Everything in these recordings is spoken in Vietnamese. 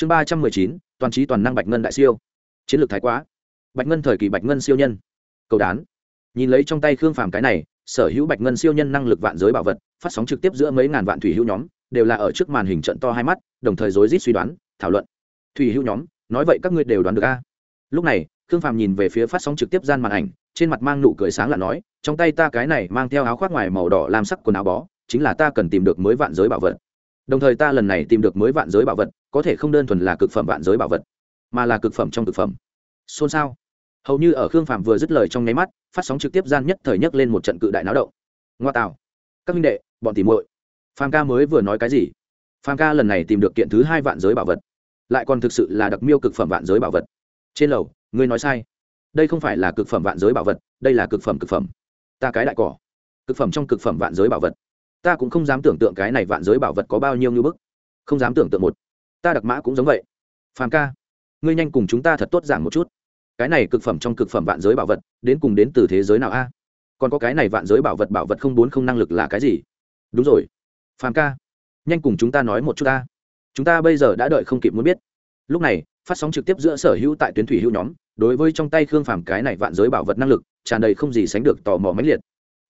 chương ba trăm mười chín, toàn trí toàn năng bạch ngân đại siêu. Chiến lược thái quá. Bạch ngân thời kỳ bạch ngân siêu nhân. Cầu đán. Nhìn lấy trong tay khương phàm cái này, sở hữu bạch ngân siêu nhân năng lực vạn giới bảo vật, phát sóng trực tiếp giữa mấy ngàn vạn thủy hữu nhóm, đều là ở trước màn hình trận to hai mắt, đồng thời rối rít suy đoán, thảo luận. Thủy hữu nhóm, nói vậy các ngươi đều đoán được a? Lúc này, khương phàm nhìn về phía phát sóng trực tiếp gian màn ảnh, trên mặt mang nụ cười sáng là nói, trong tay ta cái này mang theo áo khoác ngoài màu đỏ làm sắc quần áo bó, chính là ta cần tìm được mới vạn giới bảo vật đồng thời ta lần này tìm được mới vạn giới bảo vật, có thể không đơn thuần là cực phẩm vạn giới bảo vật, mà là cực phẩm trong cực phẩm. Xôn xao. Hầu như ở khương phạm vừa dứt lời trong nháy mắt, phát sóng trực tiếp gian nhất thời nhất lên một trận cự đại náo động. Ngoa tạo các minh đệ, bọn tìm muội. Phàm ca mới vừa nói cái gì? Phàm ca lần này tìm được kiện thứ hai vạn giới bảo vật, lại còn thực sự là đặc miêu cực phẩm vạn giới bảo vật. Trên lầu, ngươi nói sai. Đây không phải là cực phẩm vạn giới bảo vật, đây là cực phẩm cực phẩm. Ta cái đại cỏ. Cực phẩm trong cực phẩm vạn giới bảo vật ta cũng không dám tưởng tượng cái này vạn giới bảo vật có bao nhiêu như bức. Không dám tưởng tượng một. Ta đặc mã cũng giống vậy. Phàm ca, ngươi nhanh cùng chúng ta thật tốt giảng một chút. Cái này cực phẩm trong cực phẩm vạn giới bảo vật, đến cùng đến từ thế giới nào a? Còn có cái này vạn giới bảo vật bảo vật không bốn không năng lực là cái gì? Đúng rồi. Phàm ca, nhanh cùng chúng ta nói một chút ta chúng ta bây giờ đã đợi không kịp muốn biết. Lúc này, phát sóng trực tiếp giữa sở hữu tại tuyến thủy hữu nhóm, đối với trong tay khương phàm cái này vạn giới bảo vật năng lực, tràn đầy không gì sánh được tò mò mãnh liệt.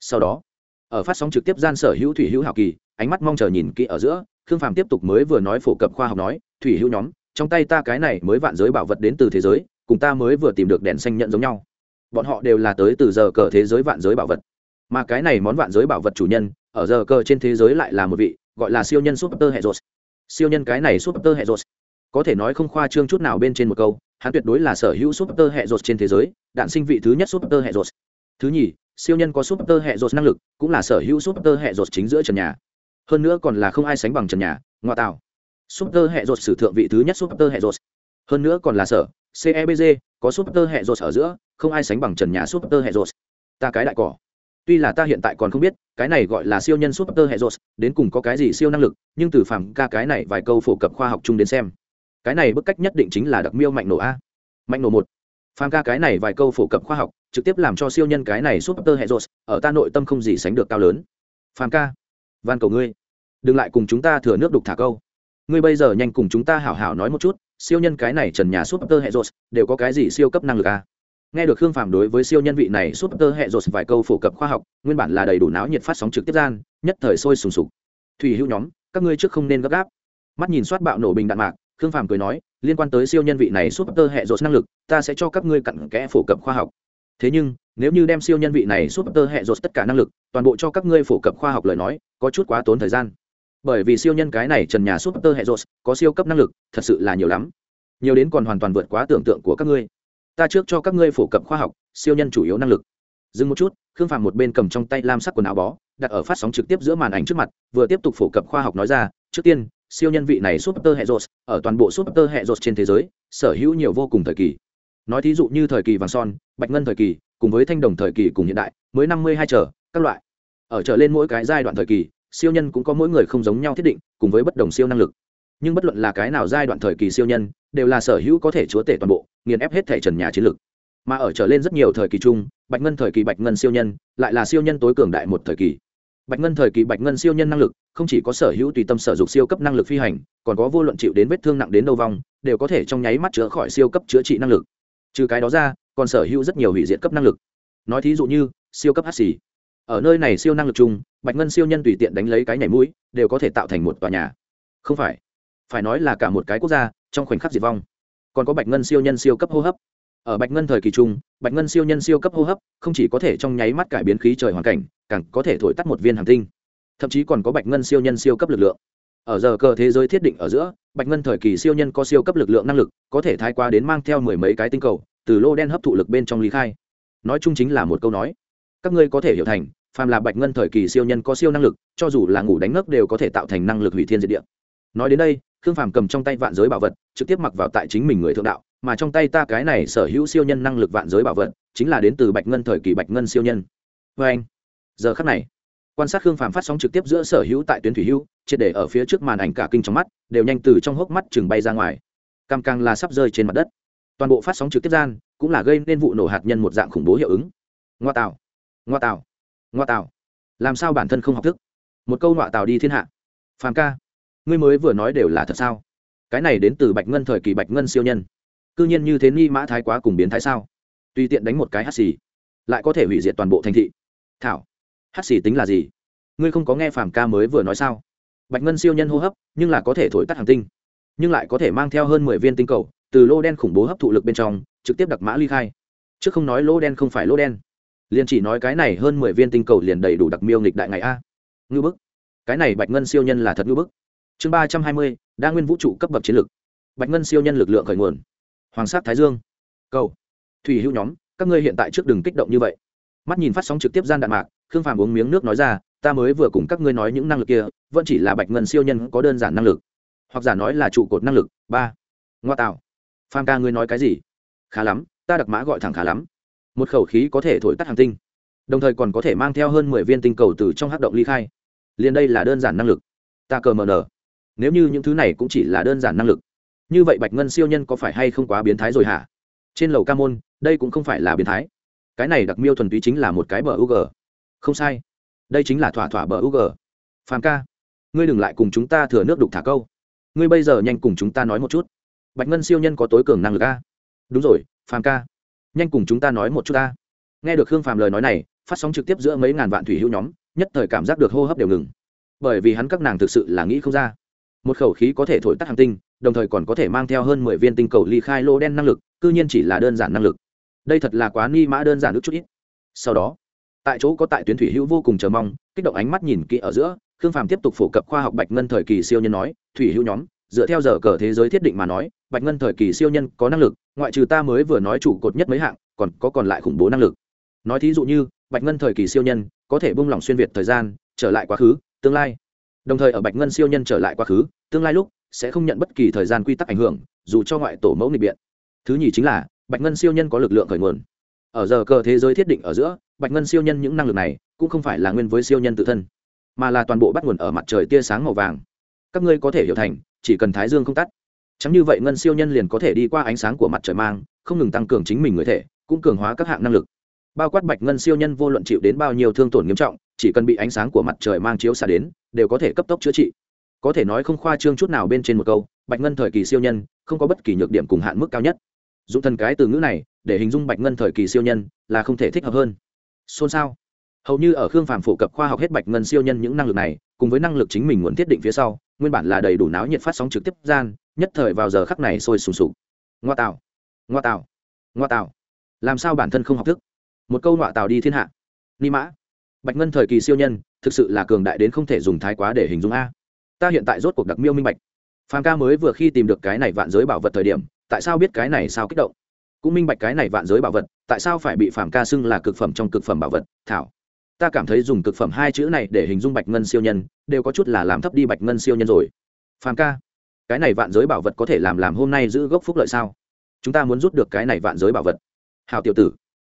Sau đó ở phát sóng trực tiếp gian sở hữu thủy hữu hào kỳ, ánh mắt mong chờ nhìn kỹ ở giữa, khương phàm tiếp tục mới vừa nói phổ cập khoa học nói, thủy hữu nhóm, trong tay ta cái này mới vạn giới bảo vật đến từ thế giới, cùng ta mới vừa tìm được đèn xanh nhận giống nhau. Bọn họ đều là tới từ giờ cờ thế giới vạn giới bảo vật. Mà cái này món vạn giới bảo vật chủ nhân, ở giờ cờ trên thế giới lại là một vị, gọi là siêu nhân super hệ rột siêu nhân cái này super hệ rột có thể nói không khoa trương chút nào bên trên một câu, hắn tuyệt đối là sở hữu super hệ rột trên thế giới, đạn sinh vị thứ nhất super hệ rột thứ nhì siêu nhân có super hệ rột năng lực, cũng là sở hữu super hệ rột chính giữa trần nhà. Hơn nữa còn là không ai sánh bằng trần nhà ngoa tạo super hệ rột sử thượng vị thứ nhất super hệ rột. Hơn nữa còn là sở cebg có super hệ rột ở giữa, không ai sánh bằng trần nhà super hệ rột. Ta cái đại cỏ. Tuy là ta hiện tại còn không biết, cái này gọi là siêu nhân super hệ rột, đến cùng có cái gì siêu năng lực, nhưng từ phàm ca cái này vài câu phổ cập khoa học chung đến xem. Cái này bức cách nhất định chính là đặc miêu mạnh nổ a. Mạnh nổ một phàm ca cái này vài câu phổ cập khoa học, trực tiếp làm cho siêu nhân cái này super hệ rột, ở ta nội tâm không gì sánh được cao lớn. Phàm ca, van cầu ngươi. Đừng lại cùng chúng ta thừa nước đục thả câu. Ngươi bây giờ nhanh cùng chúng ta hảo hảo nói một chút, siêu nhân cái này trần nhà super hệ rột, đều có cái gì siêu cấp năng lực à? nghe được khương phàm đối với siêu nhân vị này super hệ rột vài câu phổ cập khoa học, nguyên bản là đầy đủ náo nhiệt phát sóng trực tiếp gian, nhất thời sôi sùng sục. Thủy hữu nhóm, các ngươi trước không nên gấp gáp. Mắt nhìn soát bạo nổ bình đạn mạc khương phàm cười nói, liên quan tới siêu nhân vị này super hệ rột năng lực, ta sẽ cho các ngươi cặn kẽ phổ cập khoa học. Thế nhưng, nếu như đem siêu nhân vị này super hệ rột tất cả năng lực, toàn bộ cho các ngươi phổ cập khoa học lời nói, có chút quá tốn thời gian. Bởi vì siêu nhân cái này trần nhà super hệ rột có siêu cấp năng lực, thật sự là nhiều lắm. Nhiều đến còn hoàn toàn vượt quá tưởng tượng của các ngươi. Ta trước cho các ngươi phổ cập khoa học, siêu nhân chủ yếu năng lực. Dừng một chút, khương phàm một bên cầm trong tay lam sắc quần áo bó, đặt ở phát sóng trực tiếp giữa màn ảnh trước mặt, vừa tiếp tục phổ cập khoa học nói ra, trước tiên siêu nhân vị này super hệ ở toàn bộ super hệ trên thế giới, sở hữu nhiều vô cùng thời kỳ. Nói thí dụ như thời kỳ vàng son, bạch ngân thời kỳ, cùng với thanh đồng thời kỳ cùng hiện đại, mới năm mươi hai trở, các loại. Ở trở lên mỗi cái giai đoạn thời kỳ, siêu nhân cũng có mỗi người không giống nhau thiết định, cùng với bất đồng siêu năng lực. Nhưng bất luận là cái nào giai đoạn thời kỳ siêu nhân, đều là sở hữu có thể chúa tể toàn bộ, nghiền ép hết thể trần nhà chiến lực. mà ở trở lên rất nhiều thời kỳ chung, bạch ngân thời kỳ bạch ngân siêu nhân, lại là siêu nhân tối cường đại một thời kỳ bạch ngân thời kỳ bạch ngân siêu nhân năng lực, không chỉ có sở hữu tùy tâm sở dục siêu cấp năng lực phi hành, còn có vô luận chịu đến vết thương nặng đến đâu vong, đều có thể trong nháy mắt chữa khỏi siêu cấp chữa trị năng lực. Trừ cái đó ra, còn sở hữu rất nhiều hủy diệt cấp năng lực. Nói thí dụ như, siêu cấp hát xì. Ở nơi này siêu năng lực chung, bạch ngân siêu nhân tùy tiện đánh lấy cái nhảy mũi, đều có thể tạo thành một tòa nhà. Không phải. Phải nói là cả một cái quốc gia, trong khoảnh khắc diệt vong. Còn có bạch ngân siêu nhân siêu cấp hô hấp ở bạch ngân thời kỳ trung bạch ngân siêu nhân siêu cấp hô hấp, không chỉ có thể trong nháy mắt cải biến khí trời hoàn cảnh, càng có thể thổi tắt một viên hành tinh. Thậm chí còn có bạch ngân siêu nhân siêu cấp lực lượng. Ở giờ cờ thế giới thiết định ở giữa, bạch ngân thời kỳ siêu nhân có siêu cấp lực lượng năng lực, có thể thái qua đến mang theo mười mấy cái tinh cầu, từ lô đen hấp thụ lực bên trong lý khai. Nói chung chính là một câu nói. Các ngươi có thể hiểu thành, phàm là bạch ngân thời kỳ siêu nhân có siêu năng lực, cho dù là ngủ đánh ngất đều có thể tạo thành năng lực hủy thiên diệt địa. Nói đến đây, khương phàm cầm trong tay vạn giới bảo vật, trực tiếp mặc vào tại chính mình người thượng đạo mà trong tay ta cái này sở hữu siêu nhân năng lực vạn giới bảo vật, chính là đến từ bạch ngân thời kỳ bạch ngân siêu nhân. Vê anh, giờ khắc này, quan sát khương phàm phát sóng trực tiếp giữa sở hữu tại tuyến thủy hữu triệt để ở phía trước màn ảnh cả kinh trong mắt, đều nhanh từ trong hốc mắt chừng bay ra ngoài. Cam càng là sắp rơi trên mặt đất. Toàn bộ phát sóng trực tiếp gian, cũng là gây nên vụ nổ hạt nhân một dạng khủng bố hiệu ứng. Ngoa tạo ngoa tạo ngoa tạo. Làm sao bản thân không học thức? Một câu ngoa tạo đi thiên hạ. Phàm ca, ngươi mới vừa nói đều là thật sao? Cái này đến từ bạch ngân thời kỳ bạch ngân siêu nhân cư nhiên như thế ni mã thái quá cùng biến thái sao? Tùy tiện đánh một cái hắt xì, lại có thể hủy diệt toàn bộ thành thị. Thảo hắt xì tính là gì? Ngươi không có nghe phàm ca mới vừa nói sao? Bạch ngân siêu nhân hô hấp, nhưng là có thể thổi tắt hàng tinh, nhưng lại có thể mang theo hơn mười viên tinh cầu từ lô đen khủng bố hấp thụ lực bên trong, trực tiếp đặc mã ly khai. Chứ không nói lô đen không phải lô đen. Liền chỉ nói cái này hơn mười viên tinh cầu liền đầy đủ đặc miêu nghịch đại ngày a. Ngư bức. Cái này bạch ngân siêu nhân là thật ngư bức. Chương ba trăm hai mươi, đa nguyên vũ trụ cấp bậc chiến lược. Bạch ngân siêu nhân lực lượng khởi nguồn hoàng sát thái dương. Cầu. Thủy hữu nhóm, các ngươi hiện tại trước đừng kích động như vậy. Mắt nhìn phát sóng trực tiếp gian đạn mạc, khương phàm uống miếng nước nói ra, ta mới vừa cùng các ngươi nói những năng lực kia, vẫn chỉ là bạch ngân siêu nhân có đơn giản năng lực. Hoặc giả nói là trụ cột năng lực, ba. Ngoa tạo. Phàm ca ngươi nói cái gì? Khá lắm, ta đặc mã gọi thẳng khá lắm. Một khẩu khí có thể thổi tắt hàng tinh. Đồng thời còn có thể mang theo hơn mười viên tinh cầu từ trong hát động ly khai. Liền đây là đơn giản năng lực. Ta cờ mờ nở nếu như những thứ này cũng chỉ là đơn giản năng lực như vậy bạch ngân siêu nhân có phải hay không quá biến thái rồi hả? Trên lầu ca môn, đây cũng không phải là biến thái. Cái này đặc miêu thuần túy chính là một cái bờ u g không sai. Đây chính là thỏa thỏa bờ u g phàm ca, ngươi đừng lại cùng chúng ta thừa nước đục thả câu. Ngươi bây giờ nhanh cùng chúng ta nói một chút. Bạch ngân siêu nhân có tối cường năng lực a. Đúng rồi, phàm ca, nhanh cùng chúng ta nói một chút ta nghe được khương phàm lời nói này, phát sóng trực tiếp giữa mấy ngàn vạn thủy hữu nhóm, nhất thời cảm giác được hô hấp đều ngừng. Bởi vì hắn các nàng thực sự là nghĩ không ra. Một khẩu khí có thể thổi tắt hàng tinh đồng thời còn có thể mang theo hơn mười viên tinh cầu ly khai lô đen năng lực, cư nhiên chỉ là đơn giản năng lực. Đây thật là quá ni mã đơn giản ước chút ít. Sau đó, tại chỗ có tại tuyến thủy hữu vô cùng chờ mong, kích động ánh mắt nhìn kỹ ở giữa, khương phàm tiếp tục phổ cập khoa học bạch ngân thời kỳ siêu nhân nói, thủy hữu nhóm, dựa theo giờ cờ thế giới thiết định mà nói, bạch ngân thời kỳ siêu nhân có năng lực, ngoại trừ ta mới vừa nói chủ cột nhất mấy hạng, còn có còn lại khủng bố năng lực. Nói thí dụ như, bạch ngân thời kỳ siêu nhân có thể bung lỏng xuyên việt thời gian, trở lại quá khứ, tương lai. Đồng thời ở bạch ngân siêu nhân trở lại quá khứ, tương lai lúc sẽ không nhận bất kỳ thời gian quy tắc ảnh hưởng, dù cho ngoại tổ mẫu nghịch biện. Thứ nhì chính là, bạch ngân siêu nhân có lực lượng khởi nguồn. Ở giờ cờ thế giới thiết định ở giữa, bạch ngân siêu nhân những năng lực này cũng không phải là nguyên với siêu nhân tự thân, mà là toàn bộ bắt nguồn ở mặt trời tia sáng màu vàng. Các ngươi có thể hiểu thành, chỉ cần thái dương không tắt. Chẳng như vậy ngân siêu nhân liền có thể đi qua ánh sáng của mặt trời mang, không ngừng tăng cường chính mình người thể, cũng cường hóa các hạng năng lực. Bao quát bạch ngân siêu nhân vô luận chịu đến bao nhiêu thương tổn nghiêm trọng, chỉ cần bị ánh sáng của mặt trời mang chiếu xả đến, đều có thể cấp tốc chữa trị có thể nói không khoa trương chút nào bên trên một câu, bạch ngân thời kỳ siêu nhân, không có bất kỳ nhược điểm cùng hạn mức cao nhất. Dụng thần cái từ ngữ này, để hình dung bạch ngân thời kỳ siêu nhân, là không thể thích hợp hơn. Xôn xao. Hầu như ở khương phàm phổ cập khoa học hết bạch ngân siêu nhân những năng lực này, cùng với năng lực chính mình muốn thiết định phía sau, nguyên bản là đầy đủ náo nhiệt phát sóng trực tiếp gian, nhất thời vào giờ khắc này sôi sùng sục. Ngoa tạo ngoa tạo ngoa tạo làm sao bản thân không học thức? Một câu ngoa tạo đi thiên hạ. Ni mã. Bạch ngân thời kỳ siêu nhân, thực sự là cường đại đến không thể dùng thái quá để hình dung a ta hiện tại rốt cuộc đặc miêu minh bạch. Phàm ca mới vừa khi tìm được cái này vạn giới bảo vật thời điểm, tại sao biết cái này sao kích động? Cũng minh bạch cái này vạn giới bảo vật, tại sao phải bị phàm ca xưng là cực phẩm trong cực phẩm bảo vật, thảo? Ta cảm thấy dùng cực phẩm hai chữ này để hình dung bạch ngân siêu nhân, đều có chút là làm thấp đi bạch ngân siêu nhân rồi. Phàm ca, cái này vạn giới bảo vật có thể làm làm hôm nay giữ gốc phúc lợi sao? Chúng ta muốn rút được cái này vạn giới bảo vật. Hào tiểu tử,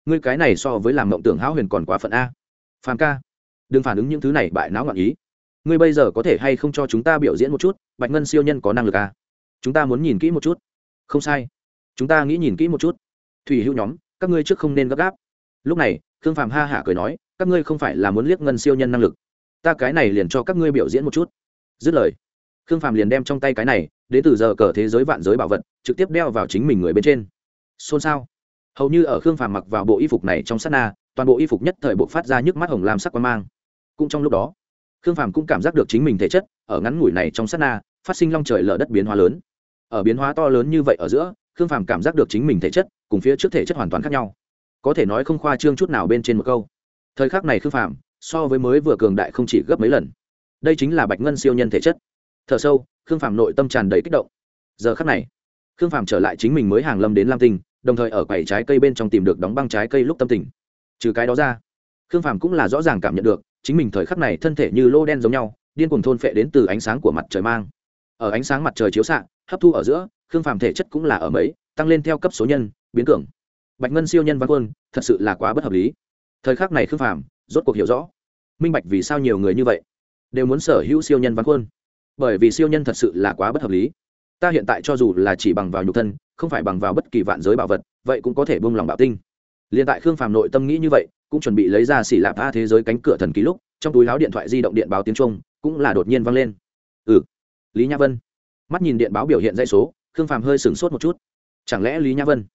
ngươi cái này so với làm mộng tưởng hão huyền còn quá phận a. Phàm ca, đừng phản ứng những thứ này bại não ngọn ý ngươi bây giờ có thể hay không cho chúng ta biểu diễn một chút, bạch ngân siêu nhân có năng lực à? chúng ta muốn nhìn kỹ một chút. Không sai. Chúng ta nghĩ nhìn kỹ một chút. Thủy hữu nhóm, các ngươi trước không nên gấp gáp. Lúc này, khương phàm ha hả cười nói, các ngươi không phải là muốn liếc ngân siêu nhân năng lực. Ta cái này liền cho các ngươi biểu diễn một chút. Dứt lời, khương phàm liền đem trong tay cái này, đến từ giờ cờ thế giới vạn giới bảo vật, trực tiếp đeo vào chính mình người bên trên. Xôn xao. Hầu như ở khương phàm mặc vào bộ y phục này trong sát na, toàn bộ y phục nhất thời bộ phát ra nhức mắt hồng làm sắc quan mang. Cũng trong lúc đó khương phàm cũng cảm giác được chính mình thể chất, ở ngắn ngủi này trong sát na, phát sinh long trời lở đất biến hóa lớn. Ở biến hóa to lớn như vậy ở giữa, khương phàm cảm giác được chính mình thể chất cùng phía trước thể chất hoàn toàn khác nhau. Có thể nói không khoa trương chút nào bên trên một câu. Thời khắc này khương phàm, so với mới vừa cường đại không chỉ gấp mấy lần. Đây chính là bạch ngân siêu nhân thể chất. T h ở sâu, khương phàm nội tâm tràn đầy kích động. Giờ khắc này, khương phàm trở lại chính mình mới hàng lâm đến lam tinh, đồng thời ở quầy trái cây bên trong tìm được đóng băng trái cây lúc tâm tình. Trừ cái đó ra, khương phàm cũng là rõ ràng cảm nhận được chính mình thời khắc này thân thể như lô đen giống nhau, điên cuồng thôn phệ đến từ ánh sáng của mặt trời mang. Ở ánh sáng mặt trời chiếu xạ, hấp thu ở giữa, khương phàm thể chất cũng là ở mấy, tăng lên theo cấp số nhân, biến cường. Bạch ngân siêu nhân văn quân, thật sự là quá bất hợp lý. Thời khắc này khương phàm, rốt cuộc hiểu rõ. Minh bạch vì sao nhiều người như vậy, đều muốn sở hữu siêu nhân văn quân? Bởi vì siêu nhân thật sự là quá bất hợp lý. Ta hiện tại cho dù là chỉ bằng vào nhục thân, không phải bằng vào bất kỳ vạn giới bảo vật, vậy cũng có thể buông lòng bảo tinh. Liền tại khương phàm nội tâm nghĩ như vậy cũng chuẩn bị lấy ra xỉ lạp a thế giới cánh cửa thần ký lúc, trong túi láo điện thoại di động điện báo tiếng trung cũng là đột nhiên vang lên. Ừ lý nhã vân. Mắt nhìn điện báo biểu hiện dây số, khương phàm hơi sửng sốt một chút. Chẳng lẽ lý nhã vân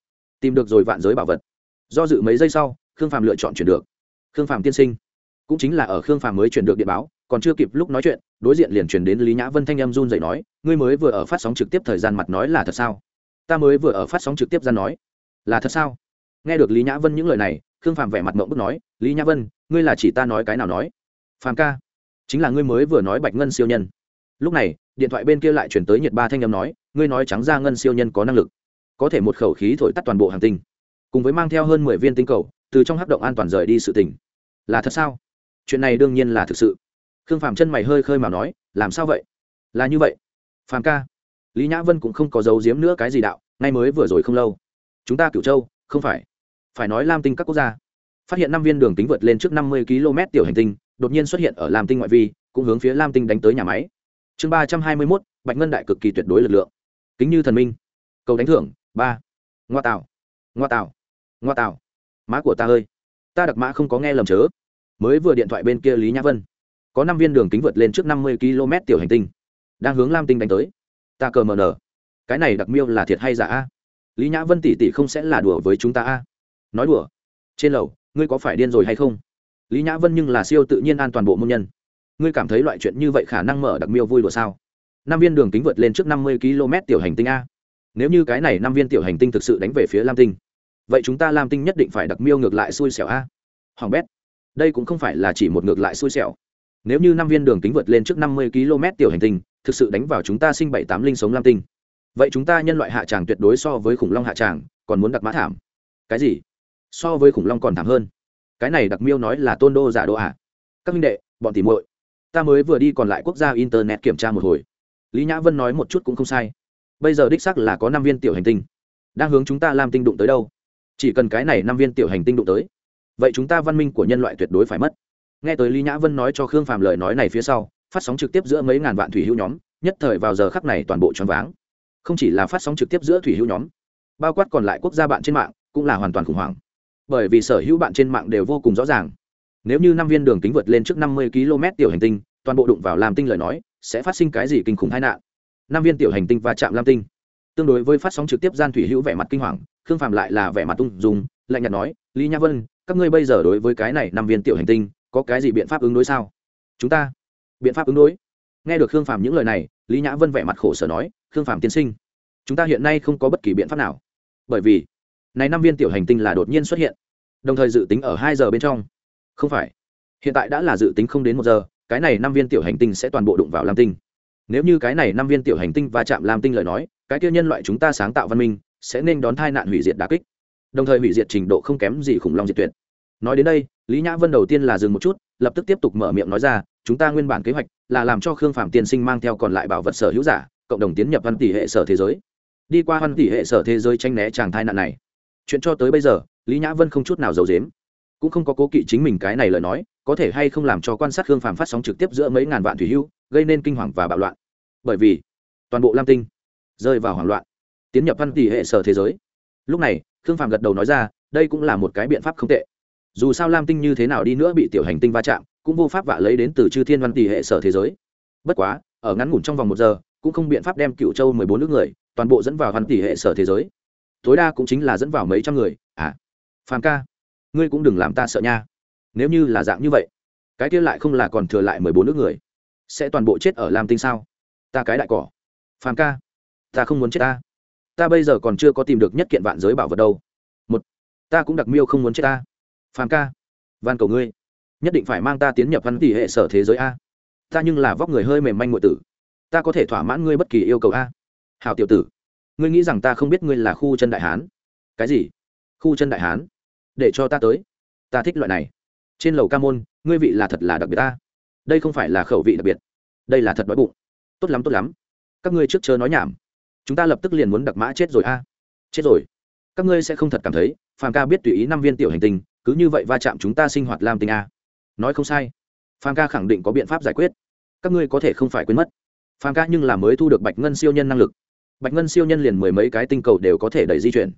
tìm được rồi vạn giới bảo vật? Do dự mấy giây sau, khương phàm lựa chọn chuyển được. Khương phàm tiên sinh, cũng chính là ở khương phàm mới chuyển được điện báo, còn chưa kịp lúc nói chuyện, đối diện liền chuyển đến lý nhã vân thanh em run dậy nói, ngươi mới vừa ở phát sóng trực tiếp thời gian mặt nói là thật sao? Ta mới vừa ở phát sóng trực tiếp ra nói, là thật sao? Nghe được lý nhã vân những lời này khương phàm vẻ mặt mộng bức nói, lý nhã vân, ngươi là chỉ ta nói cái nào nói? Phàm ca, chính là ngươi mới vừa nói bạch ngân siêu nhân. Lúc này, điện thoại bên kia lại chuyển tới nhiệt ba thanh âm nói, ngươi nói trắng ra ngân siêu nhân có năng lực, có thể một khẩu khí thổi tắt toàn bộ hàng tinh, cùng với mang theo hơn mười viên tinh cầu, từ trong hắc động an toàn rời đi sự tỉnh là thật sao? Chuyện này đương nhiên là thực sự. Khương phàm chân mày hơi khơi mà nói, làm sao vậy? Là như vậy. Phàm ca, lý nhã vân cũng không có giấu giếm nữa cái gì đạo, ngay mới vừa rồi không lâu. Chúng ta cửu châu, không phải phải nói lam tinh các quốc gia. Phát hiện năm viên đường kính vượt lên trước năm mươi km tiểu hành tinh, đột nhiên xuất hiện ở lam tinh ngoại vi, cũng hướng phía lam tinh đánh tới nhà máy. Chương ba trăm hai mươi mốt, bạch ngân đại cực kỳ tuyệt đối lực lượng. Kính như thần minh. Cầu đánh thưởng, ba. Ngoa tạo ngoa tạo ngoa tạo má của ta ơi. Ta đặc mã không có nghe lầm chớ. Mới vừa điện thoại bên kia lý nhã vân. Có năm viên đường kính vượt lên trước năm mươi km tiểu hành tinh. Đang hướng lam tinh đánh tới. Ta cờ mờ nở. Cái này đặc miêu là thiệt hay giả a? Lý nhã vân tỷ tỷ không sẽ là đùa với chúng ta a nói đùa. Trên lầu, ngươi có phải điên rồi hay không? Lý nhã vân nhưng là siêu tự nhiên an toàn bộ môn nhân. Ngươi cảm thấy loại chuyện như vậy khả năng mở đặc miêu vui đùa sao? Năm viên đường kính vượt lên trước năm mươi km tiểu hành tinh a. Nếu như cái này năm viên tiểu hành tinh thực sự đánh về phía lam tinh, vậy chúng ta lam tinh nhất định phải đặc miêu ngược lại xui xẻo a. Hoàng bét, đây cũng không phải là chỉ một ngược lại xui xẻo. Nếu như năm viên đường kính vượt lên trước năm mươi km tiểu hành tinh, thực sự đánh vào chúng ta sinh bảy tám linh sống lam tinh, vậy chúng ta nhân loại hạ tràng tuyệt đối so với khủng long hạ tràng, còn muốn đặc mã thảm. Cái gì? So với khủng long còn thảm hơn. Cái này đặc miêu nói là tôn đô giả đô ạ. À. các minh đệ, bọn tìm muội, ta mới vừa đi còn lại quốc gia internet kiểm tra một hồi. Lý nhã vân nói một chút cũng không sai. Bây giờ đích sắc là có năm viên tiểu hành tinh, đang hướng chúng ta làm tinh đụng tới đâu. Chỉ cần cái này năm viên tiểu hành tinh đụng tới, vậy chúng ta văn minh của nhân loại tuyệt đối phải mất. Nghe tới lý nhã vân nói cho khương phàm lời nói này phía sau, phát sóng trực tiếp giữa mấy ngàn vạn thủy hữu nhóm, nhất thời vào giờ khắc này toàn bộ choáng váng. Không chỉ là phát sóng trực tiếp giữa thủy hữu nhóm, bao quát còn lại quốc gia bạn trên mạng, cũng là hoàn toàn khủng hoảng bởi vì sở hữu bạn trên mạng đều vô cùng rõ ràng. Nếu như năm viên đường kính vượt lên trước năm mươi km tiểu hành tinh, toàn bộ đụng vào làm tinh lời nói, sẽ phát sinh cái gì kinh khủng tai nạn? Năm viên tiểu hành tinh và chạm lam tinh. Tương đối với phát sóng trực tiếp gian thủy hữu vẻ mặt kinh hoàng, khương phạm lại là vẻ mặt tung dùng lạnh nhạt nói, lý nha vân, các ngươi bây giờ đối với cái này năm viên tiểu hành tinh, có cái gì biện pháp ứng đối sao? Chúng ta. Biện pháp ứng đối? Nghe được khương phạm những lời này, lý nhã vân vẻ mặt khổ sở nói, khương phạm tiên sinh, chúng ta hiện nay không có bất kỳ biện pháp nào. Bởi vì này năm viên tiểu hành tinh là đột nhiên xuất hiện, đồng thời dự tính ở hai giờ bên trong. Không phải. Hiện tại đã là dự tính không đến một giờ, cái này năm viên tiểu hành tinh sẽ toàn bộ đụng vào lam tinh. Nếu như cái này năm viên tiểu hành tinh va chạm lam tinh lời nói, cái kia nhân loại chúng ta sáng tạo văn minh sẽ nên đón tai nạn hủy diệt đà kích. Đồng thời hủy diệt trình độ không kém gì khủng long diệt tuyệt. Nói đến đây, lý nhã vân đầu tiên là dừng một chút, lập tức tiếp tục mở miệng nói ra, chúng ta nguyên bản kế hoạch là làm cho khương phạm tiên sinh mang theo còn lại bảo vật sở hữu giả, cộng đồng tiến nhập văn tỷ hệ sở thế giới. Đi qua văn tỷ hệ sở thế giới tranh né chàng thai nạn này chuyện cho tới bây giờ, lý nhã vân không chút nào giấu dếm cũng không có cố kỵ chính mình cái này lời nói, có thể hay không làm cho quan sát khương phàm phát sóng trực tiếp giữa mấy ngàn vạn thủy hưu, gây nên kinh hoàng và bạo loạn. Bởi vì, toàn bộ lam tinh rơi vào hoảng loạn, tiến nhập văn tỷ hệ sở thế giới. Lúc này, khương phàm gật đầu nói ra, đây cũng là một cái biện pháp không tệ. Dù sao lam tinh như thế nào đi nữa bị tiểu hành tinh va chạm, cũng vô pháp vạ lấy đến từ chư thiên văn tỷ hệ sở thế giới. Bất quá, ở ngắn ngủn trong vòng một giờ, cũng không biện pháp đem cựu châu mười bốn nước người toàn bộ dẫn vào văn tỷ hệ sở thế giới tối đa cũng chính là dẫn vào mấy trăm người. À phàm ca, ngươi cũng đừng làm ta sợ nha. Nếu như là dạng như vậy, cái kia lại không là còn thừa lại mười bốn nước người, sẽ toàn bộ chết ở lam tinh sao? Ta cái đại cỏ. Phàm ca, ta không muốn chết ta. Ta bây giờ còn chưa có tìm được nhất kiện vạn giới bảo vật đâu. Một, ta cũng đặc miêu không muốn chết ta. Phàm ca, van cầu ngươi, nhất định phải mang ta tiến nhập văn tỷ hệ sở thế giới a. Ta nhưng là vóc người hơi mềm manh ngụy tử. Ta có thể thỏa mãn ngươi bất kỳ yêu cầu a. Hào tiểu tử ngươi nghĩ rằng ta không biết ngươi là khu chân đại hán? Cái gì? Khu chân đại hán? Để cho ta tới. Ta thích loại này. Trên lầu ca môn, ngươi vị là thật là đặc biệt ta. Đây không phải là khẩu vị đặc biệt. Đây là thật đói bụng. Tốt lắm tốt lắm. Các ngươi trước chớ nói nhảm. Chúng ta lập tức liền muốn đặc mã chết rồi a. Chết rồi. Các ngươi sẽ không thật cảm thấy, phàm ca biết tùy ý năm viên tiểu hành tinh, cứ như vậy va chạm chúng ta sinh hoạt lam tinh a. Nói không sai. Phàm ca khẳng định có biện pháp giải quyết. Các ngươi có thể không phải quên mất. Phàm ca nhưng là mới thu được bạch ngân siêu nhân năng lực bạch ngân siêu nhân liền mười mấy cái tinh cầu đều có thể đẩy di chuyển.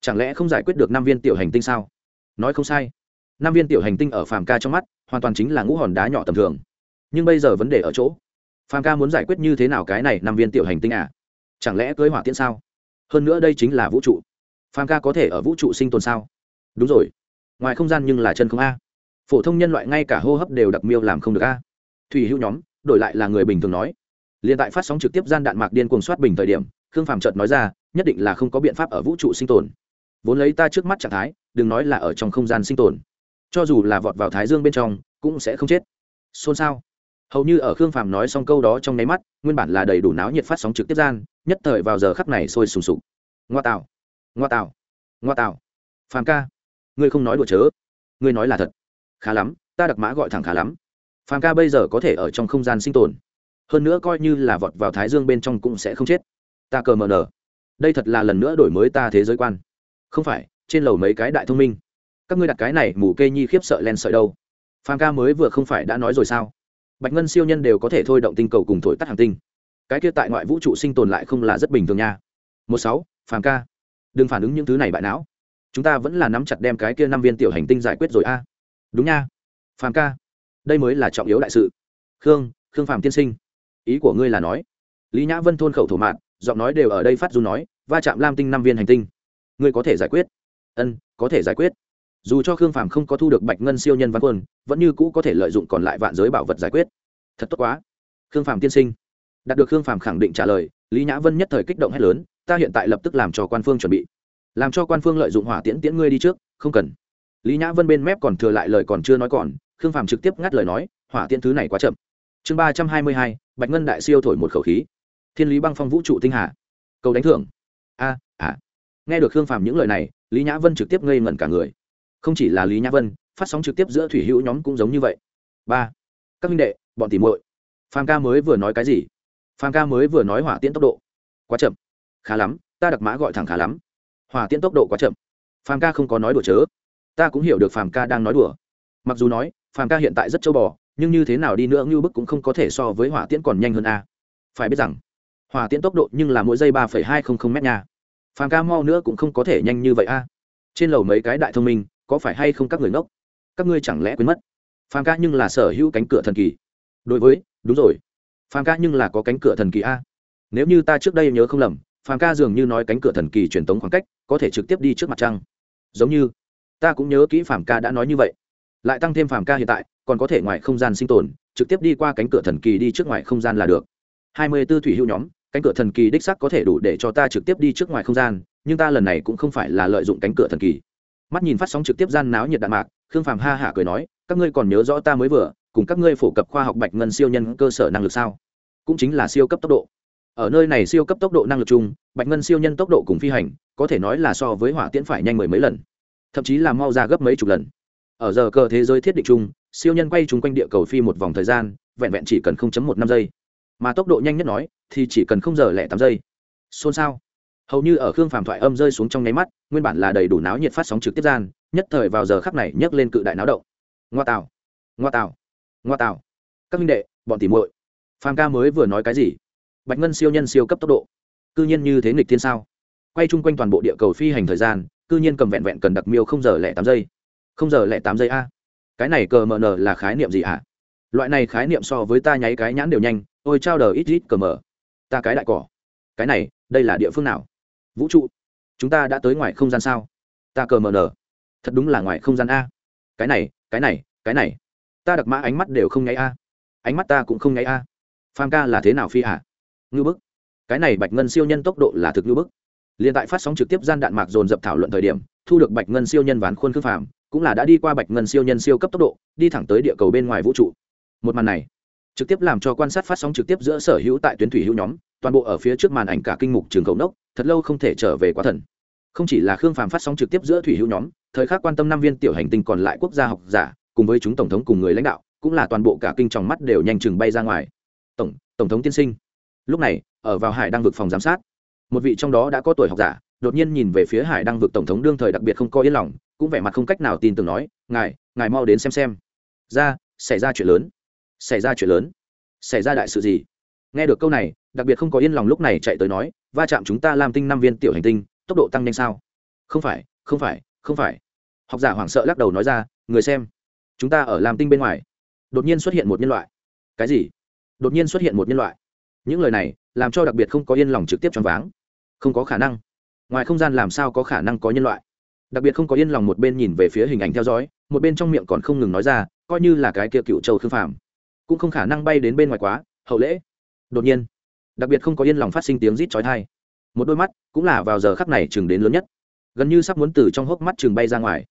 Chẳng lẽ không giải quyết được năm viên tiểu hành tinh sao? Nói không sai. Năm viên tiểu hành tinh ở phàm ca trong mắt, hoàn toàn chính là ngũ hòn đá nhỏ tầm thường. Nhưng bây giờ vấn đề ở chỗ, phàm ca muốn giải quyết như thế nào cái này năm viên tiểu hành tinh à? Chẳng lẽ cưới hỏa tiễn sao? Hơn nữa đây chính là vũ trụ. Phàm ca có thể ở vũ trụ sinh tồn sao? Đúng rồi. Ngoài không gian nhưng là chân không a. Phổ thông nhân loại ngay cả hô hấp đều đặc miêu làm không được a. Thủy hữu nhóm, đổi lại là người bình thường nói. Liền tại phát sóng trực tiếp gian đạn mạc điên cuồng soát bình thời điểm khương phàm trợt nói ra, nhất định là không có biện pháp ở vũ trụ sinh tồn. Vốn lấy ta trước mắt trạng thái, đừng nói là ở trong không gian sinh tồn. Cho dù là vọt vào thái dương bên trong, cũng sẽ không chết. Xôn xao. Hầu như ở khương phàm nói xong câu đó trong nháy mắt, nguyên bản là đầy đủ náo nhiệt phát sóng trực tiếp gian, nhất thời vào giờ khắc này sôi sùng sục. Ngoa tạo. Ngoa tạo. Ngoa tạo. Phàm ca. Ngươi không nói đùa chớ. Ngươi nói là thật. Khá lắm, ta đặc mã gọi thẳng khá lắm. Phàm ca bây giờ có thể ở trong không gian sinh tồn. Hơn nữa coi như là vọt vào thái dương bên trong cũng sẽ không chết ta cờ mờ nở đây thật là lần nữa đổi mới ta thế giới quan. Không phải, trên lầu mấy cái đại thông minh. Các ngươi đặt cái này mù kê nhi khiếp sợ len sợi đâu. Phàm ca mới vừa không phải đã nói rồi sao? Bạch ngân siêu nhân đều có thể thôi động tinh cầu cùng thổi tắt hàng tinh. Cái kia tại ngoại vũ trụ sinh tồn lại không là rất bình thường nha. Một sáu phàm ca. Đừng phản ứng những thứ này bại não. Chúng ta vẫn là nắm chặt đem cái kia năm viên tiểu hành tinh giải quyết rồi a. Đúng nha. Phàm ca. Đây mới là trọng yếu đại sự. Khương khương phàm tiên sinh. Ý của ngươi là nói. Lý nhã vân thôn khẩu thổ mạn giọng nói đều ở đây phát du nói, va chạm lam tinh năm viên hành tinh. Ngươi có thể giải quyết. Ân, có thể giải quyết. Dù cho khương phàm không có thu được bạch ngân siêu nhân văn quân, vẫn như cũ có thể lợi dụng còn lại vạn giới bảo vật giải quyết. Thật tốt quá. Khương phàm tiên sinh. Đạt được khương phàm khẳng định trả lời, lý nhã vân nhất thời kích động hét lớn, ta hiện tại lập tức làm cho quan phương chuẩn bị. Làm cho quan phương lợi dụng hỏa tiễn tiễn ngươi đi trước, không cần. Lý nhã vân bên mép còn thừa lại lời còn chưa nói còn, khương phàm trực tiếp ngắt lời nói, hỏa tiễn thứ này quá chậm. Chương ba trăm hai mươi hai, bạch ngân đại siêu thổi một khẩu khí thiên lý băng phong vũ trụ tinh hà. Cầu đánh thưởng. A à. Nghe được Hương phàm những lời này, lý nhã vân trực tiếp ngây ngẩn cả người. Không chỉ là lý nhã vân, phát sóng trực tiếp giữa thủy hữu nhóm cũng giống như vậy. Ba, các minh đệ, bọn tìm muội. Phàm ca mới vừa nói cái gì? Phàm ca mới vừa nói hỏa tiễn tốc độ. Quá chậm. Khá lắm, ta đặc mã gọi thẳng khá lắm. Hỏa tiễn tốc độ quá chậm. Phàm ca không có nói đùa chớ. Ta cũng hiểu được phàm ca đang nói đùa. Mặc dù nói, phàm ca hiện tại rất châu bò, nhưng như thế nào đi nữa ngưu bức cũng không có thể so với hỏa tiễn còn nhanh hơn a. Phải biết rằng hòa tiễn tốc độ nhưng là mỗi giây ba hai trăm linh m nha. Phàm ca mau nữa cũng không có thể nhanh như vậy a. Trên lầu mấy cái đại thông minh, có phải hay không các người ngốc? Các ngươi chẳng lẽ quên mất? Phàm ca nhưng là sở hữu cánh cửa thần kỳ. Đối với, đúng rồi. Phàm ca nhưng là có cánh cửa thần kỳ a. Nếu như ta trước đây nhớ không lầm, phàm ca dường như nói cánh cửa thần kỳ truyền tống khoảng cách, có thể trực tiếp đi trước mặt trăng. Giống như, ta cũng nhớ kỹ phàm ca đã nói như vậy. Lại tăng thêm phàm ca hiện tại, còn có thể ngoài không gian sinh tồn, trực tiếp đi qua cánh cửa thần kỳ đi trước ngoài không gian là được. Hai mươi b ố thủy hữu nhóm cánh cửa thần kỳ đích sắc có thể đủ để cho ta trực tiếp đi trước ngoài không gian, nhưng ta lần này cũng không phải là lợi dụng cánh cửa thần kỳ. Mắt nhìn phát sóng trực tiếp gian náo nhiệt đạn mạc, khương phàm ha hả cười nói, các ngươi còn nhớ rõ ta mới vừa, cùng các ngươi phổ cập khoa học bạch ngân siêu nhân cơ sở năng lực sao? Cũng chính là siêu cấp tốc độ. Ở nơi này siêu cấp tốc độ năng lực chung, bạch ngân siêu nhân tốc độ cùng phi hành, có thể nói là so với hỏa tiễn phải nhanh mười mấy lần, thậm chí là mau ra gấp mấy chục lần. Ở giờ cờ thế giới thiết định chung, siêu nhân quay chung quanh địa cầu phi một vòng thời gian, vẹn vẹn chỉ cần một năm giây mà tốc độ nhanh nhất nói thì chỉ cần không giờ lẻ tám giây. Xôn xao. Hầu như ở khương phàm thoại âm rơi xuống trong nháy mắt nguyên bản là đầy đủ náo nhiệt phát sóng trực tiếp gian nhất thời vào giờ khắc này nhấc lên cự đại náo động. Ngoa tào, ngoa tào, ngoa tào. các minh đệ bọn tỉ muội. Phàm ca mới vừa nói cái gì? Bạch ngân siêu nhân siêu cấp tốc độ. Cư nhiên như thế nghịch thiên sao? Quay chung quanh toàn bộ địa cầu phi hành thời gian cư nhiên cầm vẹn vẹn cần đặc miêu không giờ lẻ tám giây. Không giờ lẻ tám giây a. Cái này cờ mờ nờ là khái niệm gì ạ? Loại này khái niệm so với ta nháy cái nhãn đều nhanh ôi trao đờ ít ít cờ mờ. Ta cái đại cỏ. Cái này, đây là địa phương nào? Vũ trụ. Chúng ta đã tới ngoài không gian sao? Ta cờ mờ nờ. Thật đúng là ngoài không gian a. Cái này cái này cái này. Ta đặc mã ánh mắt đều không nháy a. Ánh mắt ta cũng không nháy a. Pham ca là thế nào phi ạ? Ngư bức. Cái này bạch ngân siêu nhân tốc độ là thực ngư bức. Liền tại phát sóng trực tiếp gian đạn mạc dồn dập thảo luận thời điểm, thu được bạch ngân siêu nhân ván khuôn khương phàm, cũng là đã đi qua bạch ngân siêu nhân siêu cấp tốc độ, đi thẳng tới địa cầu bên ngoài vũ trụ. Một màn này trực tiếp làm cho quan sát phát sóng trực tiếp giữa sở hữu tại tuyến thủy hữu nhóm, toàn bộ ở phía trước màn ảnh cả kinh mục trường cầu nốc, thật lâu không thể trở về quá thần. Không chỉ là khương phàm phát sóng trực tiếp giữa thủy hữu nhóm, thời khắc quan tâm năm viên tiểu hành tinh còn lại quốc gia học giả, cùng với chúng tổng thống cùng người lãnh đạo, cũng là toàn bộ cả kinh trong mắt đều nhanh chừng bay ra ngoài. Tổng tổng thống tiên sinh. Lúc này, ở vào hải đang vực phòng giám sát, một vị trong đó đã có tuổi học giả, đột nhiên nhìn về phía hải đang vực tổng thống đương thời đặc biệt không có yên lòng, cũng vẻ mặt không cách nào tin tưởng nói, ngài ngài mau đến xem xem. Ra, xảy ra chuyện lớn xảy ra chuyện lớn. Xảy ra đại sự gì? Nghe được câu này, đặc biệt không có yên lòng lúc này chạy tới nói, va chạm chúng ta làm tinh năm viên tiểu hành tinh, tốc độ tăng nhanh sao? Không phải không phải không phải. Học giả hoảng sợ lắc đầu nói ra, người xem, chúng ta ở làm tinh bên ngoài. Đột nhiên xuất hiện một nhân loại. Cái gì? Đột nhiên xuất hiện một nhân loại. Những lời này, làm cho đặc biệt không có yên lòng trực tiếp choáng váng. Không có khả năng. Ngoài không gian làm sao có khả năng có nhân loại? Đặc biệt không có yên lòng một bên nhìn về phía hình ảnh theo dõi, một bên trong miệng còn không ngừng nói ra, coi như là cái kia cựu châu khương phàm cũng không khả năng bay đến bên ngoài quá, hậu lễ. Đột nhiên, đặc biệt không có yên lòng phát sinh tiếng rít chói tai. Một đôi mắt cũng là vào giờ khắc này chừng đến lớn nhất. Gần như sắp muốn từ trong hốc mắt chừng bay ra ngoài.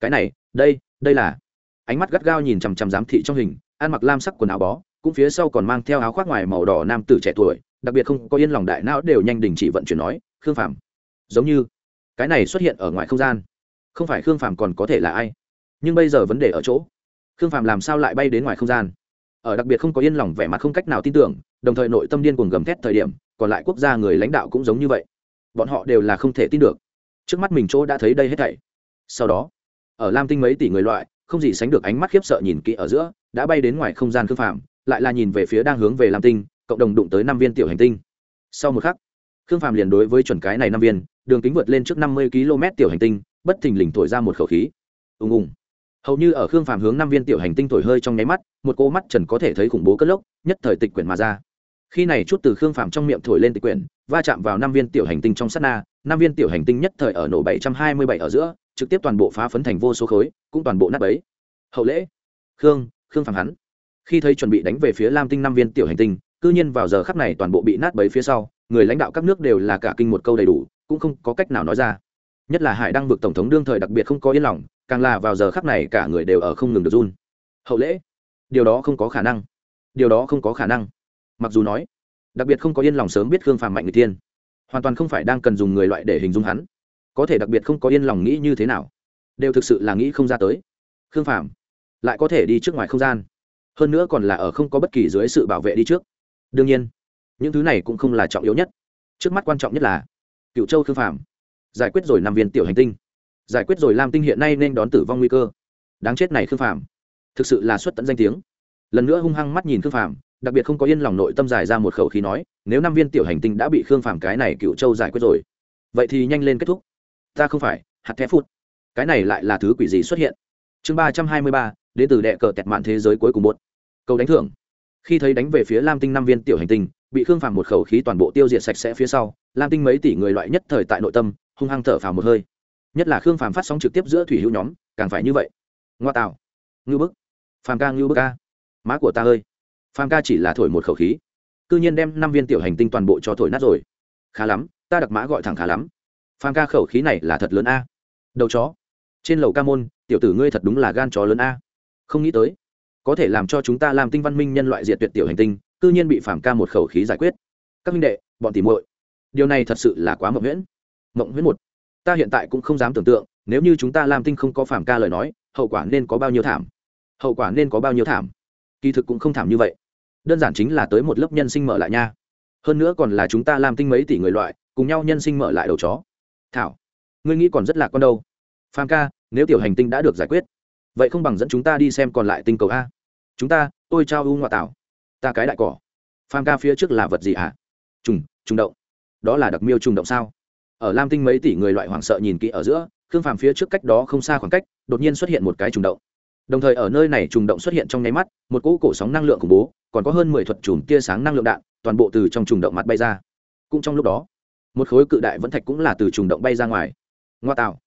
Cái này, đây đây là. Ánh mắt gắt gao nhìn chằm chằm giám thị trong hình, ăn mặc lam sắc quần áo bó, cũng phía sau còn mang theo áo khoác ngoài màu đỏ nam tử trẻ tuổi, đặc biệt không có yên lòng đại não đều nhanh đình chỉ vận chuyển nói, khương phạm giống như cái này xuất hiện ở ngoài không gian. Không phải khương phạm còn có thể là ai? Nhưng bây giờ vấn đề ở chỗ, khương phạm làm sao lại bay đến ngoài không gian? Ở đặc biệt không có yên lòng vẻ mặt không cách nào tin tưởng, đồng thời nội tâm điên cuồng gầm thét thời điểm, còn lại quốc gia người lãnh đạo cũng giống như vậy. Bọn họ đều là không thể tin được. Trước mắt mình chỗ đã thấy đây hết thảy. Sau đó, ở lam tinh mấy tỷ người loại, không gì sánh được ánh mắt khiếp sợ nhìn kỹ ở giữa, đã bay đến ngoài không gian khương phạm lại là nhìn về phía đang hướng về lam tinh, cộng đồng đụng tới năm viên tiểu hành tinh. Sau một khắc khương phạm liền đối với chuẩn cái này năm viên, đường kính vượt lên trước năm mươi km tiểu hành tinh, bất thình lình thổi ra một khẩu khí. Ùng ùng hầu như ở khương phàm hướng năm viên tiểu hành tinh thổi hơi trong nháy mắt, một cô mắt trần có thể thấy khủng bố cất lốc, nhất thời tịch quyển mà ra. Khi này chút từ khương phàm trong miệng thổi lên tịch quyển, va chạm vào năm viên tiểu hành tinh trong sát na, năm viên tiểu hành tinh nhất thời ở nổ bảy trăm hai mươi bảy ở giữa, trực tiếp toàn bộ phá phấn thành vô số khối, cũng toàn bộ nát bấy. Hậu lễ. Khương khương phàm hắn. Khi thấy chuẩn bị đánh về phía lam tinh năm viên tiểu hành tinh, cư nhiên vào giờ khắc này toàn bộ bị nát bấy phía sau, người lãnh đạo các nước đều là cả kinh một câu đầy đủ, cũng không có cách nào nói ra. Nhất là hải đăng vực tổng thống đương thời đặc biệt không có yên lòng càng là vào giờ khắc này cả người đều ở không ngừng được run. Hậu lễ? Điều đó không có khả năng. Điều đó không có khả năng. Mặc dù nói, đặc biệt không có yên lòng sớm biết khương phàm mạnh người tiên, hoàn toàn không phải đang cần dùng người loại để hình dung hắn. Có thể đặc biệt không có yên lòng nghĩ như thế nào, đều thực sự là nghĩ không ra tới. Khương phàm lại có thể đi trước ngoài không gian, hơn nữa còn là ở không có bất kỳ dưới sự bảo vệ đi trước. Đương nhiên, những thứ này cũng không là trọng yếu nhất. Trước mắt quan trọng nhất là cựu châu khương phàm giải quyết rồi năm viên tiểu hành tinh giải quyết rồi lam tinh hiện nay nên đón tử vong nguy cơ. Đáng chết này khương phàm. Thực sự là xuất tận danh tiếng. Lần nữa hung hăng mắt nhìn khương phàm, đặc biệt không có yên lòng nội tâm giải ra một khẩu khí nói, nếu năm viên tiểu hành tinh đã bị khương phàm cái này cựu châu giải quyết rồi, vậy thì nhanh lên kết thúc. Ta không phải, hạt thép phút cái này lại là thứ quỷ gì xuất hiện? Chương ba trăm hai mươi ba, đến từ đệ cờ tẹt mạn thế giới cuối cùng một. Câu đánh thưởng. Khi thấy đánh về phía lam tinh năm viên tiểu hành tinh, bị khương phàm một khẩu khí toàn bộ tiêu diệt sạch sẽ phía sau, lam tinh mấy tỷ người loại nhất thời tại nội tâm, hung hăng thở phào một hơi nhất là khương phàm phát sóng trực tiếp giữa thủy hữu nhóm, càng phải như vậy. Ngoa tạo. Ngưu bức. Phàm ca ngưu bức ca. Má của ta ơi. Phàm ca chỉ là thổi một khẩu khí. C nhiên đem năm viên tiểu hành tinh toàn bộ cho thổi nát rồi. Khá lắm, ta đặc mã gọi thẳng khá lắm. Phàm ca khẩu khí này là thật lớn a. Đầu chó. Trên lầu ca môn, tiểu tử ngươi thật đúng là gan chó lớn a. Không nghĩ tới, có thể làm cho chúng ta làm tinh văn minh nhân loại diệt tuyệt tiểu hành tinh, cư nhiên bị phàm ca một khẩu khí giải quyết. Các minh đệ, bọn tỉ muội, điều này thật sự là quá mộng nguyễn mộng nguyễn một ta hiện tại cũng không dám tưởng tượng, nếu như chúng ta làm tinh không có phàm ca lời nói, hậu quả nên có bao nhiêu thảm? Hậu quả nên có bao nhiêu thảm? Kỳ thực cũng không thảm như vậy. Đơn giản chính là tới một lớp nhân sinh mở lại nha. Hơn nữa còn là chúng ta làm tinh mấy tỷ người loại, cùng nhau nhân sinh mở lại đầu chó. Thảo, ngươi nghĩ còn rất là con đâu. Phàm ca, nếu tiểu hành tinh đã được giải quyết, vậy không bằng dẫn chúng ta đi xem còn lại tinh cầu a. Chúng ta, tôi trao u ngoại tảo. Ta cái đại cỏ. Phàm ca phía trước là vật gì hả? Trùng trùng động. Đó là đặc miêu trùng động sao? Ở lam tinh mấy tỷ người loại hoảng sợ nhìn kỹ ở giữa, khương phàm phía trước cách đó không xa khoảng cách, đột nhiên xuất hiện một cái trùng động. Đồng thời ở nơi này trùng động xuất hiện trong nháy mắt, một cỗ cổ sóng năng lượng khủng bố, còn có hơn mười thuật chùm tia sáng năng lượng đạn, toàn bộ từ trong trùng động mặt bay ra. Cũng trong lúc đó, một khối cự đại vẫn thạch cũng là từ trùng động bay ra ngoài. Ngoa tạo.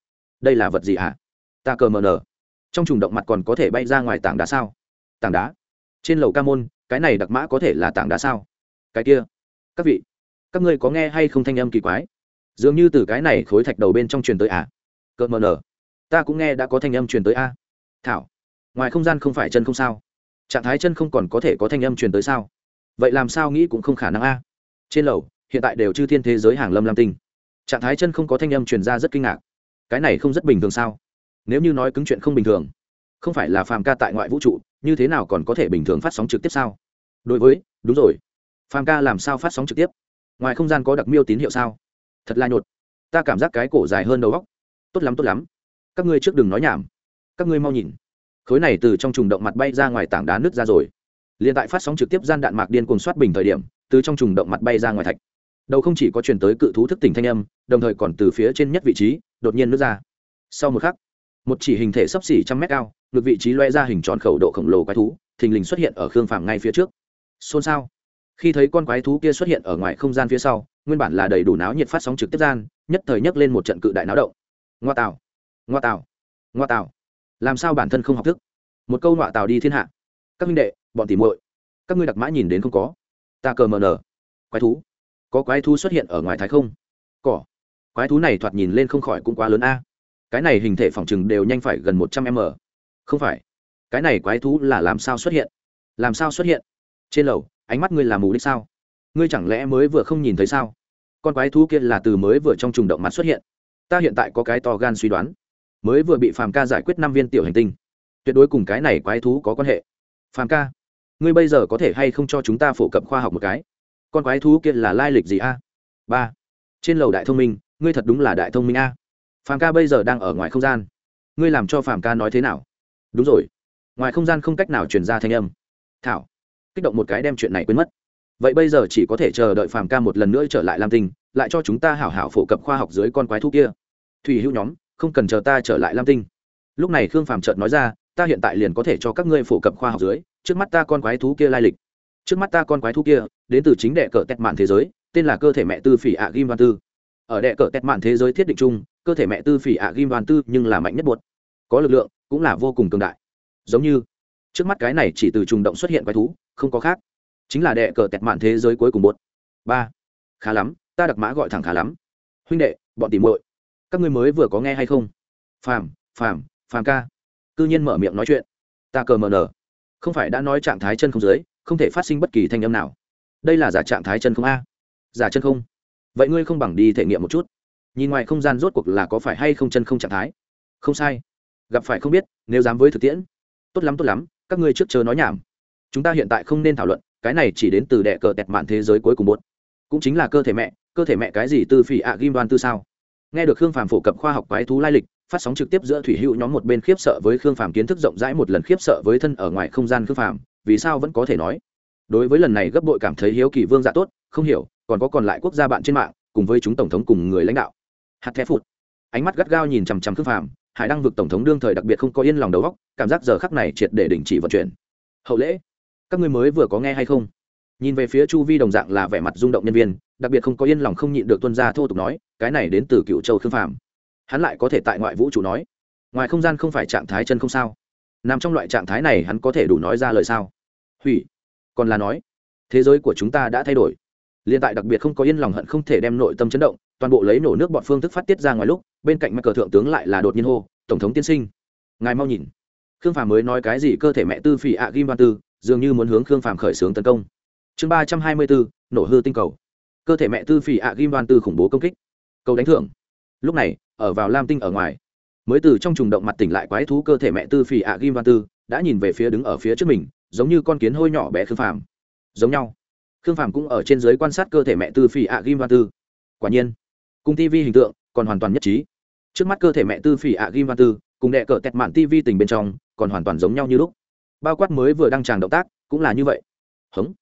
Đây là vật gì hả? Ta cờ mờ nở trong trùng động mặt còn có thể bay ra ngoài tảng đá sao? Tảng đá? Trên lầu ca môn, cái này đặc mã có thể là tảng đá sao? Cái kia. Các vị, các ngươi có nghe hay không thanh âm kỳ quái? Dường như từ cái này khối thạch đầu bên trong truyền tới à? Cợt mờ nở. Ta cũng nghe đã có thanh âm truyền tới a. Thảo, ngoài không gian không phải chân không sao? Trạng thái chân không còn có thể có thanh âm truyền tới sao? Vậy làm sao nghĩ cũng không khả năng a. Trên lầu, hiện tại đều chư thiên thế giới hàng lâm lam tinh. Trạng thái chân không có thanh âm truyền ra rất kinh ngạc. Cái này không rất bình thường sao? Nếu như nói cứng chuyện không bình thường, không phải là phàm ca tại ngoại vũ trụ, như thế nào còn có thể bình thường phát sóng trực tiếp sao? Đối với, đúng rồi. Phàm ca làm sao phát sóng trực tiếp? Ngoài không gian có đặc miêu tín hiệu sao? Thật là nhột. Ta cảm giác cái cổ dài hơn đầu góc tốt lắm tốt lắm. Các ngươi trước đừng nói nhảm. Các ngươi mau nhìn. Khối này từ trong trùng động mặt bay ra ngoài tảng đá nứt ra rồi. Liền tại phát sóng trực tiếp gian đạn mạc điên cuồng soát bình thời điểm, từ trong trùng động mặt bay ra ngoài thạch. Đầu không chỉ có chuyển tới cự thú thức tỉnh thanh âm, đồng thời còn từ phía trên nhất vị trí, đột nhiên nứt ra. Sau một khắc, một chỉ hình thể sấp xỉ trăm mét cao, ngược vị trí loe ra hình tròn khẩu độ khổng lồ quái thú, thình lình xuất hiện ở khương phàm ngay phía trước. Xôn xao. Khi thấy con quái thú kia xuất hiện ở ngoài không gian phía sau nguyên bản là đầy đủ náo nhiệt phát sóng trực tiếp gian, nhất thời nhấc lên một trận cự đại náo động. Ngoa tào ngoa tào ngoa tào. Làm sao bản thân không học thức? Một câu ngoa tào đi thiên hạ. Các minh đệ, bọn tỉ muội, các ngươi đặc mã nhìn đến không có. Ta cờ mờ nở quái thú. Có quái thú xuất hiện ở ngoài thái không? Cỏ. Quái thú này thoạt nhìn lên không khỏi cũng quá lớn a. Cái này hình thể phòng chừng đều nhanh phải gần một trăm m. Không phải. Cái này quái thú là làm sao xuất hiện? Làm sao xuất hiện? Trên lầu, ánh mắt ngươi làm mù đích sao? Ngươi chẳng lẽ mới vừa không nhìn thấy sao? Con quái thú kia là từ mới vừa trong trùng động mặt xuất hiện. Ta hiện tại có cái to gan suy đoán. Mới vừa bị phàm ca giải quyết năm viên tiểu hành tinh. Tuyệt đối cùng cái này quái thú có quan hệ. Phàm ca, ngươi bây giờ có thể hay không cho chúng ta phổ cập khoa học một cái? Con quái thú kia là lai lịch gì a? Ba. Trên lầu đại thông minh, ngươi thật đúng là đại thông minh a. Phàm ca bây giờ đang ở ngoài không gian. Ngươi làm cho phàm ca nói thế nào? Đúng rồi. Ngoài không gian không cách nào truyền ra thanh âm. Thảo, kích động một cái đem chuyện này quên mất vậy bây giờ chỉ có thể chờ đợi phàm ca một lần nữa trở lại lam tinh, lại cho chúng ta hảo hảo phổ cập khoa học dưới con quái thú kia. Thủy hữu nhóm, không cần chờ ta trở lại lam tinh. Lúc này khương phàm chợt nói ra, ta hiện tại liền có thể cho các ngươi phổ cập khoa học dưới, trước mắt ta con quái thú kia lai lịch. Trước mắt ta con quái thú kia, đến từ chính đệ cờ tẹt mạn thế giới, tên là cơ thể mẹ tư phỉ ạ ghim văn tư. Ở đệ cờ tẹt mạn thế giới thiết định chung, cơ thể mẹ tư phỉ ạ ghim văn tư nhưng là mạnh nhất buột có lực lượng, cũng là vô cùng cường đại. Giống như, trước mắt cái này chỉ từ trùng động xuất hiện quái thú, không có khác chính là đệ cờ tẹt mạn thế giới cuối cùng bột ba. Khá lắm, ta đặc mã gọi thẳng khá lắm. Huynh đệ, bọn tìm muội, các ngươi mới vừa có nghe hay không? Phàm phàm phàm ca. Cư nhiên mở miệng nói chuyện. Ta cờ mờ nở không phải đã nói trạng thái chân không dưới, không thể phát sinh bất kỳ thanh âm nào. Đây là giả trạng thái chân không a. Giả chân không. Vậy ngươi không bằng đi thể nghiệm một chút. Nhìn ngoài không gian rốt cuộc là có phải hay không chân không trạng thái? Không sai. Gặp phải không biết, nếu dám với thực tiễn. Tốt lắm tốt lắm, các ngươi trước chờ nói nhảm. Chúng ta hiện tại không nên thảo luận cái này chỉ đến từ đệ cờ tẹt mạn thế giới cuối cùng bốt cũng chính là cơ thể mẹ, cơ thể mẹ cái gì từ phỉ ạ ghim đoan tư sao? Nghe được khương phàm phổ cập khoa học quái thú lai lịch, phát sóng trực tiếp giữa thủy hữu nhóm một bên khiếp sợ với khương phàm kiến thức rộng rãi một lần khiếp sợ với thân ở ngoài không gian khương phàm, vì sao vẫn có thể nói? Đối với lần này gấp bội cảm thấy hiếu kỳ vương dạ tốt, không hiểu, còn có còn lại quốc gia bạn trên mạng, cùng với chúng tổng thống cùng người lãnh đạo. Hạt thép phụt. Ánh mắt gắt gao nhìn chằm chằm khương phàm, hải đăng vực tổng thống đương thời đặc biệt không có yên lòng đầu góc cảm giác giờ khắc này triệt để đình chỉ vận chuyển. Hậu lễ các ngươi mới vừa có nghe hay không? Nhìn về phía chu vi đồng dạng là vẻ mặt rung động nhân viên, đặc biệt không có yên lòng không nhịn được tuân gia thô tục nói, cái này đến từ cựu châu khương phàm. Hắn lại có thể tại ngoại vũ trụ nói. Ngoài không gian không phải trạng thái chân không sao? Nằm trong loại trạng thái này hắn có thể đủ nói ra lời sao? Hủy. Còn là nói, thế giới của chúng ta đã thay đổi. Liên tại đặc biệt không có yên lòng hận không thể đem nội tâm chấn động, toàn bộ lấy nổ nước bọn phương thức phát tiết ra ngoài lúc, bên cạnh mặt cờ thượng tướng lại là đột nhiên hô, tổng thống tiên sinh, ngài mau nhìn. Khương phàm mới nói cái gì cơ thể mẹ tư phỉ ạ ghim văn tư dường như muốn hướng khương phàm khởi xướng tấn công. Chương ba trăm hai mươi bốn, nổ hư tinh cầu. Cơ thể mẹ tư phỉ ạ ghim đoan tư khủng bố công kích. Cầu đánh thưởng. Lúc này, ở vào lam tinh ở ngoài, mới từ trong trùng động mặt tỉnh lại quái thú cơ thể mẹ tư phỉ ạ ghim đoan tư, đã nhìn về phía đứng ở phía trước mình, giống như con kiến hôi nhỏ bé khương phàm. Giống nhau. Khương phàm cũng ở trên giới quan sát cơ thể mẹ tư phỉ ạ ghim đoan tư. Quả nhiên, cùng tv hình tượng còn hoàn toàn nhất trí. Trước mắt cơ thể mẹ tư phỉ ạ ghim văn tư, cùng đệ cờ tẹt mạn tv tình bên trong, còn hoàn toàn giống nhau như lúc bao quát mới vừa đăng tràng động tác, cũng là như vậy. Hống.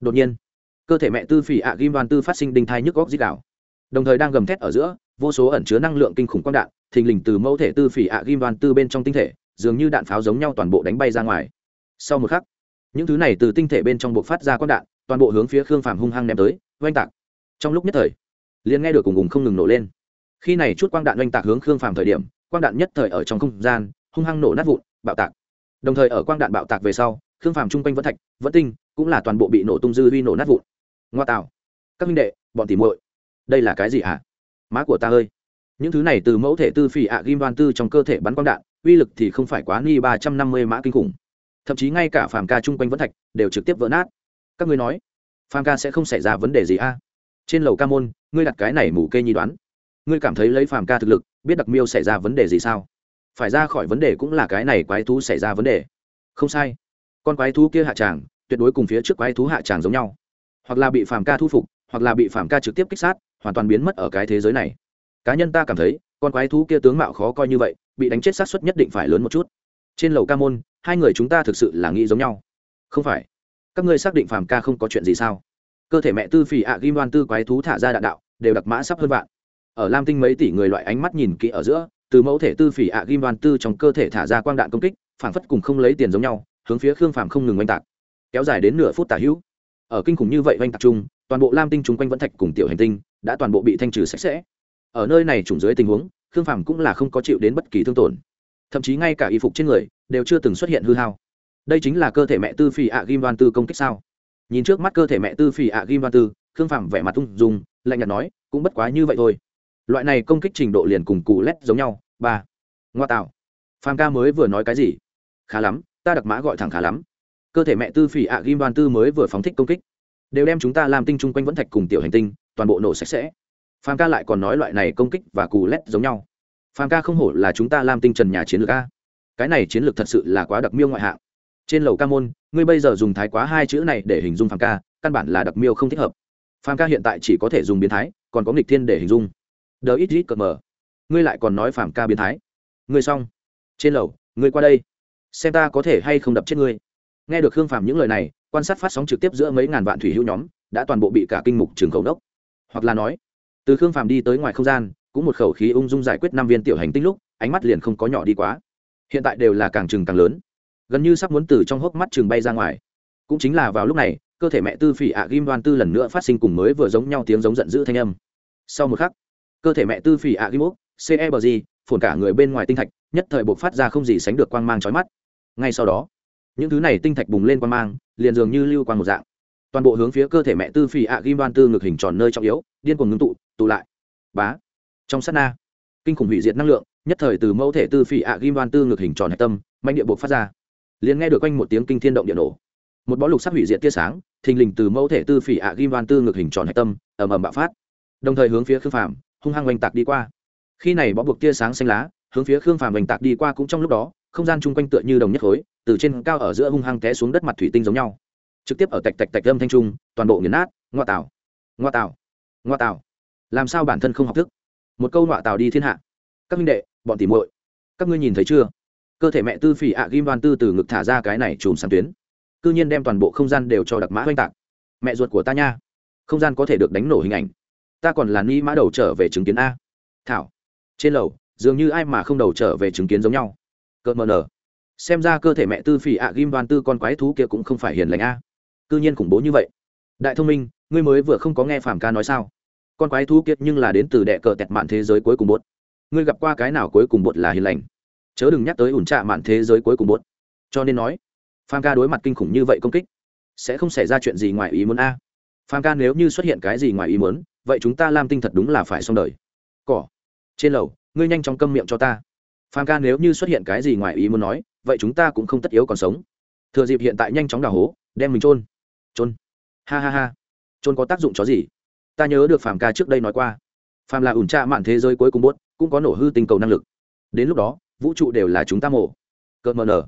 Đột nhiên, cơ thể mẹ tư phỉ ạ ghim văn tư phát sinh đinh thai nhức góc dít đảo đồng thời đang gầm thét ở giữa, vô số ẩn chứa năng lượng kinh khủng quang đạn, thình lình từ mẫu thể tư phỉ ạ ghim đoàn tư bên trong tinh thể, dường như đạn pháo giống nhau toàn bộ đánh bay ra ngoài. Sau một khắc, những thứ này từ tinh thể bên trong buộc phát ra quang đạn, toàn bộ hướng phía khương phàm hung hăng ném tới, oanh tạc. Trong lúc nhất thời, liền nghe được cùng cùng không ngừng nổ lên. Khi này chút quang đạn oanh tạc hướng khương phàm thời điểm, quang đạn nhất thời ở trong không gian, hung hăng nổ nát vụn, bạo tạc đồng thời ở quang đạn bạo tạc về sau, khương phàm chung quanh vẫn thạch, vẫn tinh, cũng là toàn bộ bị nổ tung dư vi nổ nát vụn. Ngoa tạo. Các minh đệ, bọn tỉ muội, đây là cái gì hả? Má của ta ơi. Những thứ này từ mẫu thể tư phỉ ạ ghim đoan tư trong cơ thể bắn quang đạn, uy lực thì không phải quá ni ba trăm năm mươi mã kinh khủng. Thậm chí ngay cả phàm ca chung quanh vẫn thạch đều trực tiếp vỡ nát. Các ngươi nói, phàm ca sẽ không xảy ra vấn đề gì a? Trên lầu ca môn, ngươi đặt cái này mù kê nhi đoán. Ngươi cảm thấy lấy phàm ca thực lực, biết đặc miêu xảy ra vấn đề gì sao? Phải ra khỏi vấn đề cũng là cái này quái thú xảy ra vấn đề. Không sai. Con quái thú kia hạ tràng, tuyệt đối cùng phía trước quái thú hạ tràng giống nhau. Hoặc là bị phàm ca thu phục, hoặc là bị phàm ca trực tiếp kích sát, hoàn toàn biến mất ở cái thế giới này. Cá nhân ta cảm thấy, con quái thú kia tướng mạo khó coi như vậy, bị đánh chết sát suất nhất định phải lớn một chút. Trên lầu ca môn, hai người chúng ta thực sự là nghĩ giống nhau. Không phải. Các ngươi xác định phàm ca không có chuyện gì sao? Cơ thể mẹ tư phì ạ à ghim đoan tư quái thú thả ra đạn đạo, đều đặc mã sắp hơn vạn. Ở lam tinh mấy tỷ người loại ánh mắt nhìn kỹ ở giữa từ mẫu thể tư phỉ ạ à ghim đoàn tư trong cơ thể thả ra quang đạn công kích phản phất cùng không lấy tiền giống nhau, hướng phía khương phàm không ngừng oanh tạc. Kéo dài đến nửa phút tả hữu. Ở kinh khủng như vậy oanh tạc trung toàn bộ lam tinh chung quanh vẫn thạch cùng tiểu hành tinh, đã toàn bộ bị thanh trừ sạch sẽ. Ở nơi này trùng dưới tình huống, khương phàm cũng là không có chịu đến bất kỳ thương tổn. Thậm chí ngay cả y phục trên người, đều chưa từng xuất hiện hư hao. Đây chính là cơ thể mẹ tư phỉ ạ ghim đoàn tư công kích sao? Nhìn trước mắt cơ thể mẹ tư phỉ ạ ghim đoàn tư, khương phàm vẻ mặt tung dùng lạnh nhạt nói, cũng bất quá như vậy thôi. Loại này công kích trình độ liền cùng cù lét giống nhau ba. Ngoa tạo. Phàm ca mới vừa nói cái gì? Khá lắm, ta đặc mã gọi thẳng khá lắm. Cơ thể mẹ tư phỉ ạ ghim đoan tư mới vừa phóng thích công kích. Đều đem chúng ta làm tinh chung quanh vẫn thạch cùng tiểu hành tinh, toàn bộ nổ sạch sẽ. Phàm ca lại còn nói loại này công kích và cù lét giống nhau. Phàm ca không hổ là chúng ta làm tinh trần nhà chiến lược a. Cái này chiến lược thật sự là quá đặc miêu ngoại hạng. Trên lầu ca môn, ngươi bây giờ dùng thái quá hai chữ này để hình dung phàm ca, căn bản là đặc miêu không thích hợp. Phàm ca hiện tại chỉ có thể dùng biến thái, còn có nghịch thiên để hình dung. Đờ ít ít cờ mờ ngươi lại còn nói phàm ca biến thái. Ngươi xong. Trên lầu, ngươi qua đây. Xem ta có thể hay không đập chết ngươi. Nghe được khương phàm những lời này, quan sát phát sóng trực tiếp giữa mấy ngàn vạn thủy hữu nhóm, đã toàn bộ bị cả kinh mục trường khẩu đốc. Hoặc là nói, từ khương phàm đi tới ngoài không gian, cũng một khẩu khí ung dung giải quyết năm viên tiểu hành tinh lúc, ánh mắt liền không có nhỏ đi quá. Hiện tại đều là càng trừng càng lớn. Gần như sắp muốn từ trong hốc mắt trường bay ra ngoài. Cũng chính là vào lúc này, cơ thể mẹ tư phỉ ạ ghim đoan tư lần nữa phát sinh cùng mới vừa giống nhau tiếng giống giận dữ thanh âm. Sau một khắc, cơ thể mẹ tư phỉ ạ ghim úc CEBG, gì phồn cả người bên ngoài tinh thạch nhất thời bộc phát ra không gì sánh được quang mang trói mắt. Ngay sau đó những thứ này tinh thạch bùng lên quang mang liền dường như lưu quang một dạng. Toàn bộ hướng phía cơ thể mẹ tư phỉ ạ Kim đoan tư ngực hình tròn nơi trọng yếu điên cuồng ngưng tụ tụ lại. Bá. Trong sát na kinh khủng hủy diệt năng lượng nhất thời từ mẫu thể tư phỉ ạ Kim đoan tư ngực hình tròn hệ tâm mạnh địa bộc phát ra. Liền nghe được quanh một tiếng kinh thiên động địa nổ. Một bó lục sắc hủy diệt tia sáng thình lình từ mẫu thể tư phỉ ạ Kim đoan tư ngực hình tròn hệ tâm ầm ầm bạo phát. Đồng thời hướng phía khương phàm hung hăng oanh tạc đi qua khi này bó buộc tia sáng xanh lá, hướng phía khương phàm oanh tạc đi qua cũng trong lúc đó, không gian chung quanh tựa như đồng nhất khối, từ trên cao ở giữa hung hăng té xuống đất mặt thủy tinh giống nhau. Trực tiếp ở tạch tạch tạch âm thanh trung, toàn bộ nghiền nát, ngoa tạo ngoa tạo ngoa tạo. Làm sao bản thân không học thức? Một câu ngoa tạo đi thiên hạ. Các minh đệ, bọn tỉ muội, các ngươi nhìn thấy chưa? Cơ thể mẹ tư phỉ ạ ghim đoan tư từ ngực thả ra cái này chùm sáng tuyến. Cư nhiên đem toàn bộ không gian đều cho đặc mã oanh tạc. Mẹ ruột của ta nha. Không gian có thể được đánh nổ hình ảnh. Ta còn là ni mã đầu trở về chứng kiến a. Thảo trên lầu, dường như ai mà không đầu trở về chứng kiến giống nhau. Cợt mờ nở. Xem ra cơ thể mẹ tư phỉ ạ ghim đoan tư con quái thú kia cũng không phải hiền lành a. Cư nhiên khủng bố như vậy. Đại thông minh, ngươi mới vừa không có nghe phàm ca nói sao? Con quái thú kiệt nhưng là đến từ đệ cờ tẹt mạn thế giới cuối cùng bột. Ngươi gặp qua cái nào cuối cùng bột là hiền lành? Chớ đừng nhắc tới ủn trạ mạn thế giới cuối cùng bột. Cho nên nói, phàm ca đối mặt kinh khủng như vậy công kích, sẽ không xảy ra chuyện gì ngoài ý muốn a. Phàm ca nếu như xuất hiện cái gì ngoài ý muốn, vậy chúng ta làm tinh thật đúng là phải xong đời. Cỏ trên lầu, ngươi nhanh chóng câm miệng cho ta. Phàm ca nếu như xuất hiện cái gì ngoài ý muốn nói, vậy chúng ta cũng không tất yếu còn sống. Thừa dịp hiện tại nhanh chóng đào hố, đem mình trôn trôn ha ha ha. Trôn có tác dụng chó gì? Ta nhớ được phàm ca trước đây nói qua. Phàm là ủn tra mạn thế giới cuối cùng bốt, cũng có nổ hư tình cầu năng lực. Đến lúc đó, vũ trụ đều là chúng ta mổ. Cợt mờ nở.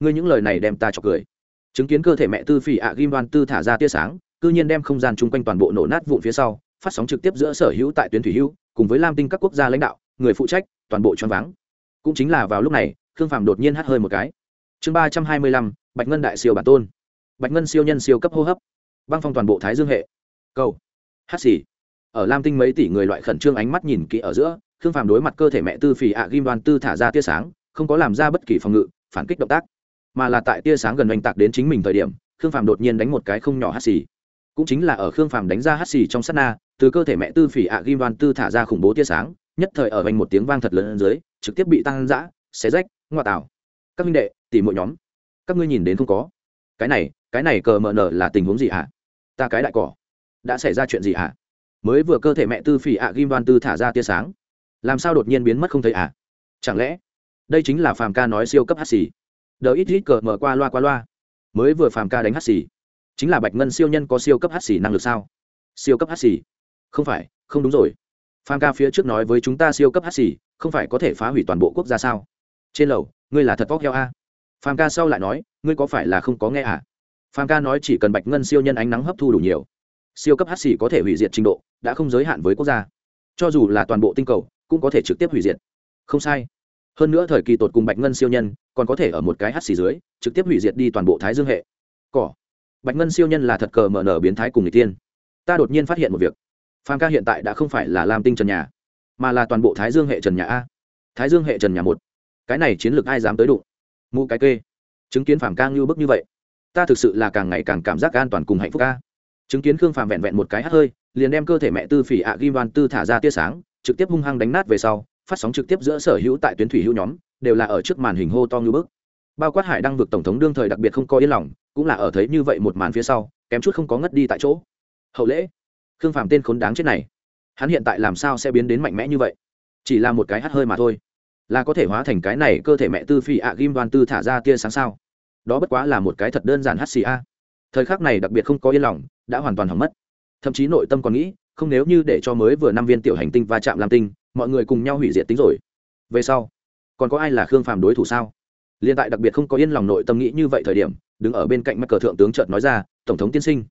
Ngươi những lời này đem ta cho cười. Chứng kiến cơ thể mẹ tư phỉ ạ ghim đoan tư thả ra tia sáng, cư nhiên đem không gian chung quanh toàn bộ nổ nát vụn phía sau, phát sóng trực tiếp giữa sở hữu tại tuyến thủy hữu cùng với lam tinh các quốc gia lãnh đạo, người phụ trách, toàn bộ choáng váng. Cũng chính là vào lúc này, khương phàm đột nhiên hắt hơi một cái. Chương ba trăm hai mươi lăm, bạch ngân đại siêu bản tôn. Bạch ngân siêu nhân siêu cấp hô hấp. Băng phong toàn bộ thái dương hệ. Câu hát xì. Ở lam tinh mấy tỷ người loại khẩn trương ánh mắt nhìn kỹ ở giữa, khương phàm đối mặt cơ thể mẹ tư phì ạ ghim đoàn tư thả ra tia sáng, không có làm ra bất kỳ phòng ngự, phản kích động tác, mà là tại tia sáng gần oanh tạc đến chính mình thời điểm, khương phàm đột nhiên đánh một cái không nhỏ hát xì cũng chính là ở khương phàm đánh ra hát xì trong sát na, từ cơ thể mẹ tư phỉ ạ ghim đoan tư thả ra khủng bố tia sáng, nhất thời ở vành một tiếng vang thật lớn dưới, trực tiếp bị tăng giã xé rách ngoại tảo các minh đệ, tỉ mỗi nhóm, các ngươi nhìn đến không có? Cái này cái này cờ mờ nở là tình huống gì hả? Ta cái đại cỏ, đã xảy ra chuyện gì hả? Mới vừa cơ thể mẹ tư phỉ ạ ghim đoan tư thả ra tia sáng, làm sao đột nhiên biến mất không thấy à chẳng lẽ, đây chính là phàm ca nói siêu cấp hát xì? Đờ ít ít cờ mở qua loa qua loa, mới vừa phàm ca đánh hát xì chính là bạch ngân siêu nhân có siêu cấp hát xì năng lực sao? Siêu cấp hát xì? Không phải, không đúng rồi. Phan ca phía trước nói với chúng ta siêu cấp hát xì, không phải có thể phá hủy toàn bộ quốc gia sao? Trên lầu, ngươi là thật vóc heo a? Phan ca sau lại nói, ngươi có phải là không có nghe à? Phan ca nói chỉ cần bạch ngân siêu nhân ánh nắng hấp thu đủ nhiều, siêu cấp hát xì có thể hủy diệt trình độ, đã không giới hạn với quốc gia. Cho dù là toàn bộ tinh cầu, cũng có thể trực tiếp hủy diệt. Không sai. Hơn nữa thời kỳ tột cùng bạch ngân siêu nhân, còn có thể ở một cái hát xì dưới, trực tiếp hủy diệt đi toàn bộ thái dương hệ. Cỏ bạch ngân siêu nhân là thật cờ mở nở biến thái cùng người tiên ta đột nhiên phát hiện một việc. Phan ca hiện tại đã không phải là lam tinh trần nhà, mà là toàn bộ thái dương hệ trần nhà a. Thái dương hệ trần nhà một. Cái này chiến lược ai dám tới đụng? Mụ cái kê. Chứng kiến phản ca ngưu bức như vậy, ta thực sự là càng ngày càng cảm giác an toàn cùng hạnh phúc ca chứng kiến khương phàm vẹn vẹn một cái hắt hơi, liền đem cơ thể mẹ tư phỉ ạ ghim đoan tư thả ra tia sáng, trực tiếp hung hăng đánh nát về sau, phát sóng trực tiếp giữa sở hữu tại tuyến thủy hữu nhóm, đều là ở trước màn hình hô to như bức. Bao quát hải đang vực tổng thống đương thời đặc biệt không có yên lòng cũng là ở thấy như vậy một màn phía sau, kém chút không có ngất đi tại chỗ. Hậu lễ. Khương phàm tên khốn đáng chết này. Hắn hiện tại làm sao sẽ biến đến mạnh mẽ như vậy? Chỉ là một cái hắt hơi mà thôi. Là có thể hóa thành cái này cơ thể mẹ tư phi ạ ghim đoan tư thả ra tia sáng sao? Đó bất quá là một cái thật đơn giản hắt xì a. Thời khắc này đặc biệt không có yên lòng, đã hoàn toàn hỏng mất. Thậm chí nội tâm còn nghĩ, không nếu như để cho mới vừa năm viên tiểu hành tinh va chạm làm tinh, mọi người cùng nhau hủy diệt tính rồi. Về sau, còn có ai là khương phàm đối thủ sao? Liên tại đặc biệt không có yên lòng nội tâm nghĩ như vậy thời điểm đứng ở bên cạnh mắc cờ thượng tướng chợt nói ra, tổng thống tiên sinh,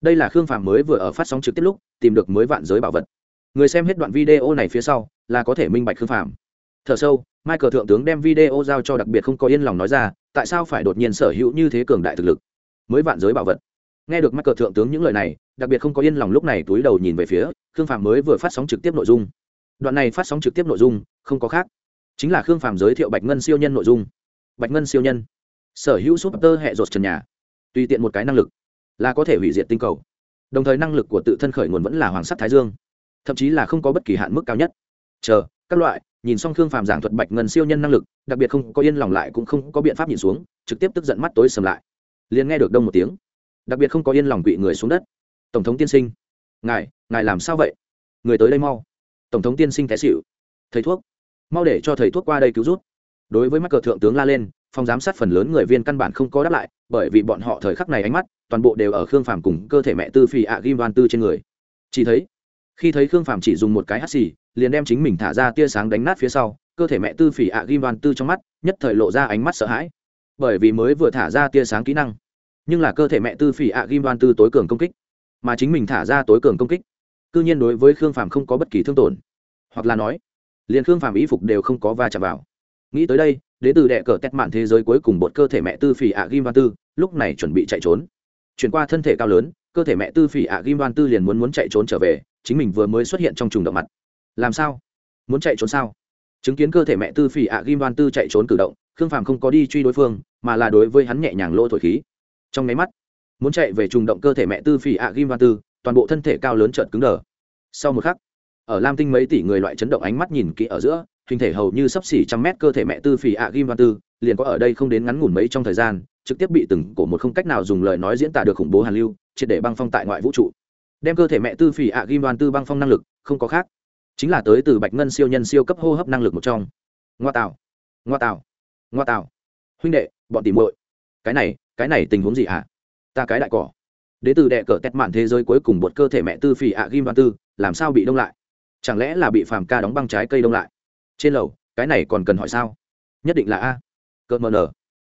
đây là khương phàm mới vừa ở phát sóng trực tiếp lúc, tìm được mới vạn giới bảo vật. Người xem hết đoạn video này phía sau, là có thể minh bạch khương phàm thở sâu michael thượng tướng đem video giao cho đặc biệt không có yên lòng nói ra, tại sao phải đột nhiên sở hữu như thế cường đại thực lực? Mới vạn giới bảo vật. Nghe được michael thượng tướng những lời này, đặc biệt không có yên lòng lúc này túi đầu nhìn về phía khương phàm mới vừa phát sóng trực tiếp nội dung. Đoạn này phát sóng trực tiếp nội dung không có khác, chính là khương phàm giới thiệu bạch ngân siêu nhân nội dung. Bạch ngân siêu nhân sở hữu súp tơ hệ rột trần nhà. Tùy tiện một cái năng lực là có thể hủy diệt tinh cầu. Đồng thời năng lực của tự thân khởi nguồn vẫn là hoàng sắt thái dương, thậm chí là không có bất kỳ hạn mức cao nhất. Chờ, các loại, nhìn xong khương phàm giảng thuật bạch ngân siêu nhân năng lực, đặc biệt không có yên lòng lại cũng không có biện pháp nhìn xuống, trực tiếp tức giận mắt tối sầm lại. Liền nghe được đông một tiếng, đặc biệt không có yên lòng quỵ người xuống đất. Tổng thống tiên sinh, ngài ngài làm sao vậy? Người tới đây mau. Tổng thống tiên sinh té xịu thầy thuốc, mau để cho thầy thuốc qua đây cứu rút đối với mắc cờ thượng tướng la lên phòng giám sát phần lớn người viên căn bản không có đáp lại, bởi vì bọn họ thời khắc này ánh mắt toàn bộ đều ở khương phàm cùng cơ thể mẹ tư phi ạ ghim đoan tư trên người. Chỉ thấy, khi thấy khương phàm chỉ dùng một cái hắt xì, liền đem chính mình thả ra tia sáng đánh nát phía sau, cơ thể mẹ tư phỉ ạ ghim đoan tư trong mắt nhất thời lộ ra ánh mắt sợ hãi. Bởi vì mới vừa thả ra tia sáng kỹ năng, nhưng là cơ thể mẹ tư phỉ ạ ghim đoan tư tối cường công kích, mà chính mình thả ra tối cường công kích, cư nhiên đối với khương phàm không có bất kỳ thương tổn. Hoặc là nói, liền khương phàm ý phục đều không có va chạm vào nghĩ tới đây, đế từ đệ cờ tét mạn thế giới cuối cùng bột cơ thể mẹ tư phỉ ạ ghim văn tư, lúc này chuẩn bị chạy trốn. Chuyển qua thân thể cao lớn, cơ thể mẹ tư phỉ ạ ghim văn tư liền muốn muốn chạy trốn trở về, chính mình vừa mới xuất hiện trong trùng động mặt. Làm sao? Muốn chạy trốn sao? Chứng kiến cơ thể mẹ tư phỉ ạ ghim văn tư chạy trốn cử động, khương phàm không có đi truy đối phương, mà là đối với hắn nhẹ nhàng lỗ thổi khí. Trong máy mắt, muốn chạy về trùng động cơ thể mẹ tư phỉ ạ ghim văn tư, toàn bộ thân thể cao lớn trợn cứng đờ. Sau một khắc, ở lam tinh mấy tỷ người loại chấn động ánh mắt nhìn kỹ ở giữa hình thể hầu như sấp xỉ trăm mét cơ thể mẹ tư phỉ ạ ghim văn tư, liền có ở đây không đến ngắn ngủn mấy trong thời gian, trực tiếp bị từng cổ một không cách nào dùng lời nói diễn tả được khủng bố hàn lưu, triệt để băng phong tại ngoại vũ trụ. Đem cơ thể mẹ tư phỉ ạ ghim văn tư băng phong năng lực, không có khác. Chính là tới từ bạch ngân siêu nhân siêu cấp hô hấp năng lực một trong. Ngoa tạo. Ngoa tạo. Ngoa tạo. Huynh đệ, bọn tìm muội. Cái này cái này tình huống gì ạ? À? ta cái đại cỏ. Đế từ đệ cờ tét mạn thế giới cuối cùng bột cơ thể mẹ tư phì ạ ghim văn tư, làm sao bị đông lại? Chẳng lẽ là bị phàm ca đóng băng trái cây đông lại? Trên lầu, cái này còn cần hỏi sao? Nhất định là a. Cợt mờ nở.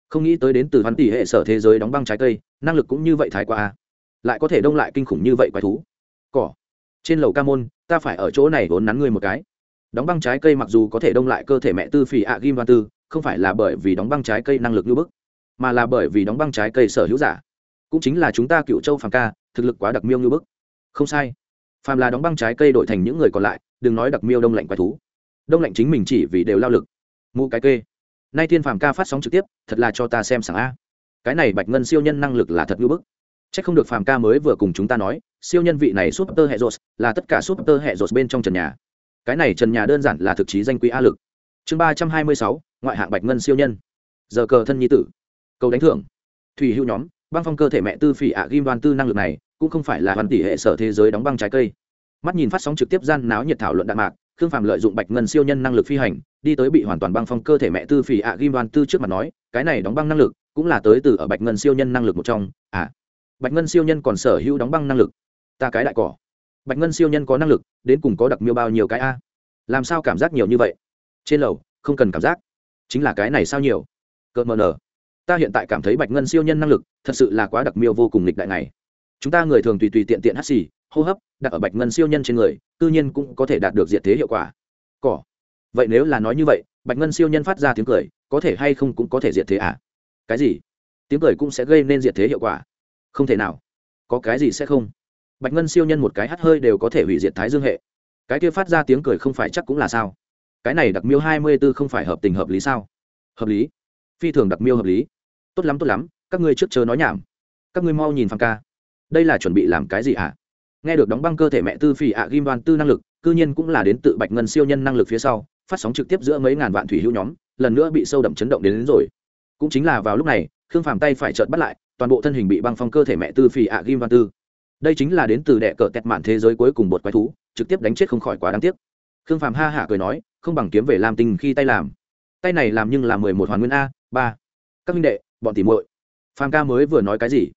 Không nghĩ tới đến từ văn tỷ hệ sở thế giới đóng băng trái cây, năng lực cũng như vậy thái qua a. Lại có thể đông lại kinh khủng như vậy quái thú. Cỏ. Trên lầu ca môn, ta phải ở chỗ này vốn nắn ngươi một cái. Đóng băng trái cây mặc dù có thể đông lại cơ thể mẹ tư phì ạ ghim văn tư, không phải là bởi vì đóng băng trái cây năng lực như bức, mà là bởi vì đóng băng trái cây sở hữu giả. Cũng chính là chúng ta cựu châu phàm ca, thực lực quá đặc miêu như bức. Không sai. Phàm là đóng băng trái cây đổi thành những người còn lại, đừng nói đặc miêu đông lạnh quái thú đông lạnh chính mình chỉ vì đều lao lực. Mụ cái kê. Nay thiên phàm ca phát sóng trực tiếp, thật là cho ta xem sảng a. Cái này bạch ngân siêu nhân năng lực là thật ngưỡng bức. C h ắ c không được phàm ca mới vừa cùng chúng ta nói, siêu nhân vị này súp tơ hệ rột, là tất cả súp tơ hệ rột bên trong trần nhà. Cái này trần nhà đơn giản là thực chí danh quý a lực. Chương ba trăm hai mươi sáu, ngoại hạng bạch ngân siêu nhân. Giờ cờ thân nhi tử. Cầu đánh thưởng. Thủy hữu nhóm, băng phong cơ thể mẹ tư phỉ ạ ghim đoan tư năng lực này, cũng không phải là hoàn tỷ hệ sở thế giới đóng băng trái cây. Mắt nhìn phát sóng trực tiếp gian náo nhiệt thảo luận đạn mạc khương phàm lợi dụng bạch ngân siêu nhân năng lực phi hành, đi tới bị hoàn toàn băng phong cơ thể mẹ tư phỉ ạ ghim đoan tư trước mặt nói, cái này đóng băng năng lực cũng là tới từ ở bạch ngân siêu nhân năng lực một trong. À bạch ngân siêu nhân còn sở hữu đóng băng năng lực? Ta cái đại cỏ. Bạch ngân siêu nhân có năng lực, đến cùng có đặc miêu bao nhiêu cái a? Làm sao cảm giác nhiều như vậy? Trên lầu, không cần cảm giác. Chính là cái này sao nhiều? Cợt mờ nở. Ta hiện tại cảm thấy bạch ngân siêu nhân năng lực thật sự là quá đặc miêu vô cùng lịch đại này chúng ta người thường tùy tùy tiện tiện hắt xì hô hấp đặt ở bạch ngân siêu nhân trên người tự nhiên cũng có thể đạt được diệt thế hiệu quả. Cỏ. Vậy nếu là nói như vậy, bạch ngân siêu nhân phát ra tiếng cười, có thể hay không cũng có thể diệt thế à? Cái gì? Tiếng cười cũng sẽ gây nên diệt thế hiệu quả. Không thể nào. Có cái gì sẽ không? Bạch ngân siêu nhân một cái hắt hơi đều có thể hủy diệt thái dương hệ. Cái kia phát ra tiếng cười không phải chắc cũng là sao? Cái này đặc miêu hai mươi b ố không phải hợp tình hợp lý sao? Hợp lý. Phi thường đặc miêu hợp lý. Tốt lắm tốt lắm, các ngươi trước chờ nói nhảm. Các ngươi mau nhìn phàm ca. Đây là chuẩn bị làm cái gì ạ à? Nghe được đóng băng cơ thể mẹ tư phỉ ạ ghim đoan tư năng lực cư nhiên cũng là đến tự bạch ngân siêu nhân năng lực phía sau phát sóng trực tiếp giữa mấy ngàn vạn thủy hữu nhóm lần nữa bị sâu đậm chấn động đến, đến rồi. Cũng chính là vào lúc này khương phàm tay phải chợt bắt lại toàn bộ thân hình bị băng phong cơ thể mẹ tư phỉ ạ ghim đoan tư. Đây chính là đến từ đệ cờ tẹt mạn thế giới cuối cùng bột quái thú trực tiếp đánh chết không khỏi quá đáng tiếc. Khương phàm ha hả cười nói không bằng kiếm về làm tình khi tay làm. Tay này làm nhưng là mười một hoàn nguyên a ba. Các minh đệ bọn tỉ muội. Phàm ca mới vừa nói cái gì?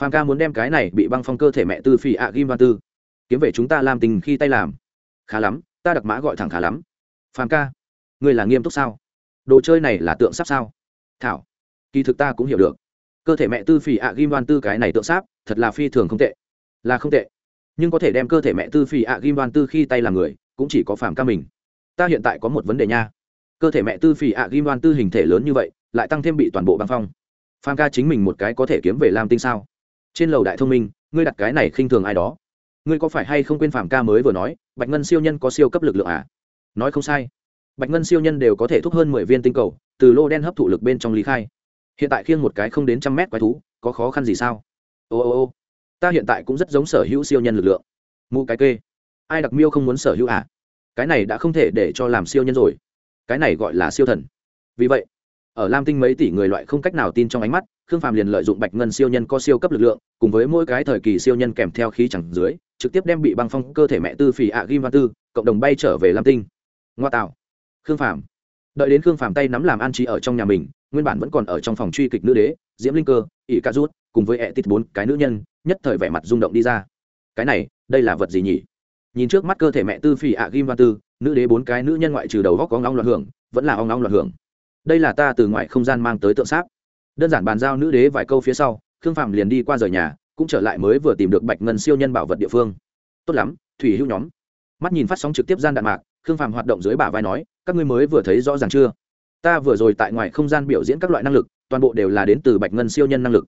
Phàm ca muốn đem cái này bị băng phong cơ thể mẹ tư phi ạ ghim văn tư kiếm về chúng ta làm tình khi tay làm. Khá lắm, ta đặc mã gọi thẳng khá lắm. Phàm ca, ngươi là nghiêm túc sao? Đồ chơi này là tượng sắp sao? Thảo, kỳ thực ta cũng hiểu được. Cơ thể mẹ tư phi ạ ghim văn tư cái này tượng sáp, thật là phi thường không tệ. Là không tệ. Nhưng có thể đem cơ thể mẹ tư phi ạ ghim văn tư khi tay làm người, cũng chỉ có phàm ca mình. Ta hiện tại có một vấn đề nha. Cơ thể mẹ tư phi ạ ghim văn tư hình thể lớn như vậy, lại tăng thêm bị toàn bộ băng phong. Phàm ca chính mình một cái có thể kiếm về làm tinh sao? Trên lầu đại thông minh, ngươi đặt cái này khinh thường ai đó? Ngươi có phải hay không quên phạm ca mới vừa nói, bạch ngân siêu nhân có siêu cấp lực lượng à? Nói không sai. Bạch ngân siêu nhân đều có thể thúc hơn mười viên tinh cầu, từ lô đen hấp thụ lực bên trong lý khai. Hiện tại khiêng một cái không đến trăm mét quái thú, có khó khăn gì sao? Ô ô ô, ta hiện tại cũng rất giống sở hữu siêu nhân lực lượng. Mụ cái kê. Ai đặc miêu không muốn sở hữu à? Cái này đã không thể để cho làm siêu nhân rồi. Cái này gọi là siêu thần. Vì vậy, ở lam tinh mấy tỷ người loại không cách nào tin trong ánh mắt khương phàm liền lợi dụng bạch ngân siêu nhân có siêu cấp lực lượng, cùng với mỗi cái thời kỳ siêu nhân kèm theo khí chẳng dưới, trực tiếp đem bị băng phong cơ thể mẹ tư phì ạ ghim văn tư, cộng đồng bay trở về lam tinh. Ngoa tạo. Khương phàm. Đợi đến khương phàm tay nắm làm an trí ở trong nhà mình, nguyên bản vẫn còn ở trong phòng truy kịch nữ đế, diễm linh cơ, ỷ ca rút, cùng với ẹ tít bốn, cái nữ nhân, nhất thời vẻ mặt rung động đi ra. Cái này, đây là vật gì nhỉ? Nhìn trước mắt cơ thể mẹ tư phì ạ ghim văn tư, nữ đế bốn cái nữ nhân ngoại trừ đầu góc có ngóng loạn hưởng, vẫn là ong ngóng loạn hưởng. Đây là ta từ ngoại không gian mang tới tượng sáp đơn giản bàn giao nữ đế vài câu phía sau, khương phạm liền đi qua rời nhà, cũng trở lại mới vừa tìm được bạch ngân siêu nhân bảo vật địa phương. Tốt lắm, thủy hữu nhóm. Mắt nhìn phát sóng trực tiếp gian đạn mạc, khương phạm hoạt động dưới bả vai nói, các ngươi mới vừa thấy rõ ràng chưa? Ta vừa rồi tại ngoài không gian biểu diễn các loại năng lực, toàn bộ đều là đến từ bạch ngân siêu nhân năng lực.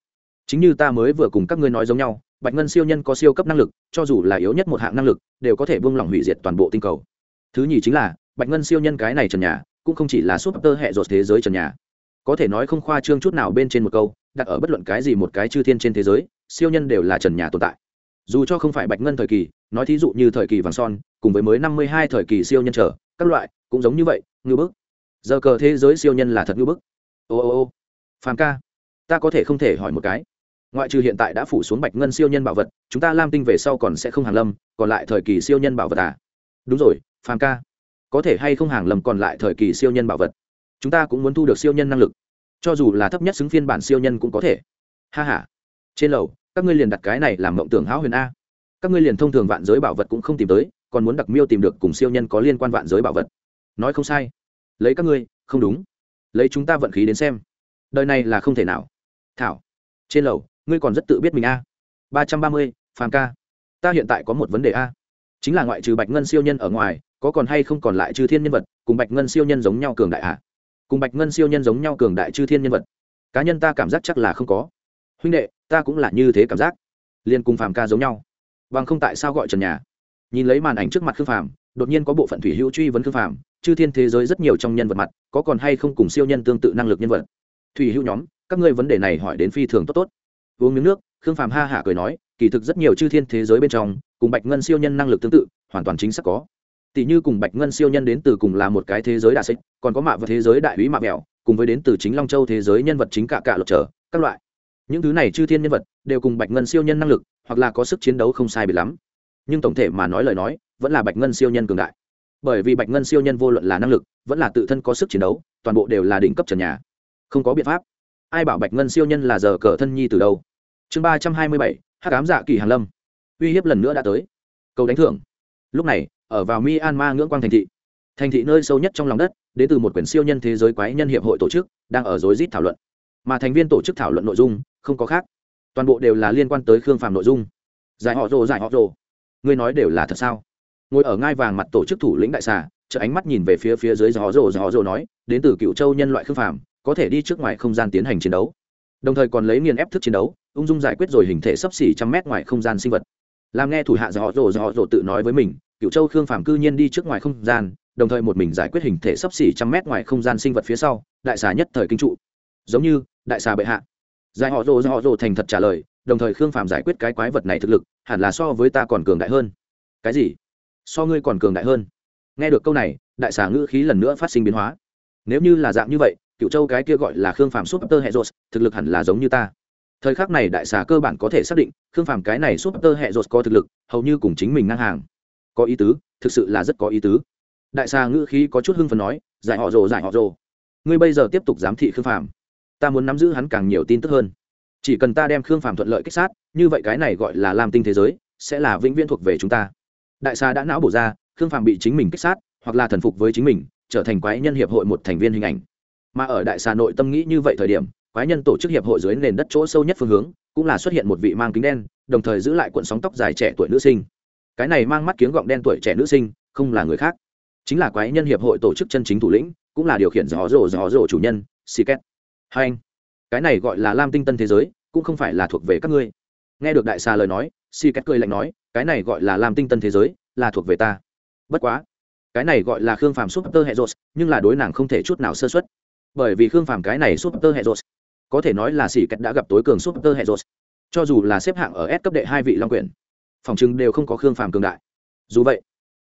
Chính như ta mới vừa cùng các ngươi nói giống nhau, bạch ngân siêu nhân có siêu cấp năng lực, cho dù là yếu nhất một hạng năng lực, đều có thể buông lỏng hủy diệt toàn bộ tinh cầu. Thứ nhì chính là, bạch ngân siêu nhân cái này trần nhà, cũng không chỉ là súp tơ hệ rột thế giới trần nhà có thể nói không khoa trương chút nào bên trên một câu, đặt ở bất luận cái gì một cái chư thiên trên thế giới, siêu nhân đều là trần nhà tồn tại. Dù cho không phải bạch ngân thời kỳ, nói thí dụ như thời kỳ vàng son, cùng với mới năm mươi hai thời kỳ siêu nhân trở, các loại, cũng giống như vậy ngư bức. Giờ cờ thế giới siêu nhân là thật ngư bức. Ô ô ô. Phàm ca, ta có thể không thể hỏi một cái. Ngoại trừ hiện tại đã phủ xuống bạch ngân siêu nhân bảo vật, chúng ta lam tinh về sau còn sẽ không hàng lâm, còn lại thời kỳ siêu nhân bảo vật à? Đúng rồi, phàm ca. Có thể hay không hàng lầm còn lại thời kỳ siêu nhân bảo vật? Chúng ta cũng muốn thu được siêu nhân năng lực. Cho dù là thấp nhất xứng phiên bản siêu nhân cũng có thể. Ha h a trên lầu, các ngươi liền đặt cái này làm mộng tưởng hão huyền a. Các ngươi liền thông thường vạn giới bảo vật cũng không tìm tới, còn muốn đặc miêu tìm được cùng siêu nhân có liên quan vạn giới bảo vật. Nói không sai. Lấy các ngươi, không đúng. Lấy chúng ta vận khí đến xem. Đời này là không thể nào. Thảo. Trên lầu, ngươi còn rất tự biết mình a. ba trăm ba mươi, phàm ca. Ta hiện tại có một vấn đề a. Chính là ngoại trừ bạch ngân siêu nhân ở ngoài, có còn hay không còn lại trừ thiên nhân vật, cùng bạch ngân siêu nhân giống nhau cường đại ạ? Cùng bạch ngân siêu nhân giống nhau cường đại chư thiên nhân vật cá nhân ta cảm giác chắc là không có huynh đệ ta cũng là như thế cảm giác liên cùng phàm ca giống nhau bằng không tại sao gọi trần nhà nhìn lấy màn ảnh trước mặt khương phàm đột nhiên có bộ phận thủy hữu truy vấn khương phàm chư thiên thế giới rất nhiều trong nhân vật mặt có còn hay không cùng siêu nhân tương tự năng lực nhân vật thủy hữu nhóm các ngươi vấn đề này hỏi đến phi thường tốt tốt uống miếng nước khương phàm ha hả cười nói kỳ thực rất nhiều chư thiên thế giới bên trong cùng bạch ngân siêu nhân năng lực tương tự hoàn toàn chính xác có tỷ như cùng bạch ngân siêu nhân đến từ cùng là một cái thế giới đà xích, còn có mạ và thế giới đại úy mạ mèo cùng với đến từ chính long châu thế giới nhân vật chính cả cả lột trở, các loại. Những thứ này chư thiên nhân vật đều cùng bạch ngân siêu nhân năng lực, hoặc là có sức chiến đấu không sai bị lắm. Nhưng tổng thể mà nói lời nói, vẫn là bạch ngân siêu nhân cường đại. Bởi vì bạch ngân siêu nhân vô luận là năng lực, vẫn là tự thân có sức chiến đấu, toàn bộ đều là đỉnh cấp trần nhà. Không có biện pháp. Ai bảo bạch ngân siêu nhân là giờ cờ thân nhi từ đâu? Chương ba trăm hai mươi bảy hát cám dạ kỳ hàn lâm. Uy hiếp lần nữa đã tới. Cầu đánh thưởng lúc này, ở vào myanmar ngưỡng quang thành thị. Thành thị nơi sâu nhất trong lòng đất, đến từ một quyển siêu nhân thế giới quái nhân hiệp hội tổ chức, đang ở rối rít thảo luận. Mà thành viên tổ chức thảo luận nội dung, không có khác. Toàn bộ đều là liên quan tới khương phàm nội dung. Giải họ rồ, giải họ rồ. Ngươi nói đều là thật sao? Ngồi ở ngai vàng mặt tổ chức thủ lĩnh đại xà chợ ánh mắt nhìn về phía phía dưới giải họ rồ, giải họ rồ nói, đến từ cựu châu nhân loại khương phàm, có thể đi trước ngoài không gian tiến hành chiến đấu. Đồng thời còn lấy nghiền ép thức chiến đấu, ung dung giải quyết rồi hình thể sấp xỉ trăm mét ngoài không gian sinh vật. Làm nghe thủ hạ giải họ rồ, giải họ rồ tự nói với mình cựu châu khương phàm cư nhiên đi trước ngoài không gian, đồng thời một mình giải quyết hình thể sấp xỉ trăm mét ngoài không gian sinh vật phía sau, đại xà nhất thời kinh trụ. Giống như, đại xà bệ hạ. Giải họ rồ họ rồ thành thật trả lời, đồng thời khương phàm giải quyết cái quái vật này thực lực, hẳn là so với ta còn cường đại hơn. Cái gì? So ngươi còn cường đại hơn? Nghe được câu này, đại xà ngữ khí lần nữa phát sinh biến hóa. Nếu như là dạng như vậy cựu châu cái kia gọi là khương phàm súp tơ hệ rột, thực lực hẳn là giống như ta. Thời khắc này đại xà cơ bản có thể xác định, khương phàm cái này súp tơ hệ rột có thực lực, hầu như cùng chính mình ngang hàng có ý tứ, thực sự là rất có ý tứ. Đại xà ngữ khí có chút hưng phần nói, giải họ rồ, giải họ rồ. Ngươi bây giờ tiếp tục giám thị khương phàm. Ta muốn nắm giữ hắn càng nhiều tin tức hơn. Chỉ cần ta đem khương phàm thuận lợi kích sát, như vậy cái này gọi là làm tinh thế giới, sẽ là vĩnh viễn thuộc về chúng ta. Đại xà đã não bổ ra, khương phàm bị chính mình kích sát, hoặc là thần phục với chính mình, trở thành quái nhân hiệp hội một thành viên hình ảnh. Mà ở đại xà nội tâm nghĩ như vậy thời điểm, quái nhân tổ chức hiệp hội dưới nền đất chỗ sâu nhất phương hướng, cũng là xuất hiện một vị mang kính đen, đồng thời giữ lại cuộn sóng tóc dài trẻ tuổi nữ sinh cái này mang mắt kiếng gọng đen tuổi trẻ nữ sinh, không là người khác. Chính là quái nhân hiệp hội tổ chức chân chính thủ lĩnh, cũng là điều khiển gió rổ gió rổ chủ nhân si két hai anh, cái này gọi là lam tinh tân thế giới, cũng không phải là thuộc về các ngươi. Nghe được đại xà lời nói si két cười lạnh nói, cái này gọi là lam tinh tân thế giới, là thuộc về ta. Bất quá, cái này gọi là khương phàm súp tơ hệ rột nhưng là đối nàng không thể chút nào sơ xuất bởi vì khương phàm cái này súp tơ hệ rột có thể nói là xỉ Két đã gặp tối cường súp tơ hệ rột cho dù là xếp hạng ở S cấp đệ hai vị long quyền phòng chừng đều không có khương phàm cường đại. Dù vậy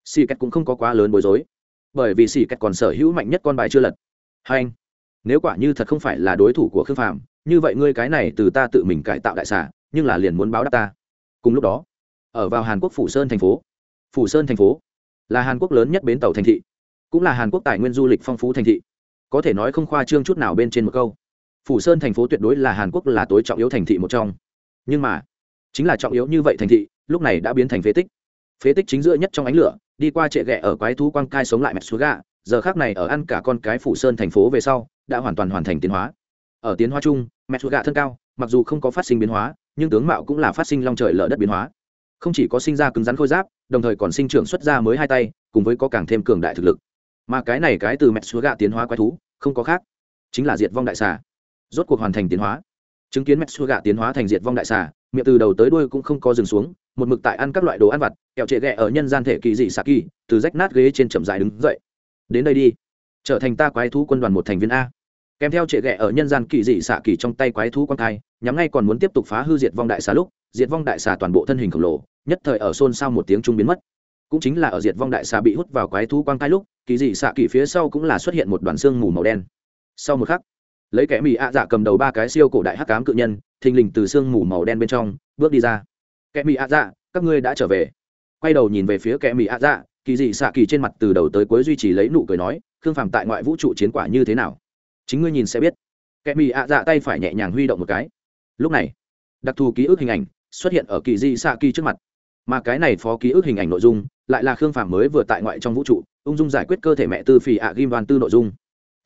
xỉ cách cũng không có quá lớn bối rối, bởi vì xỉ cách còn sở hữu mạnh nhất con bài chưa lật. Hai anh, nếu quả như thật không phải là đối thủ của khương phàm, như vậy ngươi cái này từ ta tự mình cải tạo đại xả nhưng là liền muốn báo đáp ta. Cùng lúc đó, ở vào hàn quốc phủ sơn thành phố, phủ sơn thành phố là hàn quốc lớn nhất bến tàu thành thị, cũng là hàn quốc tài nguyên du lịch phong phú thành thị. Có thể nói không khoa trương chút nào bên trên một câu, phủ sơn thành phố tuyệt đối là hàn quốc là tối trọng yếu thành thị một trong. Nhưng mà, chính là trọng yếu như vậy thành thị lúc này đã biến thành phế tích. Phế tích chính giữa nhất trong ánh lửa, đi qua trệ ghẹ ở quái thú quang cai sống lại mẹ xúa gà, giờ khác này ở ăn cả con cái phủ sơn thành phố về sau, đã hoàn toàn hoàn thành tiến hóa. Ở tiến hóa chung, mẹ xúa gà thân cao, mặc dù không có phát sinh biến hóa, nhưng tướng mạo cũng là phát sinh long trời lở đất biến hóa. Không chỉ có sinh ra cứng rắn khôi giáp, đồng thời còn sinh trưởng xuất ra mới hai tay, cùng với có càng thêm cường đại thực lực. Mà cái này cái từ mẹ xúa gà tiến hóa quái thú, không có khác, chính là diệt vong đại xà. Rốt cuộc hoàn thành tiến hóa. Chứng kiến mẹ xúa gà tiến hóa thành diệt vong đại xà miệng từ đầu tới đuôi cũng không có dừng xuống, một mực tại ăn các loại đồ ăn vặt, kẹo trệ ghẹ ở nhân gian thể kỳ dị xà kỳ, từ rách nát ghế trên chậm dài đứng dậy. Đến đây đi. Trở thành ta quái thú quân đoàn một thành viên a. Kèm theo trệ ghẹ ở nhân gian kỳ dị xạ kỳ trong tay quái thú quang thai, nhắm ngay còn muốn tiếp tục phá hư diệt vong đại xà lúc, diệt vong đại xà toàn bộ thân hình khổng lồ, nhất thời ở xôn xao một tiếng trung biến mất. Cũng chính là ở diệt vong đại xà bị hút vào quái thú quang thai lúc, kỳ dị xạ kỳ phía sau cũng là xuất hiện một đoàn xương mù màu đen. Sau một khắc lấy kẻ mỹ ạ dạ cầm đầu ba cái siêu cổ đại hắc cám cự nhân, thình lình từ xương mù màu đen bên trong, bước đi ra. Kẻ mỹ ạ dạ các ngươi đã trở về. Quay đầu nhìn về phía kẻ mỹ ạ dạ kỳ dị xạ kỳ trên mặt từ đầu tới cuối duy trì lấy nụ cười nói, khương phàm tại ngoại vũ trụ chiến quả như thế nào? Chính ngươi nhìn sẽ biết. Kẻ mỹ ạ dạ tay phải nhẹ nhàng huy động một cái. Lúc này, đặc thù ký ức hình ảnh xuất hiện ở kỳ di xạ kỳ trước mặt. Mà cái này phó ký ức hình ảnh nội dung lại là khương phàm mới vừa tại ngoại trong vũ trụ, ung dung giải quyết cơ thể mẹ tư phì ạ ghim đoàn tư nội dung.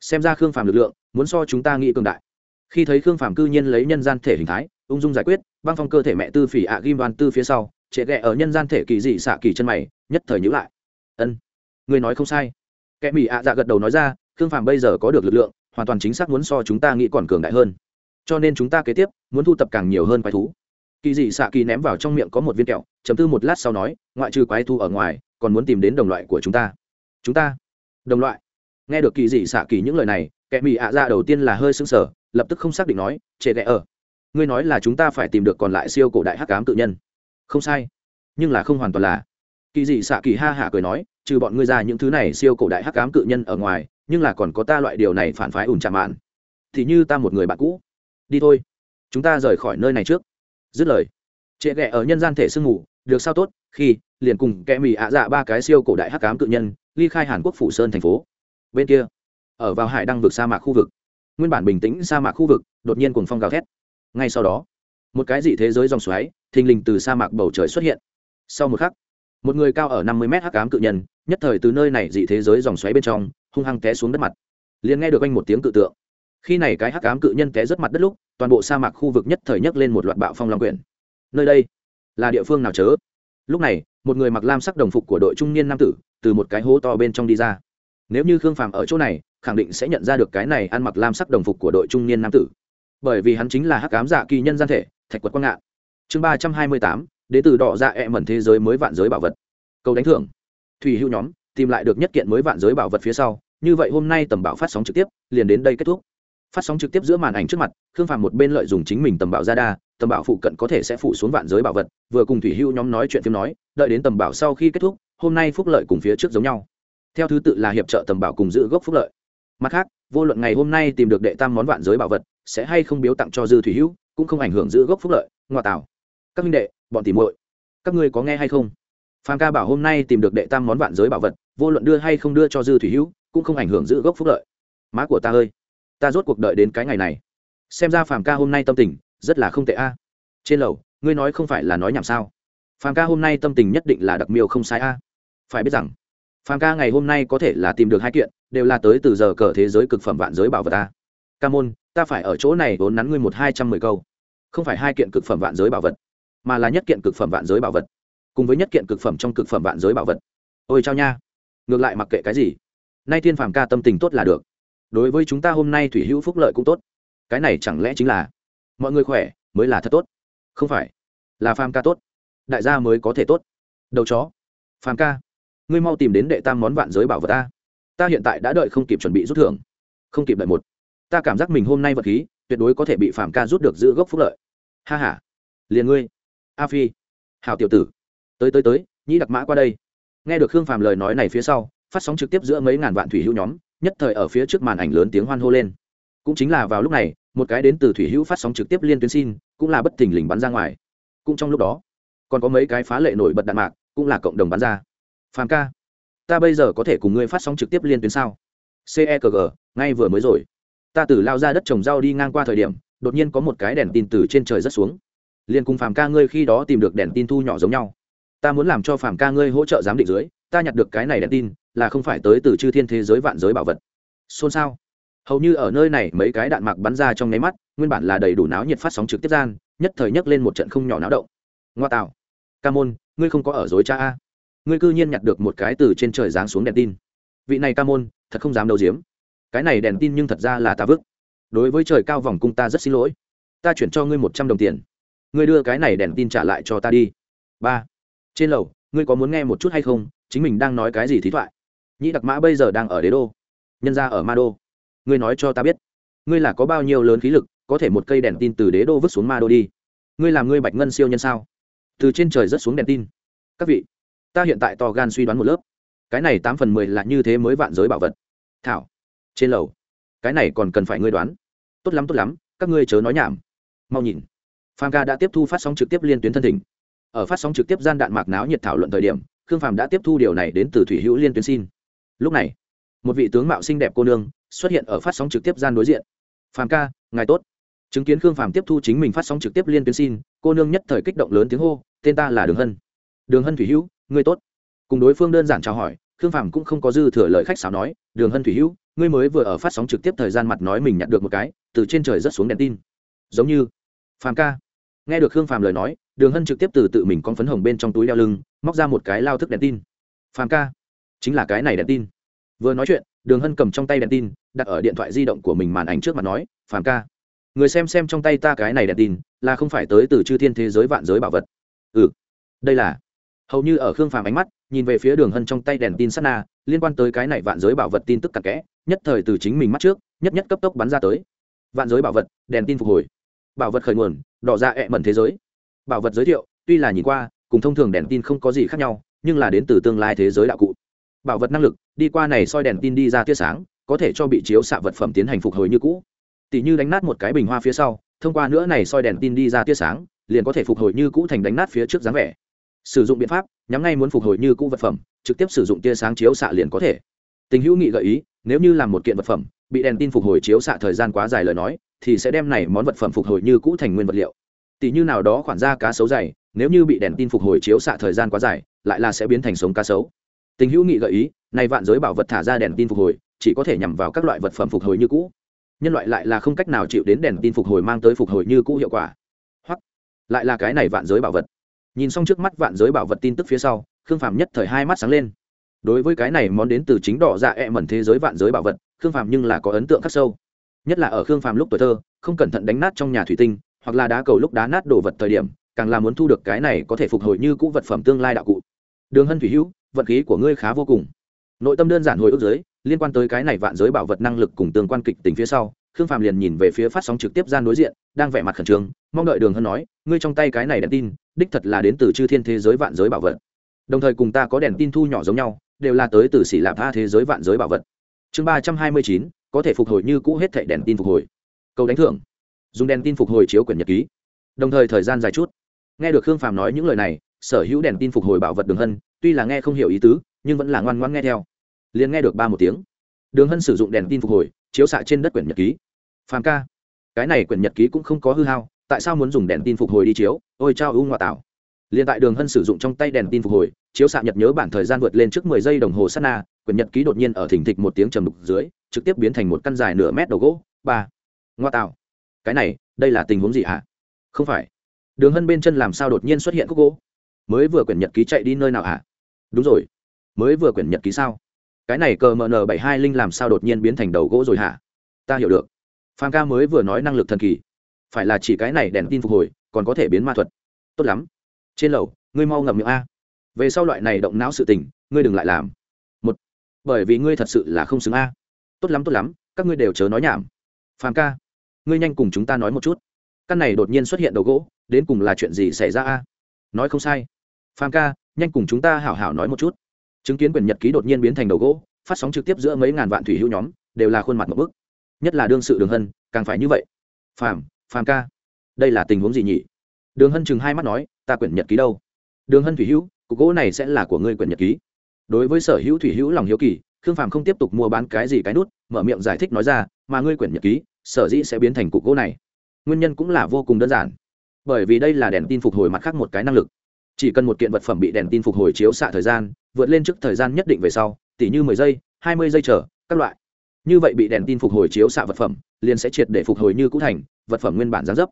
Xem ra khương phàm lực lượng muốn so chúng ta nghĩ cường đại. Khi thấy khương phàm cư nhiên lấy nhân gian thể hình thái, ung dung giải quyết, băng phong cơ thể mẹ tư phỉ ạ ghim đoàn tư phía sau trệ ghẹ ở nhân gian thể kỳ dị xạ kỳ chân mày, nhất thời nhữ lại. Ân, người nói không sai. Kẻ mỹ ạ dạ gật đầu nói ra, khương phàm bây giờ có được lực lượng, hoàn toàn chính xác muốn so chúng ta nghĩ còn cường đại hơn. Cho nên chúng ta kế tiếp muốn thu tập càng nhiều hơn quái thú. Kỳ dị xạ kỳ ném vào trong miệng có một viên kẹo, chấm tư một lát sau nói, ngoại trừ quái thú ở ngoài, còn muốn tìm đến đồng loại của chúng ta. Chúng ta? Đồng loại nghe được kỳ dị xạ kỳ những lời này, kẻ mỹ ạ dạ đầu tiên là hơi sững sờ, lập tức không xác định nói, trệ đẻ ở, ngươi nói là chúng ta phải tìm được còn lại siêu cổ đại hắc cám tự nhân. Không sai, nhưng là không hoàn toàn là. Kỳ dị xạ kỳ ha hả cười nói, trừ bọn ngươi ra những thứ này siêu cổ đại hắc cám cự nhân ở ngoài, nhưng là còn có ta loại điều này phản phái ủn chạm mạn. Thì như ta một người bạn cũ. Đi thôi, chúng ta rời khỏi nơi này trước. Dứt lời, trệ ghẹ ở nhân gian thể sương ngủ được sao tốt, khi liền cùng kẻ mì ạ dạ ba cái siêu cổ đại hắc cám cự nhân, ly khai hàn quốc phủ sơn thành phố bên kia, ở vào hải đăng vực sa mạc khu vực. Nguyên bản bình tĩnh sa mạc khu vực, đột nhiên cùng phong gào thét. Ngay sau đó, một cái dị thế giới dòng xoáy, thình lình từ sa mạc bầu trời xuất hiện. Sau một khắc, một người cao ở năm mươi mét hắc ám cự nhân, nhất thời từ nơi này dị thế giới dòng xoáy bên trong, hung hăng té xuống đất mặt. Liền nghe được anh một tiếng cự tượng. Khi này cái hắc ám cự nhân té rất mặt đất lúc, toàn bộ sa mạc khu vực nhất thời nhấc lên một loạt bạo phong long quyển. Nơi đây là địa phương nào chớ? Lúc này, một người mặc lam sắc đồng phục của đội trung niên nam tử, từ một cái hố to bên trong đi ra nếu như khương phàm ở chỗ này, khẳng định sẽ nhận ra được cái này ăn mặc lam sắc đồng phục của đội trung niên nam tử. Bởi vì hắn chính là hắc cám dạ kỳ nhân gian thể, thạch quật quang ngạn. Chương ba trăm hai mươi tám, đế tử đỏ dạ e mẩn thế giới mới vạn giới bảo vật. Câu đánh thưởng. Thủy hữu nhóm, tìm lại được nhất kiện mới vạn giới bảo vật phía sau. Như vậy hôm nay tầm bảo phát sóng trực tiếp, liền đến đây kết thúc. Phát sóng trực tiếp giữa màn ảnh trước mặt, khương phàm một bên lợi dùng chính mình tầm bảo ra đa, tầm bảo phụ cận có thể sẽ phụ xuống vạn giới bảo vật. Vừa cùng thủy hưu nhóm nói chuyện phim nói, đợi đến tầm bảo sau khi kết thúc, hôm nay phúc lợi cùng phía trước giống nhau theo thứ tự là hiệp trợ tầm bảo cùng giữ gốc phúc lợi. Mặt khác, vô luận ngày hôm nay tìm được đệ tam món vạn giới bảo vật, sẽ hay không biếu tặng cho dư thủy hữu, cũng không ảnh hưởng giữ gốc phúc lợi, ngoa tạo. Các minh đệ, bọn tìm muội, các ngươi có nghe hay không? Phan ca bảo hôm nay tìm được đệ tam món vạn giới bảo vật, vô luận đưa hay không đưa cho dư thủy hữu, cũng không ảnh hưởng giữ gốc phúc lợi. Má của ta ơi, ta rốt cuộc đợi đến cái ngày này. Xem ra phàm ca hôm nay tâm tình, rất là không tệ a. Trên lầu, ngươi nói không phải là nói nhảm sao? Phàm ca hôm nay tâm tình nhất định là đặc miêu không sai a. Phải biết rằng phàm ca ngày hôm nay có thể là tìm được hai kiện, đều là tới từ giờ cờ thế giới cực phẩm vạn giới bảo vật ta. Ca môn, ta phải ở chỗ này vốn nắn ngươi một hai trăm mười câu. Không phải hai kiện cực phẩm vạn giới bảo vật, mà là nhất kiện cực phẩm vạn giới bảo vật. Cùng với nhất kiện cực phẩm trong cực phẩm vạn giới bảo vật. Ôi chao nha. Ngược lại mặc kệ cái gì, nay thiên phàm ca tâm tình tốt là được. Đối với chúng ta hôm nay thủy hữu phúc lợi cũng tốt. Cái này chẳng lẽ chính là, mọi người khỏe, mới là thật tốt? Không phải, là phàm ca tốt. Đại gia mới có thể tốt. Đầu chó, phàm ca ngươi mau tìm đến đệ tam món vạn giới bảo vật ta. Ta hiện tại đã đợi không kịp chuẩn bị rút thưởng. Không kịp đợi một. Ta cảm giác mình hôm nay vật khí, tuyệt đối có thể bị Phạm ca rút được giữ gốc phúc lợi. Ha h a liền ngươi. A phi. Hào tiểu tử. Tới tới tới, nhĩ đặc mã qua đây. Nghe được khương phàm lời nói này phía sau, phát sóng trực tiếp giữa mấy ngàn vạn thủy hữu nhóm, nhất thời ở phía trước màn ảnh lớn tiếng hoan hô lên. Cũng chính là vào lúc này, một cái đến từ thủy hữu phát sóng trực tiếp liên tuyến xin, cũng là bất thình lình bắn ra ngoài. Cũng trong lúc đó, còn có mấy cái phá lệ nổi bật đạn mạc, cũng là cộng đồng bắn ra phàm ca, ta bây giờ có thể cùng ngươi phát sóng trực tiếp liên tuyến sao? Cegg ngay vừa mới rồi. Ta từ lao ra đất trồng rau đi ngang qua thời điểm, đột nhiên có một cái đèn tin từ trên trời rất xuống. Liền cùng phàm ca ngươi khi đó tìm được đèn tin thu nhỏ giống nhau. Ta muốn làm cho phàm ca ngươi hỗ trợ giám định dưới, ta nhặt được cái này đèn tin, là không phải tới từ chư thiên thế giới vạn giới bảo vật. Xôn xao. Hầu như ở nơi này mấy cái đạn mạc bắn ra trong nháy mắt, nguyên bản là đầy đủ náo nhiệt phát sóng trực tiếp gian, nhất thời nhấc lên một trận không nhỏ náo động. Ngoa tạo. Ca môn, ngươi không có ở dối cha a ngươi cư nhiên nhặt được một cái từ trên trời giáng xuống đèn tin. Vị này ca môn, thật không dám đầu diếm cái này đèn tin nhưng thật ra là ta vứt đối với trời cao vòng cung ta rất xin lỗi. Ta chuyển cho ngươi một trăm đồng tiền. Ngươi đưa cái này đèn tin trả lại cho ta đi. Ba. Trên lầu, ngươi có muốn nghe một chút hay không? Chính mình đang nói cái gì thí thoại? Nhĩ đặc mã bây giờ đang ở đế đô. Nhân ra ở ma đô. Ngươi nói cho ta biết. Ngươi là có bao nhiêu lớn khí lực, có thể một cây đèn tin từ đế đô vứt xuống ma đô đi? Ngươi làm ngươi bạch ngân siêu nhân sao? Từ trên trời rớt xuống đèn tin. Các vị ta hiện tại to gan suy đoán một lớp. Cái này tám phần mười là như thế mới vạn giới bảo vật. Thảo, trên lầu. Cái này còn cần phải ngươi đoán. Tốt lắm tốt lắm, các ngươi chớ nói nhảm. Mau nhìn. Phan ca đã tiếp thu phát sóng trực tiếp liên tuyến thân thỉnh. Ở phát sóng trực tiếp gian đạn mạc náo nhiệt thảo luận thời điểm, khương phàm đã tiếp thu điều này đến từ thủy hữu liên tuyến xin. Lúc này, một vị tướng mạo xinh đẹp cô nương xuất hiện ở phát sóng trực tiếp gian đối diện. Phàm ca, ngài tốt. Chứng kiến khương phàm tiếp thu chính mình phát sóng trực tiếp liên tuyến xin, cô nương nhất thời kích động lớn tiếng hô, tên ta là đường hân đường hân thủy hữu, ngươi tốt. Cùng đối phương đơn giản chào hỏi, khương phàm cũng không có dư thừa lời khách sáo nói, đường hân thủy hữu, ngươi mới vừa ở phát sóng trực tiếp thời gian mặt nói mình nhận được một cái, từ trên trời rất xuống đèn tin. Giống như phàm ca. Nghe được khương phàm lời nói, đường hân trực tiếp từ tự mình con phấn hồng bên trong túi đeo lưng, móc ra một cái lao thức đèn tin. Phàm ca, chính là cái này đèn tin. Vừa nói chuyện, đường hân cầm trong tay đèn tin, đặt ở điện thoại di động của mình màn ảnh trước mặt nói, phàm ca, người xem xem trong tay ta cái này đèn tin, là không phải tới từ chư thiên thế giới vạn giới bảo vật. Ừ đây là hầu như ở khương phàm ánh mắt, nhìn về phía đường hân trong tay đèn tin sắt na, liên quan tới cái này vạn giới bảo vật tin tức cặn kẽ, nhất thời từ chính mình mắt trước, nhất nhất cấp tốc bắn ra tới. Vạn giới bảo vật, đèn tin phục hồi. Bảo vật khởi nguồn, đỏ ra ẹ mẩn thế giới. Bảo vật giới thiệu, tuy là nhìn qua, cùng thông thường đèn tin không có gì khác nhau, nhưng là đến từ tương lai thế giới đạo cụ. Bảo vật năng lực, đi qua này soi đèn tin đi ra tia sáng, có thể cho bị chiếu xạ vật phẩm tiến hành phục hồi như cũ. Tỷ như đánh nát một cái bình hoa phía sau, thông qua nữa này soi đèn tin đi ra tia sáng, liền có thể phục hồi như cũ thành đánh nát phía trước dáng vẻ sử dụng biện pháp, nhắm ngay muốn phục hồi như cũ vật phẩm, trực tiếp sử dụng tia sáng chiếu xạ liền có thể. Tình hữu nghị gợi ý, nếu như làm một kiện vật phẩm, bị đèn tin phục hồi chiếu xạ thời gian quá dài lời nói, thì sẽ đem này món vật phẩm phục hồi như cũ thành nguyên vật liệu. Tỷ như nào đó khoản da cá sấu dày, nếu như bị đèn tin phục hồi chiếu xạ thời gian quá dài, lại là sẽ biến thành sống cá sấu. Tình hữu nghị gợi ý, này vạn giới bảo vật thả ra đèn tin phục hồi, chỉ có thể nhằm vào các loại vật phẩm phục hồi như cũ. Nhân loại lại là không cách nào chịu đến đèn tin phục hồi mang tới phục hồi như cũ hiệu quả. Hoặc, lại là cái này vạn giới bảo vật nhìn xong trước mắt vạn giới bảo vật tin tức phía sau, khương phàm nhất thời hai mắt sáng lên. Đối với cái này món đến từ chính đỏ dạ e-mẩn thế giới vạn giới bảo vật, khương phàm nhưng là có ấn tượng khắc sâu. Nhất là ở khương phàm lúc tuổi thơ, không cẩn thận đánh nát trong nhà thủy tinh, hoặc là đá cầu lúc đá nát đồ vật thời điểm, càng là muốn thu được cái này có thể phục hồi như cũ vật phẩm tương lai đạo cụ. Đường hân thủy hữu, vận khí của ngươi khá vô cùng. Nội tâm đơn giản hồi ức giới, liên quan tới cái này vạn giới bảo vật năng lực cùng tương quan kịch tình phía sau khương phạm liền nhìn về phía phát sóng trực tiếp gian đối diện, đang vẻ mặt khẩn trương, mong đợi đường hân nói, ngươi trong tay cái này đèn tin, đích thật là đến từ chư thiên thế giới vạn giới bảo vật. Đồng thời cùng ta có đèn tin thu nhỏ giống nhau, đều là tới từ xỉ lạp tha thế giới vạn giới bảo vật. Chương ba trăm hai mươi chín, có thể phục hồi như cũ hết thệ đèn tin phục hồi. Câu đánh thưởng. Dùng đèn tin phục hồi chiếu quyển nhật ký. Đồng thời thời gian dài chút. Nghe được khương phàm nói những lời này, sở hữu đèn tin phục hồi bảo vật đường hân, tuy là nghe không hiểu ý tứ, nhưng vẫn là ngoan ngoan nghe theo. Liền nghe được ba một tiếng. Đường hân sử dụng đèn tin phục hồi, chiếu xạ trên đất quyển nhật ký phàm ca, cái này quyển nhật ký cũng không có hư hao, tại sao muốn dùng đèn tin phục hồi đi chiếu? Ôi trao ưu ngoại tạo liền tại đường hân sử dụng trong tay đèn tin phục hồi, chiếu xạ nhật nhớ bản thời gian vượt lên trước mười giây đồng hồ sát na, quyển nhật ký đột nhiên ở thỉnh thịch một tiếng trầm đục dưới, trực tiếp biến thành một căn dài nửa mét đầu gỗ. Ba. Ngoa tạo cái này, đây là tình huống gì hả? Không phải. Đường hân bên chân làm sao đột nhiên xuất hiện khúc gỗ? Mới vừa quyển nhật ký chạy đi nơi nào hả? Đúng rồi. Mới vừa quyển nhật ký sao? Cái này cờ mn bảy hai linh làm sao đột nhiên biến thành đầu gỗ rồi hả? Ta hiểu được phan ca mới vừa nói năng lực thần kỳ. Phải là chỉ cái này đèn tin phục hồi, còn có thể biến ma thuật. Tốt lắm. Trên lầu, ngươi mau ngậm miệng a. Về sau loại này động não sự tình, ngươi đừng lại làm. Một, bởi vì ngươi thật sự là không xứng a. Tốt lắm tốt lắm, các ngươi đều chớ nói nhảm. Phàm ca, ngươi nhanh cùng chúng ta nói một chút. Căn này đột nhiên xuất hiện đầu gỗ, đến cùng là chuyện gì xảy ra a? Nói không sai. Phàm ca, nhanh cùng chúng ta hảo hảo nói một chút. Chứng kiến quyển nhật ký đột nhiên biến thành đầu gỗ, phát sóng trực tiếp giữa mấy ngàn vạn thủy hữu nhóm, đều là khuôn mặt một bức nhất là đương sự đường hân, càng phải như vậy. Phàm phàm ca, đây là tình huống gì nhỉ? Đường hân chừng hai mắt nói, ta quyển nhật ký đâu? Đường hân thủy hữu, cục gỗ này sẽ là của ngươi quyển nhật ký. Đối với sở hữu thủy hữu lòng hiếu kỳ, khương phàm không tiếp tục mua bán cái gì cái nút, mở miệng giải thích nói ra, mà ngươi quyển nhật ký, sở dĩ sẽ biến thành cục gỗ này? Nguyên nhân cũng là vô cùng đơn giản. Bởi vì đây là đèn tin phục hồi mặt khác một cái năng lực. Chỉ cần một kiện vật phẩm bị đèn tin phục hồi chiếu xạ thời gian, vượt lên trước thời gian nhất định về sau, tỉ như mười giây, hai mươi giây chờ, các loại như vậy bị đèn tin phục hồi chiếu xạ vật phẩm, liền sẽ triệt để phục hồi như cũ thành, vật phẩm nguyên bản gián dấp.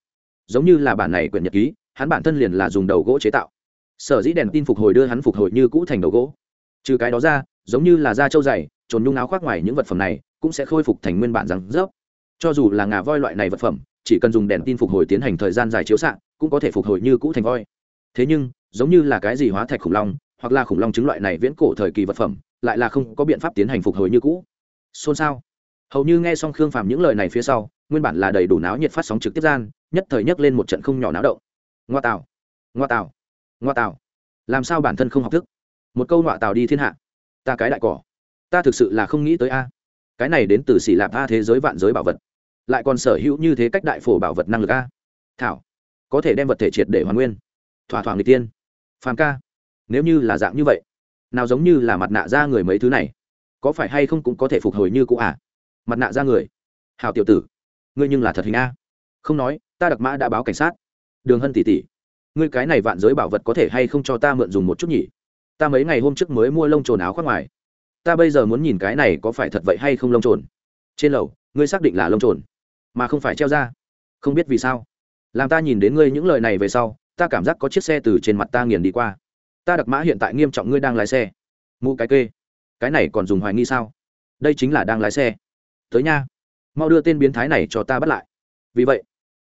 Giống như là bản này quyển nhật ký, hắn bản thân liền là dùng đầu gỗ chế tạo. Sở dĩ đèn tin phục hồi đưa hắn phục hồi như cũ thành đầu gỗ. Trừ cái đó ra, giống như là da trâu dày, trồn nhung áo khoác ngoài những vật phẩm này, cũng sẽ khôi phục thành nguyên bản răng rớp cho dù là ngà voi loại này vật phẩm, chỉ cần dùng đèn tin phục hồi tiến hành thời gian dài chiếu xạ, cũng có thể phục hồi như cũ thành voi. Thế nhưng, giống như là cái gì hóa thạch khủng long, hoặc là khủng long chứng loại này viễn cổ thời kỳ vật phẩm, lại là không có biện pháp tiến hành phục hồi như cũ xôn xao. Hầu như nghe xong khương phàm những lời này phía sau, nguyên bản là đầy đủ náo nhiệt phát sóng trực tiếp gian, nhất thời nhấc lên một trận không nhỏ náo động. Ngoa tạo ngoa tạo ngoa tạo làm sao bản thân không học thức? Một câu ngoa tạo đi thiên hạ. Ta cái đại cỏ. Ta thực sự là không nghĩ tới a. Cái này đến từ xỉ lạp a thế giới vạn giới bảo vật. Lại còn sở hữu như thế cách đại phổ bảo vật năng lực a. Thảo, có thể đem vật thể triệt để hoàn nguyên. Thỏa thoảng người tiên. Phàm ca, nếu như là dạng như vậy, nào giống như là mặt nạ ra người mấy thứ này có phải hay không cũng có thể phục hồi như cũ à? Mặt nạ ra người. Hào tiểu tử, ngươi nhưng là thật hình a. Không nói, ta đặc mã đã báo cảnh sát. Đường hân tỷ tỷ, ngươi cái này vạn giới bảo vật có thể hay không cho ta mượn dùng một chút nhỉ? Ta mấy ngày hôm trước mới mua lông trồn áo khoác ngoài. Ta bây giờ muốn nhìn cái này có phải thật vậy hay không lông trồn. Trên lầu, ngươi xác định là lông trồn, mà không phải treo ra không biết vì sao. Làm ta nhìn đến ngươi những lời này về sau, ta cảm giác có chiếc xe từ trên mặt ta nghiền đi qua. Ta đặc mã hiện tại nghiêm trọng ngươi đang lái xe. Mụ cái kê cái này còn dùng hoài nghi sao? Đây chính là đang lái xe. Tới nha. Mau đưa tên biến thái này cho ta bắt lại. Vì vậy,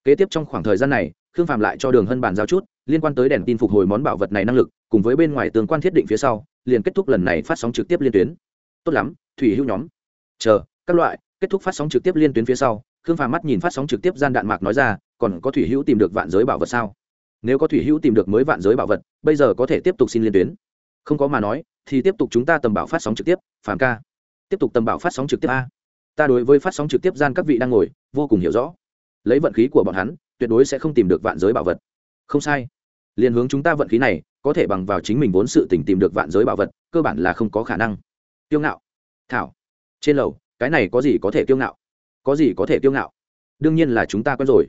kế tiếp trong khoảng thời gian này, khương phạm lại cho đường hân bàn giao chút, liên quan tới đèn tin phục hồi món bảo vật này năng lực, cùng với bên ngoài tương quan thiết định phía sau, liền kết thúc lần này phát sóng trực tiếp liên tuyến. Tốt lắm, thủy hữu nhóm. Chờ, các loại, kết thúc phát sóng trực tiếp liên tuyến phía sau, khương phàm mắt nhìn phát sóng trực tiếp gian đạn mạc nói ra, còn có thủy hữu tìm được vạn giới bảo vật sao? Nếu có thủy hữu tìm được mới vạn giới bảo vật, bây giờ có thể tiếp tục xin liên tuyến. Không có mà nói thì tiếp tục chúng ta tầm bảo phát sóng trực tiếp, phàm ca. Tiếp tục tầm bảo phát sóng trực tiếp a. Ta đối với phát sóng trực tiếp gian các vị đang ngồi, vô cùng hiểu rõ. Lấy vận khí của bọn hắn, tuyệt đối sẽ không tìm được vạn giới bảo vật. Không sai. Liền hướng chúng ta vận khí này, có thể bằng vào chính mình vốn sự tỉnh tìm được vạn giới bảo vật, cơ bản là không có khả năng. Tiêu ngạo. Thảo. Trên lầu, cái này có gì có thể tiêu ngạo? Có gì có thể tiêu ngạo? Đương nhiên là chúng ta quen rồi.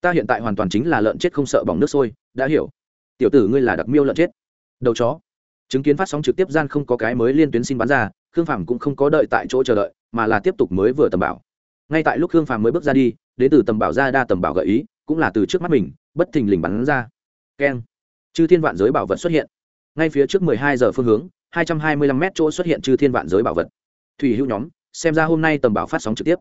Ta hiện tại hoàn toàn chính là lợn chết không sợ bỏng nước sôi, đã hiểu. Tiểu tử ngươi là đặc miêu lợn chết. Đầu chó chứng kiến phát sóng trực tiếp gian không có cái mới liên tuyến xin bán ra, khương phàm cũng không có đợi tại chỗ chờ đợi, mà là tiếp tục mới vừa tầm bảo. Ngay tại lúc khương phàm mới bước ra đi, đến từ tầm bảo ra đa tầm bảo gợi ý, cũng là từ trước mắt mình, bất thình lình bắn ra. Keng. Chư thiên vạn giới bảo vật xuất hiện. Ngay phía trước mười hai giờ phương hướng, hai trăm hai mươi lăm mét chỗ xuất hiện chư thiên vạn giới bảo vật. Thủy hữu nhóm, xem ra hôm nay tầm bảo phát sóng trực tiếp.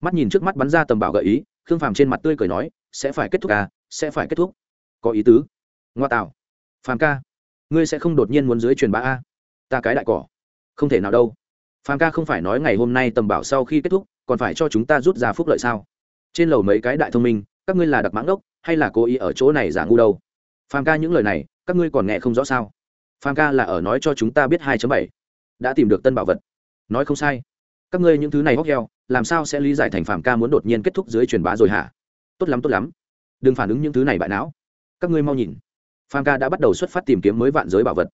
Mắt nhìn trước mắt bắn ra tầm bảo gợi ý, khương phàm trên mặt tươi cười nói, sẽ phải kết thúc à? Sẽ phải kết thúc. Có ý tứ. Ngoa tạo. Phàm ca ngươi sẽ không đột nhiên muốn dưới truyền bá a? Ta cái đại cỏ. Không thể nào đâu. Phàm ca không phải nói ngày hôm nay tầm bảo sau khi kết thúc, còn phải cho chúng ta rút ra phúc lợi sao? Trên lầu mấy cái đại thông minh, các ngươi là đặc mãng đốc, hay là cố ý ở chỗ này giả ngu đâu? Phàm ca những lời này, các ngươi còn nghe không rõ sao? Phàm ca là ở nói cho chúng ta biết 2 bảy. Đã tìm được tân bảo vật. Nói không sai. Các ngươi những thứ này hóc heo, làm sao sẽ lý giải thành phàm ca muốn đột nhiên kết thúc dưới truyền bá rồi hả? Tốt lắm tốt lắm. Đừng phản ứng những thứ này bại não. Các ngươi mau nhìn phàm ca đã bắt đầu xuất phát tìm kiếm mới vạn giới bảo vật.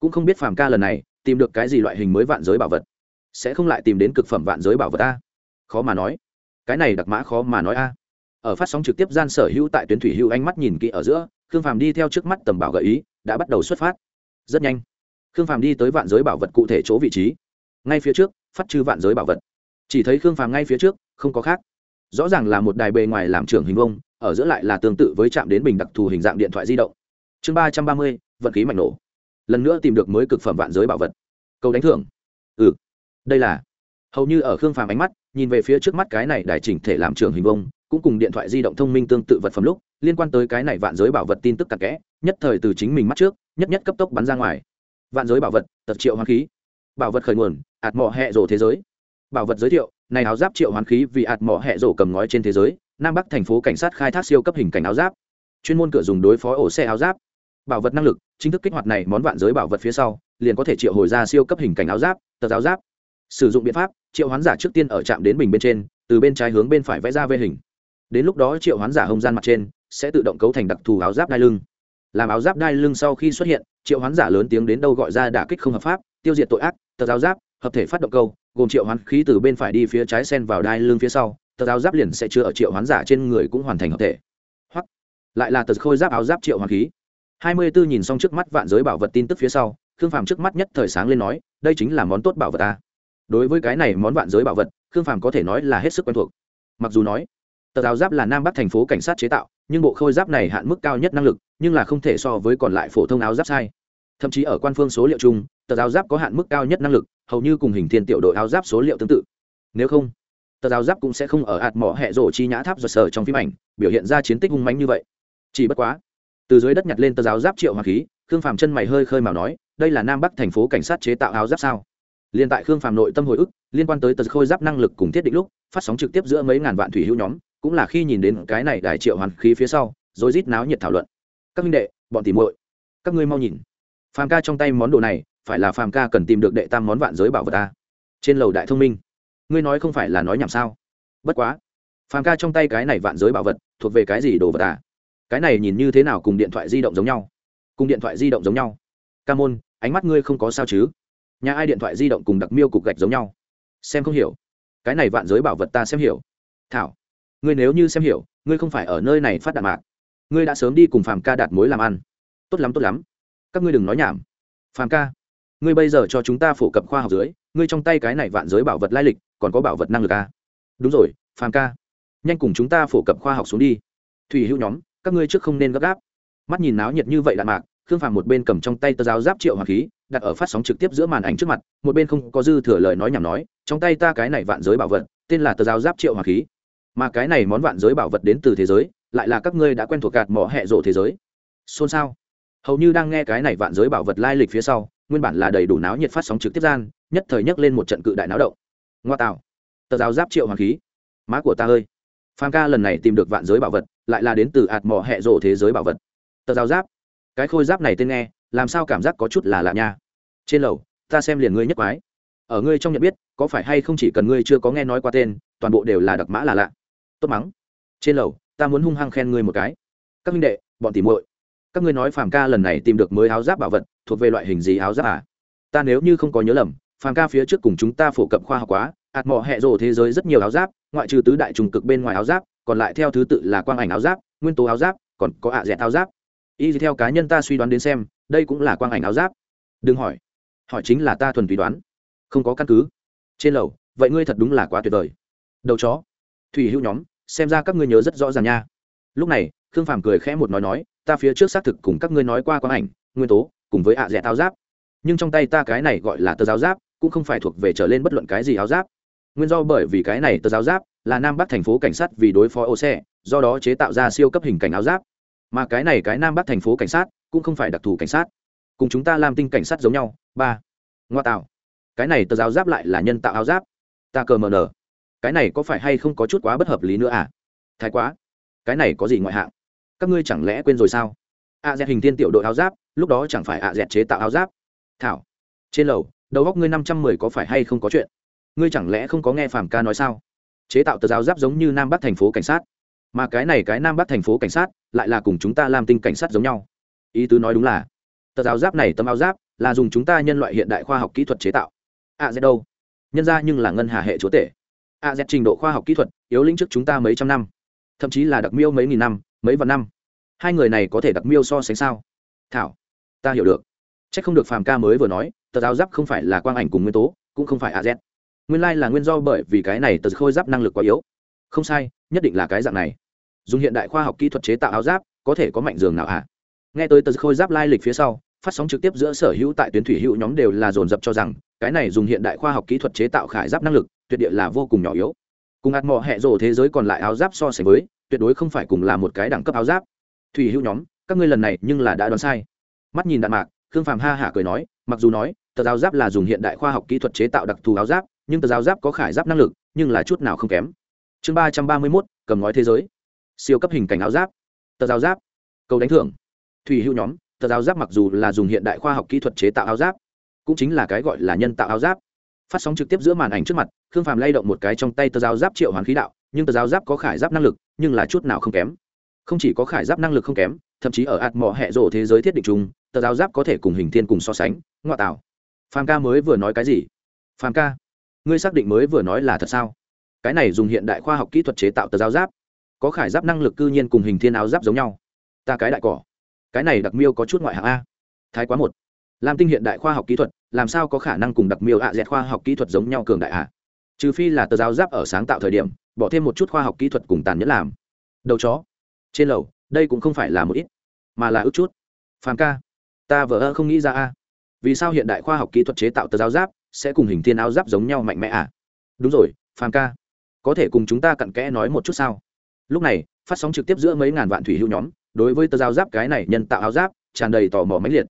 Cũng không biết phàm ca lần này tìm được cái gì loại hình mới vạn giới bảo vật. Sẽ không lại tìm đến cực phẩm vạn giới bảo vật a? Khó mà nói. Cái này đặc mã khó mà nói a. Ở phát sóng trực tiếp gian sở hữu tại tuyến thủy hữu ánh mắt nhìn kỹ ở giữa, khương phàm đi theo trước mắt tầm bảo gợi ý, đã bắt đầu xuất phát. Rất nhanh. Khương phàm đi tới vạn giới bảo vật cụ thể chỗ vị trí. Ngay phía trước, phát trừ vạn giới bảo vật. Chỉ thấy khương phàm ngay phía trước, không có khác. Rõ ràng là một đài bề ngoài làm trưởng hình vông ở giữa lại là tương tự với chạm đến bình đặc thù hình dạng điện thoại di động chương ba trăm ba mươi, vận khí mạnh nổ. Lần nữa tìm được mới cực phẩm vạn giới bảo vật. Câu đánh thưởng. Ừ. Đây là, hầu như ở khương phàm ánh mắt, nhìn về phía trước mắt cái này đài chỉnh thể làm trường hình vông cũng cùng điện thoại di động thông minh tương tự vật phẩm lúc, liên quan tới cái này vạn giới bảo vật tin tức cặn kẽ, nhất thời từ chính mình mắt trước, nhất nhất cấp tốc bắn ra ngoài. Vạn giới bảo vật tật triệu hoán khí. Bảo vật khởi nguồn, ạt mỏ hẹ rổ thế giới. Bảo vật giới thiệu, này áo giáp triệu hoán khí vì ạt mỏ hẹ rổ cầm ngói trên thế giới, nam bắc thành phố cảnh sát khai thác siêu cấp hình cảnh áo giáp. Chuyên môn cửa dùng đối phó ổ xe áo giáp bảo vật năng lực, chính thức kích hoạt này món vạn giới bảo vật phía sau, liền có thể triệu hồi ra siêu cấp hình cảnh áo giáp, tờ giáo giáp. Sử dụng biện pháp, triệu hoán giả trước tiên ở trạm đến bình bên trên, từ bên trái hướng bên phải vẽ ra vê hình. Đến lúc đó triệu hoán giả hông gian mặt trên, sẽ tự động cấu thành đặc thù áo giáp đai lưng. Làm áo giáp đai lưng sau khi xuất hiện, triệu hoán giả lớn tiếng đến đâu gọi ra đả kích không hợp pháp, tiêu diệt tội ác, tờ giáo giáp, hợp thể phát động câu, gồm triệu hoán khí từ bên phải đi phía trái sen vào đai lưng phía sau, tờ áo giáp liền sẽ chưa ở triệu hoán giả trên người cũng hoàn thành hợp thể. Hoặc, lại là tờ khôi giáp áo giáp triệu hoán khí hai mươi bốn nhìn xong trước mắt vạn giới bảo vật tin tức phía sau, khương phàm trước mắt nhất thời sáng lên nói, đây chính là món tốt bảo vật ta đối với cái này món vạn giới bảo vật, khương phàm có thể nói là hết sức quen thuộc. Mặc dù nói, tờ áo giáp là nam bắc thành phố cảnh sát chế tạo, nhưng bộ khôi giáp này hạn mức cao nhất năng lực, nhưng là không thể so với còn lại phổ thông áo giáp sai. Thậm chí ở quan phương số liệu chung, tờ áo giáp có hạn mức cao nhất năng lực, hầu như cùng hình thiên tiểu đội áo giáp số liệu tương tự. Nếu không, tờ áo giáp cũng sẽ không ở ạt mỏ hẹ rổ chi nhã tháp giật sở trong phim ảnh, biểu hiện ra chiến tích hung mánh như vậy. Chỉ bất quá từ dưới đất nhặt lên tờ áo giáp triệu hoàng khí, khương phàm chân mày hơi khơi màu nói, đây là nam bắc thành phố cảnh sát chế tạo áo giáp sao? Liên tại khương phàm nội tâm hồi ức, liên quan tới tờ khôi giáp năng lực cùng thiết định lúc, phát sóng trực tiếp giữa mấy ngàn vạn thủy hữu nhóm, cũng là khi nhìn đến cái này đại triệu hoàn khí phía sau, rồi rít náo nhiệt thảo luận. Các minh đệ, bọn tìm muội, các ngươi mau nhìn. Phàm ca trong tay món đồ này, phải là phàm ca cần tìm được đệ tam món vạn giới bảo vật ta. Trên lầu đại thông minh. Ngươi nói không phải là nói nhảm sao? Bất quá, phàm ca trong tay cái này vạn giới bảo vật, thuộc về cái gì đồ vật à? Cái này nhìn như thế nào cùng điện thoại di động giống nhau? Cùng điện thoại di động giống nhau. Ca môn, ánh mắt ngươi không có sao chứ? Nhà ai điện thoại di động cùng đặc miêu cục gạch giống nhau? Xem không hiểu. Cái này vạn giới bảo vật ta xem hiểu. Thảo, ngươi nếu như xem hiểu, ngươi không phải ở nơi này phát đạn mạc. Ngươi đã sớm đi cùng phàm ca đạt mối làm ăn. Tốt lắm tốt lắm. Các ngươi đừng nói nhảm. Phàm ca, ngươi bây giờ cho chúng ta phổ cập khoa học dưới, ngươi trong tay cái này vạn giới bảo vật lai lịch, còn có bảo vật năng lực a đúng rồi, phàm ca, nhanh cùng chúng ta phổ cập khoa học xuống đi. Thủy hữu nhóm các ngươi trước không nên gấp gáp. Mắt nhìn náo nhiệt như vậy đạn mạc, khương phàm một bên cầm trong tay tờ giáo giáp triệu hoàng khí, đặt ở phát sóng trực tiếp giữa màn ảnh trước mặt, một bên không có dư thừa lời nói nhảm nói, trong tay ta cái này vạn giới bảo vật, tên là tờ giáo giáp triệu hoàng khí. Mà cái này món vạn giới bảo vật đến từ thế giới, lại là các ngươi đã quen thuộc gạt mỏ hẹ rộ thế giới. Xôn xao. Hầu như đang nghe cái này vạn giới bảo vật lai lịch phía sau, nguyên bản là đầy đủ náo nhiệt phát sóng trực tiếp gian, nhất thời nhấc lên một trận cự đại náo động. Ngoa tạo. Tờ giáo giáp triệu hoàng khí. Má của ta ơi. Phan ca lần này tìm được vạn giới bảo vật lại là đến từ ạt mỏ hẹ rổ thế giới bảo vật. Tờ giáo giáp. Cái khôi giáp này tên nghe, làm sao cảm giác có chút là lạ nha. Trên lầu, ta xem liền ngươi nhất quái. Ở ngươi trong nhận biết, có phải hay không chỉ cần ngươi chưa có nghe nói qua tên, toàn bộ đều là đặc mã là lạ. Tốt mắng. Trên lầu, ta muốn hung hăng khen ngươi một cái. Các minh đệ, bọn tìm muội. Các ngươi nói phàm ca lần này tìm được mới áo giáp bảo vật, thuộc về loại hình gì áo giáp à? Ta nếu như không có nhớ lầm, phàm ca phía trước cùng chúng ta phổ cập khoa học quá, ạt mỏ hẹ rổ thế giới rất nhiều áo giáp, ngoại trừ tứ đại trùng cực bên ngoài áo giáp còn lại theo thứ tự là quang ảnh áo giáp, nguyên tố áo giáp, còn có ạ à dẹt áo giáp. Y theo cá nhân ta suy đoán đến xem, đây cũng là quang ảnh áo giáp. Đừng hỏi. Hỏi chính là ta thuần tùy đoán. Không có căn cứ. Trên lầu, vậy ngươi thật đúng là quá tuyệt vời. Đầu chó. Thủy hữu nhóm, xem ra các ngươi nhớ rất rõ ràng nha. Lúc này, khương phàm cười khẽ một nói nói, ta phía trước xác thực cùng các ngươi nói qua quang ảnh, nguyên tố, cùng với ạ à áo giáp. Nhưng trong tay ta cái này gọi là tờ giáo giáp, cũng không phải thuộc về trở lên bất luận cái gì áo giáp. Nguyên do bởi vì cái này tờ giáo giáp là nam bắc thành phố cảnh sát vì đối phó ô xe, do đó chế tạo ra siêu cấp hình cảnh áo giáp. Mà cái này cái nam bắc thành phố cảnh sát cũng không phải đặc thù cảnh sát. Cùng chúng ta làm tinh cảnh sát giống nhau. Ba. Ngoa tạo. Cái này tờ giáo giáp lại là nhân tạo áo giáp. Ta cờ mờ nở cái này có phải hay không có chút quá bất hợp lý nữa à? Thái quá. Cái này có gì ngoại hạng? Các ngươi chẳng lẽ quên rồi sao? A dẹt hình thiên tiểu đội áo giáp, lúc đó chẳng phải a dẹt chế tạo áo giáp. Thảo. Trên lầu, đầu góc ngươi năm trăm mười có phải hay không có chuyện? Ngươi chẳng lẽ không có nghe phàm ca nói sao? Chế tạo tờ giáo giáp giống như nam bắc thành phố cảnh sát. Mà cái này cái nam bắc thành phố cảnh sát lại là cùng chúng ta làm tinh cảnh sát giống nhau. Ý tứ nói đúng là, tờ giáo giáp này tấm áo giáp là dùng chúng ta nhân loại hiện đại khoa học kỹ thuật chế tạo. A z đâu? Nhân ra nhưng là ngân hà hệ chúa tể. A z trình độ khoa học kỹ thuật yếu lĩnh trước chúng ta mấy trăm năm, thậm chí là đặc miêu mấy nghìn năm, mấy vạn năm. Hai người này có thể đặc miêu so sánh sao? Thảo, ta hiểu được. C h ắ c không được phàm ca mới vừa nói, tờ giáo giáp không phải là quang ảnh cùng nguyên tố, cũng không phải a z nguyên lai là nguyên do bởi vì cái này tật khôi giáp năng lực quá yếu. Không sai, nhất định là cái dạng này. Dùng hiện đại khoa học kỹ thuật chế tạo áo giáp, có thể có mạnh dường nào hả? À? nghe tới tật khôi giáp lai lịch phía sau, phát sóng trực tiếp giữa sở hữu tại tuyến thủy hữu nhóm đều là dồn dập cho rằng, cái này dùng hiện đại khoa học kỹ thuật chế tạo khải giáp năng lực, tuyệt địa là vô cùng nhỏ yếu. Cùng ạt mò hẹ rổ thế giới còn lại áo giáp so sánh với, tuyệt đối không phải cùng là một cái đẳng cấp áo giáp. Thủy hữu nhóm, các ngươi lần này nhưng là đã đoán sai. Mắt nhìn đạn mạc, khương phàm ha hả cười nói, mặc dù nói, tờ áo giáp là dùng hiện đại khoa học kỹ thuật chế tạo đặc thù áo giáp nhưng tờ giáo giáp có khải giáp năng lực, nhưng là chút nào không kém. Chương ba trăm ba mươi mốt, cầm ngói thế giới. Siêu cấp hình cảnh áo giáp. Tờ giáo giáp. Câu đánh thưởng. Thủy hữu nhóm, tờ giáo giáp mặc dù là dùng hiện đại khoa học kỹ thuật chế tạo áo giáp, cũng chính là cái gọi là nhân tạo áo giáp. Phát sóng trực tiếp giữa màn ảnh trước mặt, khương phàm lay động một cái trong tay tờ giáo giáp triệu hoàn khí đạo, nhưng tờ giáo giáp có khải giáp năng lực, nhưng là chút nào không kém. Không chỉ có khải giáp năng lực không kém, thậm chí ở ạt mỏ hẹ rổ thế giới thiết định chung, tờ giáo giáp có thể cùng hình thiên cùng so sánh, ngoại tạo. Phàm ca mới vừa nói cái gì? Phàm ca ngươi xác định mới vừa nói là thật sao? Cái này dùng hiện đại khoa học kỹ thuật chế tạo tờ áo giáp. Có khải giáp năng lực cư nhiên cùng hình thiên áo giáp giống nhau. Ta cái đại cỏ. Cái này đặc miêu có chút ngoại hạng a. Thái quá một. Làm tinh hiện đại khoa học kỹ thuật, làm sao có khả năng cùng đặc miêu ạ dẹt khoa học kỹ thuật giống nhau cường đại ạ trừ phi là tờ giáo giáp ở sáng tạo thời điểm, bỏ thêm một chút khoa học kỹ thuật cùng tàn nhẫn làm. Đầu chó. Trên lầu, đây cũng không phải là một ít, mà là ước chút. Phàm ca. Ta vỡ ơ không nghĩ ra a. Vì sao hiện đại khoa học kỹ thuật chế tạo tờ giáo giáp sẽ cùng hình thiên áo giáp giống nhau mạnh mẽ à? Đúng rồi, phàm ca. Có thể cùng chúng ta cặn kẽ nói một chút sao? Lúc này, phát sóng trực tiếp giữa mấy ngàn vạn thủy hữu nhóm, đối với tờ giao giáp cái này nhân tạo áo giáp, tràn đầy tò mò mãnh liệt.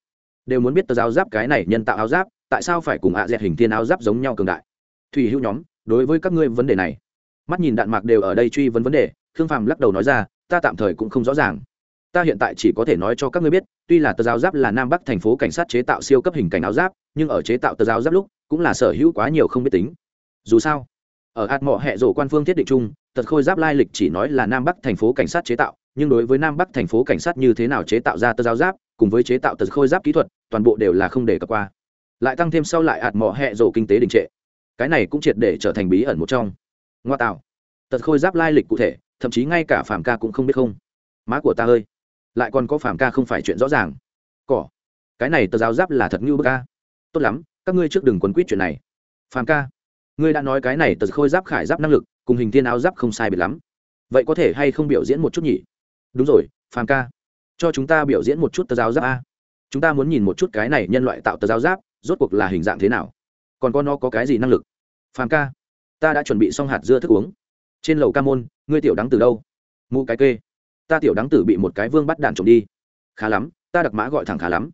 Đều muốn biết tờ giao giáp cái này nhân tạo áo giáp, tại sao phải cùng ạ dẹt hình thiên áo giáp giống nhau cường đại? Thủy hữu nhóm, đối với các ngươi vấn đề này, mắt nhìn đạn mạc đều ở đây truy vấn vấn đề, khương phàm lắc đầu nói ra, ta tạm thời cũng không rõ ràng. Ta hiện tại chỉ có thể nói cho các ngươi biết, tuy là tờ giáo giáp là nam bắc thành phố cảnh sát chế tạo siêu cấp hình cảnh áo giáp, nhưng ở chế tạo tờ giáo giáp lúc cũng là sở hữu quá nhiều không biết tính. Dù sao, ở hạt mỏ hệ rổ quan phương thiết định chung, tật khôi giáp lai lịch chỉ nói là nam bắc thành phố cảnh sát chế tạo, nhưng đối với nam bắc thành phố cảnh sát như thế nào chế tạo ra tờ giáo giáp, cùng với chế tạo tật khôi giáp kỹ thuật, toàn bộ đều là không để cập qua. Lại tăng thêm sau lại hạt mỏ hệ rổ kinh tế đình trệ. Cái này cũng triệt để trở thành bí ẩn một trong. Ngoa tạo, tật khôi giáp lai lịch cụ thể, thậm chí ngay cả phàm ca cũng không biết không. Má của ta ơi, lại còn có phàm ca không phải chuyện rõ ràng. Cỏ, cái này tờ giáo giáp là thật như bức ca tốt lắm các ngươi trước đừng quấn quýt chuyện này. Phàm ca, ngươi đã nói cái này tật khôi giáp khải giáp năng lực, cùng hình thiên áo giáp không sai biệt lắm. Vậy có thể hay không biểu diễn một chút nhỉ? Đúng rồi, phàm ca, cho chúng ta biểu diễn một chút tờ giáo giáp a. Chúng ta muốn nhìn một chút cái này nhân loại tạo tờ giáo giáp, rốt cuộc là hình dạng thế nào? Còn con nó có cái gì năng lực? Phàm ca, ta đã chuẩn bị xong hạt dưa thức uống. Trên lầu ca môn, ngươi tiểu đắng từ đâu? Mụ cái kê, ta tiểu đắng tử bị một cái vương bắt đạn trộm đi. Khá lắm, ta đặc mã gọi thẳng khá lắm.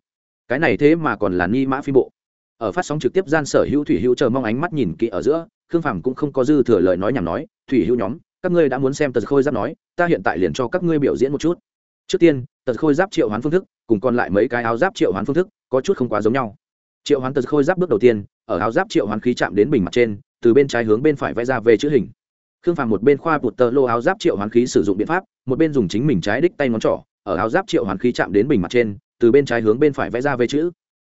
Cái này thế mà còn là ni mã phi bộ ở phát sóng trực tiếp gian sở hữu thủy hữu chờ mong ánh mắt nhìn kỹ ở giữa, khương phàm cũng không có dư thừa lời nói nhảm nói, thủy hữu nhóm, các ngươi đã muốn xem tật khôi giáp nói, ta hiện tại liền cho các ngươi biểu diễn một chút. Trước tiên, tật khôi giáp triệu hoán phương thức, cùng còn lại mấy cái áo giáp triệu hoán phương thức, có chút không quá giống nhau. Triệu hoán tật khôi giáp bước đầu tiên, ở áo giáp triệu hoán khí chạm đến bình mặt trên, từ bên trái hướng bên phải vẽ ra về chữ hình. Khương phàm một bên khoa bụt tờ lô áo giáp triệu hoán khí sử dụng biện pháp, một bên dùng chính mình trái đích tay ngón trỏ, ở áo giáp triệu hoán khí chạm đến bình mặt trên, từ bên trái hướng bên phải vẽ ra về chữ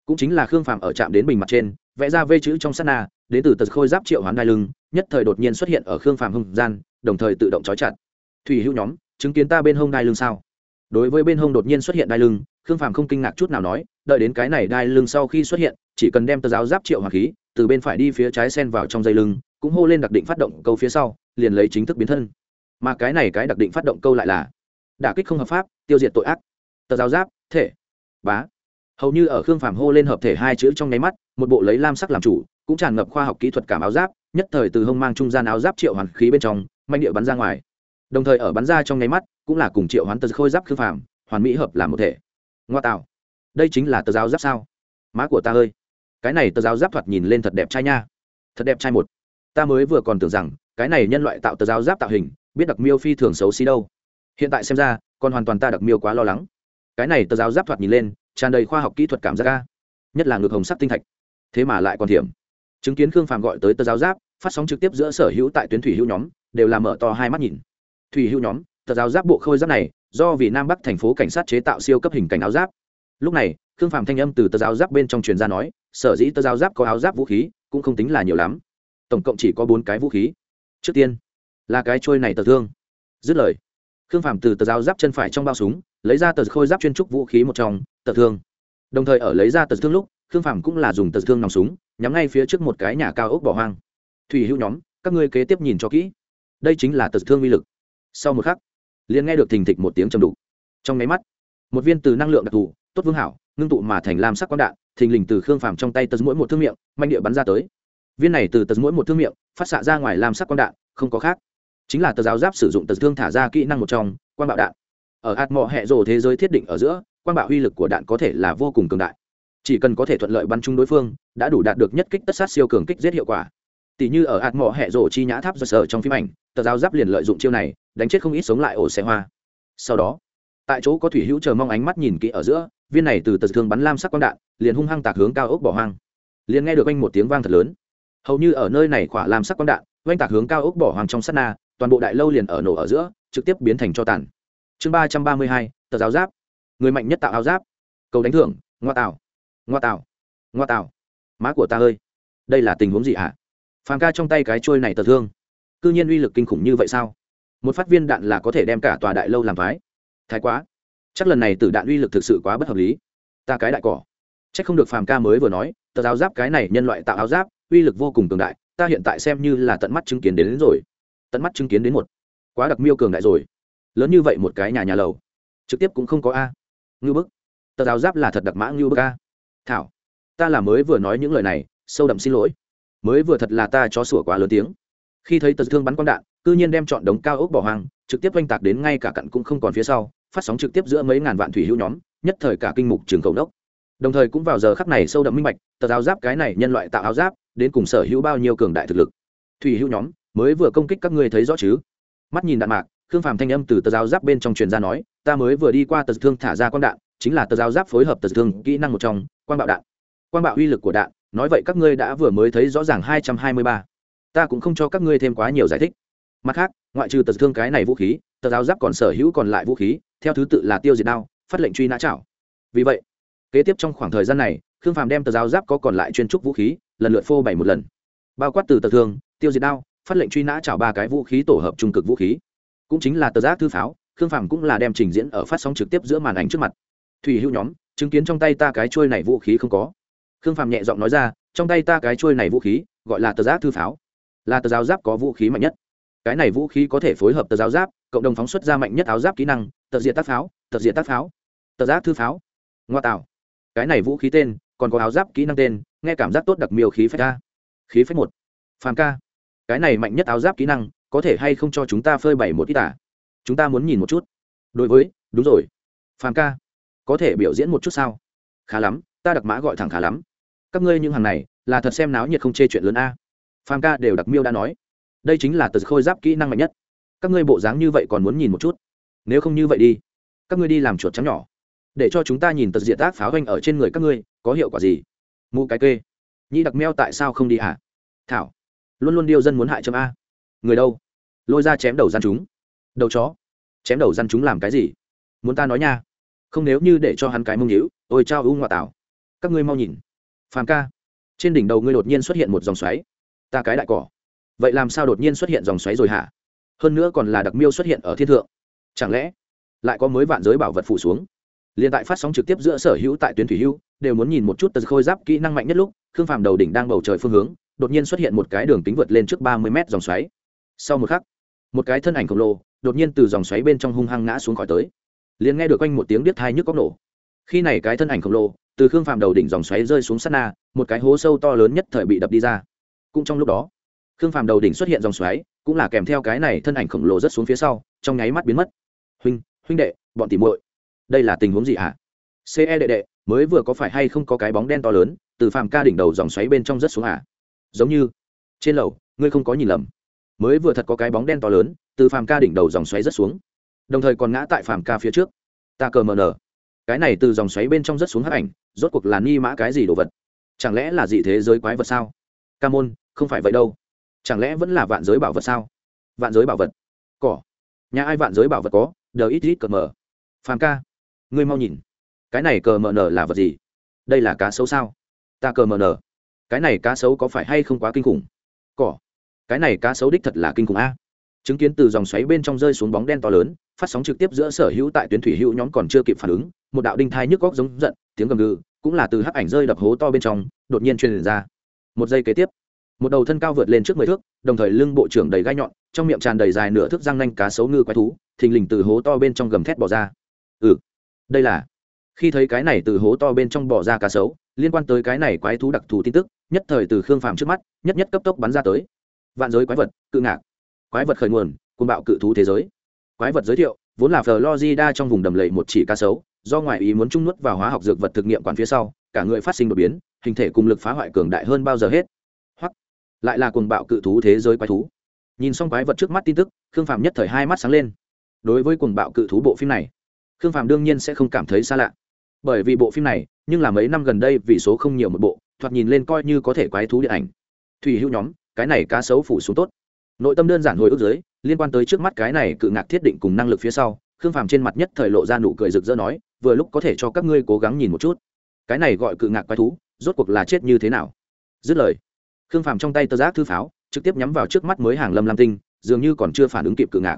cũng chính là khương phàm ở chạm đến bình mặt trên, vẽ ra vê chữ trong sát na, đến từ tật khôi giáp triệu hoán đai lưng, nhất thời đột nhiên xuất hiện ở khương phàm hông gian, đồng thời tự động trói chặt. Thủy hữu nhóm, chứng kiến ta bên hông đai lưng sao? Đối với bên hông đột nhiên xuất hiện đai lưng, khương phàm không kinh ngạc chút nào nói, đợi đến cái này đai lưng sau khi xuất hiện, chỉ cần đem tờ giáo giáp triệu hoàng khí, từ bên phải đi phía trái sen vào trong dây lưng, cũng hô lên đặc định phát động câu phía sau, liền lấy chính thức biến thân. Mà cái này cái đặc định phát động câu lại là, đả kích không hợp pháp, tiêu diệt tội ác. Tờ giáo giáp, thể, bá hầu như ở khương phàm hô lên hợp thể hai chữ trong nháy mắt, một bộ lấy lam sắc làm chủ, cũng tràn ngập khoa học kỹ thuật cảm áo giáp, nhất thời từ hông mang trung gian áo giáp triệu hoàn khí bên trong manh địa bắn ra ngoài. Đồng thời ở bắn ra trong nháy mắt, cũng là cùng triệu hoán tờ khôi giáp khương phàm, hoàn mỹ hợp làm một thể. Ngoa tạo. Đây chính là tờ giáo giáp sao? Má của ta ơi. Cái này tờ giáo giáp thoạt nhìn lên thật đẹp trai nha. Thật đẹp trai một. Ta mới vừa còn tưởng rằng, cái này nhân loại tạo tờ giáo giáp tạo hình, biết đặc miêu phi thường xấu xí đâu. Hiện tại xem ra, còn hoàn toàn ta đặc miêu quá lo lắng. Cái này tờ giáo giáp thoạt nhìn lên tràn đầy khoa học kỹ thuật cảm giác ca nhất là ngược hồng sắc tinh thạch. Thế mà lại còn thiểm. Chứng kiến khương phàm gọi tới tờ giáo giáp, phát sóng trực tiếp giữa sở hữu tại tuyến thủy hữu nhóm, đều làm mở to hai mắt nhìn. Thủy hữu nhóm, tờ giáo giáp bộ khôi giáp này, do vì nam bắc thành phố cảnh sát chế tạo siêu cấp hình cảnh áo giáp. Lúc này, khương phàm thanh âm từ tờ giáo giáp bên trong truyền ra nói, sở dĩ tờ giáo giáp có áo giáp vũ khí, cũng không tính là nhiều lắm. Tổng cộng chỉ có bốn cái vũ khí. Trước tiên, là cái trôi này tờ thương. Dứt lời, khương phàm từ tờ giáo giáp chân phải trong bao súng lấy ra tờ khôi giáp chuyên trúc vũ khí một trong, tờ thương. Đồng thời ở lấy ra tờ thương lúc, khương phàm cũng là dùng tờ thương nòng súng, nhắm ngay phía trước một cái nhà cao ốc bỏ hoang. Thủy hữu nhóm, các ngươi kế tiếp nhìn cho kỹ. Đây chính là tờ thương uy lực. Sau một khắc, liền nghe được thình thịch một tiếng trầm đục. Trong máy mắt, một viên từ năng lượng đặc thù, tốt vương hảo, ngưng tụ mà thành lam sắc quang đạn, thình lình từ khương phàm trong tay tờ mỗi một thương miệng manh địa bắn ra tới. Viên này từ tờ mỗi một thương miệng, phát xạ ra ngoài lam sắc quang đạn, không có khác. Chính là tờ giáo giáp sử dụng tờ thương thả ra kỹ năng một trong, quang bạo đạn ở hạt mọ hẹ rồ thế giới thiết định ở giữa, quang bạo uy lực của đạn có thể là vô cùng cường đại. Chỉ cần có thể thuận lợi bắn chung đối phương, đã đủ đạt được nhất kích tất sát siêu cường kích giết hiệu quả. Tỷ như ở hạt mỏ hẹ rồ chi nhã tháp do sở trong phim ảnh, tờ giáo giáp liền lợi dụng chiêu này, đánh chết không ít sống lại ổ xe hoa. Sau đó, tại chỗ có thủy hữu chờ mong ánh mắt nhìn kỹ ở giữa, viên này từ tờ thương bắn lam sắc quang đạn, liền hung hăng tạc hướng cao ốc bỏ hoang. Liền nghe được anh một tiếng vang thật lớn. Hầu như ở nơi này khỏa lam sắc quang đạn, oanh tạc hướng cao ốc bỏ hoang trong sát na, toàn bộ đại lâu liền ở nổ ở giữa, trực tiếp biến thành cho tàn chương ba trăm ba mươi hai tờ giáo giáp. Người mạnh nhất tạo áo giáp. Cầu đánh thưởng ngoa tạo. Ngoa tạo. Ngoa tạo. Má của ta ơi. Đây là tình huống gì hả phàm ca trong tay cái trôi này tờ thương. C ư nhiên uy lực kinh khủng như vậy sao? Một phát viên đạn là có thể đem cả tòa đại lâu làm phái. Thái quá. Chắc lần này tử đạn uy lực thực sự quá bất hợp lý. Ta cái đại cỏ. C h ắ c không được phàm ca mới vừa nói tờ áo giáp cái này nhân loại tạo áo giáp uy lực vô cùng cường đại. Ta hiện tại xem như là tận mắt chứng kiến đến, đến rồi. Tận mắt chứng kiến đến một. Quá đặc miêu cường đại rồi lớn như vậy một cái nhà nhà lầu, trực tiếp cũng không có a. Ngưu bức, tờ giáo giáp là thật đặc mã ngưu bức a. Thảo, ta là mới vừa nói những lời này, sâu đậm xin lỗi. Mới vừa thật là ta cho sủa quá lớn tiếng. Khi thấy tờ thương bắn quang đạn, cư nhiên đem chọn đống cao ốc bỏ hoang, trực tiếp oanh tạc đến ngay cả cặn cũng không còn phía sau, phát sóng trực tiếp giữa mấy ngàn vạn thủy hữu nhóm, nhất thời cả kinh mục trường cầu đốc đồng thời cũng vào giờ khắc này sâu đậm minh bạch, tờ áo giáp cái này nhân loại tạo áo giáp, đến cùng sở hữu bao nhiêu cường đại thực lực. Thủy hữu nhóm, mới vừa công kích các ngươi thấy rõ chứ? Mắt nhìn đạn mạc khương phàm thanh âm từ tờ giáo giáp bên trong truyền ra nói, ta mới vừa đi qua tờ thương thả ra quang đạn, chính là tờ giáo giáp phối hợp tờ thương kỹ năng một trong, quang bạo đạn. Quang bạo uy lực của đạn, nói vậy các ngươi đã vừa mới thấy rõ ràng hai trăm hai mươi ba. Ta cũng không cho các ngươi thêm quá nhiều giải thích. Mặt khác, ngoại trừ tờ thương cái này vũ khí, tờ giáo giáp còn sở hữu còn lại vũ khí, theo thứ tự là tiêu diệt đao, phát lệnh truy nã chảo. Vì vậy, kế tiếp trong khoảng thời gian này, khương phàm đem tờ giáo giáp có còn lại chuyên trúc vũ khí, lần lượt phô bảy một lần. Bao quát từ tờ thương, tiêu diệt đao, phát lệnh truy nã chảo ba cái vũ khí tổ hợp trung cực vũ khí cũng chính là tờ giác thư pháo, khương phàm cũng là đem trình diễn ở phát sóng trực tiếp giữa màn ảnh trước mặt. Thủy hữu nhóm, chứng kiến trong tay ta cái trôi này vũ khí không có. Khương phàm nhẹ giọng nói ra, trong tay ta cái trôi này vũ khí, gọi là tờ giáp thư pháo. Là tờ giáo giáp có vũ khí mạnh nhất. Cái này vũ khí có thể phối hợp tờ giáo giáp, cộng đồng phóng xuất ra mạnh nhất áo giáp kỹ năng, tờ diện tác pháo, tờ diện tác pháo, tờ giáp thư pháo. Ngoa tạo. Cái này vũ khí tên, còn có áo giáp kỹ năng tên, nghe cảm giác tốt đặc miêu khí phách ca. Khí phách một. Phàm ca. Cái này mạnh nhất áo giáp kỹ năng có thể hay không cho chúng ta phơi bày một ít tả à? chúng ta muốn nhìn một chút. Đối với, đúng rồi. Phàm ca, có thể biểu diễn một chút sao? Khá lắm, ta đặc mã gọi thẳng khá lắm. Các ngươi những hàng này, là thật xem náo nhiệt không chê chuyện lớn a. Phàm ca đều đặc miêu đã nói. Đây chính là tờ khôi giáp kỹ năng mạnh nhất. Các ngươi bộ dáng như vậy còn muốn nhìn một chút? Nếu không như vậy đi. Các ngươi đi làm chuột trắng nhỏ. Để cho chúng ta nhìn tật diện tác pháo ganh ở trên người các ngươi, có hiệu quả gì? Mụ cái kê. Nhi đặc meo tại sao không đi hả? Thảo. Luôn luôn điêu dân muốn hại chấm a người đâu? Lôi ra chém đầu gian chúng. Đầu chó. Chém đầu gian chúng làm cái gì? Muốn ta nói nha. Không nếu như để cho hắn cái mông nhữ ôi trao u ngoại tảo. Các ngươi mau nhìn. Phàm ca. Trên đỉnh đầu ngươi đột nhiên xuất hiện một dòng xoáy. Ta cái đại cỏ. Vậy làm sao đột nhiên xuất hiện dòng xoáy rồi hả? Hơn nữa còn là đặc miêu xuất hiện ở thiên thượng. Chẳng lẽ lại có mới vạn giới bảo vật phủ xuống? Liền tại phát sóng trực tiếp giữa sở hữu tại tuyến thủy hữu đều muốn nhìn một chút tật khôi giáp kỹ năng mạnh nhất lúc, khương phàm đầu đỉnh đang bầu trời phương hướng, đột nhiên xuất hiện một cái đường tính vượt lên trước ba mươi mét dòng xoáy sau một khắc, một cái thân ảnh khổng lồ đột nhiên từ dòng xoáy bên trong hung hăng ngã xuống khỏi tới. Liền nghe được quanh một tiếng biết thai nhức góc nổ. Khi này cái thân ảnh khổng lồ từ khương phàm đầu đỉnh dòng xoáy rơi xuống sát na, một cái hố sâu to lớn nhất thời bị đập đi ra. Cũng trong lúc đó, khương phàm đầu đỉnh xuất hiện dòng xoáy, cũng là kèm theo cái này thân ảnh khổng lồ rất xuống phía sau, trong nháy mắt biến mất. Huynh huynh đệ, bọn tỉ muội, đây là tình huống gì hả ce đệ đệ, mới vừa có phải hay không có cái bóng đen to lớn từ phàm ca đỉnh đầu dòng xoáy bên trong rất xuống hả giống như, trên lầu, ngươi không có nhìn lầm mới vừa thật có cái bóng đen to lớn, từ phàm ca đỉnh đầu dòng xoáy rất xuống. Đồng thời còn ngã tại phàm ca phía trước. Ta cờ mờ nở. Cái này từ dòng xoáy bên trong rất xuống hấp ảnh, rốt cuộc là ni mã cái gì đồ vật? Chẳng lẽ là dị thế giới quái vật sao? Ca môn, không phải vậy đâu. Chẳng lẽ vẫn là vạn giới bảo vật sao? Vạn giới bảo vật. Cỏ. Nhà ai vạn giới bảo vật có? Đờ ít ít cờ mờ. Phàm ca. Ngươi mau nhìn. Cái này cờ mờ nở là vật gì? Đây là cá sấu sao? Ta cờ mờ nở. Cái này cá sấu có phải hay không quá kinh khủng? Cỏ cái này cá sấu đích thật là kinh khủng a. Chứng kiến từ dòng xoáy bên trong rơi xuống bóng đen to lớn, phát sóng trực tiếp giữa sở hữu tại tuyến thủy hữu nhóm còn chưa kịp phản ứng, một đạo đinh thai nhức góc giống giận, tiếng gầm gừ, cũng là từ hắc ảnh rơi đập hố to bên trong, đột nhiên truyền ra. Một giây kế tiếp, một đầu thân cao vượt lên trước mười thước, đồng thời lưng bộ trưởng đầy gai nhọn, trong miệng tràn đầy dài nửa thước răng nanh cá sấu ngư quái thú, thình lình từ hố to bên trong gầm thét bỏ ra. Ừ đây là, khi thấy cái này từ hố to bên trong bỏ ra cá sấu, liên quan tới cái này quái thú đặc thù tin tức, nhất thời từ khương phàm trước mắt, nhất nhất cấp tốc bắn ra tới vạn giới quái vật, cự ngạc. Quái vật khởi nguồn côn bạo cự thú thế giới. Quái vật giới thiệu, vốn là florida trong vùng đầm lầy một chỉ cá sấu, do ngoại ý muốn trung nuốt vào hóa học dược vật thực nghiệm quản phía sau, cả người phát sinh đột biến, hình thể cùng lực phá hoại cường đại hơn bao giờ hết. Hoặc lại là cuồng bạo cự thú thế giới quái thú. Nhìn xong quái vật trước mắt tin tức, khương phàm nhất thời hai mắt sáng lên. Đối với cuồng bạo cự thú bộ phim này, khương phàm đương nhiên sẽ không cảm thấy xa lạ. Bởi vì bộ phim này, nhưng là mấy năm gần đây vì số không nhiều một bộ, thoạt nhìn lên coi như có thể quái thú điện ảnh. Thủy hữu nhóm cái này cá sấu phủ xuống tốt. Nội tâm đơn giản hồi ức giới liên quan tới trước mắt cái này cự ngạc thiết định cùng năng lực phía sau, khương phàm trên mặt nhất thời lộ ra nụ cười rực rỡ nói, vừa lúc có thể cho các ngươi cố gắng nhìn một chút. Cái này gọi cự ngạc quái thú, rốt cuộc là chết như thế nào? Dứt lời, khương phàm trong tay tơ giác thư pháo, trực tiếp nhắm vào trước mắt mới hàng lâm lam tinh, dường như còn chưa phản ứng kịp cự ngạc.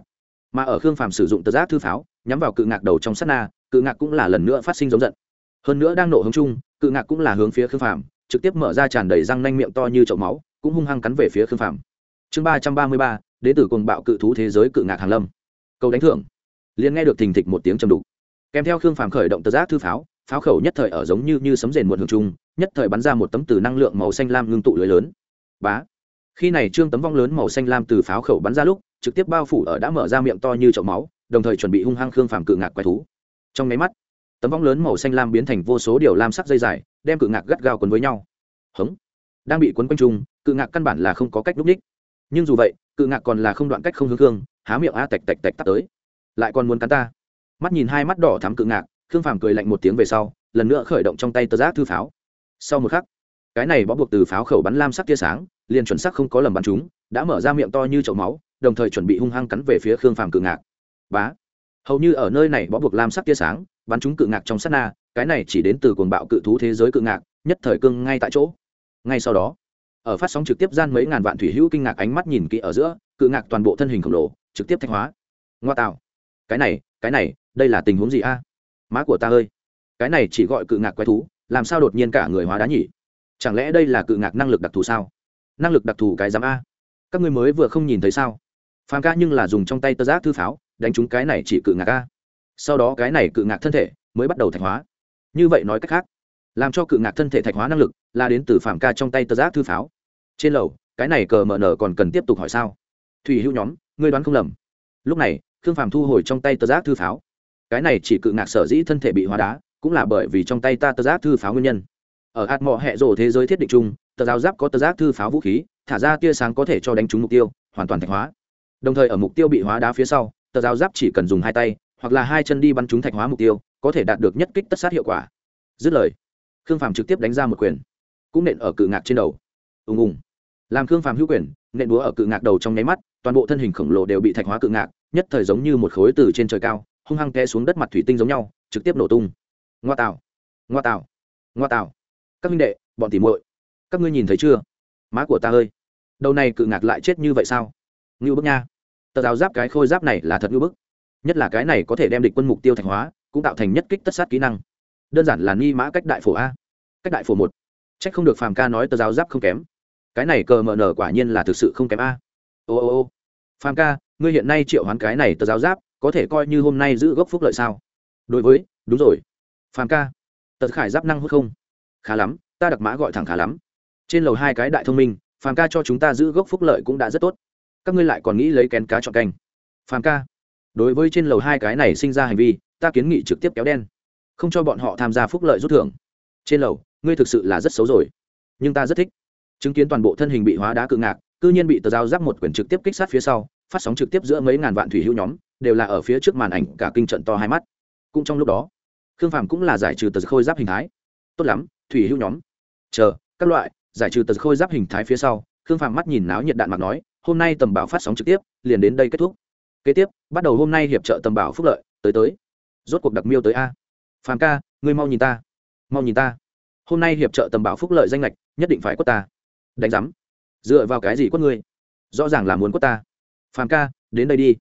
Mà ở khương phàm sử dụng tơ giác thư pháo, nhắm vào cự ngạc đầu trong sát na, cự ngạc cũng là lần nữa phát sinh giống giận. Hơn nữa đang nổ hứng chung, cự ngạc cũng là hướng phía khương phàm, trực tiếp mở ra tràn đầy răng nanh miệng to như chậu máu cũng hung hăng cắn về phía khương phàm. Chương ba trăm ba mươi ba đến tử cùng bạo cự thú thế giới cự ngạc hàng lâm. Câu đánh thưởng. Liền nghe được thình thịch một tiếng chầm đục. Kèm theo khương phàm khởi động tờ giác thư pháo pháo khẩu nhất thời ở giống như như sấm rền một hưởng trung nhất thời bắn ra một tấm từ năng lượng màu xanh lam ngưng tụ lưới lớn. Bá! Khi này trương tấm vong lớn màu xanh lam từ pháo khẩu bắn ra lúc, trực tiếp bao phủ ở đã mở ra miệng to như chậu máu, đồng thời chuẩn bị hung hăng khương phàm cự ngạc quái thú. Trong máy mắt, tấm vong lớn màu xanh lam biến thành vô số điều lam sắc dây dài, đem cự ngạc gắt gao quấn với nhau. Hống! Đang bị quấn quanh chung cự ngạc căn bản là không có cách núp ních. Nhưng dù vậy, cự ngạc còn là không đoạn cách không hướng hương há miệng a tạch tạch tạch tắt tới. Lại còn muốn cắn ta. Mắt nhìn hai mắt đỏ thắm cự ngạc, khương phàm cười lạnh một tiếng về sau, lần nữa khởi động trong tay tơ giác thư pháo. Sau một khắc, cái này bó buộc từ pháo khẩu bắn lam sắc tia sáng, liền chuẩn sắc không có lầm bắn chúng, đã mở ra miệng to như chậu máu, đồng thời chuẩn bị hung hăng cắn về phía khương phàm cự ngạc. Bá! Hầu như ở nơi này bó buộc lam sắc tia sáng, bắn chúng cự ngạc trong sát na, cái này chỉ đến từ cuồng bạo cự thú thế giới cự ngạc, nhất thời cương ngay tại chỗ. Ngay sau đó ở phát sóng trực tiếp gian mấy ngàn vạn thủy hữu kinh ngạc ánh mắt nhìn kỹ ở giữa, cự ngạc toàn bộ thân hình khổng lồ, trực tiếp thanh hóa. Ngoa tạo. Cái này cái này, đây là tình huống gì a? Má của ta ơi. Cái này chỉ gọi cự ngạc quái thú, làm sao đột nhiên cả người hóa đá nhỉ? Chẳng lẽ đây là cự ngạc năng lực đặc thù sao? Năng lực đặc thù cái giám a? Các ngươi mới vừa không nhìn thấy sao? Phàm ca nhưng là dùng trong tay tơ giác thư pháo, đánh trúng cái này chỉ cự ngạc a. Sau đó cái này cự ngạc thân thể mới bắt đầu thạch hóa. Như vậy nói cách khác làm cho cự ngạc thân thể thạch hóa năng lực, là đến từ phạm ca trong tay tơ giác thư pháo. Trên lầu, cái này cờ mờ nở còn cần tiếp tục hỏi sao? Thủy hữu nhóm, ngươi đoán không lầm. Lúc này, khương phàm thu hồi trong tay tơ giác thư pháo. Cái này chỉ cự ngạc sở dĩ thân thể bị hóa đá, cũng là bởi vì trong tay ta tơ giác thư pháo nguyên nhân. Ở hạt mọ hẹ rổ thế giới thiết định chung, tờ giáo giáp có tờ giác thư pháo vũ khí, thả ra tia sáng có thể cho đánh trúng mục tiêu, hoàn toàn thạch hóa. Đồng thời ở mục tiêu bị hóa đá phía sau, tờ giáo giáp chỉ cần dùng hai tay, hoặc là hai chân đi bắn trúng thạch hóa mục tiêu, có thể đạt được nhất kích tất sát hiệu quả. Dứt lời khương phàm trực tiếp đánh ra một quyền, cũng nện ở cự ngạc trên đầu. Ùng ùng. Làm khương phàm hữu quyền, nện búa ở cự ngạc đầu trong nháy mắt, toàn bộ thân hình khổng lồ đều bị thạch hóa cự ngạc, nhất thời giống như một khối từ trên trời cao, hung hăng té xuống đất mặt thủy tinh giống nhau, trực tiếp nổ tung. Ngoa tạo ngoa tạo ngoa tạo các minh đệ, bọn tỉ muội, các ngươi nhìn thấy chưa? Má của ta ơi, đầu này cự ngạc lại chết như vậy sao? Ngưu bức nha. Tờ giáo giáp cái khôi giáp này là thật ngưu bức. Nhất là cái này có thể đem địch quân mục tiêu thạch hóa, cũng tạo thành nhất kích tất sát kỹ năng đơn giản là ni mã cách đại phổ a. Cách đại phổ một. C h ắ c không được phàm ca nói tờ giáo giáp không kém. Cái này cờ mờ nở quả nhiên là thực sự không kém a. Ô ô ô. Phàm ca, ngươi hiện nay triệu hoán cái này tờ giáo giáp, có thể coi như hôm nay giữ gốc phúc lợi sao? Đối với, đúng rồi. Phàm ca tật khải giáp năng hút không? Khá lắm, ta đặc mã gọi thẳng khá lắm. Trên lầu hai cái đại thông minh, phàm ca cho chúng ta giữ gốc phúc lợi cũng đã rất tốt. Các ngươi lại còn nghĩ lấy kén cá chọn canh. Phàm ca, đối với trên lầu hai cái này sinh ra hành vi, ta kiến nghị trực tiếp kéo đen không cho bọn họ tham gia phúc lợi rút thưởng. Trên lầu, ngươi thực sự là rất xấu rồi. Nhưng ta rất thích. Chứng kiến toàn bộ thân hình bị hóa đá cự ngạc, cư nhiên bị tờ dao giáp một quyển trực tiếp kích sát phía sau, phát sóng trực tiếp giữa mấy ngàn vạn thủy hữu nhóm, đều là ở phía trước màn ảnh, cả kinh trận to hai mắt. Cũng trong lúc đó, khương phàm cũng là giải trừ tờ khôi giáp hình thái. Tốt lắm, thủy hữu nhóm. Chờ, các loại, giải trừ tờ khôi giáp hình thái phía sau, khương phàm mắt nhìn náo nhiệt đạn mặt nói, hôm nay tầm bảo phát sóng trực tiếp, liền đến đây kết thúc. Kế tiếp, bắt đầu hôm nay hiệp trợ tầm bảo phúc lợi, tới tới. Rốt cuộc đặc miêu tới a phàm ca, ngươi mau nhìn ta. Mau nhìn ta. Hôm nay hiệp trợ tầm bảo phúc lợi danh lệch nhất định phải quất ta. Đánh giám. Dựa vào cái gì quất ngươi? Rõ ràng là muốn quất ta. Phàm ca, đến đây đi.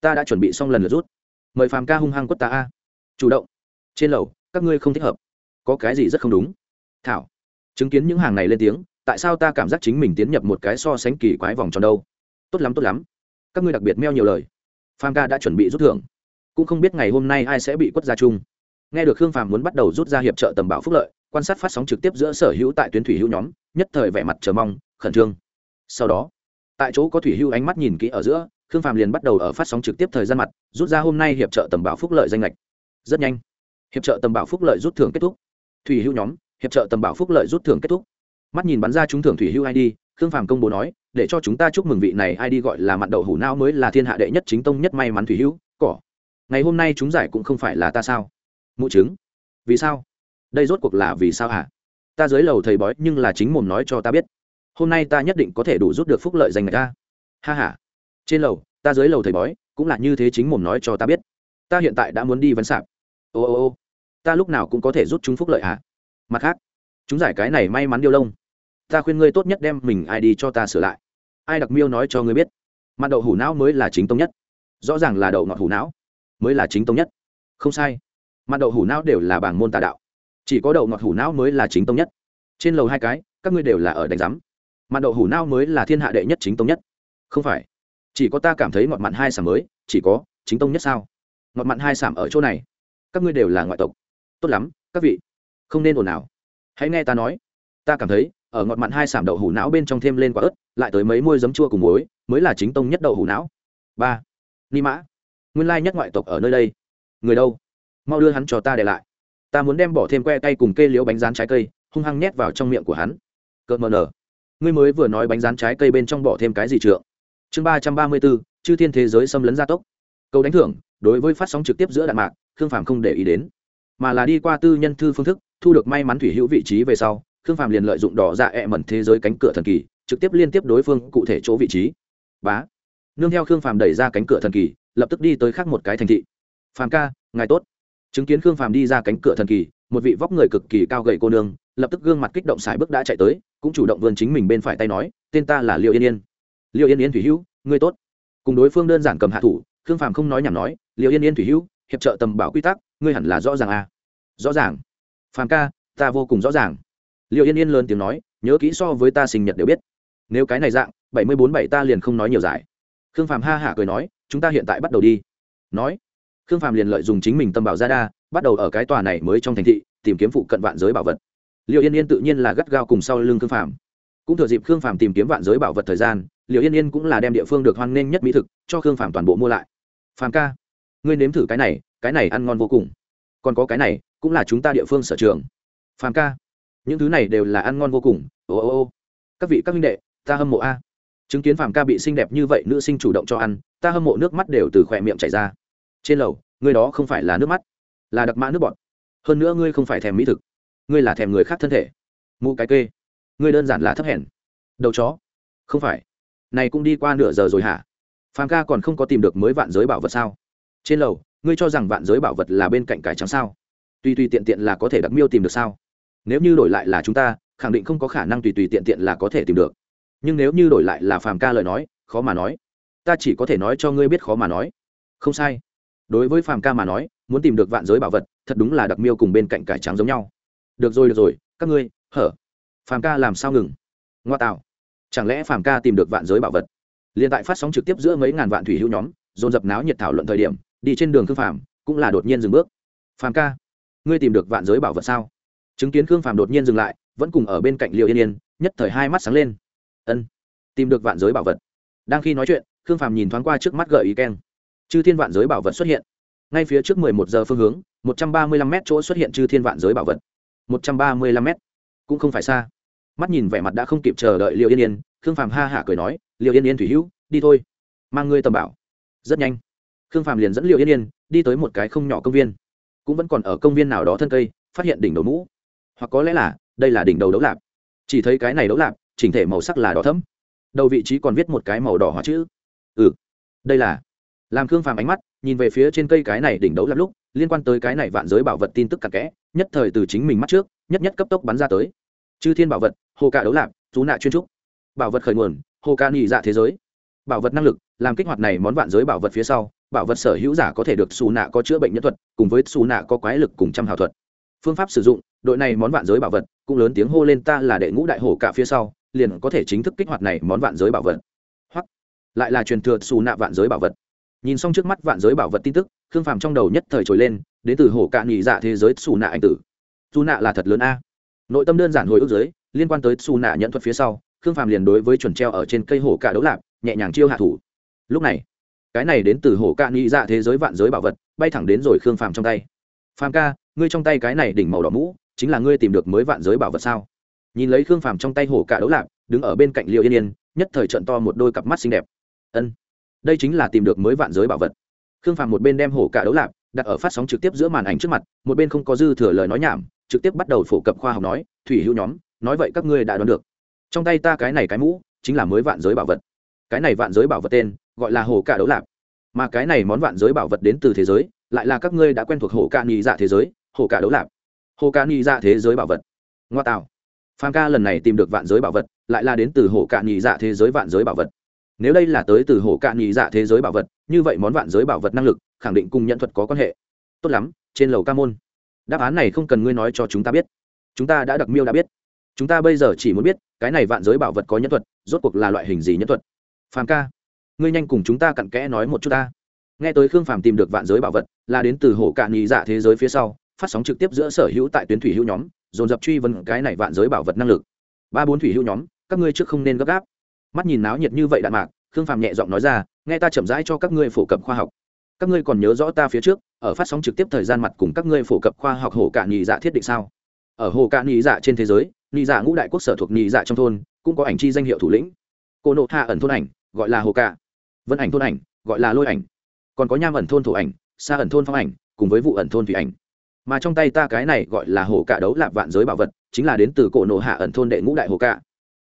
Ta đã chuẩn bị xong lần lượt rút. Mời phàm ca hung hăng quất ta a. Chủ động. Trên lầu, các ngươi không thích hợp. Có cái gì rất không đúng? Thảo. Chứng kiến những hàng này lên tiếng, tại sao ta cảm giác chính mình tiến nhập một cái so sánh kỳ quái vòng tròn đâu? Tốt lắm tốt lắm. Các ngươi đặc biệt meo nhiều lời. Phàm ca đã chuẩn bị rút thưởng. Cũng không biết ngày hôm nay ai sẽ bị quất ra chung nghe được khương phàm muốn bắt đầu rút ra hiệp trợ tầm bảo phúc lợi, quan sát phát sóng trực tiếp giữa sở hữu tại tuyến thủy hữu nhóm, nhất thời vẻ mặt chờ mong, khẩn trương. Sau đó, tại chỗ có thủy hữu ánh mắt nhìn kỹ ở giữa, khương phàm liền bắt đầu ở phát sóng trực tiếp thời gian mặt, rút ra hôm nay hiệp trợ tầm bảo phúc lợi danh lệch rất nhanh, hiệp trợ tầm bảo phúc lợi rút thưởng kết thúc. Thủy hữu nhóm, hiệp trợ tầm bảo phúc lợi rút thưởng kết thúc. Mắt nhìn bắn ra trúng thưởng thủy hữu id khương phàm công bố nói, để cho chúng ta chúc mừng vị này id gọi là mặn đậu hủ não mới là thiên hạ đệ nhất chính tông nhất may mắn thủy hữu, cỏ. Ngày hôm nay chúng giải cũng không phải là ta sao? Mụ trứng. vì sao? Đây rốt cuộc là vì sao hả? Ta dưới lầu thầy bói nhưng là chính mồm nói cho ta biết. Hôm nay ta nhất định có thể đủ rút được phúc lợi dành người ta ha. H a trên lầu, ta dưới lầu thầy bói cũng là như thế chính mồm nói cho ta biết. Ta hiện tại đã muốn đi vấn sạp. Ô ô ô. Ta lúc nào cũng có thể rút chúng phúc lợi hả? Mặt khác, chúng giải cái này may mắn điêu lông. Ta khuyên ngươi tốt nhất đem mình ai đi cho ta sửa lại. Ai đặc miêu nói cho ngươi biết? Mặt đậu hủ não mới là chính tông nhất. Rõ ràng là đậu ngọt hủ não mới là chính tông nhất. Không sai mặt đậu hủ não đều là bảng môn tà đạo. Chỉ có đậu ngọt hủ não mới là chính tông nhất. Trên lầu hai cái, các ngươi đều là ở đánh giám. Mặt đậu hủ não mới là thiên hạ đệ nhất chính tông nhất. Không phải. Chỉ có ta cảm thấy ngọt mặn hai sảm mới, chỉ có chính tông nhất sao? Ngọt mặn hai sảm ở chỗ này. Các ngươi đều là ngoại tộc. Tốt lắm, các vị. Không nên ồn ào. Hãy nghe ta nói. Ta cảm thấy, ở ngọt mặn hai sảm đậu hủ não bên trong thêm lên quả ớt, lại tới mấy môi giấm chua cùng muối, mới là chính tông nhất đậu hủ não ba. Ni mã. Nguyên lai nhất ngoại tộc ở nơi đây. Người đâu? Mau đưa hắn cho ta để lại. Ta muốn đem bỏ thêm que tay cùng kê liễu bánh rán trái cây, hung hăng nhét vào trong miệng của hắn. Cợt mờ nở. Ngươi mới vừa nói bánh rán trái cây bên trong bỏ thêm cái gì trượng chương ba trăm ba mươi bốn, chư thiên thế giới xâm lấn gia tốc. Câu đánh thưởng, đối với phát sóng trực tiếp giữa đạn mạc, khương phàm không để ý đến. Mà là đi qua tư nhân thư phương thức, thu được may mắn thủy hữu vị trí về sau, khương phàm liền lợi dụng đỏ dạ ẹ、e、mẩn mẩn thế giới cánh cửa thần kỳ, trực tiếp liên tiếp đối phương cụ thể chỗ vị trí. Bá. Nương theo khương phàm đẩy ra cánh cửa thần kỳ, lập tức đi tới khác một cái thành thị. Phàm ca, ngài tốt chứng kiến khương phàm đi ra cánh cửa thần kỳ, một vị vóc người cực kỳ cao gầy cô nương, lập tức gương mặt kích động xài bước đã chạy tới, cũng chủ động vươn chính mình bên phải tay nói, tên ta là liệu yên yên. Liệu yên yên thủy hữu, ngươi tốt. Cùng đối phương đơn giản cầm hạ thủ, khương phàm không nói nhảm nói liệu yên yên thủy hữu, hiệp trợ tầm bảo quy tắc, ngươi hẳn là rõ ràng à? Rõ ràng. Phàm ca, ta vô cùng rõ ràng. Liệu yên yên lớn tiếng nói, nhớ kỹ so với ta sinh nhật đều biết. Nếu cái này dạng, bảy mươi bốn bảy ta liền không nói nhiều giải. Khương phàm ha hả cười nói, chúng ta hiện tại bắt đầu đi. Nói khương phàm liền lợi dụng chính mình tâm bảo gia đa, bắt đầu ở cái tòa này mới trong thành thị, tìm kiếm phụ cận vạn giới bảo vật. Liệu yên yên tự nhiên là gắt gao cùng sau lưng khương phàm. Cũng thừa dịp khương phàm tìm kiếm vạn giới bảo vật thời gian liệu yên yên cũng là đem địa phương được hoan nghênh nhất mỹ thực, cho khương phàm toàn bộ mua lại. Phàm ca, ngươi nếm thử cái này cái này ăn ngon vô cùng. Còn có cái này, cũng là chúng ta địa phương sở trường. Phàm ca, những thứ này đều là ăn ngon vô cùng. Ô ô ô, các vị các minh đệ, ta hâm mộ a. Chứng kiến phàm ca bị xinh đẹp như vậy, nữ sinh chủ động cho ăn, ta hâm mộ nước mắt đều từ khỏe miệng chảy ra trên lầu, ngươi đó không phải là nước mắt, là đặc mã nước bọt. Hơn nữa ngươi không phải thèm mỹ thực, ngươi là thèm người khác thân thể. Mụ cái kê, ngươi đơn giản là thấp hèn. Đầu chó, không phải. Này cũng đi qua nửa giờ rồi hả? Phàm ca còn không có tìm được mới vạn giới bảo vật sao? Trên lầu, ngươi cho rằng vạn giới bảo vật là bên cạnh cải trắng sao? Tùy tùy tiện tiện là có thể đặc miêu tìm được sao? Nếu như đổi lại là chúng ta, khẳng định không có khả năng tùy tùy tiện tiện là có thể tìm được. Nhưng nếu như đổi lại là phàm ca lời nói, khó mà nói. Ta chỉ có thể nói cho ngươi biết khó mà nói. Không sai đối với phàm ca mà nói, muốn tìm được vạn giới bảo vật, thật đúng là đặc miêu cùng bên cạnh cải trắng giống nhau. Được rồi được rồi, các ngươi, hở. Phàm ca làm sao ngừng? Ngoa tạo. Chẳng lẽ phàm ca tìm được vạn giới bảo vật? Liền tại phát sóng trực tiếp giữa mấy ngàn vạn thủy hữu nhóm, dồn dập náo nhiệt thảo luận thời điểm, đi trên đường khương phàm cũng là đột nhiên dừng bước. Phàm ca, ngươi tìm được vạn giới bảo vật sao? Chứng kiến khương phàm đột nhiên dừng lại, vẫn cùng ở bên cạnh liệu yên yên, nhất thời hai mắt sáng lên. Ân, tìm được vạn giới bảo vật. Đang khi nói chuyện, khương phàm nhìn thoáng qua trước mắt gợi ý keng chư thiên vạn giới bảo vật xuất hiện. Ngay phía trước mười một giờ phương hướng, một trăm ba mươi lăm m chỗ xuất hiện chư thiên vạn giới bảo vật. một trăm ba mươi lăm m cũng không phải xa. Mắt nhìn vẻ mặt đã không kịp chờ đợi liệu yên yên, khương phàm ha hả cười nói liệu yên yên thủy hữu, đi thôi. Mang ngươi tầm bảo. Rất nhanh. Khương phàm liền dẫn liệu yên yên đi tới một cái không nhỏ công viên. Cũng vẫn còn ở công viên nào đó thân cây, phát hiện đỉnh đầu mũ. Hoặc có lẽ là, đây là đỉnh đầu đấu lạp. Chỉ thấy cái này đấu lạp, chỉnh thể màu sắc là đỏ thấm đầu vị trí còn viết một cái màu đỏ hóa chữ. Ừ đây là làm khương phàm ánh mắt, nhìn về phía trên cây cái này đỉnh đấu lạp lúc, liên quan tới cái này vạn giới bảo vật tin tức cặn kẽ, nhất thời từ chính mình mắt trước, nhất nhất cấp tốc bắn ra tới. Chư thiên bảo vật, hồ cả đấu lạp chú nạ chuyên trúc. Bảo vật khởi nguồn, hồ ca nhị dạ thế giới. Bảo vật năng lực, làm kích hoạt này món vạn giới bảo vật phía sau, bảo vật sở hữu giả có thể được xù nạ có chữa bệnh nhân thuật, cùng với xù nạ có quái lực cùng trăm hào thuật. Phương pháp sử dụng, đội này món vạn giới bảo vật, cũng lớn tiếng hô lên ta là đệ ngũ đại hổ cả phía sau, liền có thể chính thức kích hoạt này món vạn giới bảo vật. Hoặc, lại là truyền thừa xù nạ vạn giới bảo vật nhìn xong trước mắt vạn giới bảo vật tin tức, khương phàm trong đầu nhất thời trồi lên, đến từ hổ cạn nhị dạ thế giới xù nạ anh tử. Xù nạ là thật lớn a. Nội tâm đơn giản hồi ức giới, liên quan tới xù nạ nhận thuật phía sau, khương phàm liền đối với chuẩn treo ở trên cây hổ cạ đấu lạp, nhẹ nhàng chiêu hạ thủ. Lúc này, cái này đến từ hổ cạn nhị dạ thế giới vạn giới bảo vật, bay thẳng đến rồi khương phàm trong tay. Phàm ca, ngươi trong tay cái này đỉnh màu đỏ mũ, chính là ngươi tìm được mới vạn giới bảo vật sao? Nhìn lấy khương phàm trong tay hổ cạ đấu lạp, đứng ở bên cạnh liệu yên yên, nhất thời trận to một đôi cặp mắt xinh đẹp. Ân đây chính là tìm được mới vạn giới bảo vật. Khương phàm một bên đem hổ cả đấu lạp đặt ở phát sóng trực tiếp giữa màn ảnh trước mặt, một bên không có dư thừa lời nói nhảm, trực tiếp bắt đầu phổ cập khoa học nói, thủy hữu nhóm, nói vậy các ngươi đã đoán được. Trong tay ta cái này cái mũ, chính là mới vạn giới bảo vật. Cái này vạn giới bảo vật tên, gọi là hồ cả đấu lạp. Mà cái này món vạn giới bảo vật đến từ thế giới, lại là các ngươi đã quen thuộc hồ ca nhị dạ thế giới hồ cả đấu lạp. Hồ ca nhị dạ thế giới bảo vật. Ngoa tạo. Phan ca lần này tìm được vạn giới bảo vật, lại là đến từ hồ ca nhị dạ thế giới vạn giới bảo vật nếu đây là tới từ hồ cạn nhị dạ thế giới bảo vật, như vậy món vạn giới bảo vật năng lực, khẳng định cùng nhận thuật có quan hệ. Tốt lắm, trên lầu ca môn. Đáp án này không cần ngươi nói cho chúng ta biết. Chúng ta đã đặc miêu đã biết. Chúng ta bây giờ chỉ muốn biết, cái này vạn giới bảo vật có nhân thuật, rốt cuộc là loại hình gì nhân thuật? Phàm ca, ngươi nhanh cùng chúng ta cặn kẽ nói một chút ta. Nghe tới khương phàm tìm được vạn giới bảo vật, là đến từ hồ cạn nhị dạ thế giới phía sau, phát sóng trực tiếp giữa sở hữu tại tuyến thủy hữu nhóm, dồn dập truy vấn cái này vạn giới bảo vật năng lực. Ba bốn thủy hữu nhóm, các ngươi trước không nên gấp gáp mắt nhìn náo nhiệt như vậy đạn mạc, khương phàm nhẹ giọng nói ra, nghe ta chậm rãi cho các ngươi phổ cập khoa học. Các ngươi còn nhớ rõ ta phía trước, ở phát sóng trực tiếp thời gian mặt cùng các ngươi phổ cập khoa học hồ cạn nhị dạ thiết định sao? Ở hồ cạn nhị dạ trên thế giới, nhị dạ ngũ đại quốc sở thuộc nhị dạ trong thôn, cũng có ảnh chi danh hiệu thủ lĩnh. Cô nộ hạ ẩn thôn ảnh, gọi là hồ cạ. Vân ảnh thôn ảnh, gọi là lôi ảnh. Còn có nham ẩn thôn thổ ảnh xa ẩn thôn phong ảnh, cùng với vụ ẩn thôn thủy ảnh. Mà trong tay ta cái này gọi là hồ cạ đấu lạp vạn giới bảo vật, chính là đến từ cổ nộ hạ ẩn thôn đệ ngũ đại hồ cạ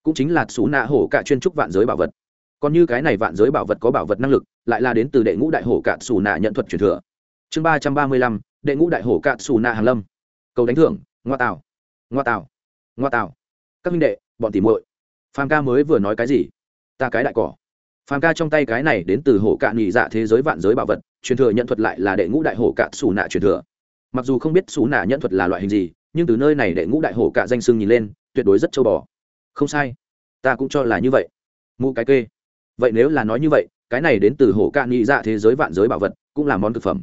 cũng chính là xú nạ hồ cạ chuyên trúc vạn giới bảo vật. Còn như cái này vạn giới bảo vật có bảo vật năng lực, lại là đến từ đệ ngũ đại hồ cạ xù nạ nhận thuật truyền thừa. Chương ba trăm ba mươi lăm, đệ ngũ đại hồ cạ xù nạ hàn lâm. Cầu đánh thưởng, ngoa tào ngoa tào ngoa tào các minh đệ, bọn tỉ muội, phàm ca mới vừa nói cái gì? Ta cái đại cỏ. Phàm ca trong tay cái này đến từ hổ cạn nhị dạ thế giới vạn giới bảo vật, truyền thừa nhận thuật lại là đệ ngũ đại hổ cạn xù nạ truyền thừa. Mặc dù không biết xù nạ nhận thuật là loại hình gì, nhưng từ nơi này đệ ngũ đại hổ cạn danh sưng nhìn lên, tuyệt đối rất châu bò không sai. Ta cũng cho là như vậy. Mụ cái kê. Vậy nếu là nói như vậy, cái này đến từ hổ cạn nhị dạ thế giới vạn giới bảo vật, cũng là món thực phẩm.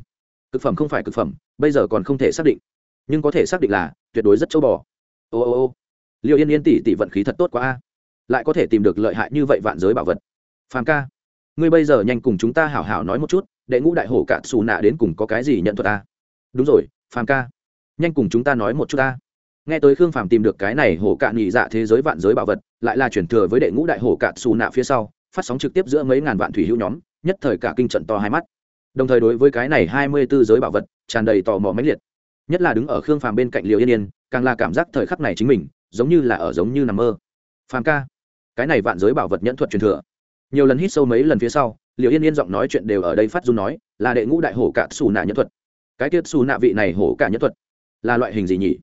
Thực phẩm không phải thực phẩm, bây giờ còn không thể xác định. Nhưng có thể xác định là, tuyệt đối rất châu bò. Ô ô ô. Liệu yên yên tỷ tỷ vận khí thật tốt quá a. Lại có thể tìm được lợi hại như vậy vạn giới bảo vật. Phàm ca. Ngươi bây giờ nhanh cùng chúng ta hảo hảo nói một chút, đệ ngũ đại hổ cạn xù nạ đến cùng có cái gì nhận thuật ta đúng rồi, phàm ca. Nhanh cùng chúng ta nói một chút ta nghe tới khương phàm tìm được cái này hổ cạn nhị dạ thế giới vạn giới bảo vật, lại là chuyển thừa với đệ ngũ đại hổ cạn xù nạ phía sau, phát sóng trực tiếp giữa mấy ngàn vạn thủy hữu nhóm, nhất thời cả kinh trận to hai mắt. Đồng thời đối với cái này hai mươi b ố giới bảo vật, tràn đầy tò mò mãnh liệt. Nhất là đứng ở khương phàm bên cạnh liều yên yên, càng là cảm giác thời khắc này chính mình, giống như là ở giống như nằm mơ. Phàm ca, cái này vạn giới bảo vật nhẫn thuật truyền thừa. Nhiều lần hít sâu mấy lần phía sau liều yên yên giọng nói chuyện đều ở đây phát du nói, là đệ ngũ đại hổ cạn xù nạ nhẫn thuật. Cái tiết xù nạ vị này hổ cả nhẫn thuật, là loại hình gì nhỉ?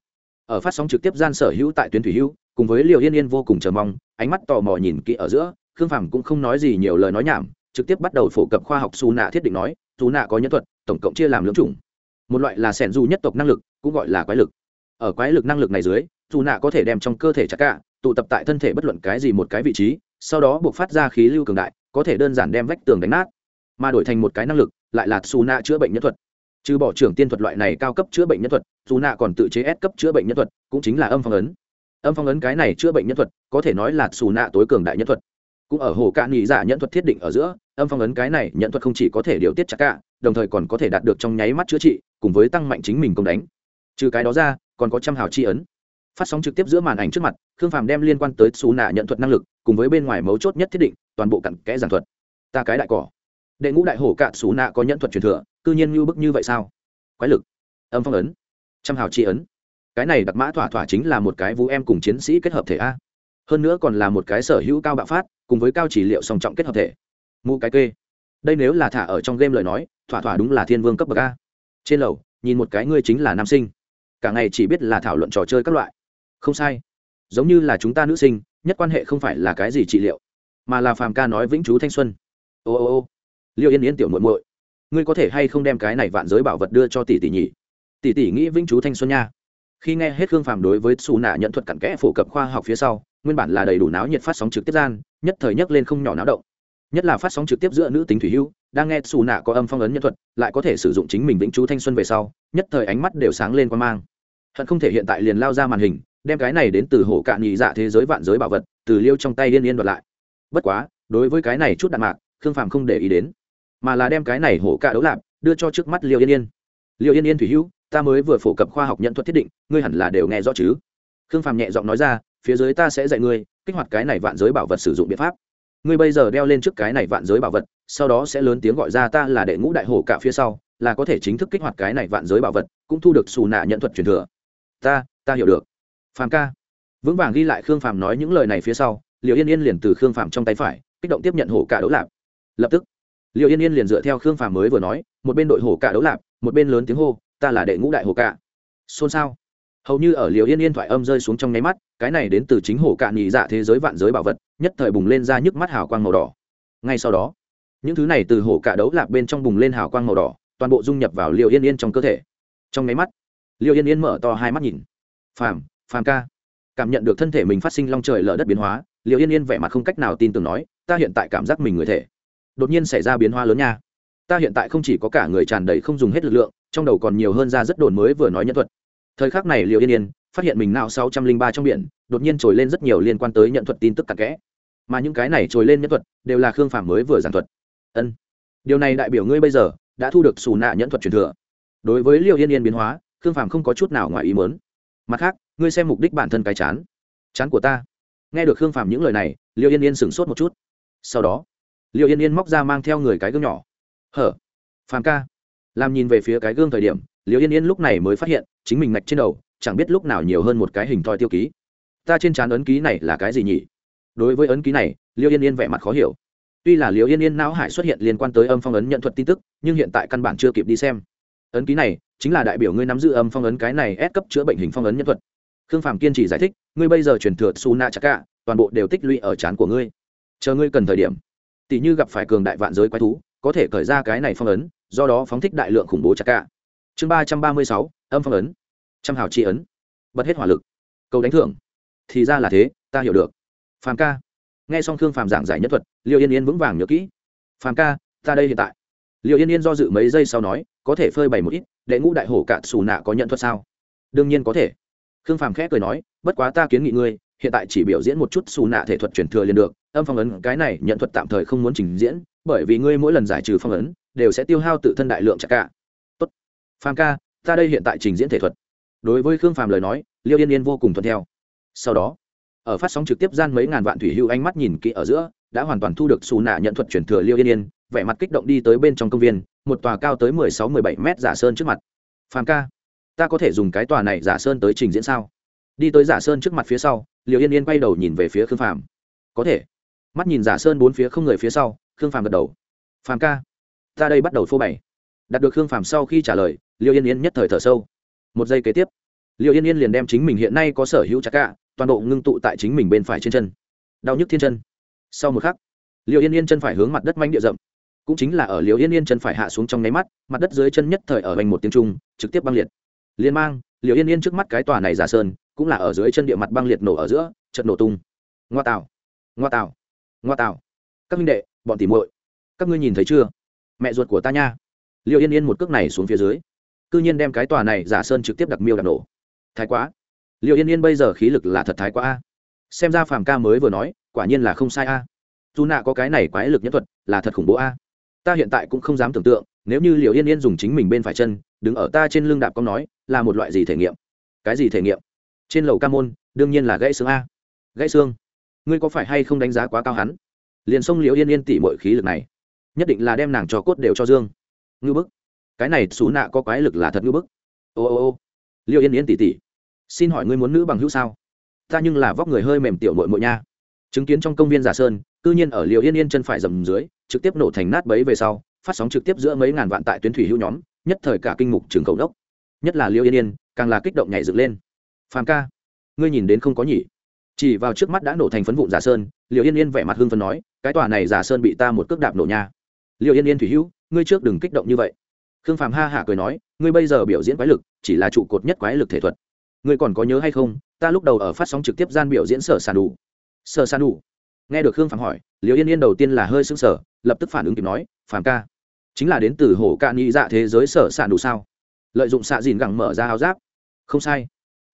Ở phát sóng trực tiếp gian sở hữu tại tuyến thủy hữu, cùng với liều yên yên vô cùng chờ mong, ánh mắt tò mò nhìn kỹ ở giữa, khương phàm cũng không nói gì nhiều lời nói nhảm, trực tiếp bắt đầu phổ cập khoa học xù nạ thiết định nói xù nạ có nhân thuật, tổng cộng chia làm lưỡng chủng. Một loại là sẻn du nhất tộc năng lực, cũng gọi là quái lực. Ở quái lực năng lực này dưới xù nạ có thể đem trong cơ thể chặt cả, tụ tập tại thân thể bất luận cái gì một cái vị trí, sau đó buộc phát ra khí lưu cường đại, có thể đơn giản đem vách tường đánh nát, mà đổi thành một cái năng lực, lại là xù nạ chữa bệnh nhân thuật. Trừ bỏ trưởng tiên thuật loại này cao cấp chữa bệnh nhân thuật dù nạ còn tự chế ép cấp chữa bệnh nhân thuật, cũng chính là âm phong ấn. Âm phong ấn cái này chữa bệnh nhân thuật, có thể nói là xù nạ tối cường đại nhân thuật. Cũng ở hồ cạn nhị giả dạ nhân thuật thiết định ở giữa, âm phong ấn cái này nhận thuật không chỉ có thể điều tiết chặt cả, đồng thời còn có thể đạt được trong nháy mắt chữa trị, cùng với tăng mạnh chính mình công đánh. Trừ cái đó ra, còn có trăm hào chi ấn. Phát sóng trực tiếp giữa màn ảnh trước mặt, khương phàm đem liên quan tới xù nạ nhận thuật năng lực, cùng với bên ngoài mấu chốt nhất thiết định, toàn bộ cặn kẽ giảng thuật. Ta cái đại cỏ. Đệ ngũ đại hổ cạn xù nạ có nhận thuật truyền thừa, cư nhiên như bức như vậy sao? Quái lực. Âm phong ấn trăm hào chi ấn. Cái này đặc mã thỏa thỏa chính là một cái vũ em cùng chiến sĩ kết hợp thể a. Hơn nữa còn là một cái sở hữu cao bạo phát, cùng với cao chỉ liệu song trọng kết hợp thể. Mũ cái kê. Đây nếu là thả ở trong game lời nói, thỏa thỏa đúng là thiên vương cấp bậc a. Trên lầu, nhìn một cái ngươi chính là nam sinh. Cả ngày chỉ biết là thảo luận trò chơi các loại. Không sai. Giống như là chúng ta nữ sinh, nhất quan hệ không phải là cái gì trị liệu, mà là phàm ca nói vĩnh chú thanh xuân. Ô ô ô. Liệu yên yên tiểu muội muội, ngươi có thể hay không đem cái này vạn giới bảo vật đưa cho tỷ tỷ nhỉ? Tỷ tỷ nghĩ vĩnh chú thanh xuân nha. Khi nghe hết khương phàm đối với xù nạ nhận thuật cặn kẽ phổ cập khoa học phía sau, nguyên bản là đầy đủ náo nhiệt phát sóng trực tiếp gian, nhất thời nhấc lên không nhỏ náo động. Nhất là phát sóng trực tiếp giữa nữ tính thủy hưu đang nghe xù nạ có âm phong ấn nhân thuật, lại có thể sử dụng chính mình vĩnh chú thanh xuân về sau, nhất thời ánh mắt đều sáng lên quan mang. Hận không thể hiện tại liền lao ra màn hình, đem cái này đến từ hổ cạn nhị dạ thế giới vạn giới bảo vật, từ liêu trong tay liên yên đoạt lại. Bất quá, đối với cái này chút đạn mạc, khương phàm không để ý đến, mà là đem cái này hổ cạ đấu lạp, đưa cho trước mắt liêu yên yên. Liêu yên yên thủy hữu ta mới vừa phổ cập khoa học nhận thuật thiết định, ngươi hẳn là đều nghe rõ chứ? Khương phàm nhẹ giọng nói ra, phía dưới ta sẽ dạy ngươi kích hoạt cái này vạn giới bảo vật sử dụng biện pháp. Ngươi bây giờ đeo lên trước cái này vạn giới bảo vật, sau đó sẽ lớn tiếng gọi ra ta là đệ ngũ đại hổ cả phía sau, là có thể chính thức kích hoạt cái này vạn giới bảo vật, cũng thu được xù nạ nhận thuật truyền thừa. Ta ta hiểu được. Phàm ca. Vững vàng ghi lại khương phàm nói những lời này phía sau liệu yên yên liền từ khương phàm trong tay phải, kích động tiếp nhận hổ cả đấu lạp. Lập tức liệu yên yên liền dựa theo khương phàm mới vừa nói, một bên đội hổ cả đấu lạp, một bên lớn tiếng hô ta là đệ ngũ đại hồ cạ. Xôn xao. Hầu như ở liều yên yên thoại âm rơi xuống trong nháy mắt, cái này đến từ chính hồ cạn nhị dạ thế giới vạn giới bảo vật, nhất thời bùng lên ra nhức mắt hào quang màu đỏ. Ngay sau đó, những thứ này từ hồ cạ đấu lạc bên trong bùng lên hào quang màu đỏ, toàn bộ dung nhập vào liều yên yên trong cơ thể. Trong nháy mắt, liều yên yên mở to hai mắt nhìn. Phàm phàm ca. Cảm nhận được thân thể mình phát sinh long trời lở đất biến hóa, liều yên yên vẻ mặt không cách nào tin tưởng nói, ta hiện tại cảm giác mình người thể. Đột nhiên xảy ra biến hóa lớn nha ta hiện tại không chỉ có cả người tràn đầy không dùng hết lực lượng, trong đầu còn nhiều hơn ra rất đồn mới vừa nói nhân thuật. Thời khắc này liệu yên yên phát hiện mình nào sáu trăm linh ba trong biển, đột nhiên trồi lên rất nhiều liên quan tới nhận thuật tin tức cặn kẽ. Mà những cái này trồi lên nhân thuật, đều là khương phàm mới vừa giảng thuật. Ân, điều này đại biểu ngươi bây giờ đã thu được xù nạ nhẫn thuật truyền thừa. Đối với liệu yên yên biến hóa, khương phàm không có chút nào ngoài ý mớn mặt khác, ngươi xem mục đích bản thân cái chán. Chán của ta. Nghe được khương phàm những lời này liệu yên yên sửng sốt một chút. Sau đó liệu yên yên móc ra mang theo người cái gương nhỏ hở? Phàm ca. Làm nhìn về phía cái gương thời điểm liều yên yên lúc này mới phát hiện, chính mình ngạch trên đầu, chẳng biết lúc nào nhiều hơn một cái hình thoi tiêu ký. Ta trên trán ấn ký này là cái gì nhỉ? Đối với ấn ký này liêu yên yên vẻ mặt khó hiểu. Tuy là liêu yên yên não hải xuất hiện liên quan tới âm phong ấn nhận thuật tin tức, nhưng hiện tại căn bản chưa kịp đi xem. Ấn ký này, chính là đại biểu ngươi nắm giữ âm phong ấn cái này ép cấp chữa bệnh hình phong ấn nhân thuật. Khương phạm kiên trì giải thích, ngươi bây giờ truyền thừa su na chắc cả toàn bộ đều tích lũy ở trán của ngươi. Chờ ngươi cần thời điểm. Tỷ như gặp phải cường đại vạn giới quái thú có thể khởi ra cái này phong ấn, do đó phóng thích đại lượng khủng bố chặt cả chương ba trăm ba mươi sáu, âm phong ấn. Trăm hào tri ấn. Bật hết hỏa lực. Câu đánh thưởng. Thì ra là thế, ta hiểu được. Phàm ca. Nghe xong thương phàm giảng giải nhất thuật liệu yên yên vững vàng nhớ kỹ. Phàm ca, ta đây hiện tại. Liệu yên yên do dự mấy giây sau nói, có thể phơi bày một ít, đệ ngũ đại hổ cạn xù nạ có nhận thuật sao? Đương nhiên có thể. Khương phàm khẽ cười nói, bất quá ta kiến nghị ngươi, hiện tại chỉ biểu diễn một chút xù nạ thể thuật truyền thừa liền được, âm phong ấn cái này nhận thuật tạm thời không muốn trình diễn bởi vì ngươi mỗi lần giải trừ phong ấn, đều sẽ tiêu hao tự thân đại lượng chặt cả. Tốt. Phàm ca, ta đây hiện tại trình diễn thể thuật. Đối với khương phàm lời nói, liêu yên yên vô cùng thuận theo. Sau đó, ở phát sóng trực tiếp gian mấy ngàn vạn thủy hưu ánh mắt nhìn kỹ ở giữa, đã hoàn toàn thu được xù nạ nhận thuật chuyển thừa liêu yên yên, vẻ mặt kích động đi tới bên trong công viên, một tòa cao tới mười sáu, mười bảy mét giả sơn trước mặt. Phàm ca, ta có thể dùng cái tòa này giả sơn tới trình diễn sao? Đi tới giả sơn trước mặt phía sau, liêu yên yên quay đầu nhìn về phía khương phàm. Có thể. Mắt nhìn giả sơn bốn phía không người phía sau khương phàm gật đầu. Phàm ca, ta đây bắt đầu phô bày. Đạt được khương phàm sau khi trả lời, liêu yên yên nhất thời thở sâu. Một giây kế tiếp liệu yên yên liền đem chính mình hiện nay có sở hữu chặt cả, toàn bộ ngưng tụ tại chính mình bên phải trên chân. Đau nhức thiên chân. Sau một khắc liệu yên yên chân phải hướng mặt đất manh địa rậm. Cũng chính là ở liệu yên yên chân phải hạ xuống trong nháy mắt, mặt đất dưới chân nhất thời ở vành một tiếng trung, trực tiếp băng liệt. Liên mang liệu yên yên trước mắt cái tòa này giả sơn, cũng là ở dưới chân địa mặt băng liệt nổ ở giữa trận nổ tung. Ngoa tạo ngoa tạo ngoa tạo các minh đệ bọn tỉ muội. Các ngươi nhìn thấy chưa? Mẹ ruột của ta nha. Liệu yên yên một cước này xuống phía dưới. Cư nhiên đem cái tòa này giả sơn trực tiếp đặc miêu đặc nổ. Thái quá. Liệu yên yên bây giờ khí lực là thật thái quá a. Xem ra phàm ca mới vừa nói, quả nhiên là không sai a. Dù nạ có cái này quái lực nhất thuật, là thật khủng bố a. Ta hiện tại cũng không dám tưởng tượng, nếu như liệu yên yên dùng chính mình bên phải chân, đứng ở ta trên lưng đạp con nói, là một loại gì thể nghiệm? Cái gì thể nghiệm? Trên lầu ca môn, đương nhiên là gãy xương a. Gãy xương? Ngươi có phải hay không đánh giá quá cao hắn? Liền xông liễu yên yên tỉ mọi khí lực này, nhất định là đem nàng cho cốt đều cho dương ngư bức. Cái này xú nạ có quái lực là thật ngư bức. Ô ô ô, liễu yên yên tỉ tỉ, xin hỏi ngươi muốn nữ bằng hữu sao? Ta nhưng là vóc người hơi mềm tiểu mội mội nha. Chứng kiến trong công viên giả sơn, cư nhiên ở liều yên yên chân phải dầm dưới, trực tiếp nổ thành nát bấy về sau, phát sóng trực tiếp giữa mấy ngàn vạn tại tuyến thủy hữu nhóm, nhất thời cả kinh mục trường cầu đốc. Nhất là liễu yên yên, càng là kích động nhảy dựng lên. Phàm ca, ngươi nhìn đến không có nhỉ? Chỉ vào trước mắt đã nổ thành phấn vụn giả sơn liều yên yên vẻ mặt hưng phấn nói, cái tòa này giả sơn bị ta một cước đạp nổ nha. Liều yên yên thủy hữu, ngươi trước đừng kích động như vậy. Khương phàm ha hả cười nói, ngươi bây giờ biểu diễn quái lực, chỉ là trụ cột nhất quái lực thể thuật. Ngươi còn có nhớ hay không, ta lúc đầu ở phát sóng trực tiếp gian biểu diễn sở sàn đủ. Sở sàn đủ? Nghe được khương phàm hỏi liều yên yên đầu tiên là hơi sưng sở lập tức phản ứng kịp nói, phàm ca, chính là đến từ hồ ca nghĩ dạ thế giới sở sàn đủ sao? Lợi dụng xạ dìn gẳng mở ra áo giáp. Không sai.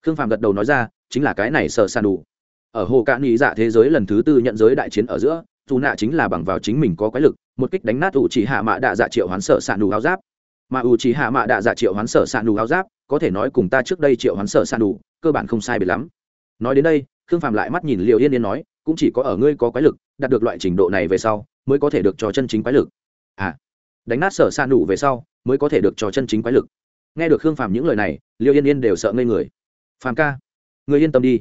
Khương phàm gật đầu nói ra, chính là cái này sở sàn đủ ở hồ cạn nghĩ dạ thế giới lần thứ tư nhận giới đại chiến ở giữa, dù nạ chính là bằng vào chính mình có quái lực, một kích đánh nát ủ chỉ hạ mạ đạ dạ triệu hoán sở sàn đủ áo giáp. Mà ủ chỉ hạ mạ đạ dạ triệu hoán sở sàn đủ áo giáp, có thể nói cùng ta trước đây triệu hoán sở sàn đủ cơ bản không sai biệt lắm. Nói đến đây, khương phàm lại mắt nhìn liệu yên yên nói, cũng chỉ có ở ngươi có quái lực, đạt được loại trình độ này về sau, mới có thể được cho chân chính quái lực. À đánh nát sở sàn đủ về sau, mới có thể được cho chân chính quái lực. Nghe được khương phàm những lời này liệu yên yên đều sợ ngây người. Phàm ca người yên tâm đi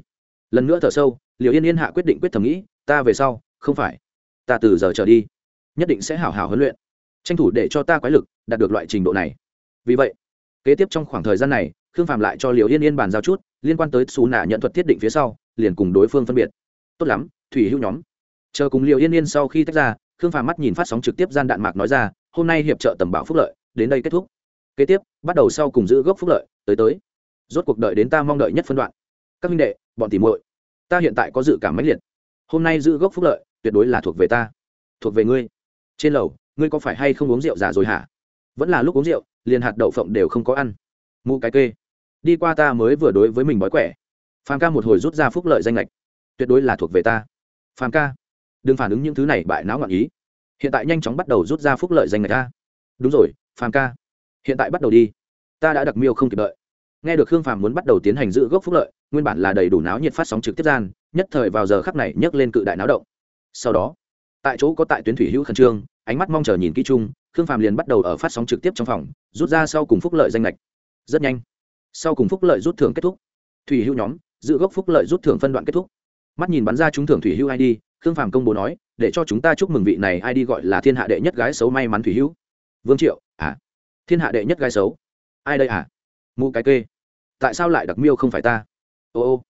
lần nữa thở sâu liệu yên yên hạ quyết định quyết thầm nghĩ, ta về sau, không phải. Ta từ giờ trở đi, nhất định sẽ hảo hảo huấn luyện. Tranh thủ để cho ta quái lực đạt được loại trình độ này. Vì vậy, kế tiếp trong khoảng thời gian này, khương phạm lại cho liệu yên yên bàn giao chút, liên quan tới xù nạ nhận thuật thiết định phía sau, liền cùng đối phương phân biệt. Tốt lắm, thủy hữu nhóm. Chờ cùng liệu yên yên sau khi tách ra, khương phạm mắt nhìn phát sóng trực tiếp gian đạn mạc nói ra, hôm nay hiệp trợ tầm bảo phúc lợi, đến đây kết thúc. Kế tiếp, bắt đầu sau cùng giữ gốc phúc lợi, tới tới. Rốt cuộc đợi đến ta mong đợi nhất phân đoạn các minh đệ, bọn tỉ muội, ta hiện tại có dự cảm mãnh liệt. Hôm nay giữ gốc phúc lợi, tuyệt đối là thuộc về ta, thuộc về ngươi. Trên lầu, ngươi có phải hay không uống rượu giả rồi hả? Vẫn là lúc uống rượu, liền hạt đậu phộng đều không có ăn. Mụ cái kê. Đi qua ta mới vừa đối với mình bói quẻ. Phàm ca một hồi rút ra phúc lợi danh lệch tuyệt đối là thuộc về ta. Phàm ca, đừng phản ứng những thứ này bại não ngọn ý. Hiện tại nhanh chóng bắt đầu rút ra phúc lợi danh lệch ta đúng rồi, phàm ca. Hiện tại bắt đầu đi. Ta đã đặc miêu không kịp đợi nghe được khương phàm muốn bắt đầu tiến hành giữ gốc phúc lợi, nguyên bản là đầy đủ náo nhiệt phát sóng trực tiếp gian, nhất thời vào giờ khắc này nhấc lên cự đại náo động. Sau đó, tại chỗ có tại tuyến thủy hữu khẩn trương, ánh mắt mong chờ nhìn kỹ chung, khương phàm liền bắt đầu ở phát sóng trực tiếp trong phòng, rút ra sau cùng phúc lợi danh lệch rất nhanh, sau cùng phúc lợi rút thưởng kết thúc. Thủy hữu nhóm, giữ gốc phúc lợi rút thưởng phân đoạn kết thúc. Mắt nhìn bắn ra trúng thưởng thủy hữu id khương phàm công bố nói, để cho chúng ta chúc mừng vị này id gọi là thiên hạ đệ nhất gái xấu may mắn thủy hữu. Vương triệu à thiên hạ đệ nhất gái xấu. Ai đây à? Mụ cái kê tại sao lại đặc miêu không phải ta? Ô ô,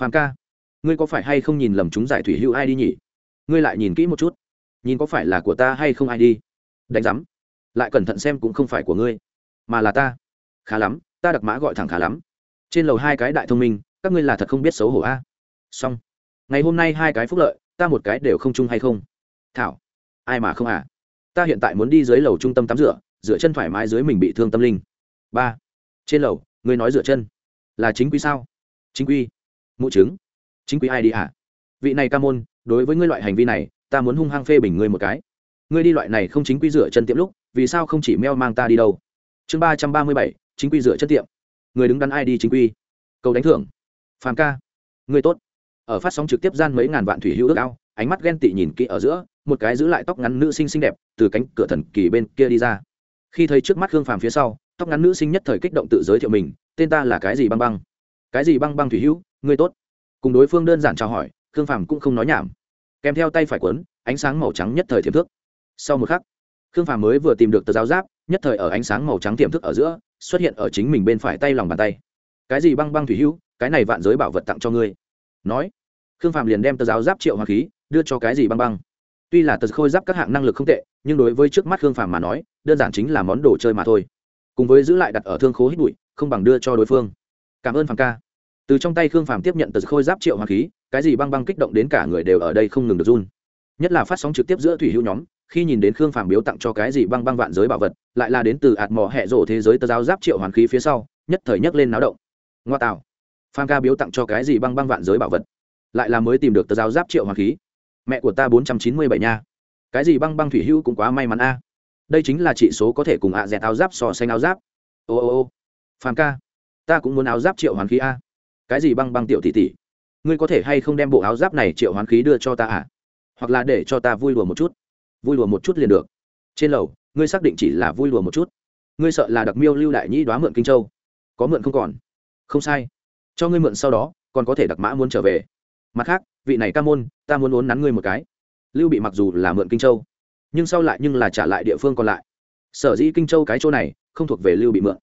phàm ca, ngươi có phải hay không nhìn lầm chúng giải thủy hữu ai đi nhỉ? Ngươi lại nhìn kỹ một chút. Nhìn có phải là của ta hay không ai đi? Đánh giám, lại cẩn thận xem cũng không phải của ngươi, mà là ta. Khá lắm, ta đặc mã gọi thẳng khá lắm. Trên lầu hai cái đại thông minh, các ngươi là thật không biết xấu hổ a. À? xong. Ngày hôm nay hai cái phúc lợi, ta một cái đều không chung hay không? Thảo, ai mà không à? Ta hiện tại muốn đi dưới lầu trung tâm tắm rửa rửa chân thoải mái dưới mình bị thương tâm linh. Ba. Trên lầu, ngươi nói rửa chân là chính quy sao? Chính quy. Mụ chứng. Chính quy ai đi hả? Vị này ca môn, đối với ngươi loại hành vi này, ta muốn hung hăng phê bình ngươi một cái. Ngươi đi loại này không chính quy rửa chân tiệm lúc, vì sao không chỉ meo mang ta đi đâu? Chương ba trăm ba mươi bảy, chính quy rửa chân tiệm. Người đứng đắn ai đi chính quy? Cầu đánh thưởng. Phàm ca. Ngươi tốt. Ở phát sóng trực tiếp gian mấy ngàn vạn thủy hữu ước ao, ánh mắt ghen tị nhìn kỹ ở giữa, một cái giữ lại tóc ngắn nữ sinh xinh đẹp, từ cánh cửa thần kỳ bên kia đi ra khi thấy trước mắt khương phàm phía sau, tóc ngắn nữ sinh nhất thời kích động tự giới thiệu mình, tên ta là cái gì băng băng? Cái gì băng băng thủy hữu, ngươi tốt. Cùng đối phương đơn giản chào hỏi, khương phàm cũng không nói nhảm. Kèm theo tay phải quấn, ánh sáng màu trắng nhất thời tiềm thức. Sau một khắc, khương phàm mới vừa tìm được tờ giáo giáp, nhất thời ở ánh sáng màu trắng tiềm thức ở giữa, xuất hiện ở chính mình bên phải tay lòng bàn tay. Cái gì băng băng thủy hữu, cái này vạn giới bảo vật tặng cho ngươi. Nói, khương phàm liền đem tờ giáo giáp triệu hoàng khí, đưa cho cái gì băng băng tuy là tật khôi giáp các hạng năng lực không tệ, nhưng đối với trước mắt khương phàm mà nói, đơn giản chính là món đồ chơi mà thôi. Cùng với giữ lại đặt ở thương khố hít bụi, không bằng đưa cho đối phương. Cảm ơn phàm ca. Từ trong tay khương phàm tiếp nhận tật khôi giáp triệu hoàng khí, cái gì băng băng kích động đến cả người đều ở đây không ngừng được run. Nhất là phát sóng trực tiếp giữa thủy hữu nhóm, khi nhìn đến khương phàm biếu tặng cho cái gì băng băng vạn giới bảo vật, lại là đến từ ạt mỏ hẹ rổ thế giới tờ giáo giáp triệu hoàn khí phía sau, nhất thời nhấc lên náo động. Ngoa tạo. Phan ca biếu tặng cho cái gì băng băng vạn giới bảo vật, lại là mới tìm được tờ giáo giáp triệu hoàn khí mẹ của ta bốn trăm chín mươi bảy nha. Cái gì băng băng thủy hưu cũng quá may mắn a. Đây chính là chỉ số có thể cùng ạ à dẹt áo giáp so xanh áo giáp. Ô ô ô. Phàm ca, ta cũng muốn áo giáp triệu hoàn khí a. Cái gì băng băng tiểu tỷ tỷ? Ngươi có thể hay không đem bộ áo giáp này triệu hoán khí đưa cho ta à? Hoặc là để cho ta vui đùa một chút. Vui đùa một chút liền được. Trên lầu, ngươi xác định chỉ là vui lùa một chút. Ngươi sợ là đặc miêu lưu đại nhĩ đoá mượn kinh châu. Có mượn không còn? Không sai. Cho ngươi mượn sau đó, còn có thể đặc mã muốn trở về mặt khác, vị này ca môn, ta muốn uốn nắn ngươi một cái. Lưu bị mặc dù là mượn kinh châu, nhưng sau lại nhưng là trả lại địa phương còn lại. Sở dĩ kinh châu cái chỗ này không thuộc về lưu bị mượn.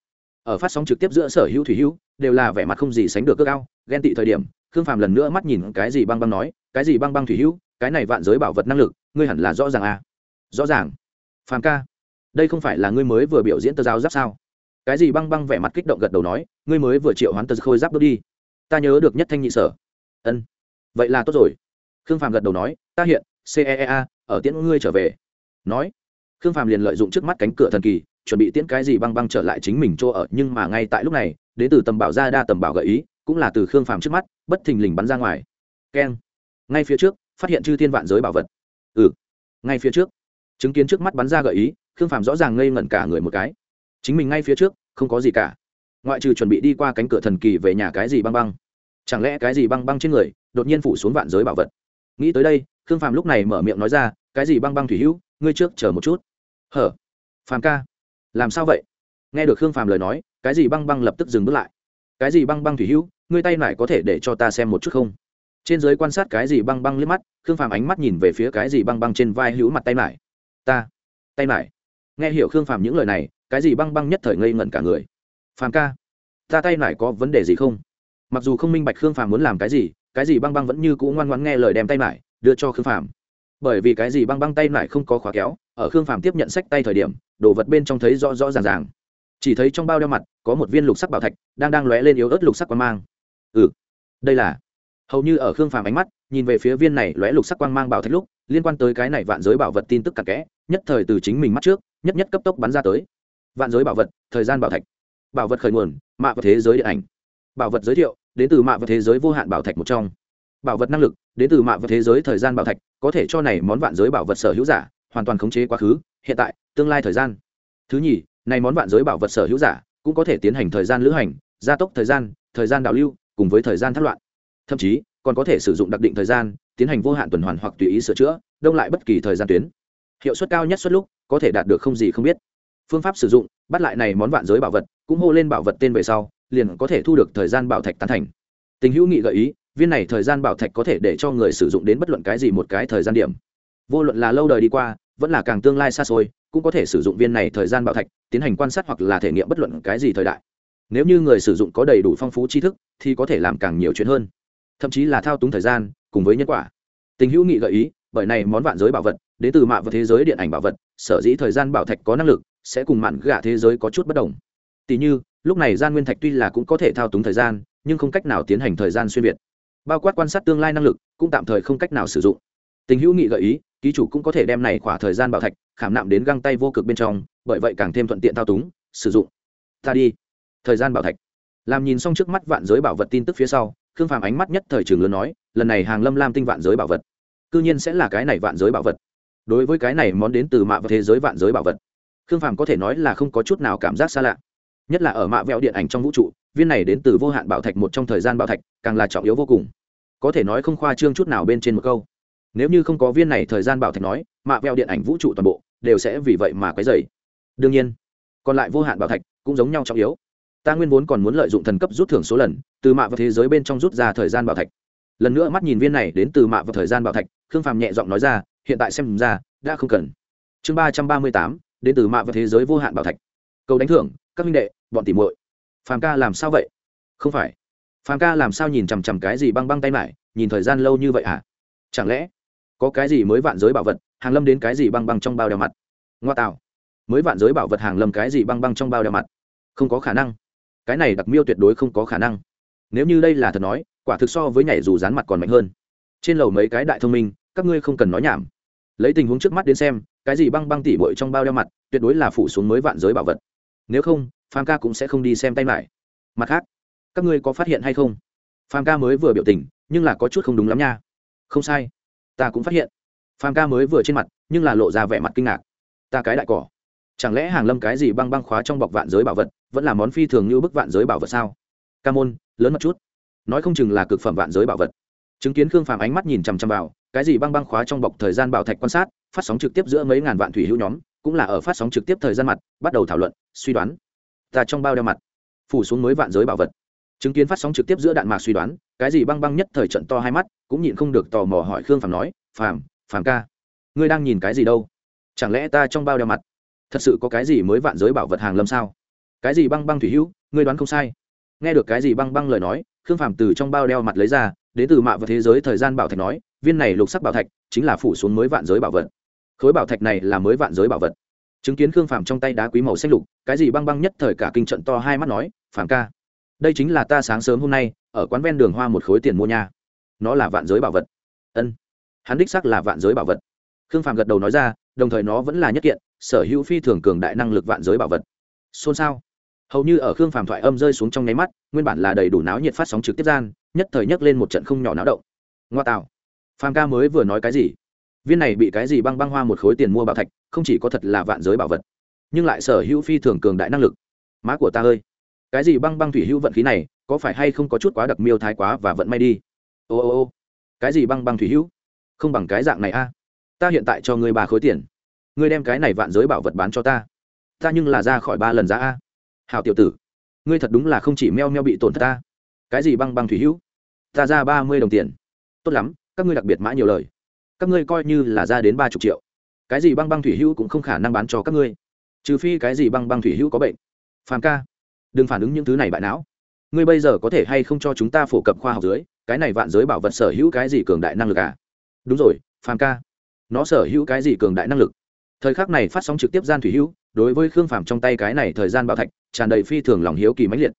Ở phát sóng trực tiếp giữa sở hữu thủy hữu, đều là vẻ mặt không gì sánh được cơ cao, ghen tị thời điểm, khương phàm lần nữa mắt nhìn cái gì băng băng nói, cái gì băng băng thủy hữu, cái này vạn giới bảo vật năng lực, ngươi hẳn là rõ ràng à? Rõ ràng. Phàm ca, đây không phải là ngươi mới vừa biểu diễn tờ giáo giáp sao? Cái gì băng băng vẻ mặt kích động gật đầu nói, ngươi mới vừa triệu hoán tờ khôi giáp bước đi. Ta nhớ được nhất thanh nhị sở. Ân vậy là tốt rồi. Khương phàm gật đầu nói, ta hiện ceea ở tiễn ngươi trở về. Nói, khương phàm liền lợi dụng trước mắt cánh cửa thần kỳ, chuẩn bị tiễn cái gì băng băng trở lại chính mình chỗ ở, nhưng mà ngay tại lúc này, đến từ tầm bảo ra đa tầm bảo gợi ý, cũng là từ khương phàm trước mắt, bất thình lình bắn ra ngoài. Keng. Ngay phía trước, phát hiện chư thiên vạn giới bảo vật. Ừ. Ngay phía trước. Chứng kiến trước mắt bắn ra gợi ý, khương phàm rõ ràng ngây ngẩn cả người một cái. Chính mình ngay phía trước, không có gì cả. Ngoại trừ chuẩn bị đi qua cánh cửa thần kỳ về nhà cái gì băng băng. Chẳng lẽ cái gì băng băng trên người đột nhiên phủ xuống vạn giới bảo vật. Nghĩ tới đây, khương phàm lúc này mở miệng nói ra, cái gì băng băng thủy hữu, ngươi trước chờ một chút. Hở, phàm ca, làm sao vậy? Nghe được khương phàm lời nói, cái gì băng băng lập tức dừng bước lại. Cái gì băng băng thủy hữu, ngươi tay lại có thể để cho ta xem một chút không? Trên giới quan sát cái gì băng băng liếc mắt, khương phàm ánh mắt nhìn về phía cái gì băng băng trên vai hữu mặt tay lại. Ta, tay lại. Nghe hiểu khương phàm những lời này, cái gì băng băng nhất thời ngây ngẩn cả người. Phàm ca, ta tay lại có vấn đề gì không? Mặc dù không minh bạch khương phàm muốn làm cái gì cái gì băng băng vẫn như cũ ngoan ngoãn nghe lời đem tay mải đưa cho khương phàm. Bởi vì cái gì băng băng tay mải không có khóa kéo, ở khương phàm tiếp nhận sách tay thời điểm, đồ vật bên trong thấy rõ rõ ràng ràng. Chỉ thấy trong bao đeo mặt, có một viên lục sắc bảo thạch, đang đang lóe lên yếu ớt lục sắc quang mang. Ừ đây là. Hầu như ở khương phàm ánh mắt, nhìn về phía viên này lóe lục sắc quang mang bảo thạch lúc, liên quan tới cái này vạn giới bảo vật tin tức cặn kẽ, nhất thời từ chính mình mắt trước, nhất nhất cấp tốc bắn ra tới. Vạn giới bảo vật, thời gian bảo thạch. Bảo vật khởi nguồn, mạ vật thế giới điện ảnh. Bảo vật giới thiệu đến từ mạ và thế giới vô hạn bảo thạch một trong. Bảo vật năng lực, đến từ mạ và thế giới thời gian bảo thạch, có thể cho này món vạn giới bảo vật sở hữu giả, hoàn toàn khống chế quá khứ, hiện tại, tương lai thời gian. Thứ nhì, này món vạn giới bảo vật sở hữu giả, cũng có thể tiến hành thời gian lữ hành, gia tốc thời gian thời gian đảo lưu, cùng với thời gian thất loạn. Thậm chí, còn có thể sử dụng đặc định thời gian, tiến hành vô hạn tuần hoàn hoặc tùy ý sửa chữa, đông lại bất kỳ thời gian tuyến. Hiệu suất cao nhất suất lúc, có thể đạt được không gì không biết. Phương pháp sử dụng, bắt lại này món vạn giới bảo vật, cũng hô lên bảo vật tên về sau liền có thể thu được thời gian bảo thạch tán thành. Tình hữu nghị gợi ý, viên này thời gian bảo thạch có thể để cho người sử dụng đến bất luận cái gì một cái thời gian điểm. Vô luận là lâu đời đi qua, vẫn là càng tương lai xa xôi, cũng có thể sử dụng viên này thời gian bảo thạch, tiến hành quan sát hoặc là thể nghiệm bất luận cái gì thời đại. Nếu như người sử dụng có đầy đủ phong phú tri thức, thì có thể làm càng nhiều chuyện hơn. Thậm chí là thao túng thời gian, cùng với nhân quả. Tình hữu nghị gợi ý, bởi này món vạn giới bảo vật đến từ mạng và thế giới điện ảnh bảo vật, sở dĩ thời gian bảo thạch có năng lực, sẽ cùng mạn gạ thế giới có chút bất đồng. Tỷ như lúc này gian nguyên thạch tuy là cũng có thể thao túng thời gian, nhưng không cách nào tiến hành thời gian xuyên việt. Bao quát quan sát tương lai năng lực, cũng tạm thời không cách nào sử dụng. Tình hữu nghị gợi ý, ký chủ cũng có thể đem này khỏa thời gian bảo thạch, khảm nạm đến găng tay vô cực bên trong, bởi vậy càng thêm thuận tiện thao túng, sử dụng. Ta đi. Thời gian bảo thạch. Làm nhìn xong trước mắt vạn giới bảo vật tin tức phía sau, khương phàm ánh mắt nhất thời trường lớn nói, lần này hàng lâm lam tinh vạn giới bảo vật. C nhiên sẽ là cái này vạn giới bảo vật. Đối với cái này món đến từ mạ và thế giới vạn giới bảo vật. Khương phàm có thể nói là không có chút nào cảm giác xa lạ nhất là ở mạ vẹo điện ảnh trong vũ trụ, viên này đến từ vô hạn bảo thạch một trong thời gian bảo thạch, càng là trọng yếu vô cùng. Có thể nói không khoa trương chút nào bên trên một câu. Nếu như không có viên này thời gian bảo thạch nói, mạ vẹo điện ảnh vũ trụ toàn bộ đều sẽ vì vậy mà quấy dày đương nhiên, còn lại vô hạn bảo thạch cũng giống nhau trọng yếu. Ta nguyên vốn còn muốn lợi dụng thần cấp rút thưởng số lần, từ mạ vào thế giới bên trong rút ra thời gian bảo thạch. Lần nữa mắt nhìn viên này đến từ mạ vào thời gian bảo thạch, khương phàm nhẹ giọng nói ra, hiện tại xem ra, đã không cần. Chương ba trăm ba mươi tám, đến từ mạ vào thế giới vô hạn bảo thạch. Cầu đánh thưởng các minh đệ bọn tỉ muội phàm ca làm sao vậy? Không phải. Phàm ca làm sao nhìn chằm chằm cái gì băng băng tay mải, nhìn thời gian lâu như vậy à chẳng lẽ có cái gì mới vạn giới bảo vật hàng lâm đến cái gì băng băng trong bao đeo mặt? Ngoa tạo. Mới vạn giới bảo vật hàng lâm cái gì băng băng trong bao đeo mặt? Không có khả năng. Cái này đặc miêu tuyệt đối không có khả năng. Nếu như đây là thật nói quả thực so với nhảy dù dán mặt còn mạnh hơn. Trên lầu mấy cái đại thông minh các ngươi không cần nói nhảm. Lấy tình huống trước mắt đến xem cái gì băng băng tỉ bội trong bao đeo mặt tuyệt đối là phủ xuống mới vạn giới bảo vật nếu không phan ca cũng sẽ không đi xem tay mải. mặt khác, các ngươi có phát hiện hay không? Phan ca mới vừa biểu tình, nhưng là có chút không đúng lắm nha. Không sai. Ta cũng phát hiện. Phan ca mới vừa trên mặt, nhưng là lộ ra vẻ mặt kinh ngạc. Ta cái đại cỏ. Chẳng lẽ hàng lâm cái gì băng băng khóa trong bọc vạn giới bảo vật, vẫn là món phi thường như bức vạn giới bảo vật sao? Ca môn, lớn một chút. Nói không chừng là cực phẩm vạn giới bảo vật. Chứng kiến khương phàm ánh mắt nhìn chằm chằm vào, cái gì băng băng khóa trong bọc thời gian bảo thạch quan sát, phát sóng trực tiếp giữa mấy ngàn vạn thủy hữu nhóm cũng là ở phát sóng trực tiếp thời gian mặt, bắt đầu thảo luận, suy đoán. Ta trong bao đeo mặt, phủ xuống mới vạn giới bảo vật. Chứng kiến phát sóng trực tiếp giữa đạn mạc suy đoán, cái gì băng băng nhất thời trận to hai mắt, cũng nhịn không được tò mò hỏi khương phàm nói, phàm phàm ca, ngươi đang nhìn cái gì đâu? Chẳng lẽ ta trong bao đeo mặt, thật sự có cái gì mới vạn giới bảo vật hàng lâm sao? Cái gì băng băng thủy hữu, ngươi đoán không sai. Nghe được cái gì băng băng lời nói, khương phàm từ trong bao đeo mặt lấy ra, đến từ mạ và thế giới thời gian bảo thạch nói, viên này lục sắc bảo thạch chính là phủ xuống mới vạn giới bảo vật khối bảo thạch này là mới vạn giới bảo vật. Chứng kiến khương phàm trong tay đá quý màu xanh lục, cái gì băng băng nhất thời cả kinh trận to hai mắt nói, phàm ca, đây chính là ta sáng sớm hôm nay ở quán ven đường hoa một khối tiền mua nha. Nó là vạn giới bảo vật. Ân, hắn đích xác là vạn giới bảo vật. Khương phàm gật đầu nói ra, đồng thời nó vẫn là nhất kiện, sở hữu phi thường cường đại năng lực vạn giới bảo vật. Xôn xao. Hầu như ở khương phàm thoại âm rơi xuống trong nháy mắt, nguyên bản là đầy đủ náo nhiệt phát sóng trực tiếp gian, nhất thời nhấc lên một trận không nhỏ náo động. Ngoa tạo. Phàm ca mới vừa nói cái gì? Viên này bị cái gì băng băng hoa một khối tiền mua bảo thạch, không chỉ có thật là vạn giới bảo vật, nhưng lại sở hữu phi thường cường đại năng lực. Má của ta ơi, cái gì băng băng thủy hữu vận khí này, có phải hay không có chút quá đặc miêu thái quá và vận may đi? Ô ô ô, cái gì băng băng thủy hữu? Không bằng cái dạng này a. À. Ta hiện tại cho ngươi ba khối tiền. Ngươi đem cái này vạn giới bảo vật bán cho ta. Ta nhưng là ra khỏi ba lần giá a. Hào tiểu tử, ngươi thật đúng là không chỉ meo meo bị tổn thất ta. Cái gì băng băng thủy hữu? Ta ra ba mươi đồng tiền. Tốt lắm, các ngươi đặc biệt mã nhiều lời các ngươi coi như là ra đến ba chục triệu. Cái gì băng băng thủy hữu cũng không khả năng bán cho các ngươi. Trừ phi cái gì băng băng thủy hữu có bệnh. Phàm ca, đừng phản ứng những thứ này bại não. Ngươi bây giờ có thể hay không cho chúng ta phổ cập khoa học dưới cái này vạn giới bảo vật sở hữu cái gì cường đại năng lực à? Đúng rồi, phàm ca, nó sở hữu cái gì cường đại năng lực? Thời khắc này phát sóng trực tiếp gian thủy hữu, đối với khương phàm trong tay cái này thời gian bảo thạch, tràn đầy phi thường lòng hiếu kỳ mãnh liệt.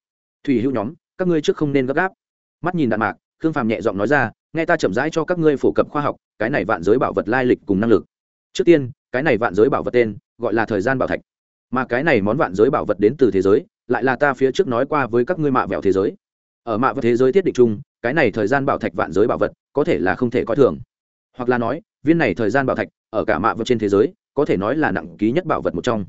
Thủy hữu nhóm, các ngươi trước không nên gấp gáp. Mắt nhìn đạn mạc, khương phàm nhẹ giọng nói ra nghe ta chậm rãi cho các ngươi phổ cập khoa học, cái này vạn giới bảo vật lai lịch cùng năng lực. Trước tiên, cái này vạn giới bảo vật tên, gọi là thời gian bảo thạch. Mà cái này món vạn giới bảo vật đến từ thế giới, lại là ta phía trước nói qua với các ngươi mạ vẹo thế giới. Ở mạ vẹo thế giới thiết định chung, cái này thời gian bảo thạch vạn giới bảo vật, có thể là không thể coi thường. Hoặc là nói, viên này thời gian bảo thạch, ở cả mạ vật trên thế giới, có thể nói là nặng ký nhất bảo vật một trong.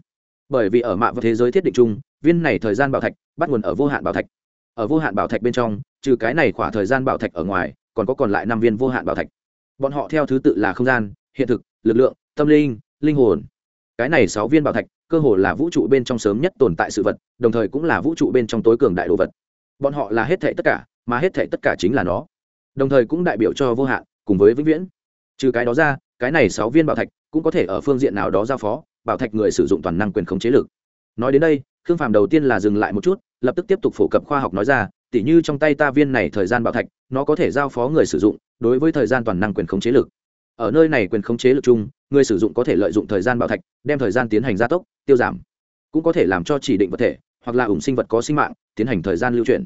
Bởi vì ở mạ vật thế giới thiết định chung, viên này thời gian bảo thạch bắt nguồn ở vô hạn bảo thạch. Ở vô hạn bảo thạch bên trong, trừ cái này khỏa thời gian bảo thạch ở ngoài còn có còn lại năm viên vô hạn bảo thạch. Bọn họ theo thứ tự là không gian, hiện thực, lực lượng, tâm linh linh hồn. Cái này sáu viên bảo thạch, cơ hồ là vũ trụ bên trong sớm nhất tồn tại sự vật, đồng thời cũng là vũ trụ bên trong tối cường đại đồ vật. Bọn họ là hết thệ tất cả, mà hết thệ tất cả chính là nó. Đồng thời cũng đại biểu cho vô hạn, cùng với vĩnh viễn. Trừ cái đó ra, cái này sáu viên bảo thạch cũng có thể ở phương diện nào đó giao phó, bảo thạch người sử dụng toàn năng quyền khống chế lực. Nói đến đây, khương phàm đầu tiên là dừng lại một chút, lập tức tiếp tục phổ cập khoa học nói ra tỉ như trong tay ta viên này thời gian bảo thạch, nó có thể giao phó người sử dụng đối với thời gian toàn năng quyền khống chế lực. Ở nơi này quyền khống chế lực chung, người sử dụng có thể lợi dụng thời gian bảo thạch, đem thời gian tiến hành gia tốc, tiêu giảm. Cũng có thể làm cho chỉ định vật thể, hoặc là ủng sinh vật có sinh mạng, tiến hành thời gian lưu chuyển.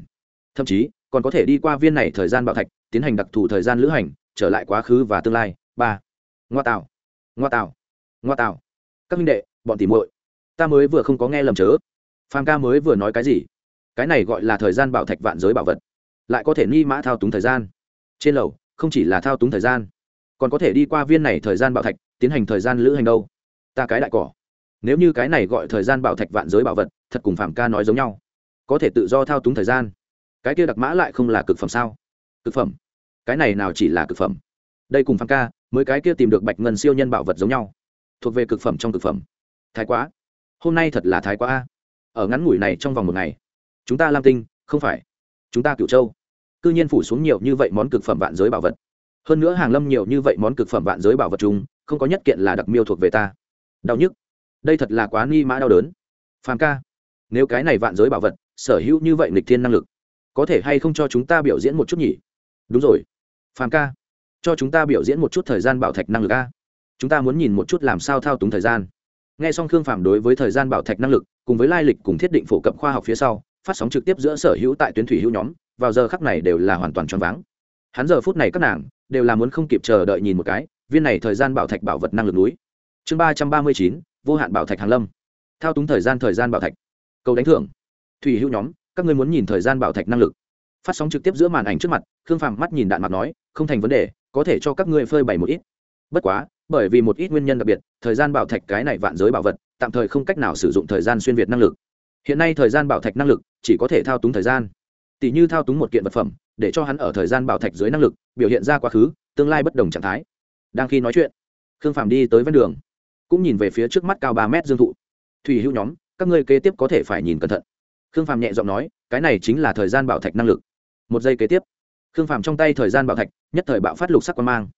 Thậm chí, còn có thể đi qua viên này thời gian bảo thạch, tiến hành đặc thù thời gian lữ hành, trở lại quá khứ và tương lai. Ba. Ngoa tạo. Ngoa tạo. Ngoa tạo. Các minh đệ, bọn tỉ muội, ta mới vừa không có nghe lầm chớ. Phan ca mới vừa nói cái gì? Cái này gọi là thời gian bảo thạch vạn giới bảo vật, lại có thể ni mã thao túng thời gian. Trên lầu, không chỉ là thao túng thời gian, còn có thể đi qua viên này thời gian bảo thạch, tiến hành thời gian lữ hành đâu. Ta cái đại cỏ. Nếu như cái này gọi thời gian bảo thạch vạn giới bảo vật, thật cùng phạm ca nói giống nhau. Có thể tự do thao túng thời gian. Cái kia đặc mã lại không là cực phẩm sao? Cực phẩm. Cái này nào chỉ là cực phẩm? Đây cùng phạm ca, mới cái kia tìm được bạch ngân siêu nhân bảo vật giống nhau. Thuộc về cực phẩm trong cực phẩm. Thái quá. Hôm nay thật là thái quá ở ngắn ngủi này trong vòng một ngày chúng ta lam tinh, không phải. Chúng ta cựu châu. Cư nhiên phủ xuống nhiều như vậy món cực phẩm vạn giới bảo vật. Hơn nữa hàng lâm nhiều như vậy món cực phẩm vạn giới bảo vật chung, không có nhất kiện là đặc miêu thuộc về ta. Đau nhức. Đây thật là quá ni mã đau đớn. Phàm ca, nếu cái này vạn giới bảo vật, sở hữu như vậy lịch thiên năng lực, có thể hay không cho chúng ta biểu diễn một chút nhỉ? Đúng rồi. Phàm ca, cho chúng ta biểu diễn một chút thời gian bảo thạch năng lực a. Chúng ta muốn nhìn một chút làm sao thao túng thời gian. Nghe xong khương phàm đối với thời gian bảo thạch năng lực, cùng với lai lịch cùng thiết định phổ cập khoa học phía sau phát sóng trực tiếp giữa sở hữu tại tuyến thủy hữu nhóm, vào giờ khắc này đều là hoàn toàn choáng váng. Hắn giờ phút này các nàng, đều là muốn không kịp chờ đợi nhìn một cái, viên này thời gian bảo thạch bảo vật năng lực núi. Chương ba trăm ba mươi chín, vô hạn bảo thạch hàng lâm. Thao túng thời gian thời gian bảo thạch. Cầu đánh thưởng. Thủy hữu nhóm, các ngươi muốn nhìn thời gian bảo thạch năng lực. Phát sóng trực tiếp giữa màn ảnh trước mặt, khương phàm mắt nhìn đạn mặt nói, không thành vấn đề, có thể cho các ngươi phơi bày một ít. Bất quá, bởi vì một ít nguyên nhân đặc biệt, thời gian bảo thạch cái này vạn giới bảo vật, tạm thời không cách nào sử dụng thời gian xuyên việt năng lực hiện nay thời gian bảo thạch năng lực chỉ có thể thao túng thời gian. Tỷ như thao túng một kiện vật phẩm, để cho hắn ở thời gian bảo thạch dưới năng lực, biểu hiện ra quá khứ, tương lai bất đồng trạng thái. Đang khi nói chuyện, khương phạm đi tới ven đường, cũng nhìn về phía trước mắt cao ba mét dương thụ. Thủy hữu nhóm, các ngươi kế tiếp có thể phải nhìn cẩn thận. Khương phạm nhẹ giọng nói, cái này chính là thời gian bảo thạch năng lực. Một giây kế tiếp, khương phạm trong tay thời gian bảo thạch, nhất thời bạo phát lục sắc quan mang.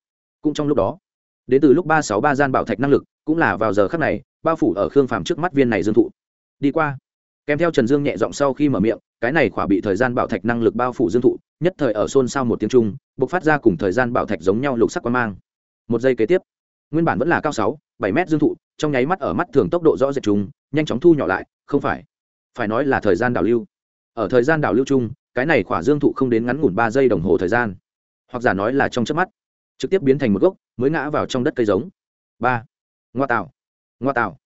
Cũng trong lúc đó, đến từ lúc ba sáu ba gian bảo thạch năng lực, cũng là vào giờ khắc này, bao phủ ở khương phạm trước mắt viên này dương thụ. Đi qua kèm theo trần dương nhẹ giọng sau khi mở miệng, cái này khỏa bị thời gian bảo thạch năng lực bao phủ dương thụ, nhất thời ở xôn xao một tiếng trung b ộ c phát ra cùng thời gian bảo thạch giống nhau lục sắc quan mang. Một giây kế tiếp, nguyên bản vẫn là cao sáu, bảy mét dương thụ, trong nháy mắt ở mắt thường tốc độ rõ rệt chúng nhanh chóng thu nhỏ lại, không phải phải nói là thời gian đảo lưu. Ở thời gian đảo lưu chung cái này khỏa dương thụ không đến ngắn ngủn ba giây đồng hồ thời gian. Hoặc giả nói là trong chớp mắt, trực tiếp biến thành một gốc, mới ngã vào trong đất cây giống. Ba, ngoa tạo ngoa tạo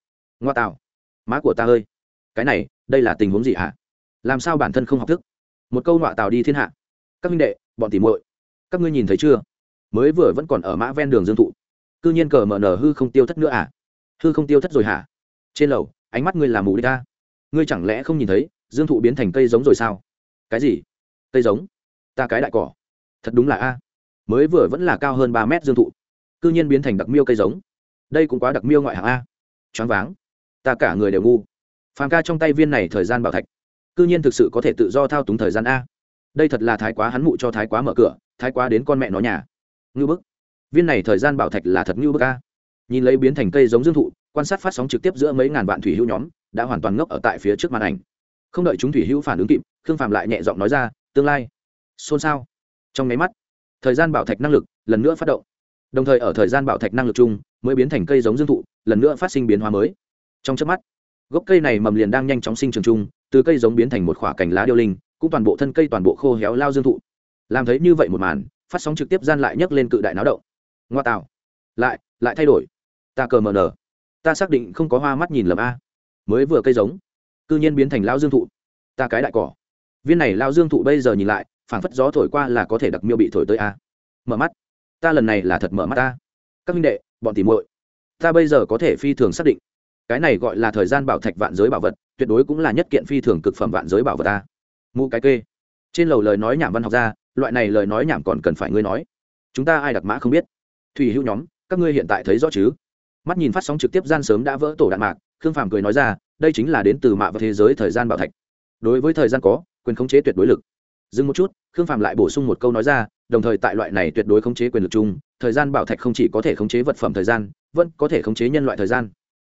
ngoa tạo má của ta ơi cái này, đây là tình huống gì hả? Làm sao bản thân không học thức? Một câu nọa tào đi thiên hạ. Các minh đệ, bọn tỉ muội, các ngươi nhìn thấy chưa? Mới vừa vẫn còn ở mã ven đường dương thụ. Cư nhiên cờ mở nở hư không tiêu thất nữa à? Hư không tiêu thất rồi hả? Trên lầu, ánh mắt ngươi làm mù đi ta à? ngươi chẳng lẽ không nhìn thấy, dương thụ biến thành cây giống rồi sao? Cái gì? Cây giống? Ta cái đại cỏ. Thật đúng là a. Mới vừa vẫn là cao hơn ba mét dương thụ. Cư nhiên biến thành đặc miêu cây giống. Đây cũng quá đặc miêu ngoại hạng a. Choáng váng. Ta cả người đều ngu phàm ca trong tay viên này thời gian bảo thạch, cư nhiên thực sự có thể tự do thao túng thời gian a. Đây thật là thái quá hắn mụ cho thái quá mở cửa, thái quá đến con mẹ nó nhà. Ngưu bức. Viên này thời gian bảo thạch là thật ngưu bức a. Nhìn lấy biến thành cây giống dương thụ, quan sát phát sóng trực tiếp giữa mấy ngàn vạn thủy hữu nhóm, đã hoàn toàn ngốc ở tại phía trước màn ảnh. Không đợi chúng thủy hữu phản ứng kịp, khương phạm lại nhẹ giọng nói ra, tương lai, xôn xao. Trong nháy mắt, thời gian bảo thạch năng lực lần nữa phát động. Đồng thời ở thời gian bảo thạch năng lực chung, mới biến thành cây giống dương thụ, lần nữa phát sinh biến hóa mới. Trong trước mắt gốc cây này mầm liền đang nhanh chóng sinh trường chung, từ cây giống biến thành một khoả cành lá điêu linh, cũng toàn bộ thân cây toàn bộ khô héo lao dương thụ. Làm thấy như vậy một màn, phát sóng trực tiếp gian lại nhấc lên cự đại náo động. Ngoa tạo. Lại lại thay đổi. Ta cờ mờ nở ta xác định không có hoa mắt nhìn lầm a. Mới vừa cây giống, cư nhiên biến thành lao dương thụ. Ta cái đại cỏ. Viên này lao dương thụ bây giờ nhìn lại, phảng phất gió thổi qua là có thể đặc miêu bị thổi tới a. Mở mắt. Ta lần này là thật mở mắt ta các minh đệ, bọn tỉ muội. Ta bây giờ có thể phi thường xác định cái này gọi là thời gian bảo thạch vạn giới bảo vật, tuyệt đối cũng là nhất kiện phi thường cực phẩm vạn giới bảo vật ta. Mũ cái kê. Trên lầu lời nói nhảm văn học ra, loại này lời nói nhảm còn cần phải ngươi nói. Chúng ta ai đặc mã không biết? Thủy hữu nhóm, các ngươi hiện tại thấy rõ chứ? Mắt nhìn phát sóng trực tiếp gian sớm đã vỡ tổ đạn mạc, khương phàm cười nói ra, đây chính là đến từ mạ và thế giới thời gian bảo thạch. Đối với thời gian có, quyền khống chế tuyệt đối lực. Dừng một chút, khương phạm lại bổ sung một câu nói ra, đồng thời tại loại này tuyệt đối khống chế quyền lực chung, thời gian bảo thạch không chỉ có thể khống chế vật phẩm thời gian, vẫn có thể khống chế nhân loại thời gian.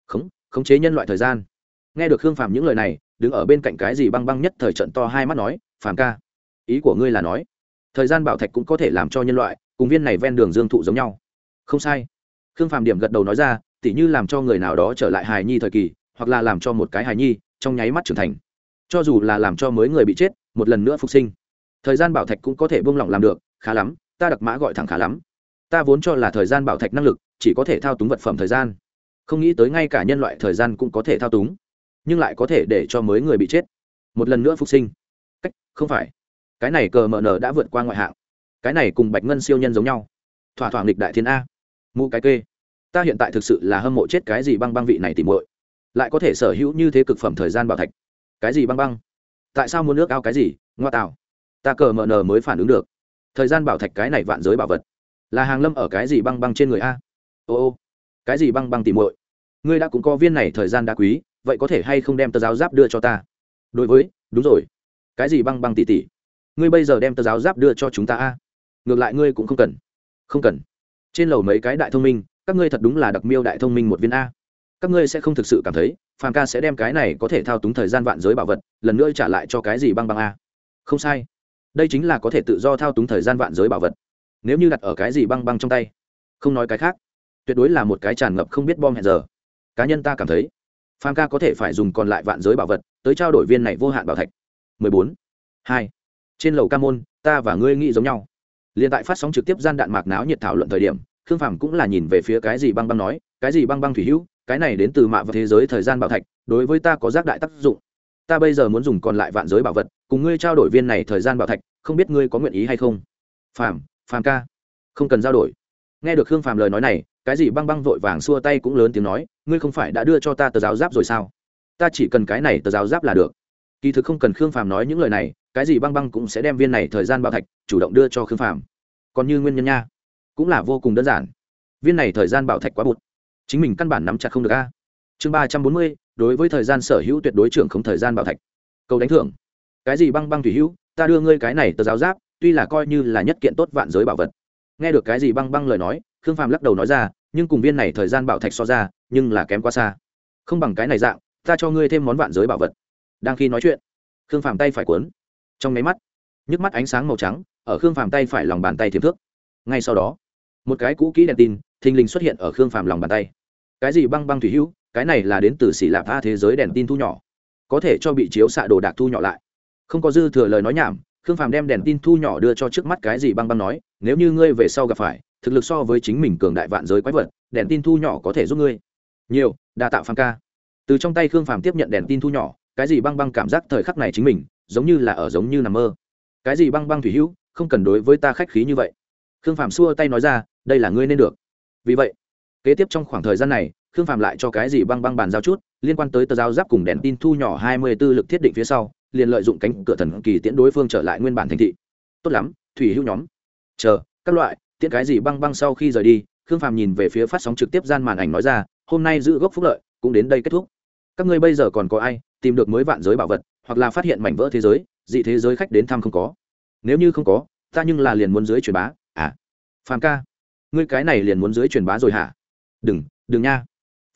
Khống khống chế nhân loại thời gian. Nghe được khương phạm những lời này, đứng ở bên cạnh cái gì băng băng nhất thời trận to hai mắt nói, phàm ca, ý của ngươi là nói, thời gian bảo thạch cũng có thể làm cho nhân loại cùng viên này ven đường dương thụ giống nhau. Không sai. Khương phạm điểm gật đầu nói ra, tỉ như làm cho người nào đó trở lại hài nhi thời kỳ, hoặc là làm cho một cái hài nhi trong nháy mắt trưởng thành. Cho dù là làm cho mới người bị chết, một lần nữa phục sinh, thời gian bảo thạch cũng có thể buông lỏng làm được, khá lắm, ta đặc mã gọi thẳng khá lắm. Ta vốn cho là thời gian bảo thạch năng lực chỉ có thể thao túng vật phẩm thời gian không nghĩ tới ngay cả nhân loại thời gian cũng có thể thao túng, nhưng lại có thể để cho mới người bị chết. Một lần nữa phục sinh. Cách, không phải. Cái này cờ mờ nờ đã vượt qua ngoại hạng. Cái này cùng bạch ngân siêu nhân giống nhau. Thỏa thỏa nghịch đại thiên a. Mũ cái kê. Ta hiện tại thực sự là hâm mộ chết cái gì băng băng vị này tìm muội. Lại có thể sở hữu như thế cực phẩm thời gian bảo thạch. Cái gì băng băng? Tại sao muốn nước ao cái gì? Ngoa tạo. Ta cờ mờ nờ mới phản ứng được. Thời gian bảo thạch cái này vạn giới bảo vật. Là hàng lâm ở cái gì băng băng trên người a? Ô ô cái gì băng băng tìm muội? Ngươi đã cũng có viên này thời gian đã quý, vậy có thể hay không đem tờ giáo giáp đưa cho ta? Đối với, đúng rồi. Cái gì băng băng tỉ tỉ? Ngươi bây giờ đem tờ giáo giáp đưa cho chúng ta a? Ngược lại ngươi cũng không cần. Không cần. Trên lầu mấy cái đại thông minh, các ngươi thật đúng là đặc miêu đại thông minh một viên a. Các ngươi sẽ không thực sự cảm thấy, phàm ca sẽ đem cái này có thể thao túng thời gian vạn giới bảo vật, lần nữa trả lại cho cái gì băng băng a? Không sai. Đây chính là có thể tự do thao túng thời gian vạn giới bảo vật. Nếu như đặt ở cái gì băng băng trong tay. Không nói cái khác tuyệt đối là một cái tràn ngập không biết bom hẹn giờ. Cá nhân ta cảm thấy phan ca có thể phải dùng còn lại vạn giới bảo vật tới trao đổi viên này vô hạn bảo thạch. 14. hai, trên lầu ca môn, ta và ngươi nghĩ giống nhau. Liền tại phát sóng trực tiếp gian đạn mạc náo nhiệt thảo luận thời điểm, khương phàm cũng là nhìn về phía cái gì băng băng nói, cái gì băng băng thủy hữu, cái này đến từ mạ và thế giới thời gian bảo thạch, đối với ta có giác đại tác dụng. Ta bây giờ muốn dùng còn lại vạn giới bảo vật, cùng ngươi trao đổi viên này thời gian bảo thạch, không biết ngươi có nguyện ý hay không? Phàm phàm ca, không cần trao đổi. Nghe được khương phàm lời nói này cái gì băng băng vội vàng xua tay cũng lớn tiếng nói, ngươi không phải đã đưa cho ta tờ giáo giáp rồi sao? Ta chỉ cần cái này tờ giáo giáp là được. Kỳ thực không cần khương phàm nói những lời này, cái gì băng băng cũng sẽ đem viên này thời gian bảo thạch chủ động đưa cho khương phàm. Còn như nguyên nhân nha, cũng là vô cùng đơn giản. Viên này thời gian bảo thạch quá bụt. Chính mình căn bản nắm chặt không được a. Chương ba trăm bốn mươi, đối với thời gian sở hữu tuyệt đối trưởng không thời gian bảo thạch. Cầu đánh thưởng. Cái gì băng băng thủy hữu, ta đưa ngươi cái này tờ giáo giáp, tuy là coi như là nhất kiện tốt vạn giới bảo vật. Nghe được cái gì băng băng lời nói khương phàm lắc đầu nói ra, nhưng cùng viên này thời gian bảo thạch so ra, nhưng là kém quá xa. Không bằng cái này dạng, ta cho ngươi thêm món vạn giới bảo vật. Đang khi nói chuyện, khương phàm tay phải cuốn. Trong máy mắt, nhức mắt ánh sáng màu trắng ở khương phàm tay phải lòng bàn tay thiếm thước. Ngay sau đó, một cái cũ kỹ đèn tin, thình lình xuất hiện ở khương phàm lòng bàn tay. Cái gì băng băng thủy hữu, cái này là đến từ xỉ lạp tha thế giới đèn tin thu nhỏ. Có thể cho bị chiếu xạ đồ đạc thu nhỏ lại. Không có dư thừa lời nói nhảm, khương phàm đem đèn tin thu nhỏ đưa cho trước mắt cái gì băng băng nói, nếu như ngươi về sau gặp phải thực lực so với chính mình cường đại vạn giới quái vật, đèn tin thu nhỏ có thể giúp ngươi. Nhiều, đa tạo phàm ca. Từ trong tay khương phàm tiếp nhận đèn tin thu nhỏ, cái gì băng băng cảm giác thời khắc này chính mình, giống như là ở giống như nằm mơ. Cái gì băng băng thủy hữu, không cần đối với ta khách khí như vậy. Khương phàm xua tay nói ra, đây là ngươi nên được. Vì vậy, kế tiếp trong khoảng thời gian này, khương phàm lại cho cái gì băng băng bàn giao chút, liên quan tới tờ giao giáp cùng đèn tin thu nhỏ hai mươi b ố lực thiết định phía sau, liền lợi dụng cánh cửa thần kỳ tiễn đối phương trở lại nguyên bản thành thị. Tốt lắm, thủy hữu nhóm. Chờ, các loại tiễn cái gì băng băng sau khi rời đi, khương phàm nhìn về phía phát sóng trực tiếp gian màn ảnh nói ra, hôm nay giữ gốc phúc lợi, cũng đến đây kết thúc. Các ngươi bây giờ còn có ai tìm được mới vạn giới bảo vật, hoặc là phát hiện mảnh vỡ thế giới, dị thế giới khách đến thăm không có? Nếu như không có, ta nhưng là liền muốn dưới truyền bá. À phàm ca, ngươi cái này liền muốn dưới truyền bá rồi hả? Đừng đừng nha.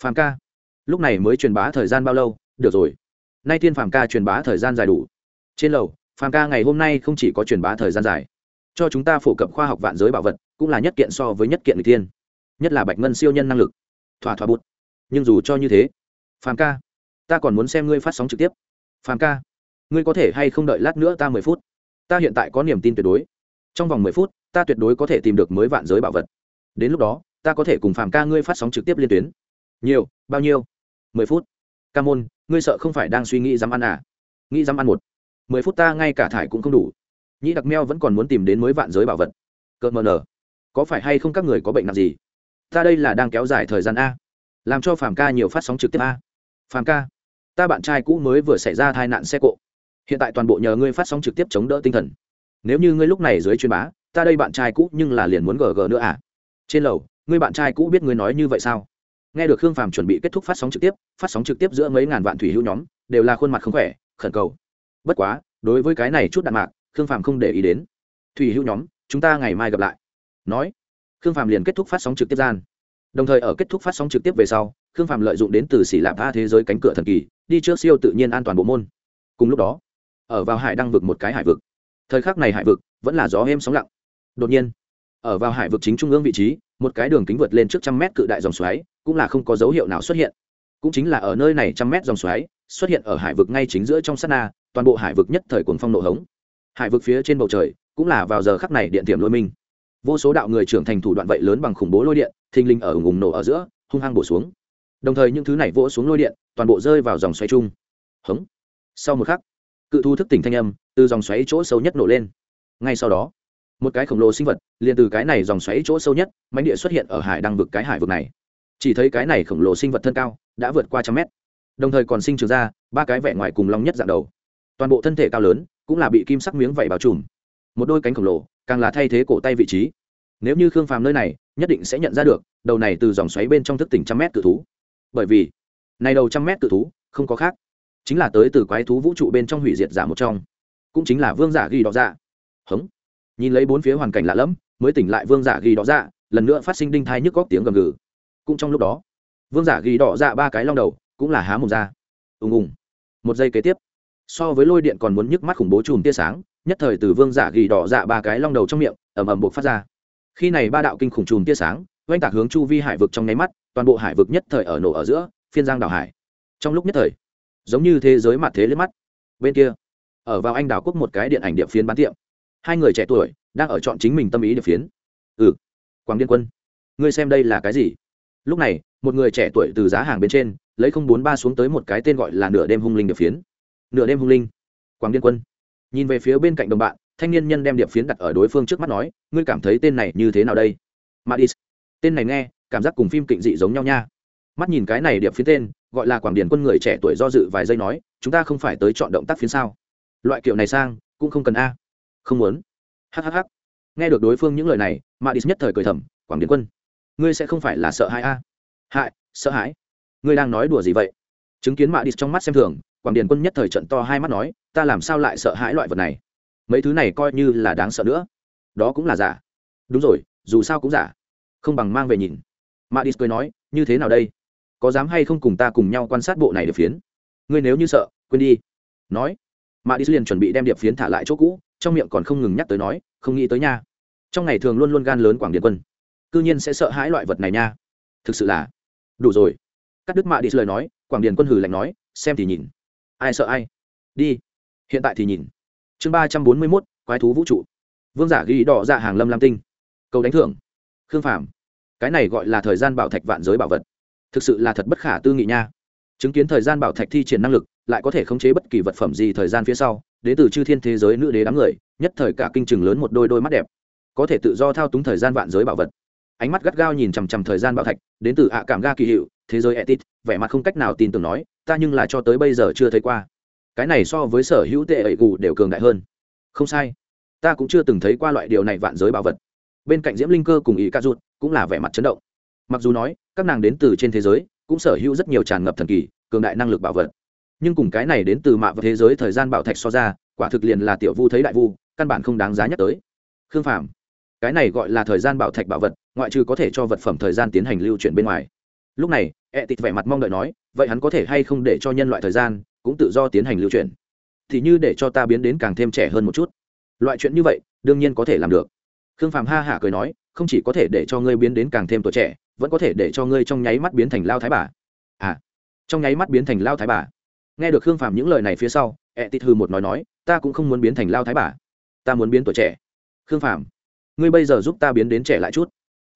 Phàm ca, lúc này mới truyền bá thời gian bao lâu? Được rồi. Nay tiên phàm ca truyền bá thời gian dài đủ. Trên lầu, phàm ca ngày hôm nay không chỉ có truyền bá thời gian dài cho chúng ta phổ cập khoa học vạn giới bảo vật, cũng là nhất kiện so với nhất kiện người tiên nhất là bạch ngân siêu nhân năng lực. Thỏa thỏa bụt nhưng dù cho như thế, phàm ca, ta còn muốn xem ngươi phát sóng trực tiếp. Phàm ca, ngươi có thể hay không đợi lát nữa ta mười phút? Ta hiện tại có niềm tin tuyệt đối. Trong vòng mười phút, ta tuyệt đối có thể tìm được mới vạn giới bảo vật. Đến lúc đó, ta có thể cùng phàm ca ngươi phát sóng trực tiếp liên tuyến. Nhiều, bao nhiêu? Mười phút. Ca môn, ngươi sợ không phải đang suy nghĩ dám ăn à? Nghĩ dám ăn một. Mười phút ta ngay cả thải cũng không đủ nhĩ đặc meo vẫn còn muốn tìm đến mới vạn giới bảo vật. Cợt mờ nở có phải hay không các người có bệnh nặng gì? Ta đây là đang kéo dài thời gian a. Làm cho phàm ca nhiều phát sóng trực tiếp a. Phàm ca, ta bạn trai cũ mới vừa xảy ra tai nạn xe cộ. Hiện tại toàn bộ nhờ ngươi phát sóng trực tiếp chống đỡ tinh thần. Nếu như ngươi lúc này dưới chuyên bá, ta đây bạn trai cũ nhưng là liền muốn gg nữa à? Trên lầu, ngươi bạn trai cũ biết ngươi nói như vậy sao? Nghe được khương phàm chuẩn bị kết thúc phát sóng trực tiếp, phát sóng trực tiếp giữa mấy ngàn vạn thủy hữu nhóm, đều là khuôn mặt không khỏe, khẩn cầu. Bất quá, đối với cái này chút đạn mạc khương phàm không để ý đến. Thủy hữu nhóm, chúng ta ngày mai gặp lại. Nói, khương phàm liền kết thúc phát sóng trực tiếp gian. Đồng thời ở kết thúc phát sóng trực tiếp về sau, khương phàm lợi dụng đến từ xỉ lạp tha thế giới cánh cửa thần kỳ, đi trước siêu tự nhiên an toàn bộ môn. Cùng lúc đó, ở vào hải đang vực một cái hải vực. Thời khắc này hải vực vẫn là gió êm sóng lặng. Đột nhiên, ở vào hải vực chính trung ương vị trí, một cái đường kính vượt lên trước trăm mét cự đại dòng xoáy, cũng là không có dấu hiệu nào xuất hiện. Cũng chính là ở nơi này trăm mét dòng xoáy, xuất hiện ở hải vực ngay chính giữa trong sát na, toàn bộ hải vực nhất thời cuồng phong nổ hống hải vực phía trên bầu trời cũng là vào giờ khắc này điện tiềm lôi minh. Vô số đạo người trưởng thành thủ đoạn vậy lớn bằng khủng bố lôi điện, thình linh ở ủng ủng nổ ở giữa, hung hăng bổ xuống. Đồng thời những thứ này vỗ xuống lôi điện, toàn bộ rơi vào dòng xoáy chung. Hống. Sau một khắc, cự thu thức tỉnh thanh âm từ dòng xoáy chỗ sâu nhất nổ lên. Ngay sau đó, một cái khổng lồ sinh vật liền từ cái này dòng xoáy chỗ sâu nhất mánh địa xuất hiện ở hải đăng vực cái hải vực này. Chỉ thấy cái này khổng lồ sinh vật thân cao đã vượt qua trăm mét, đồng thời còn sinh trưởng ra ba cái vẻ ngoài cùng long nhất dạng đầu. Toàn bộ thân thể cao lớn cũng là bị kim sắc miếng vảy bao trùm. Một đôi cánh khổng lồ, càng là thay thế cổ tay vị trí. Nếu như khương phàm nơi này, nhất định sẽ nhận ra được, đầu này từ dòng xoáy bên trong thức tỉnh trăm mét cự thú. Bởi vì, này đầu trăm mét cự thú, không có khác. Chính là tới từ quái thú vũ trụ bên trong hủy diệt giả một trong. Cũng chính là vương giả ghi đỏ dạ. Hống. Nhìn lấy bốn phía hoàn cảnh lạ lẫm, mới tỉnh lại vương giả ghi đỏ dạ lần nữa phát sinh đinh thai nhức góc tiếng gầm gừ. Cũng trong lúc đó, vương giả ghi đỏ dạ ba cái long đầu, cũng là há mồm ra. Ùng ùng. Một giây kế tiếp so với lôi điện còn muốn nhức mắt khủng bố chùm tia sáng, nhất thời từ vương giả ghi đỏ dạ ba cái long đầu trong miệng ẩm ẩm buộc phát ra. Khi này ba đạo kinh khủng chùm tia sáng, oanh tạc hướng chu vi hải vực trong nháy mắt, toàn bộ hải vực nhất thời ở nổ ở giữa, phiên giang đảo hải. Trong lúc nhất thời, giống như thế giới mặt thế lên mắt. Bên kia, ở vào anh đảo quốc một cái điện ảnh điệp phiến bán tiệm. Hai người trẻ tuổi đang ở chọn chính mình tâm ý điệp phiến. Ừ quảng điên quân, ngươi xem đây là cái gì? Lúc này, một người trẻ tuổi từ giá hàng bên trên, lấy không bốn ba xuống tới một cái tên gọi là nửa đêm hung linh điệp phiến nửa đêm hung linh. Quảng điên quân. Nhìn về phía bên cạnh đồng bạn, thanh niên nhân đem điệp phiến đặt ở đối phương trước mắt nói, ngươi cảm thấy tên này như thế nào đây? Madis tên này nghe, cảm giác cùng phim kịnh dị giống nhau nha. Mắt nhìn cái này điệp phiến tên, gọi là quảng điền quân người trẻ tuổi do dự vài giây nói, chúng ta không phải tới chọn động tác phiến sao? Loại kiểu này sang, cũng không cần a. Không muốn. Hhh nghe được đối phương những lời này madis nhất thời cười thầm, quảng điền quân, ngươi sẽ không phải là sợ hãi a? Hại, sợ hãi? Ngươi đang nói đùa gì vậy? Chứng kiến Madis trong mắt xem thường quảng điền quân nhất thời trận to hai mắt nói, ta làm sao lại sợ hãi loại vật này? Mấy thứ này coi như là đáng sợ nữa. Đó cũng là giả. Đúng rồi, dù sao cũng giả. Không bằng mang về nhìn. Mạ đi cười nói, như thế nào đây? Có dám hay không cùng ta cùng nhau quan sát bộ này được phiến? Ngươi nếu như sợ, quên đi. Nói mạ đi liền chuẩn bị đem điệp phiến thả lại chỗ cũ, trong miệng còn không ngừng nhắc tới nói, không nghĩ tới nha. Trong ngày thường luôn luôn gan lớn quảng điện quân. Cư nhiên sẽ sợ hãi loại vật này nha. Thực sự là? Đủ rồi. Cắt đứt mạ đi lời nói, quảng điền quân hừ lạnh nói, xem thì nhìn ai sợ ai? Đi. Hiện tại thì nhìn. Chương ba trăm bốn mươi mốt, quái thú vũ trụ. Vương giả ghi đỏ dạ hàng lâm lam tinh. Cầu đánh thưởng. Khương phàm. Cái này gọi là thời gian bảo thạch vạn giới bảo vật. Thực sự là thật bất khả tư nghị nha. Chứng kiến thời gian bảo thạch thi triển năng lực, lại có thể khống chế bất kỳ vật phẩm gì thời gian phía sau đến từ chư thiên thế giới nữ đế đám người, nhất thời cả kinh chừng lớn một đôi đôi mắt đẹp. Có thể tự do thao túng thời gian vạn giới bảo vật ánh mắt gắt gao nhìn chằm chằm thời gian bảo thạch, đến từ ạ cảm ga kỳ hiệu, thế giới etit, vẻ mặt không cách nào tin tưởng nói, ta nhưng là cho tới bây giờ chưa thấy qua. Cái này so với sở hữu tệ ẩy gù đều cường đại hơn. Không sai. Ta cũng chưa từng thấy qua loại điều này vạn giới bảo vật. Bên cạnh diễm linh cơ cùng ý ca rụt cũng là vẻ mặt chấn động. Mặc dù nói, các nàng đến từ trên thế giới, cũng sở hữu rất nhiều tràn ngập thần kỳ, cường đại năng lực bảo vật. Nhưng cùng cái này đến từ mạ và thế giới thời gian bảo thạch so ra, quả thực liền là tiểu vu thấy đại vu, căn bản không đáng giá nhắc tới. Khương phàm, cái này gọi là thời gian bảo thạch bảo vật ngoại trừ có thể cho vật phẩm thời gian tiến hành lưu chuyển bên ngoài. Lúc này e tịt vẻ mặt mong đợi nói, vậy hắn có thể hay không để cho nhân loại thời gian, cũng tự do tiến hành lưu chuyển. Thì như để cho ta biến đến càng thêm trẻ hơn một chút. Loại chuyện như vậy, đương nhiên có thể làm được. Khương phàm ha hả cười nói, không chỉ có thể để cho ngươi biến đến càng thêm tuổi trẻ, vẫn có thể để cho ngươi trong nháy mắt biến thành lao thái bà. À trong nháy mắt biến thành lao thái bà. Nghe được khương phàm những lời này phía sau ẹ tịt hư một nói nói, ta cũng không muốn biến thành lao thái bà. Ta muốn biến tuổi trẻ. Khương phàm, ngươi bây giờ giúp ta biến đến trẻ lại chút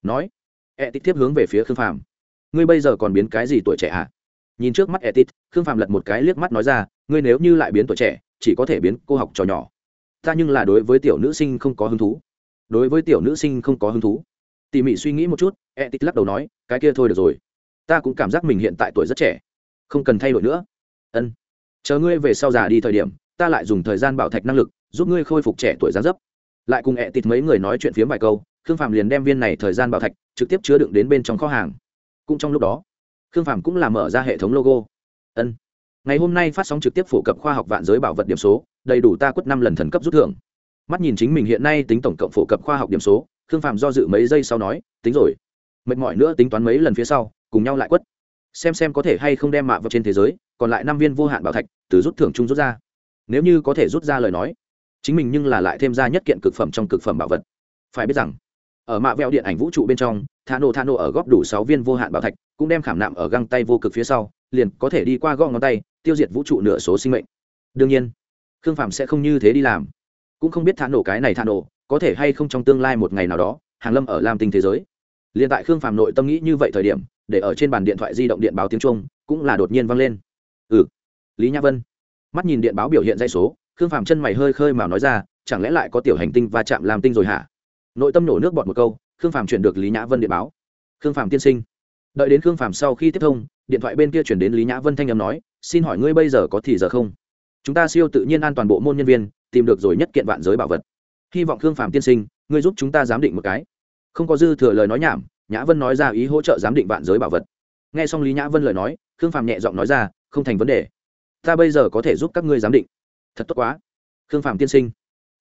nói ẹ tiếp hướng về phía khương phàm. Ngươi bây giờ còn biến cái gì tuổi trẻ à nhìn trước mắt ẹ tịt khương phàm lật một cái liếc mắt nói ra, ngươi nếu như lại biến tuổi trẻ, chỉ có thể biến cô học trò nhỏ. Ta nhưng là đối với tiểu nữ sinh không có hứng thú. Đối với tiểu nữ sinh không có hứng thú. Tỉ mỉ suy nghĩ một chút e lắc đầu nói, cái kia thôi được rồi. Ta cũng cảm giác mình hiện tại tuổi rất trẻ. Không cần thay đổi nữa. Ân. Chờ ngươi về sau già đi thời điểm, ta lại dùng thời gian bảo thạch năng lực, giúp ngươi khôi phục trẻ tuổi gián dấp. Lại cùng ẹ tịt mấy người nói chuyện phiếm vài câu khương phạm liền đem viên này thời gian bảo thạch trực tiếp chứa đựng đến bên trong kho hàng. Cũng trong lúc đó, khương phạm cũng làm mở ra hệ thống logo. Ân, ngày hôm nay phát sóng trực tiếp phổ cập khoa học vạn giới bảo vật điểm số, đầy đủ ta quất năm lần thần cấp rút thưởng. Mắt nhìn chính mình hiện nay tính tổng cộng phổ cập khoa học điểm số, khương phạm do dự mấy giây sau nói, tính rồi. Mệt mỏi nữa tính toán mấy lần phía sau, cùng nhau lại quất. Xem xem có thể hay không đem mạ vào trên thế giới, còn lại năm viên vô hạn bảo thạch, từ rút thưởng chung rút ra. Nếu như có thể rút ra lời nói, chính mình nhưng là lại thêm ra nhất kiện cực phẩm trong cực phẩm bảo vật. Phải biết rằng ở mạ vẹo điện ảnh vũ trụ bên trong thà nổ thà nổ ở góp đủ sáu viên vô hạn bảo thạch, cũng đem khảm nạm ở găng tay vô cực phía sau, liền có thể đi qua gõ ngón tay, tiêu diệt vũ trụ nửa số sinh mệnh. Đương nhiên, khương phạm sẽ không như thế đi làm. Cũng không biết thả nổ cái này thả nổ có thể hay không trong tương lai một ngày nào đó, hàng lâm ở lam tinh thế giới. Liền tại khương phạm nội tâm nghĩ như vậy thời điểm, để ở trên bàn điện thoại di động điện báo tiếng trung, cũng là đột nhiên vang lên. Ừ lý nhã vân. Mắt nhìn điện báo biểu hiện dây số, khương phạm chân mày hơi khơi mà nói ra, chẳng lẽ lại có tiểu hành tinh va chạm làm tinh rồi hả? Nội tâm nổ nước bọt một câu, khương phàm chuyển được lý nhã vân điện báo. Khương phàm tiên sinh. Đợi đến khương phàm sau khi tiếp thông, điện thoại bên kia chuyển đến lý nhã vân thanh âm nói, xin hỏi ngươi bây giờ có thì giờ không? Chúng ta siêu tự nhiên an toàn bộ môn nhân viên, tìm được rồi nhất kiện vạn giới bảo vật. Hy vọng khương phàm tiên sinh, ngươi giúp chúng ta giám định một cái. Không có dư thừa lời nói nhảm, nhã vân nói ra ý hỗ trợ giám định vạn giới bảo vật. N g h e xong lý nhã vân lời nói, khương phàm nhẹ giọng nói ra, không thành vấn đề. Ta bây giờ có thể giúp các ngươi giám định. Thật tốt quá. Khương phàm tiên sinh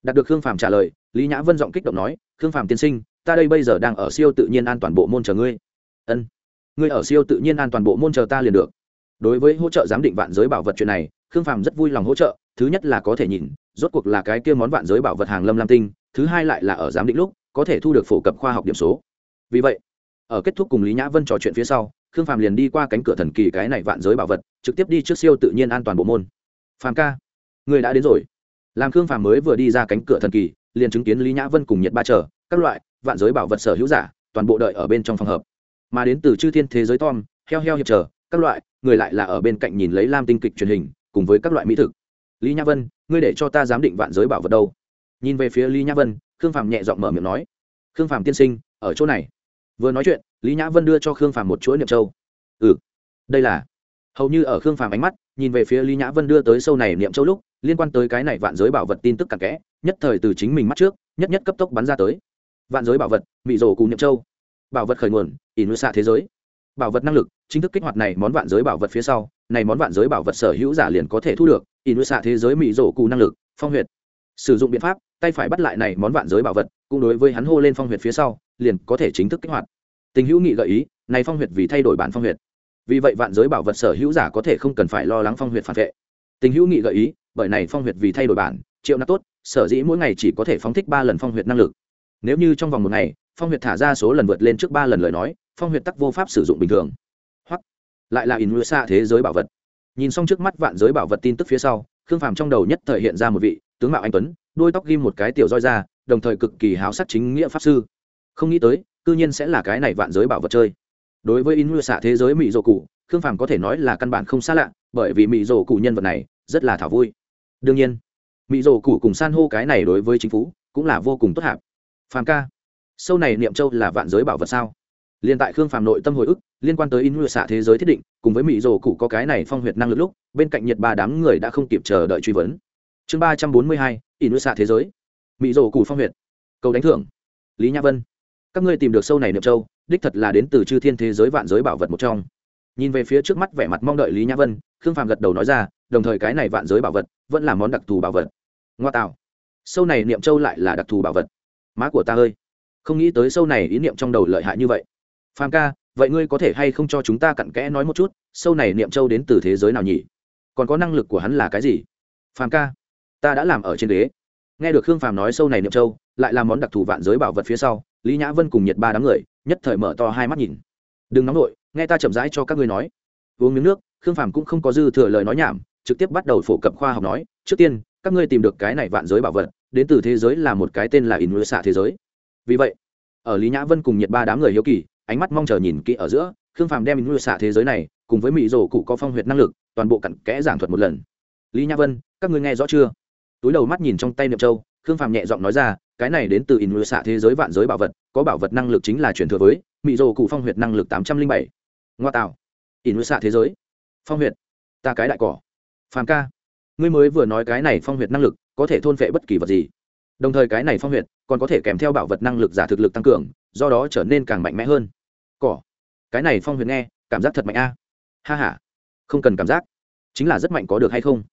đạt được khương phạm trả lời, lý nhã vân giọng kích động nói, khương phạm tiên sinh, ta đây bây giờ đang ở siêu tự nhiên an toàn bộ môn chờ ngươi. Ân, ngươi ở siêu tự nhiên an toàn bộ môn chờ ta liền được. Đối với hỗ trợ giám định vạn giới bảo vật chuyện này, khương phàm rất vui lòng hỗ trợ, thứ nhất là có thể nhìn, rốt cuộc là cái kia món vạn giới bảo vật hàng lâm lam tinh, thứ hai lại là ở giám định lúc, có thể thu được phổ cập khoa học điểm số. Vì vậy, ở kết thúc cùng lý nhã vân trò chuyện phía sau, khương phàm liền đi qua cánh cửa thần kỳ cái này vạn giới bảo vật, trực tiếp đi trước siêu tự nhiên an toàn bộ môn. Phàm ca người đã đến rồi làm khương phàm mới vừa đi ra cánh cửa thần kỳ, liền chứng kiến lý nhã vân cùng nhiệt ba chờ, các loại, vạn giới bảo vật sở hữu giả, toàn bộ đợi ở bên trong phòng hợp. Mà đến từ chư thiên thế giới tom, heo heo hiệp trở các loại, người lại là ở bên cạnh nhìn lấy lam tinh kịch truyền hình, cùng với các loại mỹ thực. Lý nhã vân, ngươi để cho ta giám định vạn giới bảo vật đâu? Nhìn về phía lý nhã vân, khương phàm nhẹ giọng mở miệng nói. Khương phàm tiên sinh, ở chỗ này. Vừa nói chuyện, lý nhã vân đưa cho khương phàm một chuỗi niệm châu. Ừ đây là. Hầu như ở khương phàm ánh mắt, nhìn về phía lý nhã vân đưa tới sâu này niệm châu lúc liên quan tới cái này vạn giới bảo vật tin tức cặn kẽ, nhất thời từ chính mình mắt trước, nhất nhất cấp tốc bắn ra tới. Vạn giới bảo vật, mị rồ cùng nhậm châu. Bảo vật khởi nguồn ỉn xạ thế giới. Bảo vật năng lực, chính thức kích hoạt này món vạn giới bảo vật phía sau, này món vạn giới bảo vật sở hữu giả liền có thể thu được ỉn xạ thế giới mỹ rổ cù năng lực, phong huyệt. Sử dụng biện pháp, tay phải bắt lại này món vạn giới bảo vật, cũng đối với hắn hô lên phong huyệt phía sau, liền có thể chính thức kích hoạt. Tình hữu nghị gợi ý, này phong huyệt vì thay đổi bản phong huyệt. Vì vậy vạn giới bảo vật sở hữu giả có thể không cần phải lo lắng phong huyệt phản vệ tình hữu nghị gợi ý, bởi này phong huyệt vì thay đổi bản, triệu nạp tốt, sở dĩ mỗi ngày chỉ có thể phóng thích ba lần phong huyệt năng lực. Nếu như trong vòng một ngày, phong huyệt thả ra số lần vượt lên trước ba lần lời nói, phong huyệt tắc vô pháp sử dụng bình thường. Hoặc, lại là in xa thế giới bảo vật. Nhìn xong trước mắt vạn giới bảo vật tin tức phía sau, khương phàm trong đầu nhất thời hiện ra một vị, tướng mạo anh tuấn, đôi tóc ghim một cái tiểu roi ra, đồng thời cực kỳ háo sắc chính nghĩa pháp sư. Không nghĩ tới, cư nhiên sẽ là cái này vạn giới bảo vật chơi. Đối với in xạ thế giới mỹ dô cụ khương phàm có thể nói là căn bản không xa lạ, bởi vì mỹ rổ cụ nhân vật này rất là thảo vui. Đương nhiên mỹ rổ cụ cùng san hô cái này đối với chính phủ cũng là vô cùng tốt hạp. Phàm ca, sâu này niệm châu là vạn giới bảo vật sao? Liên tại khương phàm nội tâm hồi ức, liên quan tới in ngựa xạ thế giới thiết định, cùng với mỹ rổ cụ có cái này phong huyệt năng lực lúc, bên cạnh nhiệt ba đám người đã không kịp chờ đợi truy vấn. Chương ba trăm bốn mươi hai, in ngựa xạ thế giới. Mỹ rổ cụ phong huyệt. Cầu đánh thưởng. Lý nhã vân. Các ngươi tìm được sâu này niệm châu, đích thật là đến từ chư thiên thế giới vạn giới bảo vật một trong nhìn về phía trước mắt vẻ mặt mong đợi lý nhã vân, khương phàm gật đầu nói ra, đồng thời cái này vạn giới bảo vật, vẫn là món đặc thù bảo vật. Ngoa tạo. Sâu này niệm châu lại là đặc thù bảo vật. Má của ta ơi. Không nghĩ tới sâu này ý niệm trong đầu lợi hại như vậy. Phàm ca, vậy ngươi có thể hay không cho chúng ta cặn kẽ nói một chút, sâu này niệm châu đến từ thế giới nào nhỉ? Còn có năng lực của hắn là cái gì? Phàm ca, ta đã làm ở trên đế. Nghe được khương phàm nói sâu này niệm châu, lại là món đặc thù vạn giới bảo vật phía sau, lý nhã vân cùng nhiệt ba đám người, nhất thời mở to hai mắt nhìn. Đừng nóng nổi nghe ta chậm rãi cho các ngươi nói. Uống miếng nước, khương phàm cũng không có dư thừa lời nói nhảm, trực tiếp bắt đầu phổ cập khoa học nói, trước tiên, các ngươi tìm được cái này vạn giới bảo vật, đến từ thế giới là một cái tên là in xạ thế giới. Vì vậy, ở lý nhã vân cùng nhiệt ba đám người hiếu kỳ, ánh mắt mong chờ nhìn kỹ ở giữa, khương phàm đem in xạ thế giới này cùng với mỹ rổ cụ có phong huyệt năng lực, toàn bộ cặn kẽ giảng thuật một lần. Lý nhã vân, các ngươi nghe rõ chưa? Túi đầu mắt nhìn trong tay niệm châu, khương phàm nhẹ giọng nói ra, cái này đến từ in xạ thế giới vạn giới bảo vật, có bảo vật năng lực chính là truyền thừa với mỹ rổ cụ phong huyệt năng lực tám trăm linh bảy ngoa tạo in xạ thế giới. Phong huyệt. Ta cái đại cỏ. Phàm ca. Ngươi mới vừa nói cái này phong huyệt năng lực, có thể thôn vệ bất kỳ vật gì. Đồng thời cái này phong huyệt còn có thể kèm theo bảo vật năng lực giả thực lực tăng cường, do đó trở nên càng mạnh mẽ hơn. Cỏ. Cái này phong huyệt nghe, cảm giác thật mạnh a. Ha h a không cần cảm giác. Chính là rất mạnh có được hay không?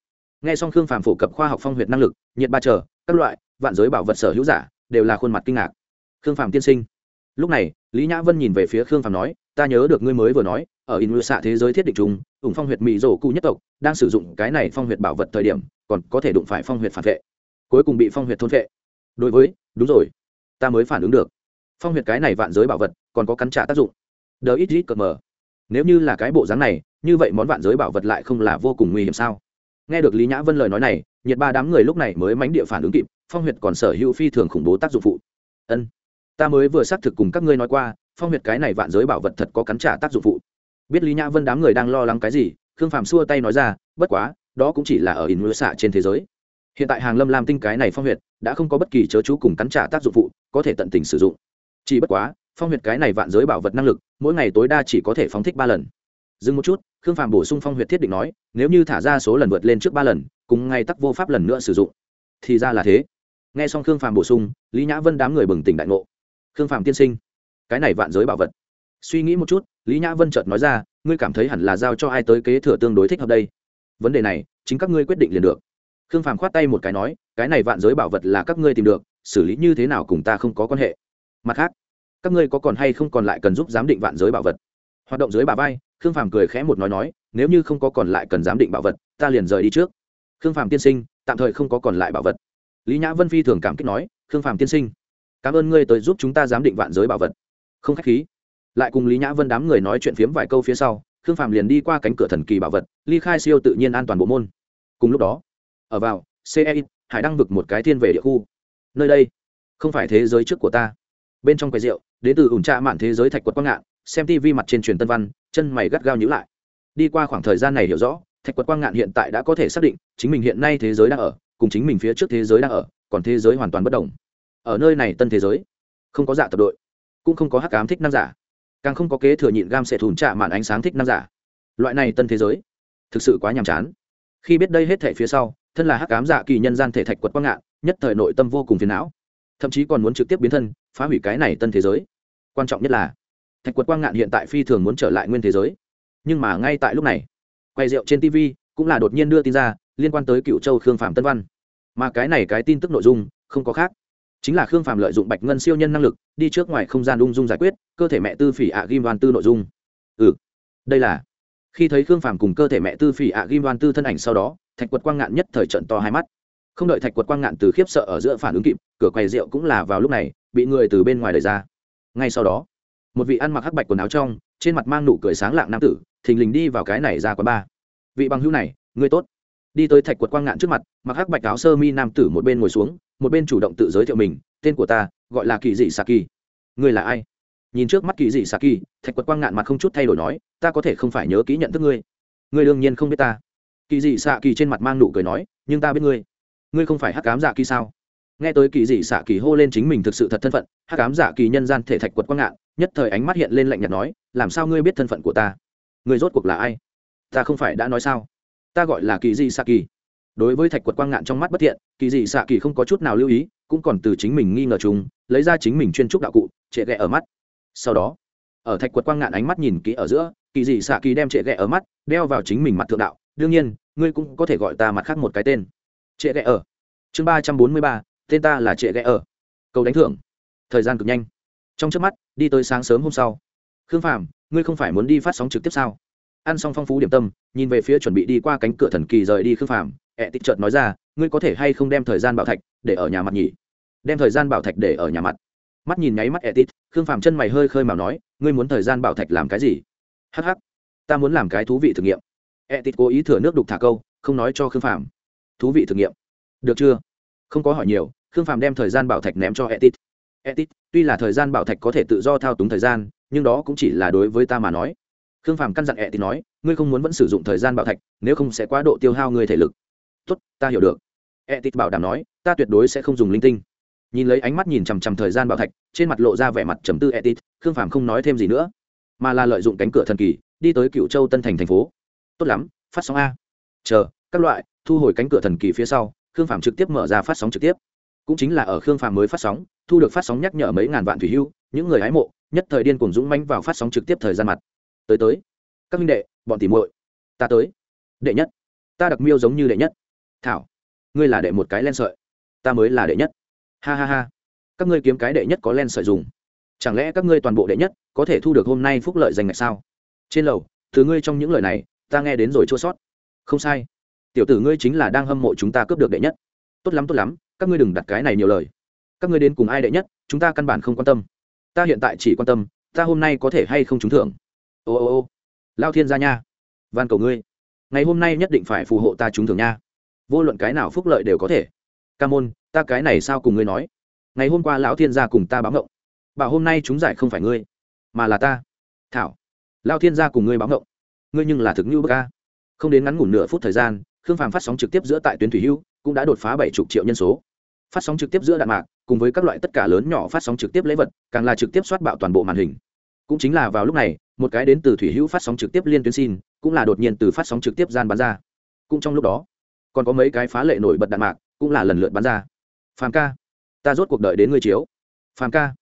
Nghe xong khương phàm phổ cập khoa học phong huyệt năng lực, nhiệt ba chờ các loại, vạn giới bảo vật sở hữu giả, đều là khuôn mặt kinh ngạc. Khương phàm tiên sinh. Lúc này, lý nhã vân nhìn về phía khương phàm nói ta nhớ được ngươi mới vừa nói, ở in xạ thế giới thiết định chúng ủng phong huyệt mỹ rổ cụ nhất tộc đang sử dụng cái này phong huyệt bảo vật thời điểm, còn có thể đụng phải phong huyệt phản vệ. Cuối cùng bị phong huyệt thôn vệ. Đối với, đúng rồi. Ta mới phản ứng được. Phong huyệt cái này vạn giới bảo vật, còn có cắn trả tác dụng. Đờ ít ít cờ mờ. Nếu như là cái bộ dáng này, như vậy món vạn giới bảo vật lại không là vô cùng nguy hiểm sao? Nghe được lý nhã vân lời nói này, nhiệt ba đám người lúc này mới mánh địa phản ứng kịp, phong huyệt còn sở hữu phi thường khủng bố tác dụng phụ. Ân, ta mới vừa xác thực cùng các ngươi nói qua phong huyệt cái này vạn giới bảo vật thật có cắn trả tác dụng phụ. Biết lý nhã vân đám người đang lo lắng cái gì, khương phàm xua tay nói ra, bất quá, đó cũng chỉ là ở in mưa xạ trên thế giới. Hiện tại hàng lâm làm tinh cái này phong huyệt đã không có bất kỳ chớ chú cùng cắn trả tác dụng phụ, có thể tận tình sử dụng. Chỉ bất quá, phong huyệt cái này vạn giới bảo vật năng lực, mỗi ngày tối đa chỉ có thể phóng thích ba lần. Dừng một chút, khương phàm bổ sung phong huyệt thiết định nói, nếu như thả ra số lần vượt lên trước ba lần, cùng ngay tắc vô pháp lần nữa sử dụng. Thì ra là thế. Nghe xong khương phàm bổ sung, lý nhã vân đám người bừng tỉnh đại ngộ. Khương phàm tiên sinh cái này vạn giới bảo vật. Suy nghĩ một chút, lý nhã vân chợt nói ra, ngươi cảm thấy hẳn là giao cho ai tới kế thừa tương đối thích hợp đây? Vấn đề này, chính các ngươi quyết định liền được. Khương phàm khoát tay một cái nói, cái này vạn giới bảo vật là các ngươi tìm được, xử lý như thế nào cùng ta không có quan hệ. Mặt khác, các ngươi có còn hay không còn lại cần giúp giám định vạn giới bảo vật? Hoạt động dưới bà vai, khương phàm cười khẽ một nói nói, nếu như không có còn lại cần giám định bảo vật, ta liền rời đi trước. Khương phàm tiên sinh, tạm thời không có còn lại bảo vật. Lý nhã vân phi thường cảm kích nói, khương phàm tiên sinh, cảm ơn ngươi tới giúp chúng ta giám định vạn giới bảo vật không khách khí. Lại cùng lý nhã vân đám người nói chuyện phiếm vài câu phía sau, khương phàm liền đi qua cánh cửa thần kỳ bảo vật, ly khai siêu tự nhiên an toàn bộ môn. Cùng lúc đó, ở vào ce hải đăng vực một cái thiên về địa khu. Nơi đây, không phải thế giới trước của ta. Bên trong quầy rượu đến từ ủn trạ mạn thế giới thạch quật quang ngạn, xem tv mặt trên truyền tân văn, chân mày gắt gao nhữ lại. Đi qua khoảng thời gian này hiểu rõ, thạch quật quang ngạn hiện tại đã có thể xác định, chính mình hiện nay thế giới đang ở, cùng chính mình phía trước thế giới đang ở, còn thế giới hoàn toàn bất đồng. Ở nơi này tân thế giới, không có dạ tập đội cũng không có hắc ám thích năng giả. Càng không có kế thừa nhịn gam sẽ thủn trả màn ánh sáng thích năng giả. Loại này tân thế giới, thực sự quá nhàm chán. Khi biết đây hết thể phía sau, thân là hắc ám dạ kỳ nhân gian thể thạch quật quang ngạn, nhất thời nội tâm vô cùng phiền não. Thậm chí còn muốn trực tiếp biến thân, phá hủy cái này tân thế giới. Quan trọng nhất là, thạch quật quang ngạn hiện tại phi thường muốn trở lại nguyên thế giới. Nhưng mà ngay tại lúc này, quay rượu trên tv cũng là đột nhiên đưa tin ra, liên quan tới cựu châu khương phạm tân văn. Mà cái này cái tin tức nội dung không có khác, chính là khương phạm lợi dụng bạch ngân siêu nhân năng lực đi trước ngoài không gian ung dung giải quyết, cơ thể mẹ tư phỉ ạ ghim đoan tư nội dung. Ừ. Đây là, khi thấy khương phàm cùng cơ thể mẹ tư phỉ ạ ghim đoan tư thân ảnh sau đó, thạch quật quang ngạn nhất thời trận to hai mắt. Không đợi thạch quật quang ngạn từ khiếp sợ ở giữa phản ứng kịp, cửa quầy rượu cũng là vào lúc này, bị người từ bên ngoài đẩy ra. Ngay sau đó, một vị ăn mặc hắc bạch quần áo trong, trên mặt mang nụ cười sáng lạng nam tử, thình lình đi vào cái này ra quán ba vị bằng hữu này ngươi tốt. Đi tới thạch quật quang ngạn trước mặt, mặc hắc bạch áo sơ mi nam tử một bên ngồi xuống, một bên chủ động tự giới thiệu mình, tên của ta gọi là kỳ dị kỳ, ngươi là ai? Nhìn trước mắt kỳ dị kỳ, thạch quật quang ngạn mặt không chút thay đổi nói ta có thể không phải nhớ kỹ nhận thức ngươi. Ngươi đương nhiên không biết ta. Kỳ dị xạ kỳ trên mặt mang nụ cười nói nhưng ta biết ngươi. Ngươi không phải hắc cám dạ kỳ sao? Nghe tới kỳ dị xạ kỳ hô lên chính mình thực sự thật thân phận hắc cám dạ kỳ nhân gian thể thạch quật quang ngạn nhất thời ánh mắt hiện lên lạnh nhạt nói làm sao ngươi biết thân phận của ta? Ngươi rốt cuộc là ai? Ta không phải đã nói sao? Ta gọi là kỳ dị xạ kỳ đối với thạch quật quang ngạn trong mắt bất thiện, kỳ dị xạ kỳ không có chút nào lưu ý, cũng còn từ chính mình nghi ngờ chúng lấy ra chính mình chuyên trúc đạo cụ, trệ ghẹ ở mắt. Sau đó, ở thạch quật quang ngạn ánh mắt nhìn kỹ ở giữa, kỳ dị xạ kỳ đem trệ ghẹ ở mắt, đeo vào chính mình mặt thượng đạo. Đương nhiên, ngươi cũng có thể gọi ta mặt khác một cái tên. Trệ ghẹ ở. Chương ba trăm bốn mươi ba, tên ta là trệ ghẹ ở. Cầu đánh thưởng. Thời gian cực nhanh. Trong trước mắt, đi tới sáng sớm hôm sau. Khương phàm, ngươi không phải muốn đi phát sóng trực tiếp sao? Ăn xong phong phú điểm tâm, nhìn về phía chuẩn bị đi qua cánh cửa thần kỳ rời đi khương phàm ẹ tịt chợt nói ra ngươi có thể hay không đem thời gian bảo thạch để ở nhà mặt nhỉ? Đem thời gian bảo thạch để ở nhà mặt? Mắt nhìn nháy mắt ẹ tịt khương phàm chân mày hơi khơi màu nói ngươi muốn thời gian bảo thạch làm cái gì? Hh ta muốn làm cái thú vị thử nghiệm. ẹ tịt cố ý thừa nước đục thả câu không nói cho khương phàm. Thú vị thử nghiệm? Được chưa? Không có hỏi nhiều khương phàm đem thời gian bảo thạch ném cho ẹ Etit, ẹ tuy là thời gian bảo thạch có thể tự do thao túng thời gian nhưng đó cũng chỉ là đối với ta mà nói. Khương phàm căn dặn ẹ nói ngươi không muốn vẫn sử dụng thời gian bảo thạch nếu không sẽ quá độ tiêu hao ngươi thể lực tốt, ta hiểu được. E tít bảo đảm nói, ta tuyệt đối sẽ không dùng linh tinh. Nhìn lấy ánh mắt nhìn chằm chằm thời gian bảo thạch, trên mặt lộ ra vẻ mặt trầm tư e tít khương phàm không nói thêm gì nữa, mà là lợi dụng cánh cửa thần kỳ, đi tới cựu châu tân thành thành phố. Tốt lắm, phát sóng a. Chờ, các loại, thu hồi cánh cửa thần kỳ phía sau, khương phàm trực tiếp mở ra phát sóng trực tiếp. Cũng chính là ở khương phàm mới phát sóng, thu được phát sóng nhắc nhở mấy ngàn vạn thủy hưu, những người hái mộ, nhất thời điên cùng dũng manh vào phát sóng trực tiếp thời gian mặt. Tới tới, các minh đệ, bọn tỉ muội, ta tới. Đệ nhất, ta đặc miêu giống như đệ nhất thảo. Ngươi là đệ một cái len sợi. Ta mới là đệ nhất. Ha ha ha. Các ngươi kiếm cái đệ nhất có len sợi dùng. Chẳng lẽ các ngươi toàn bộ đệ nhất có thể thu được hôm nay phúc lợi dành ngạch sao? Trên lầu từ ngươi trong những lời này, ta nghe đến rồi chua sót. Không sai. Tiểu tử ngươi chính là đang hâm mộ chúng ta cướp được đệ nhất. Tốt lắm tốt lắm. Các ngươi đừng đặt cái này nhiều lời. Các ngươi đến cùng ai đệ nhất, chúng ta căn bản không quan tâm. Ta hiện tại chỉ quan tâm, ta hôm nay có thể hay không trúng thưởng? Ô ô ô. Lao thiên gia nha. Van cầu ngươi. Ngày hôm nay nhất định phải phù hộ ta trúng thưởng nha vô luận cái nào phúc lợi đều có thể. Ca môn, ta cái này sao cùng ngươi nói? Ngày hôm qua lão thiên gia cùng ta báo ngộng. Bảo hôm nay chúng giải không phải ngươi, mà là ta. Thảo lao thiên gia cùng ngươi báo ngộng. Ngươi nhưng là thực như bậc ca không đến ngắn ngủn nửa phút thời gian, khương phàm phát sóng trực tiếp giữa tại tuyến thủy hưu, cũng đã đột phá bảy chục triệu nhân số. Phát sóng trực tiếp giữa đạn mạc, cùng với các loại tất cả lớn nhỏ phát sóng trực tiếp lễ vật, càng là trực tiếp soát bạo toàn bộ màn hình. Cũng chính là vào lúc này, một cái đến từ thủy hữu phát sóng trực tiếp liên tuyến xin, cũng là đột nhiên từ phát sóng trực tiếp gian bán ra. Cũng trong lúc đó còn có mấy cái phá lệ nổi bật đạn mạc, cũng là lần lượt bán ra. Phàm ca, ta rốt cuộc đợi đến ngươi chiếu. Phàm ca,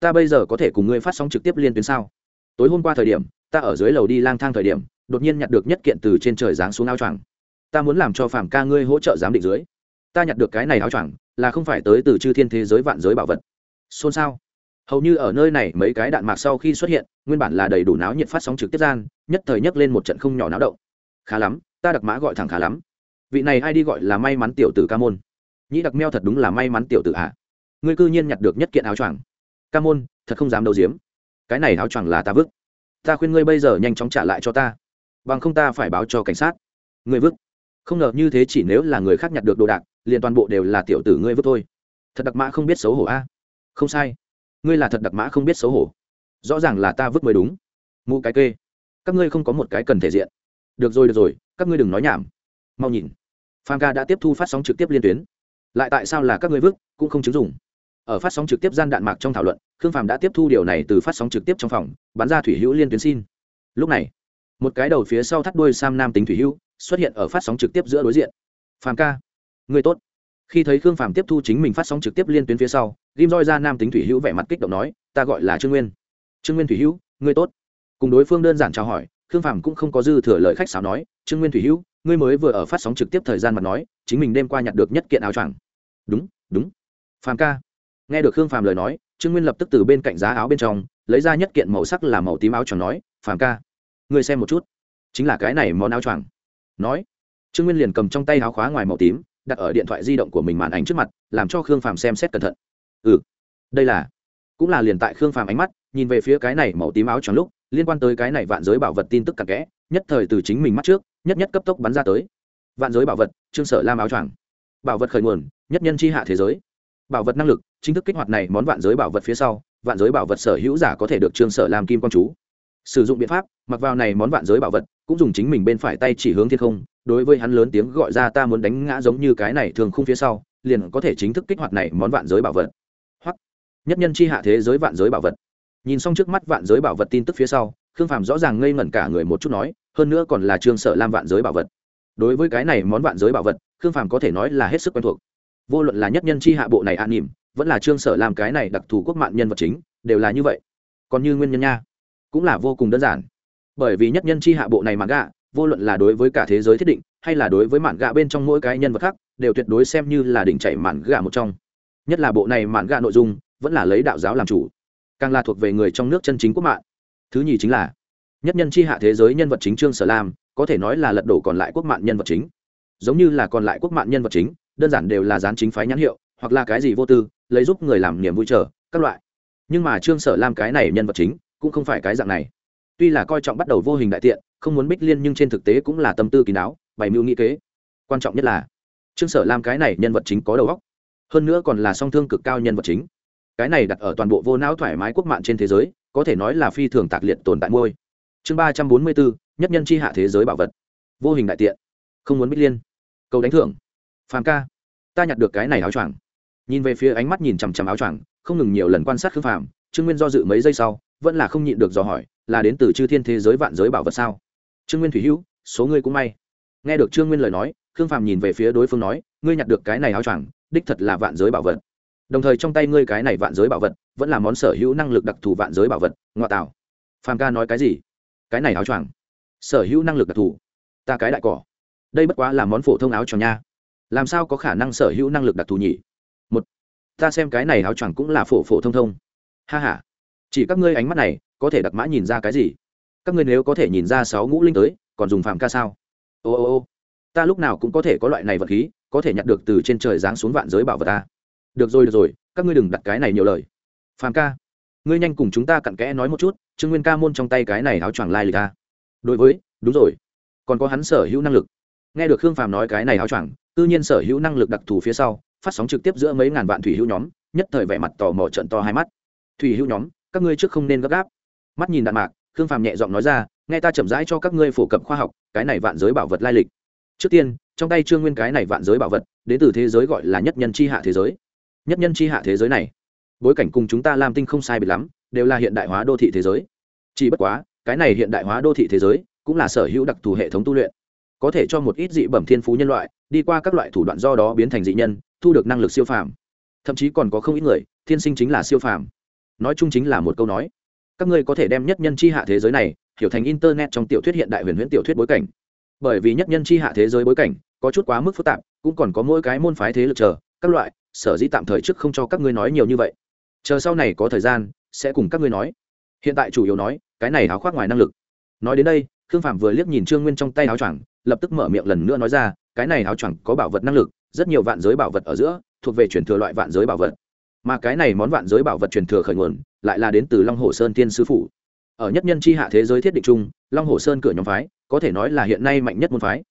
ta bây giờ có thể cùng ngươi phát sóng trực tiếp liên tuyến sao? Tối hôm qua thời điểm, ta ở dưới lầu đi lang thang thời điểm, đột nhiên nhặt được nhất kiện từ trên trời giáng xuống áo choàng. Ta muốn làm cho phàm ca ngươi hỗ trợ giám định dưới. Ta nhặt được cái này áo choàng, là không phải tới từ chư thiên thế giới vạn giới bảo vật. Xôn xao. Hầu như ở nơi này, mấy cái đạn mạc sau khi xuất hiện, nguyên bản là đầy đủ náo nhiệt phát sóng trực tiếp gian, nhất thời nhấc lên một trận không nhỏ náo động. Khá lắm, ta đặc mã gọi thẳng khá lắm vị này ai đi gọi là may mắn tiểu tử ca môn? Nhĩ đặc meo thật đúng là may mắn tiểu tử à ngươi cư nhiên nhặt được nhất kiện áo choàng. Ca môn, thật không dám đầu diếm cái này áo choàng là ta vứt. Ta khuyên ngươi bây giờ nhanh chóng trả lại cho ta. Bằng không ta phải báo cho cảnh sát. Ngươi vứt. Không ngờ như thế chỉ nếu là người khác nhặt được đồ đạc, liền toàn bộ đều là tiểu tử ngươi vứt thôi. Thật đặc mã không biết xấu hổ a. Không sai. Ngươi là thật đặc mã không biết xấu hổ. Rõ ràng là ta vứt mới đúng. Mụ cái kê. Các ngươi không có một cái cần thể diện. Được rồi được rồi, các ngươi đừng nói nhảm. Mau nhìn phan ca đã tiếp thu phát sóng trực tiếp liên tuyến. Lại tại sao là các ngươi vứt, cũng không chứng dụng ở phát sóng trực tiếp gian đạn mạc trong thảo luận, khương phàm đã tiếp thu điều này từ phát sóng trực tiếp trong phòng Bán ra thủy hữu liên tuyến xin. Lúc này, một cái đầu phía sau thắt đuôi sam nam tính thủy hữu, xuất hiện ở phát sóng trực tiếp giữa đối diện. Phàm ca, người tốt. Khi thấy khương phàm tiếp thu chính mình phát sóng trực tiếp liên tuyến phía sau ghim roi ra nam tính thủy hữu vẻ mặt kích động nói, ta gọi là trương nguyên. Trương nguyên thủy hữu ngươi tốt. Cùng đối phương đơn giản chào hỏi, khương phàm cũng không có dư thừa lời khách sáo nói, trương nguyên thủy hữu ngươi mới vừa ở phát sóng trực tiếp thời gian mà nói, chính mình đêm qua nhặt được nhất kiện áo choàng. Đúng đúng. Phàm ca. Nghe được khương phàm lời nói, trương nguyên lập tức từ bên cạnh giá áo bên trong, lấy ra nhất kiện màu sắc là màu tím áo choàng nói, phàm ca, ngươi xem một chút. Chính là cái này món áo choàng. Nói, trương nguyên liền cầm trong tay áo khóa ngoài màu tím, đặt ở điện thoại di động của mình màn ảnh trước mặt, làm cho khương phàm xem xét cẩn thận. Ừ đây là, cũng là liền tại khương phàm ánh mắt, nhìn về phía cái này màu tím áo choàng lúc, liên quan tới cái này vạn giới bảo vật tin tức cặn kẽ, nhất thời từ chính mình mắt trước nhất nhất cấp tốc bắn ra tới. Vạn giới bảo vật, trương sở lam áo choàng. Bảo vật khởi nguồn, nhất nhân chi hạ thế giới. Bảo vật năng lực, chính thức kích hoạt này món vạn giới bảo vật phía sau, vạn giới bảo vật sở hữu giả có thể được trương sở làm kim quang chú. Sử dụng biện pháp, mặc vào này món vạn giới bảo vật, cũng dùng chính mình bên phải tay chỉ hướng thiên không, đối với hắn lớn tiếng gọi ra ta muốn đánh ngã giống như cái này thường không phía sau, liền có thể chính thức kích hoạt này món vạn giới bảo vật. Hoặc, nhất nhân chi hạ thế giới vạn giới bảo vật. Nhìn xong trước mắt vạn giới bảo vật tin tức phía sau, khương phàm rõ ràng ngây ngẩn cả người một chút nói hơn nữa còn là trương sở lam vạn giới bảo vật. Đối với cái này món vạn giới bảo vật, khương phàm có thể nói là hết sức quen thuộc. Vô luận là nhất nhân chi hạ bộ này an nỉm, vẫn là trương sở làm cái này đặc thù quốc mạng nhân vật chính, đều là như vậy. Còn như nguyên nhân nha, cũng là vô cùng đơn giản. Bởi vì nhất nhân chi hạ bộ này mạn gạ, vô luận là đối với cả thế giới thiết định, hay là đối với mạn gạ bên trong mỗi cái nhân vật khác, đều tuyệt đối xem như là đỉnh chạy mạn gạ một trong. Nhất là bộ này mạn gạ nội dung, vẫn là lấy đạo giáo làm chủ, càng là thuộc về người trong nước chân chính quốc mạng. Thứ nhì chính là nhất nhân chi hạ thế giới nhân vật chính trương sở lam, có thể nói là lật đổ còn lại quốc mạng nhân vật chính. Giống như là còn lại quốc mạng nhân vật chính, đơn giản đều là gián chính phái nhãn hiệu, hoặc là cái gì vô tư, lấy giúp người làm niềm vui chờ, các loại. Nhưng mà trương sở lam cái này nhân vật chính, cũng không phải cái dạng này. Tuy là coi trọng bắt đầu vô hình đại tiện, không muốn bích liên nhưng trên thực tế cũng là tâm tư kín đáo, bày mưu nghĩ kế. Quan trọng nhất là, trương sở lam cái này nhân vật chính có đầu óc. Hơn nữa còn là song thương cực cao nhân vật chính. Cái này đặt ở toàn bộ vô não thoải mái quốc mạng trên thế giới, có thể nói là phi thường tạc liệt tồn tại môi chương ba trăm bốn mươi bốn, nhất nhân c h i hạ thế giới bảo vật. Vô hình đại tiện. Không muốn bích liên. Cầu đánh thưởng. Phàm ca. Ta nhặt được cái này áo choàng. Nhìn về phía ánh mắt nhìn chằm chằm áo choàng, không ngừng nhiều lần quan sát khương phàm, trương nguyên do dự mấy giây sau, vẫn là không nhịn được dò hỏi, là đến từ chư thiên thế giới vạn giới bảo vật sao? Trương nguyên thủy hữu, số ngươi cũng may. Nghe được trương nguyên lời nói, khương phàm nhìn về phía đối phương nói, ngươi nhặt được cái này áo choàng, đích thật là vạn giới bảo vật. Đồng thời trong tay ngươi cái này vạn giới bảo vật, vẫn là món sở hữu năng lực đặc thù vạn giới bảo vật. Ngoại tạo. Phàm ca nói cái gì? Cái này áo choàng. Sở hữu năng lực đặc thù. Ta cái đại cỏ. Đây bất quá là món phổ thông áo choàng nha. Làm sao có khả năng sở hữu năng lực đặc thù nhỉ? Một, ta xem cái này áo choàng cũng là phổ phổ thông thông. Ha h a chỉ các ngươi ánh mắt này, có thể đặc mã nhìn ra cái gì? Các ngươi nếu có thể nhìn ra sáu ngũ linh tới, còn dùng phàm ca sao? Ô ô ô. Ta lúc nào cũng có thể có loại này vật khí, có thể nhặt được từ trên trời giáng xuống vạn giới bảo vật ta. Được rồi được rồi, các ngươi đừng đặt cái này nhiều lời. Phàm ca ngươi nhanh cùng chúng ta cặn kẽ nói một chút, trương nguyên ca môn trong tay cái này áo choàng lai lịch ta đối với, đúng rồi. Còn có hắn sở hữu năng lực. Nghe được khương phàm nói cái này áo choàng, tự nhiên sở hữu năng lực đặc thù phía sau, phát sóng trực tiếp giữa mấy ngàn vạn thủy hữu nhóm, nhất thời vẻ mặt tò mò trận to hai mắt. Thủy hữu nhóm, các ngươi trước không nên gấp gáp. Mắt nhìn đạn mạc, khương phàm nhẹ giọng nói ra, nghe ta chậm rãi cho các ngươi phổ cập khoa học, cái này vạn giới bảo vật lai lịch. Trước tiên, trong tay trương nguyên cái này vạn giới bảo vật, đến từ thế giới gọi là nhất nhân c h i hạ thế giới. Nhất nhân c h i hạ thế giới này bối cảnh cùng chúng ta làm tinh không sai biệt lắm, đều là hiện đại hóa đô thị thế giới. Chỉ bất quá, cái này hiện đại hóa đô thị thế giới cũng là sở hữu đặc thù hệ thống tu luyện. Có thể cho một ít dị bẩm thiên phú nhân loại, đi qua các loại thủ đoạn do đó biến thành dị nhân, thu được năng lực siêu phàm. Thậm chí còn có không ít người, thiên sinh chính là siêu phàm. Nói chung chính là một câu nói. Các ngươi có thể đem nhất nhân c h i hạ thế giới này hiểu thành internet trong tiểu thuyết hiện đại huyền huyễn tiểu thuyết bối cảnh. Bởi vì nhất nhân c h i hạ thế giới bối cảnh có chút quá mức phức tạp, cũng còn có mỗi cái môn phái thế lực chờ, các loại, sở dĩ tạm thời trước không cho các ngươi nói nhiều như vậy chờ sau này có thời gian, sẽ cùng các ngươi nói. Hiện tại chủ yếu nói, cái này áo khoác ngoài năng lực. Nói đến đây, khương phạm vừa liếc nhìn trương nguyên trong tay áo choàng, lập tức mở miệng lần nữa nói ra, cái này áo choàng có bảo vật năng lực, rất nhiều vạn giới bảo vật ở giữa, thuộc về truyền thừa loại vạn giới bảo vật. Mà cái này món vạn giới bảo vật truyền thừa khởi nguồn, lại là đến từ long hồ sơn tiên sư phụ ở nhất nhân c h i hạ thế giới thiết định chung, long hồ sơn cửa nhóm phái, có thể nói là hiện nay mạnh nhất môn phái.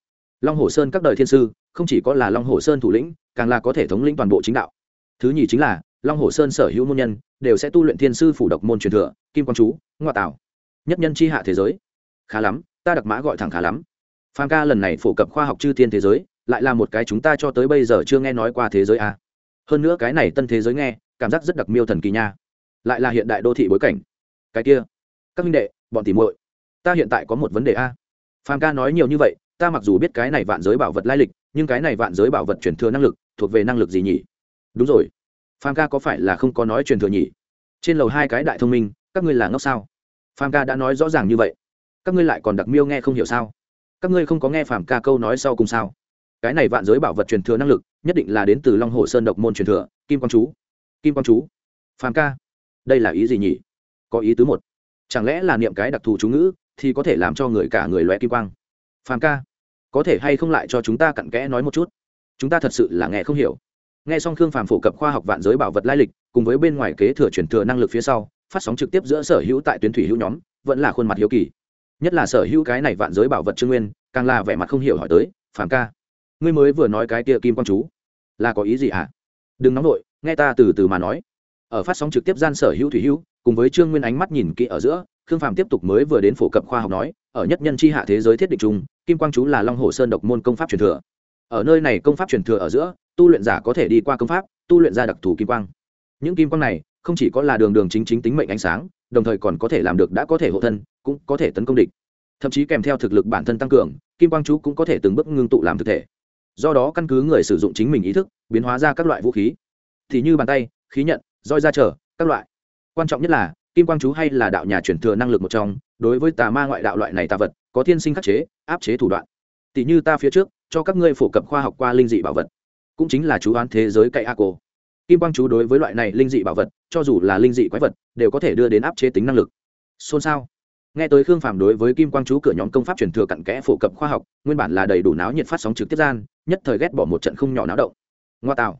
Long hồ sơn các đời thiên sư, không chỉ có là long hồ sơn thủ lĩnh, càng là có thể thống lĩnh toàn bộ chính đạo. Thứ nhì chính là long hồ sơn sở hữu môn nhân, đều sẽ tu luyện thiên sư phủ độc môn truyền thừa, kim quang chú ngoại tảo nhất nhân c h i hạ thế giới. Khá lắm, ta đặc mã gọi thẳng khá lắm. Phan ca lần này phổ cập khoa học chư thiên thế giới, lại là một cái chúng ta cho tới bây giờ chưa nghe nói qua thế giới a hơn nữa cái này tân thế giới nghe, cảm giác rất đặc miêu thần kỳ nha. Lại là hiện đại đô thị bối cảnh. Cái kia, các minh đệ, bọn tìm muội, ta hiện tại có một vấn đề a. Phan ca nói nhiều như vậy, ta mặc dù biết cái này vạn giới bảo vật lai lịch, nhưng cái này vạn giới bảo vật chuyển thừa năng lực thuộc về năng lực gì nhỉ? Đúng rồi. Phạm ca có phải là không có nói truyền thừa nhỉ? Trên lầu hai cái đại thông minh, các ngươi là ngốc sao? Phạm ca đã nói rõ ràng như vậy. Các ngươi lại còn đặc miêu nghe không hiểu sao? Các ngươi không có nghe phàm ca câu nói sau cùng sao? Cái này vạn giới bảo vật truyền thừa năng lực, nhất định là đến từ long hồ sơn độc môn truyền thừa, kim quang chú. Kim quang chú. Phàm ca, đây là ý gì nhỉ? Có ý tứ một. Chẳng lẽ là niệm cái đặc thù chú ngữ, thì có thể làm cho người cả người loẹ kim quang? Phàm ca, có thể hay không lại cho chúng ta cặn kẽ nói một chút? Chúng ta thật sự là nghe không hiểu nghe xong khương phàm phổ cập khoa học vạn giới bảo vật lai lịch, cùng với bên ngoài kế thừa truyền thừa năng lực phía sau, phát sóng trực tiếp giữa sở hữu tại tuyến thủy hữu nhóm, vẫn là khuôn mặt hiếu kỳ. Nhất là sở hữu cái này vạn giới bảo vật trương nguyên, càng là vẻ mặt không hiểu hỏi tới, phàm ca, ngươi mới vừa nói cái kia kim quang chú, là có ý gì hả? À? đừng nóng nổi nghe ta từ từ mà nói. Ở phát sóng trực tiếp gian sở hữu thủy hữu, cùng với trương nguyên ánh mắt nhìn kỹ ở giữa, khương phàm tiếp tục mới vừa đến phổ cập khoa học nói, ở nhất nhân c h i hạ thế giới thiết định chung, kim quang chú là long hồ sơn độc môn công pháp truyền thừa. Ở nơi này công pháp truyền thừa ở giữa tu luyện giả có thể đi qua công pháp, tu luyện ra đặc thù kim quang. Những kim quang này, không chỉ có là đường đường chính chính tính mệnh ánh sáng, đồng thời còn có thể làm được đã có thể hộ thân, cũng có thể tấn công địch. Thậm chí kèm theo thực lực bản thân tăng cường, kim quang chú cũng có thể từng bước ngưng tụ làm thực thể. Do đó căn cứ người sử dụng chính mình ý thức, biến hóa ra các loại vũ khí. Thì như bàn tay, khí nhận, roi ra trở, các loại. Quan trọng nhất là, kim quang chú hay là đạo nhà chuyển thừa năng lực một trong, đối với tà ma ngoại đạo loại này tà vật, có thiên sinh khắc chế, áp chế thủ đoạn. Tỷ như ta phía trước, cho các ngươi phổ cập khoa học qua linh dị bảo vật cũng chính là chú oán thế giới cậy a cô kim quang chú đối với loại này linh dị bảo vật, cho dù là linh dị quái vật, đều có thể đưa đến áp chế tính năng lực. Xôn xao. Nghe tới khương phàm đối với kim quang chú cửa nhóm công pháp truyền thừa cặn kẽ phổ cập khoa học, nguyên bản là đầy đủ náo nhiệt phát sóng trực tiếp gian, nhất thời ghét bỏ một trận không nhỏ náo động. Ngoa tạo.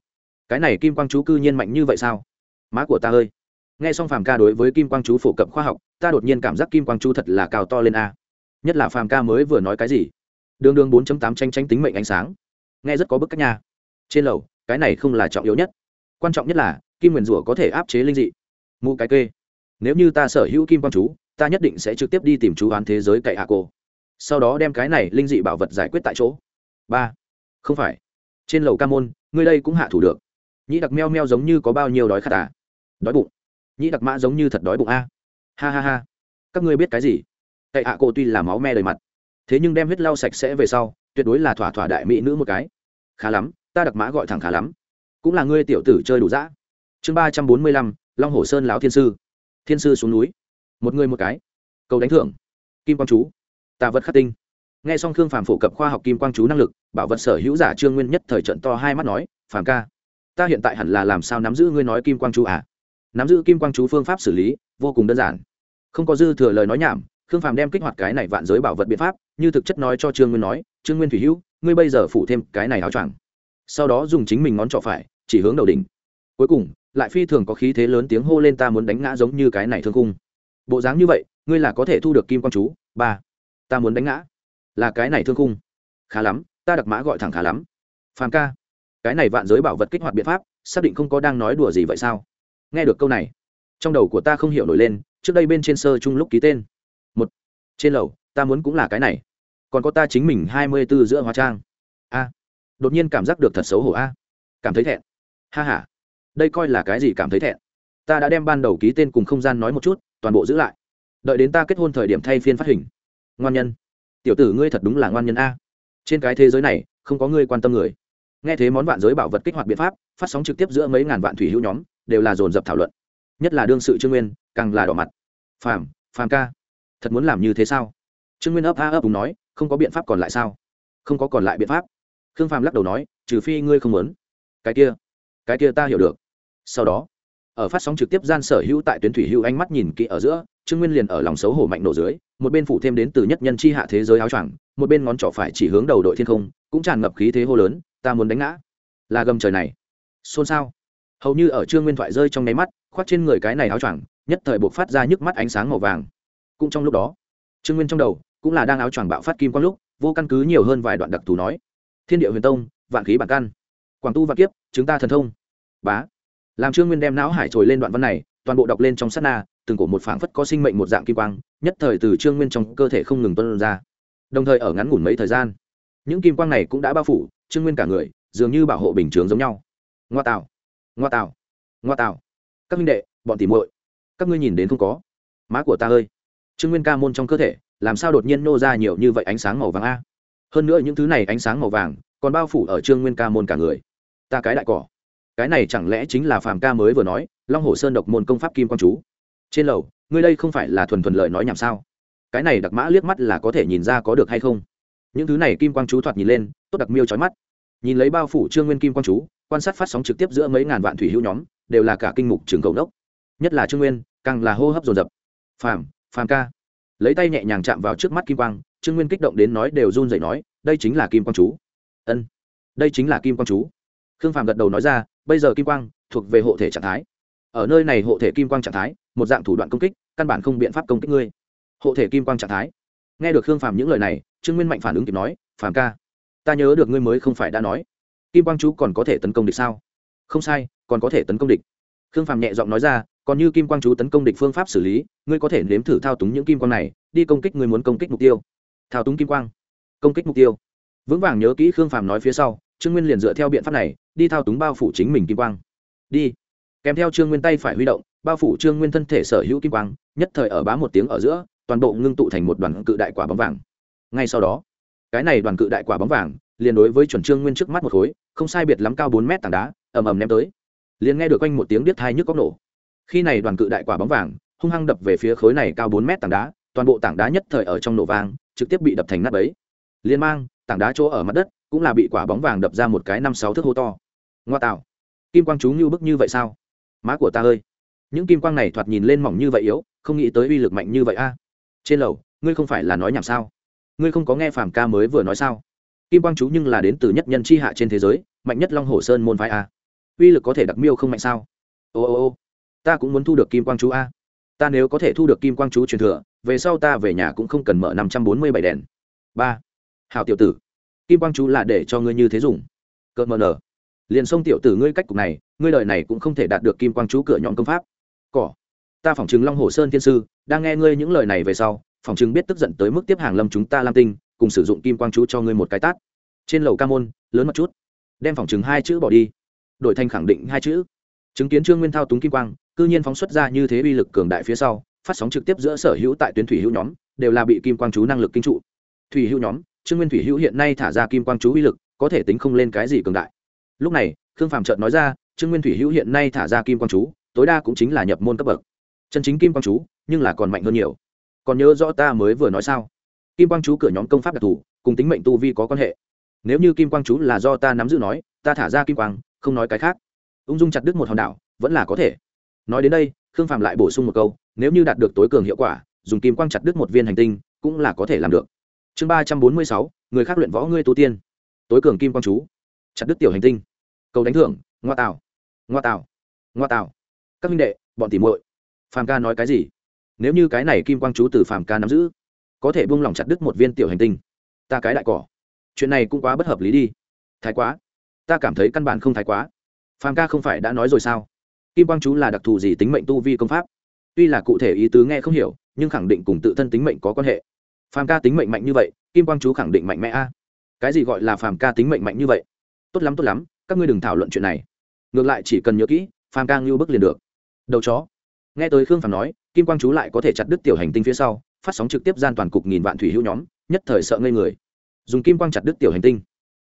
Cái này kim quang chú cư nhiên mạnh như vậy sao? Má của ta ơi. Nghe xong phàm ca đối với kim quang chú phổ cập khoa học, ta đột nhiên cảm giác kim quang chú thật là cao to lên a. Nhất là phàm ca mới vừa nói cái gì? Đường đường 4 tám tranh tranh tính mệnh ánh sáng. Nghe rất có bức cách nhà trên lầu, cái này không là trọng yếu nhất. Quan trọng nhất là, kim nguyền rủa có thể áp chế linh dị. Mụ cái kê. Nếu như ta sở hữu kim quang chú, ta nhất định sẽ trực tiếp đi tìm chú oán thế giới cậy hạ cô sau đó đem cái này linh dị bảo vật giải quyết tại chỗ. Ba. Không phải. Trên lầu ca môn, ngươi đây cũng hạ thủ được. Nhĩ đặc meo meo giống như có bao nhiêu đói khát à? Đói bụng. Nhĩ đặc mã giống như thật đói bụng a. Ha ha ha. Các ngươi biết cái gì? Cậy hạ cô tuy là máu me đầy mặt, thế nhưng đem huyết lau sạch sẽ về sau, tuyệt đối là thỏa thỏa đại mỹ nữ một cái. Khá lắm ta đặc mã gọi thẳng khá lắm. Cũng là ngươi tiểu tử chơi đủ dã. Chương ba trăm bốn mươi lăm, long hồ sơn lão thiên sư. Thiên sư xuống núi. Một người một cái. Cầu đánh thưởng. Kim quang chú. Tà vật khắc tinh. Nghe xong khương phàm phổ cập khoa học kim quang chú năng lực, bảo vật sở hữu giả trương nguyên nhất thời trận to hai mắt nói, phàm ca, ta hiện tại hẳn là làm sao nắm giữ ngươi nói kim quang chú à? Nắm giữ kim quang chú phương pháp xử lý, vô cùng đơn giản. Không có dư thừa lời nói nhảm, khương phàm đem kích hoạt cái này vạn giới bảo vật biện pháp, như thực chất nói cho trương nguyên nói, trương nguyên thủy hữu, ngươi bây giờ phủ thêm cái này áo choàng sau đó dùng chính mình ngón trỏ phải, chỉ hướng đầu đỉnh. Cuối cùng, lại phi thường có khí thế lớn tiếng hô lên ta muốn đánh ngã giống như cái này thương cung bộ dáng như vậy, ngươi là có thể thu được kim quang chú, ba. Ta muốn đánh ngã. Là cái này thương cung khá lắm, ta đặc mã gọi thẳng khá lắm. Phàm ca. Cái này vạn giới bảo vật kích hoạt biện pháp, xác định không có đang nói đùa gì vậy sao? Nghe được câu này, trong đầu của ta không hiểu nổi lên, trước đây bên trên sơ chung lúc ký tên. Một. Trên lầu, ta muốn cũng là cái này. Còn có ta chính mình hai mươi b ố giữa hóa trang đột nhiên cảm giác được thật xấu hổ a. Cảm thấy thẹn. Ha h a đây coi là cái gì cảm thấy thẹn? Ta đã đem ban đầu ký tên cùng không gian nói một chút, toàn bộ giữ lại. Đợi đến ta kết hôn thời điểm thay phiên phát hình. Ngoan nhân. Tiểu tử ngươi thật đúng là ngoan nhân a. Trên cái thế giới này, không có ngươi quan tâm người. Nghe thế món vạn giới bảo vật kích hoạt biện pháp, phát sóng trực tiếp giữa mấy ngàn vạn thủy hữu nhóm, đều là dồn dập thảo luận. Nhất là đương sự trương nguyên, càng là đỏ mặt. Phàm phàm ca. Thật muốn làm như thế sao? Trương nguyên ấp a ấp đúng nói, không có biện pháp còn lại sao? Không có còn lại biện pháp khương phàm lắc đầu nói, trừ phi ngươi không muốn. Cái kia cái kia ta hiểu được. Sau đó, ở phát sóng trực tiếp gian sở hữu tại tuyến thủy hữu ánh mắt nhìn kỹ ở giữa, trương nguyên liền ở lòng xấu hổ mạnh nổ dưới, một bên phủ thêm đến từ nhất nhân chi hạ thế giới áo choàng, một bên ngón trỏ phải chỉ hướng đầu đội thiên không, cũng tràn ngập khí thế hô lớn, ta muốn đánh ngã. Là gầm trời này. Xôn xao. Hầu như ở trương nguyên thoại rơi trong nháy mắt, khoác trên người cái này áo choàng, nhất thời buộc phát ra nhức mắt ánh sáng màu vàng. Cũng trong lúc đó, trương nguyên trong đầu, cũng là đang áo choàng bạo phát kim quang lúc, vô căn cứ nhiều hơn vài đoạn đặc thù nói thiên địa huyền tông, vạn khí bản căn. Quảng tu vạn kiếp chúng ta thần thông. Bá. Làm trương nguyên đem não hải trồi lên đoạn văn này, toàn bộ đọc lên trong sát na, từng cổ một phảng phất có sinh mệnh một dạng kim quang, nhất thời từ trương nguyên trong cơ thể không ngừng tuân ra. Đồng thời ở ngắn ngủn mấy thời gian, những kim quang này cũng đã bao phủ, trương nguyên cả người, dường như bảo hộ bình chướng giống nhau. Ngoa tạo. Ngoa tạo. Ngoa tạo. Các minh đệ, bọn tỉ muội, các ngươi nhìn đến không có? Má của ta ơi. Trương nguyên ca môn trong cơ thể, làm sao đột nhiên nô ra nhiều như vậy ánh sáng màu vàng a? Hơn nữa những thứ này ánh sáng màu vàng còn bao phủ ở trương nguyên ca môn cả người ta cái đại cỏ cái này chẳng lẽ chính là phàm ca mới vừa nói long hồ sơn độc môn công pháp kim quang chú trên lầu ngươi đây không phải là thuần thuần lợi nói nhảm sao cái này đặc mã liếc mắt là có thể nhìn ra có được hay không những thứ này kim quang chú thoạt nhìn lên tốt đặc miêu trói mắt nhìn lấy bao phủ trương nguyên kim quang chú quan sát phát sóng trực tiếp giữa mấy ngàn vạn thủy hữu nhóm đều là cả kinh mục trường cầu đốc nhất là trương nguyên càng là hô hấp dồn dập phàm phàm ca lấy tay nhẹ nhàng chạm vào trước mắt kim quang trương nguyên kích động đến nói đều run dậy nói, đây chính là kim quang chú. Ân, đây chính là kim quang chú. Khương phàm gật đầu nói ra, bây giờ kim quang thuộc về hộ thể trạng thái. Ở nơi này hộ thể kim quang trạng thái, một dạng thủ đoạn công kích, căn bản không biện pháp công kích ngươi. Hộ thể kim quang trạng thái? Nghe được khương phàm những lời này, trương nguyên mạnh phản ứng kịp nói, phàm ca, ta nhớ được ngươi mới không phải đã nói. Kim quang chú còn có thể tấn công địch sao? Không sai, còn có thể tấn công địch. Khương phàm nhẹ giọng nói ra, còn như kim quang chú tấn công địch phương pháp xử lý, ngươi có thể nếm thử thao túng những kim quang này, đi công kích người muốn công kích mục tiêu thao túng kim quang, công kích mục tiêu. Vững vàng nhớ kỹ khương phàm nói phía sau, trương nguyên liền dựa theo biện pháp này, đi thao túng bao phủ chính mình kim quang. Đi. Kèm theo trương nguyên tay phải huy động, bao phủ trương nguyên thân thể sở hữu kim quang, nhất thời ở bá một tiếng ở giữa, toàn bộ ngưng tụ thành một đoàn cự đại quả bóng vàng. Ngay sau đó, cái này đoàn cự đại quả bóng vàng, liền đối với chuẩn trương nguyên trước mắt một khối, không sai biệt lắm cao bốn mét tảng đá, ầm ầm ném tới. Liền nghe được quanh một tiếng đít thai nhức góc nổ. Khi này đoàn cự đại quả bóng vàng, hung hăng đập về phía khối này cao bốn mét tảng đá, toàn bộ tảng đá nhất thời ở trong nổ vang trực tiếp bị đập thành nát bấy. Liên mang, tảng đá chỗ ở mặt đất cũng là bị quả bóng vàng đập ra một cái năm sáu thước hô to. Ngoa tạo. Kim quang chú như bức như vậy sao? Má của ta ơi. Những kim quang này thoạt nhìn lên mỏng như vậy yếu, không nghĩ tới uy lực mạnh như vậy a. Trên lầu, ngươi không phải là nói nhảm sao? Ngươi không có nghe phàm ca mới vừa nói sao? Kim quang chú nhưng là đến từ nhất nhân c h i hạ trên thế giới, mạnh nhất long hồ sơn môn phái a. Uy lực có thể đặc miêu không mạnh sao? Ô ô ô, ta cũng muốn thu được kim quang chú a. Ta nếu có thể thu được kim quang chú truyền thừa về sau ta về nhà cũng không cần mở năm trăm bốn mươi bảy đèn. Ba. Hào tiểu tử, kim quang chú là để cho ngươi như thế dùng. Cợt mờ nở. Liền xông tiểu tử ngươi cách cục này, ngươi đời này cũng không thể đạt được kim quang chú cửa nhọn công pháp. Cỏ. Ta phỏng chứng long hồ sơn thiên sư, đang nghe ngươi những lời này về sau, phỏng chứng biết tức giận tới mức tiếp hàng lâm chúng ta lam tinh, cùng sử dụng kim quang chú cho ngươi một cái tát. Trên lầu ca môn, lớn một chút. Đem phỏng chứng hai chữ bỏ đi. Đổi thành khẳng định hai chữ. Chứng kiến trương nguyên thao túng kim quang, cư nhiên phóng xuất ra như thế uy lực cường đại phía sau phát sóng trực tiếp giữa sở hữu tại tuyến thủy hữu nhóm, đều là bị kim quang chú năng lực kinh trụ. Thủy hữu nhóm, trương nguyên thủy hữu hiện nay thả ra kim quang chú uy lực, có thể tính không lên cái gì cường đại. Lúc này, khương phạm trợt nói ra, trương nguyên thủy hữu hiện nay thả ra kim quang chú, tối đa cũng chính là nhập môn cấp bậc. Chân chính kim quang chú, nhưng là còn mạnh hơn nhiều. Còn nhớ rõ ta mới vừa nói sao? Kim quang chú cửa nhóm công pháp đặc thù, cùng tính mệnh tu vi có quan hệ. Nếu như kim quang chú là do ta nắm giữ nói, ta thả ra kim quang, không nói cái khác. Ung dung chặt đứt một hòn đảo, vẫn là có thể. Nói đến đây, khương phạm lại bổ sung một câu nếu như đạt được tối cường hiệu quả, dùng kim quang chặt đứt một viên hành tinh, cũng là có thể làm được. Chương ba trăm bốn mươi sáu, người khác luyện võ ngươi tu tiên. Tối cường kim quang chú. Chặt đứt tiểu hành tinh. Cầu đánh thưởng, ngoa tạo. Ngoa tạo. Ngoa tạo. Các minh đệ, bọn tỉ muội, phàm ca nói cái gì? Nếu như cái này kim quang chú từ phàm ca nắm giữ, có thể buông lỏng chặt đứt một viên tiểu hành tinh. Ta cái đại cỏ. Chuyện này cũng quá bất hợp lý đi. Thái quá. Ta cảm thấy căn bản không thái quá. Phàm ca không phải đã nói rồi sao? Kim quang chú là đặc thù gì tính mệnh tu vi công pháp? Tuy là cụ thể ý tứ nghe không hiểu, nhưng khẳng định cùng tự thân tính mệnh có quan hệ. Phàm ca tính mệnh mạnh như vậy, kim quang chú khẳng định mạnh mẽ a. Cái gì gọi là phàm ca tính mệnh mạnh như vậy? Tốt lắm tốt lắm, các ngươi đừng thảo luận chuyện này. Ngược lại chỉ cần nhớ kỹ, phàm ca ngưu bức liền được. Đầu chó. Nghe tới khương phàm nói, kim quang chú lại có thể chặt đứt tiểu hành tinh phía sau, phát sóng trực tiếp gian toàn cục nghìn vạn thủy hữu nhóm, nhất thời sợ ngây người. Dùng kim quang chặt đứt tiểu hành tinh.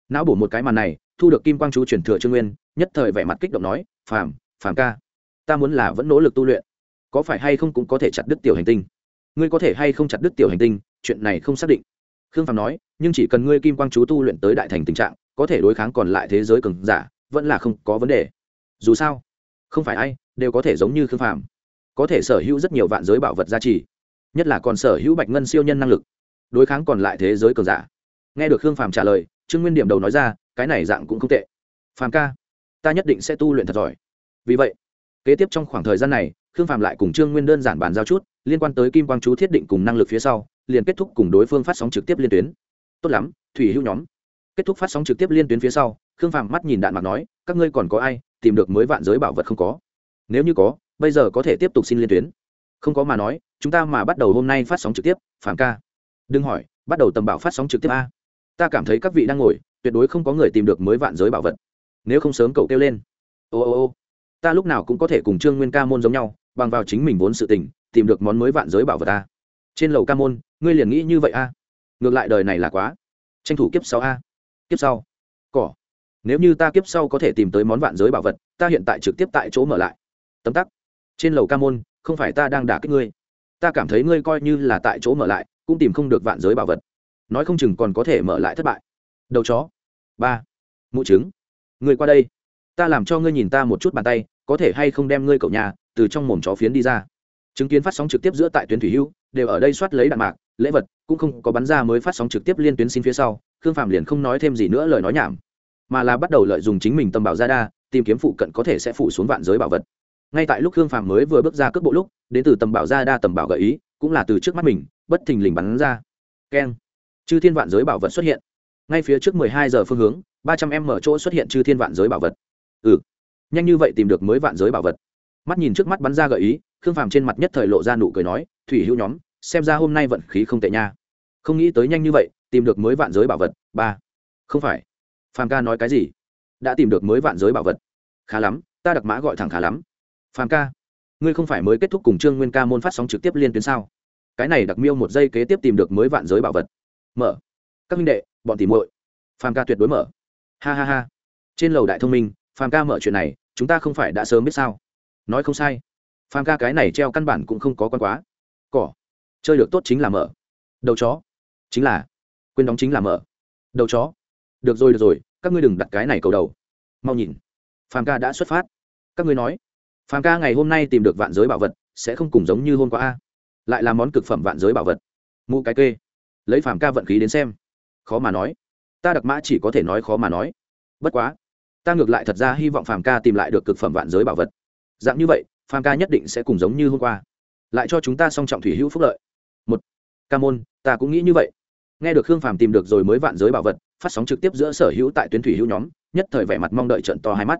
Não bổ một cái màn này, thu được kim quang chú truyền thừa trương nguyên, nhất thời vẻ mặt kích động nói, phàm phàm ca, ta muốn là vẫn nỗ lực tu luyện có phải hay không cũng có thể chặt đứt tiểu hành tinh? Ngươi có thể hay không chặt đứt tiểu hành tinh? Chuyện này không xác định. Khương phàm nói, nhưng chỉ cần ngươi kim quang chú tu luyện tới đại thành tình trạng, có thể đối kháng còn lại thế giới cường giả, vẫn là không có vấn đề. Dù sao, không phải ai đều có thể giống như khương phàm. Có thể sở hữu rất nhiều vạn giới bảo vật gia trì, nhất là còn sở hữu bạch ngân siêu nhân năng lực, đối kháng còn lại thế giới cường giả. Nghe được khương phàm trả lời, trương nguyên điểm đầu nói ra, cái này dạng cũng không tệ. Phàm ca, ta nhất định sẽ tu luyện thật giỏi. Vì vậy kế tiếp trong khoảng thời gian này, khương Phạm lại cùng trương nguyên đơn giản bàn giao chút, liên quan tới kim quang chú thiết định cùng năng lực phía sau, liền kết thúc cùng đối phương phát sóng trực tiếp liên tuyến. Tốt lắm, thủy hữu nhóm. Kết thúc phát sóng trực tiếp liên tuyến phía sau, khương Phạm mắt nhìn đạn mặt nói, các ngươi còn có ai tìm được mới vạn giới bảo vật không có? Nếu như có, bây giờ có thể tiếp tục xin liên tuyến. Không có mà nói, chúng ta mà bắt đầu hôm nay phát sóng trực tiếp Phạm ca. Đừng hỏi, bắt đầu tầm bảo phát sóng trực tiếp a. Ta cảm thấy các vị đang ngồi, tuyệt đối không có người tìm được mới vạn giới bảo vật. Nếu không sớm cậu kêu lên. Ô ô ô ta lúc nào cũng có thể cùng trương nguyên ca môn giống nhau, bằng vào chính mình vốn sự tình, tìm được món mới vạn giới bảo vật ta. Trên lầu ca môn, ngươi liền nghĩ như vậy a? Ngược lại đời này là quá. Tranh thủ kiếp sau a. Kiếp sau. Cỏ. Nếu như ta kiếp sau có thể tìm tới món vạn giới bảo vật, ta hiện tại trực tiếp tại chỗ mở lại. Tấm tắc. Trên lầu ca môn, không phải ta đang đả kích ngươi. Ta cảm thấy ngươi coi như là tại chỗ mở lại, cũng tìm không được vạn giới bảo vật. Nói không chừng còn có thể mở lại thất bại. Đầu chó. Ba. Mụ trứng. Người qua đây ta làm cho ngươi nhìn ta một chút bàn tay, có thể hay không đem ngươi cậu nhà, từ trong mồm chó phiến đi ra. Chứng kiến phát sóng trực tiếp giữa tại tuyến thủy hưu đều ở đây soát lấy đạn mạc, lễ vật, cũng không có bắn ra mới phát sóng trực tiếp liên tuyến xin phía sau, khương phạm liền không nói thêm gì nữa lời nói nhảm, mà là bắt đầu lợi dụng chính mình tâm bảo ra đa, tìm kiếm phụ cận có thể sẽ phụ xuống vạn giới bảo vật. Ngay tại lúc khương phạm mới vừa bước ra cước bộ lúc, đến từ tầm bảo ra đa tầm bảo gợi ý, cũng là từ trước mắt mình, bất thình lình bắn ra. Keng. Chư thiên vạn giới bảo vật xuất hiện. Ngay phía trước mười hai giờ phương hướng, ba trăm em mở chỗ xuất hiện chư thiên vạn giới bảo vật ừ. Nhanh như vậy tìm được mới vạn giới bảo vật. Mắt nhìn trước mắt bắn ra gợi ý, khương phàm trên mặt nhất thời lộ ra nụ cười nói, thủy hữu nhóm, xem ra hôm nay vận khí không tệ nha. Không nghĩ tới nhanh như vậy, tìm được mới vạn giới bảo vật, ba. Không phải. Phàm ca nói cái gì? Đã tìm được mới vạn giới bảo vật. Khá lắm, ta đặc mã gọi thẳng khá lắm. Phàm ca, ngươi không phải mới kết thúc cùng trương nguyên ca môn phát sóng trực tiếp liên tuyến sao? Cái này đặc miêu một giây kế tiếp tìm được mới vạn giới bảo vật. Mở. Các minh đệ, bọn tìm muội. Phàm ca tuyệt đối mở. Ha ha ha. Trên lầu đại thông minh phàm ca mở chuyện này, chúng ta không phải đã sớm biết sao? Nói không sai. Phàm ca cái này treo căn bản cũng không có quan quá. Cỏ. Chơi được tốt chính là mở. Đầu chó. Chính là. Quên đóng chính là mở. Đầu chó. Được rồi được rồi, các ngươi đừng đặt cái này cầu đầu. Mau nhìn. Phàm ca đã xuất phát. Các ngươi nói. Phàm ca ngày hôm nay tìm được vạn giới bảo vật, sẽ không cùng giống như hôm qua a. Lại là món cực phẩm vạn giới bảo vật. Mũ cái kê. Lấy phàm ca vận khí đến xem. Khó mà nói. Ta đặc mã chỉ có thể nói khó mà nói. Bất quá ta ngược lại thật ra hy vọng phàm ca tìm lại được cực phẩm vạn giới bảo vật. Dạng như vậy, phàm ca nhất định sẽ cùng giống như hôm qua. Lại cho chúng ta song trọng thủy hữu phúc lợi. Một, ca môn, ta cũng nghĩ như vậy. Nghe được khương phàm tìm được rồi mới vạn giới bảo vật, phát sóng trực tiếp giữa sở hữu tại tuyến thủy hữu nhóm, nhất thời vẻ mặt mong đợi trận to hai mắt.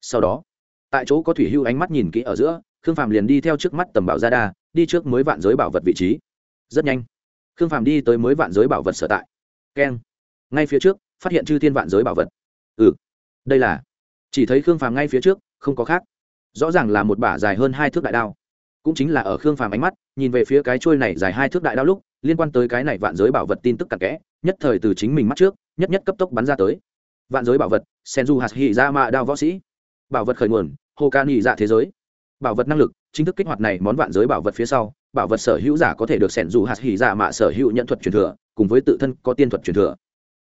Sau đó, tại chỗ có thủy hữu ánh mắt nhìn kỹ ở giữa, khương phàm liền đi theo trước mắt tầm bảo gia đa, đi trước mới vạn giới bảo vật vị trí. Rất nhanh, khương phàm đi tới mới vạn giới bảo vật sở tại. Keng, ngay phía trước, phát hiện chư thiên vạn giới bảo vật. Ừ đây là, chỉ thấy khương phàm ngay phía trước, không có khác. Rõ ràng là một bả dài hơn hai thước đại đao. Cũng chính là ở khương phàm ánh mắt, nhìn về phía cái trôi này dài hai thước đại đao lúc, liên quan tới cái này vạn giới bảo vật tin tức cặn kẽ, nhất thời từ chính mình mắt trước, nhất nhất cấp tốc bắn ra tới. Vạn giới bảo vật, senju hạt hỉ ra mạ đao võ sĩ. Bảo vật khởi nguồn hồ ca nghỉ dạ thế giới. Bảo vật năng lực, chính thức kích hoạt này món vạn giới bảo vật phía sau, bảo vật sở hữu giả có thể được sẻn dù hạt hỉ dạ mạ sở hữu nhận thuật truyền thừa, cùng với tự thân có tiên thuật truyền thừa.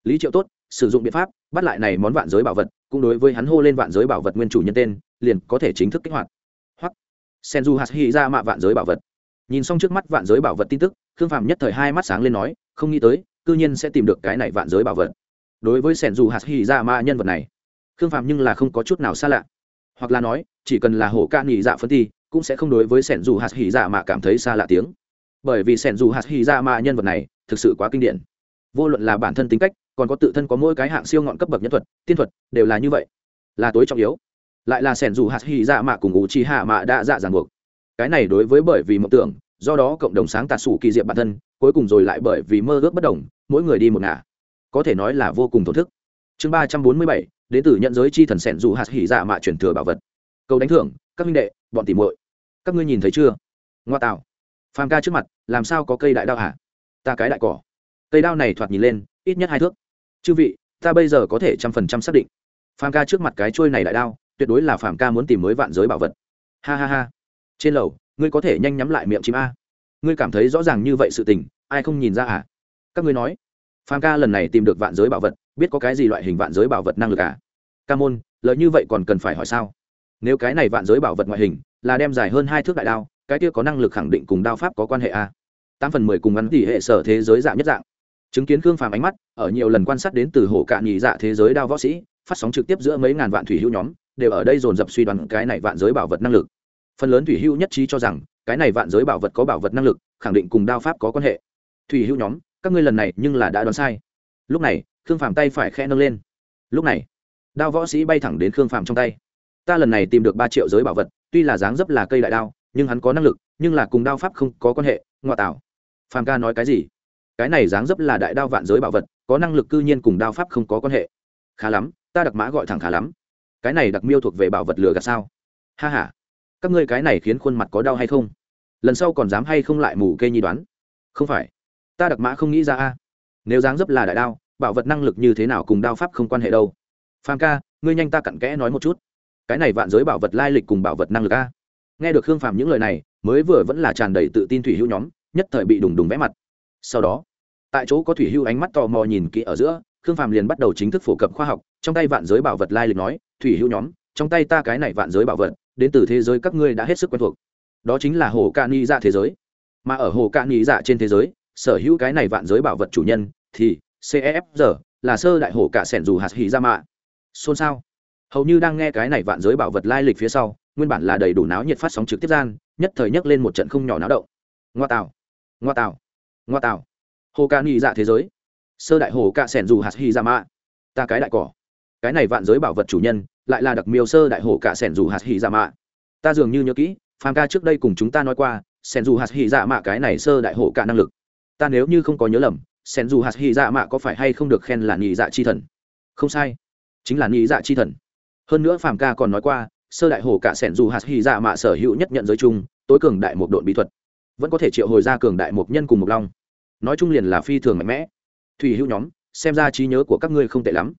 Lý triệu tốt, sử dụng biện pháp bắt lại này món vạn giới bảo vật cũng đối với hắn hô lên vạn giới bảo vật nguyên chủ nhân tên, liền có thể chính thức kích hoạt. Hoặc sen du hạt hy ra mạ vạn giới bảo vật. Nhìn xong trước mắt vạn giới bảo vật tin tức, khương phàm nhất thời hai mắt sáng lên nói, không nghĩ tới, cư nhiên sẽ tìm được cái này vạn giới bảo vật. Đối với sen du hạt hy ra mạ nhân vật này, khương phàm nhưng là không có chút nào xa lạ. Hoặc là nói, chỉ cần là hổ ca nghỉ dạ phân thi, cũng sẽ không đối với sẻn dù hạt hỉ dạ mạ cảm thấy xa lạ tiếng. Bởi vì sẻn dù hạt hỉ dạ mạ nhân vật này thực sự quá kinh điển vô luận là bản thân tính cách, còn có tự thân có mỗi cái hạng siêu ngọn cấp bậc nhân thuật, tiên thuật, đều là như vậy. Là tối trọng yếu. Lại là sẻn dù hạt hy dạ mạ cùng ủ chi hạ mạ đã dạ ràng buộc. Cái này đối với bởi vì mộng tưởng, do đó cộng đồng sáng tạt sủ kỳ diệm bản thân, cuối cùng rồi lại bởi vì mơ ước bất đồng, mỗi người đi một ngả. Có thể nói là vô cùng thổn thức. Chương ba trăm bốn mươi bảy, đến từ nhận giới chi thần sẻn dù hạt hỉ dạ mạ chuyển thừa bảo vật. Câu đánh thưởng, các minh đệ, bọn tỉ muội. Các ngươi nhìn thấy chưa? Ngoa tạo. Phàm ca trước mặt, làm sao có cây đại đao hả? Ta cái đại cỏ cây đao này thoạt nhìn lên, ít nhất hai thước. Chư vị, ta bây giờ có thể trăm phần trăm xác định. Phàm ca trước mặt cái trôi này đại đao, tuyệt đối là phàm ca muốn tìm mới vạn giới bảo vật. Ha ha ha. Trên lầu, ngươi có thể nhanh nhắm lại miệng chim a. Ngươi cảm thấy rõ ràng như vậy sự tình, ai không nhìn ra à? Các ngươi nói. Phàm ca lần này tìm được vạn giới bảo vật, biết có cái gì loại hình vạn giới bảo vật năng lực à? Ca môn, lợi như vậy còn cần phải hỏi sao? Nếu cái này vạn giới bảo vật ngoại hình là đem dài hơn hai thước đại đao, cái kia có năng lực khẳng định cùng đao pháp có quan hệ a tám phần mười cùng ngắn tỷ hệ sở thế giới dạng nhất dạng chứng kiến khương phàm ánh mắt, ở nhiều lần quan sát đến từ hồ cạn nhị dạ thế giới đao võ sĩ, phát sóng trực tiếp giữa mấy ngàn vạn thủy hữu nhóm, đều ở đây dồn dập suy đoán cái này vạn giới bảo vật năng lực. Phần lớn thủy hữu nhất trí cho rằng, cái này vạn giới bảo vật có bảo vật năng lực, khẳng định cùng đao pháp có quan hệ. Thủy hữu nhóm, các ngươi lần này nhưng là đã đoán sai. Lúc này, khương phàm tay phải khe nâng lên. Lúc này, đao võ sĩ bay thẳng đến khương phàm trong tay. Ta lần này tìm được ba triệu giới bảo vật, tuy là dáng dấp là cây đại đao, nhưng hắn có năng lực, nhưng là cùng đao pháp không có quan hệ ngoại tảo phàm ca nói cái gì? Cái này dáng dấp là đại đao vạn giới bảo vật, có năng lực cư nhiên cùng đao pháp không có quan hệ. Khá lắm, ta đặc mã gọi thẳng khá lắm. Cái này đặc miêu thuộc về bảo vật lừa gạt sao? Ha h a các ngươi cái này khiến khuôn mặt có đau hay không? Lần sau còn dám hay không lại mù kê nhi đoán? Không phải, ta đặc mã không nghĩ ra a. Nếu dáng dấp là đại đao, bảo vật năng lực như thế nào cùng đao pháp không quan hệ đâu? Phan ca, ngươi nhanh ta cặn kẽ nói một chút. Cái này vạn giới bảo vật lai lịch cùng bảo vật năng lực a. Nghe được hương phàm những lời này, mới vừa vẫn là tràn đầy tự tin thủy hữu nhóm, nhất thời bị đùng đùng vẽ mặt. Sau đó tại chỗ có thủy hưu ánh mắt tò mò nhìn kỹ ở giữa, khương phàm liền bắt đầu chính thức phổ cập khoa học, trong tay vạn giới bảo vật lai lịch nói, thủy hưu nhóm, trong tay ta cái này vạn giới bảo vật, đến từ thế giới các ngươi đã hết sức quen thuộc. Đó chính là hồ ca ni dạ thế giới. Mà ở hồ ca ni dạ trên thế giới, sở hữu cái này vạn giới bảo vật chủ nhân thì cefr là sơ đại hồ cả sẻn dù hạt hỉ ra mạ. Xôn xao. Hầu như đang nghe cái này vạn giới bảo vật lai lịch phía sau, nguyên bản là đầy đủ náo nhiệt phát sóng trực tiếp gian, nhất thời nhấc lên một trận không nhỏ náo động. Ngoa tạo ngoa tạo ngoa tạo hồ ca ni dạ thế giới. Sơ đại hồ ca sẻn dù hạt hỉ ra dạ mạ. Ta cái đại cỏ. Cái này vạn giới bảo vật chủ nhân, lại là đặc miêu sơ đại hồ cả sẻn dù hạt hỉ ra dạ mạ. Ta dường như nhớ kỹ, phàm ca trước đây cùng chúng ta nói qua, sẻn dù hạt hỉ ra dạ mạ cái này sơ đại hồ cả năng lực. Ta nếu như không có nhớ lầm, sẻn dù hạt hỉ ra mạ có phải hay không được khen là nhị dạ chi thần? Không sai. Chính là nhị dạ chi thần. Hơn nữa phàm ca còn nói qua, sơ đại hồ cả sẻn dù hạt hy dạ mạ sở hữu nhất nhận giới chung, tối cường đại một đội bí thuật. Vẫn có thể triệu hồi ra cường đại một nhân cùng một long nói chung liền là phi thường mạnh mẽ. Thủy hữu nhóm, xem ra trí nhớ của các ngươi không tệ lắm.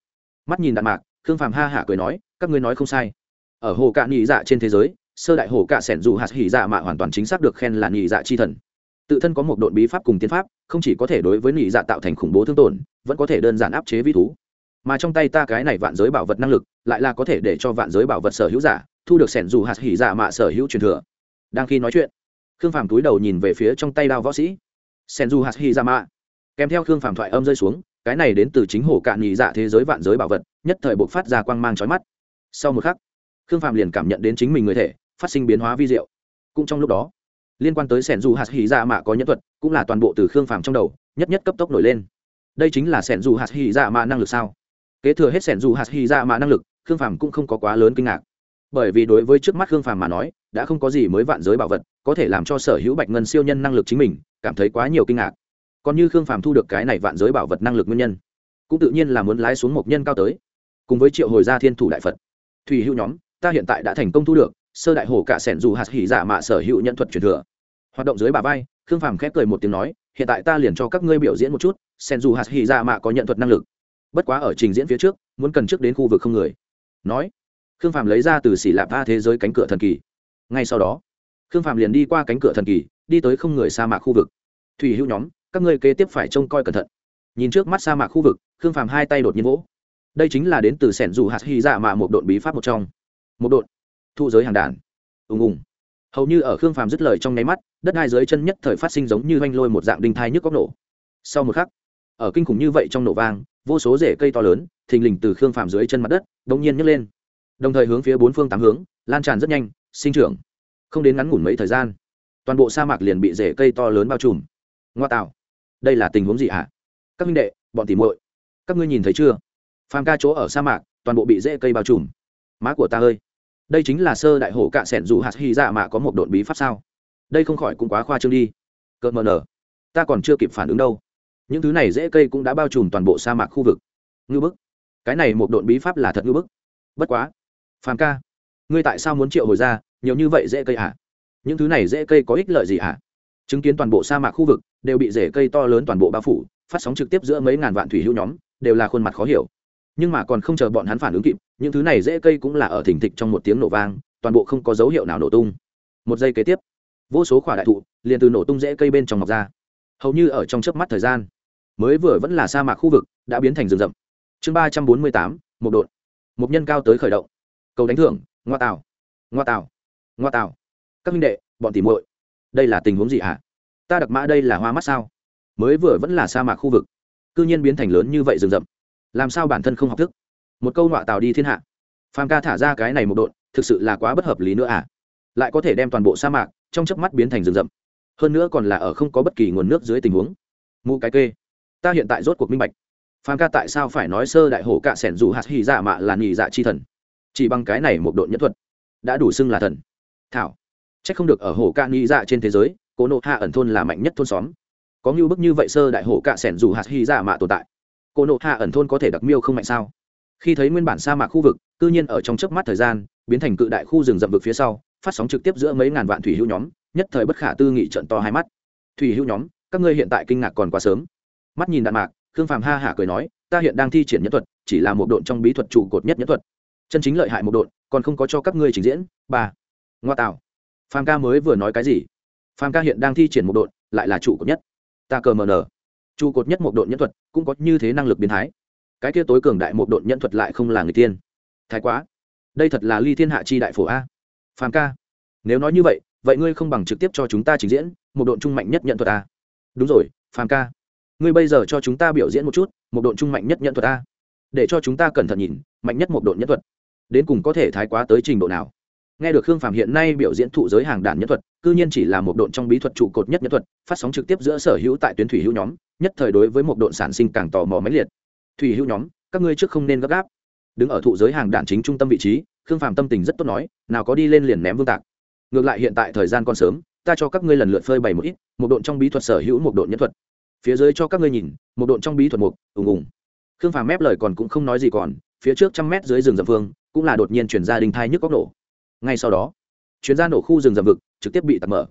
Mắt nhìn đạn mạc, khương phàm ha hả cười nói, các ngươi nói không sai. Ở hồ cạn nhị dạ trên thế giới, sơ đại hồ cạ sẻn dù hạt hỉ dạ mạ hoàn toàn chính xác được khen là nhị dạ chi thần. Tự thân có một đội bí pháp cùng tiến pháp, không chỉ có thể đối với nhị dạ tạo thành khủng bố thương tổn, vẫn có thể đơn giản áp chế vi thú. Mà trong tay ta cái này vạn giới bảo vật năng lực, lại là có thể để cho vạn giới bảo vật sở hữu giả, thu được sẻn dù hạt hỉ dạ mạ sở hữu truyền thừa. Đang khi nói chuyện, khương phàm túi đầu nhìn về phía trong tay đao võ sĩ senju hashizama hạt kèm theo khương phàm thoại âm rơi xuống, cái này đến từ chính hồ cạn nhị dạ thế giới vạn giới bảo vật, nhất thời buộc phát ra quang mang trói mắt. Sau một khắc, khương phạm liền cảm nhận đến chính mình người thể, phát sinh biến hóa vi diệu. Cũng trong lúc đó, liên quan tới sẻn dù hạt hỉ dạ mạ có nhân thuật, cũng là toàn bộ từ khương phạm trong đầu, nhất nhất cấp tốc nổi lên. Đây chính là sẻn dù hạt hỉ dạ mạ năng lực sao? Kế thừa hết sẻn dù hạt hỉ dạ mạ năng lực, khương phạm cũng không có quá lớn kinh ngạc. Bởi vì đối với trước mắt khương phạm mà nói, đã không có gì mới vạn giới bảo vật, có thể làm cho sở hữu bạch ngân siêu nhân năng lực chính mình cảm thấy quá nhiều kinh ngạc. Còn như khương phạm thu được cái này vạn giới bảo vật năng lực nguyên nhân, cũng tự nhiên là muốn lái xuống một nhân cao tới, cùng với triệu hồi gia thiên thủ đại phật. Thủy hữu nhóm, ta hiện tại đã thành công thu được, sơ đại hồ cả sẻn dù hạt hỉ giả mạ sở hữu nhận thuật truyền thừa. Hoạt động dưới bà vai, khương phàm khép cười một tiếng nói, hiện tại ta liền cho các ngươi biểu diễn một chút, sẻn dù hạt hỉ giả mạ có nhận thuật năng lực. Bất quá ở trình diễn phía trước, muốn cần trước đến khu vực không người. Nói, khương phàm lấy ra từ xỉ lạp tha thế giới cánh cửa thần kỳ. Ngay sau đó, khương phàm liền đi qua cánh cửa thần kỳ đi tới không người sa mạc khu vực. Thủy hữu nhóm, các ngươi kế tiếp phải trông coi cẩn thận. Nhìn trước mắt sa mạc khu vực, khương phàm hai tay đột nhiên vỗ. Đây chính là đến từ sẻn dù hạt hy dạ mạ một đội bí pháp một trong. Một đội thu giới hàng đàn. Ùng ùng. Hầu như ở khương phàm dứt lời trong nháy mắt, đất hai dưới chân nhất thời phát sinh giống như oanh lôi một dạng đinh thai nhức góc nổ. Sau một khắc, ở kinh khủng như vậy trong nổ vang, vô số rễ cây to lớn, thình lình từ khương phàm dưới chân mặt đất bỗng nhiên nhấc lên. Đồng thời hướng phía bốn phương tám hướng, lan tràn rất nhanh, sinh trưởng. Không đến ngắn ngủn mấy thời gian toàn bộ sa mạc liền bị rễ cây to lớn bao trùm. Ngoa tạo. Đây là tình huống gì hả? Các minh đệ, bọn tỉ muội. Các ngươi nhìn thấy chưa? Phàm ca chỗ ở sa mạc, toàn bộ bị rễ cây bao trùm. Má của ta ơi. Đây chính là sơ đại hổ cạ sẻn dù hạt hy dạ mà có một độn bí pháp sao? Đây không khỏi cũng quá khoa trương đi. Cợt mờ nở ta còn chưa kịp phản ứng đâu. Những thứ này dễ cây cũng đã bao trùm toàn bộ sa mạc khu vực. Ngư bức. Cái này một độn bí pháp là thật ngư bức. Bất quá. Phàm ca, ngươi tại sao muốn triệu hồi ra, nhiều như vậy dễ cây hả? Những thứ này dễ cây có ích lợi gì hả? Chứng kiến toàn bộ sa mạc khu vực đều bị rễ cây to lớn toàn bộ bao phủ phát sóng trực tiếp giữa mấy ngàn vạn thủy hữu nhóm đều là khuôn mặt khó hiểu. Nhưng mà còn không chờ bọn hắn phản ứng kịp những thứ này dễ cây cũng là ở thỉnh thịch trong một tiếng nổ vang toàn bộ không có dấu hiệu nào nổ tung. Một giây kế tiếp vô số khỏa đại thụ liền từ nổ tung dễ cây bên trong ngọc ra. Hầu như ở trong chớp mắt thời gian mới vừa vẫn là sa mạc khu vực đã biến thành rừng rậm. Chương ba trăm bốn mươi tám một đội một nhân cao tới khởi động. Cầu đánh thưởng ngoa tảo, ngoa tảo, ngoa tảo các minh đệ, bọn tìm muội, đây là tình huống gì hả ta đặc mã đây là hoa mắt sao? Mới vừa vẫn là sa mạc khu vực, cư nhiên biến thành lớn như vậy rừng rậm. Làm sao bản thân không học thức? Một câu nọa tào đi thiên hạ. Phàm ca thả ra cái này một đội thực sự là quá bất hợp lý nữa à lại có thể đem toàn bộ sa mạc trong chớp mắt biến thành rừng rậm. Hơn nữa còn là ở không có bất kỳ nguồn nước dưới tình huống. Mụ cái kê, ta hiện tại rốt cuộc minh bạch. Phàm ca tại sao phải nói sơ đại hổ cạ sẻn dù hạt hy dạ mạ là nghỉ dạ chi thần? Chỉ bằng cái này một đội nhẫn thuật, đã đủ xưng là thần. Thảo Chắc không được ở hồ cạ nhị dạ trên thế giới, cố nộ hạ ẩn thôn là mạnh nhất thôn xóm. Có như bức như vậy sơ đại hổ cạ xẻn dù hạt hy dạ mạ tồn tại. Cô nộ hạ ẩn thôn có thể đặc miêu không mạnh sao? Khi thấy nguyên bản sa mạc khu vực, cư nhiên ở trong chớp mắt thời gian, biến thành cự đại khu rừng rậm vực phía sau, phát sóng trực tiếp giữa mấy ngàn vạn thủy hữu nhóm, nhất thời bất khả tư nghị trận to hai mắt. Thủy hữu nhóm, các ngươi hiện tại kinh ngạc còn quá sớm. Mắt nhìn đạn mạc, khương phàm ha hả cười nói, ta hiện đang thi triển nhất thuật, chỉ là một độn trong bí thuật trụ cột nhất nhất thuật. Chân chính lợi hại một độn, còn không có cho các ngươi trình diễn. Bà. ngoa tạo phàm ca mới vừa nói cái gì? Phàm ca hiện đang thi triển một độn, lại là trụ cột nhất. Ta cờ mờ nở trụ cột nhất một độn nhân thuật, cũng có như thế năng lực biến thái. Cái kia tối cường đại một độn nhân thuật lại không là người tiên. Thái quá. Đây thật là ly thiên hạ chi đại phổ a. Phàm ca. Nếu nói như vậy vậy ngươi không bằng trực tiếp cho chúng ta trình diễn một độn trung mạnh nhất nhận thuật a. Đúng rồi, phàm ca. Ngươi bây giờ cho chúng ta biểu diễn một chút, một độn trung mạnh nhất nhận thuật a. Để cho chúng ta cẩn thận nhìn, mạnh nhất một độn nhân thuật. Đến cùng có thể thái quá tới trình độ nào? Nghe được khương phàm hiện nay biểu diễn thụ giới hàng đàn nhân thuật, cư nhiên chỉ là một độn trong bí thuật trụ cột nhất nhân thuật, phát sóng trực tiếp giữa sở hữu tại tuyến thủy hữu nhóm, nhất thời đối với một độn sản sinh càng tò mò máy liệt. Thủy hữu nhóm, các ngươi trước không nên gấp gáp. Đứng ở thụ giới hàng đàn chính trung tâm vị trí, khương phàm tâm tình rất tốt nói, nào có đi lên liền ném vương tạc. Ngược lại hiện tại thời gian còn sớm, ta cho các ngươi lần lượt phơi bày một ít, một độn trong bí thuật sở hữu một độn nhân thuật. Phía dưới cho các ngươi nhìn, một độn trong bí thuật mục, ùng ùng. Khương phàm mép lời còn cũng không nói gì còn, phía trước trăm mét dưới rừng dập phương cũng là đột nhiên chuyển ra đình thai nhức góc nổ ngay sau đó, chuyến ra nổ khu rừng rậm vực trực tiếp bị tạt mở.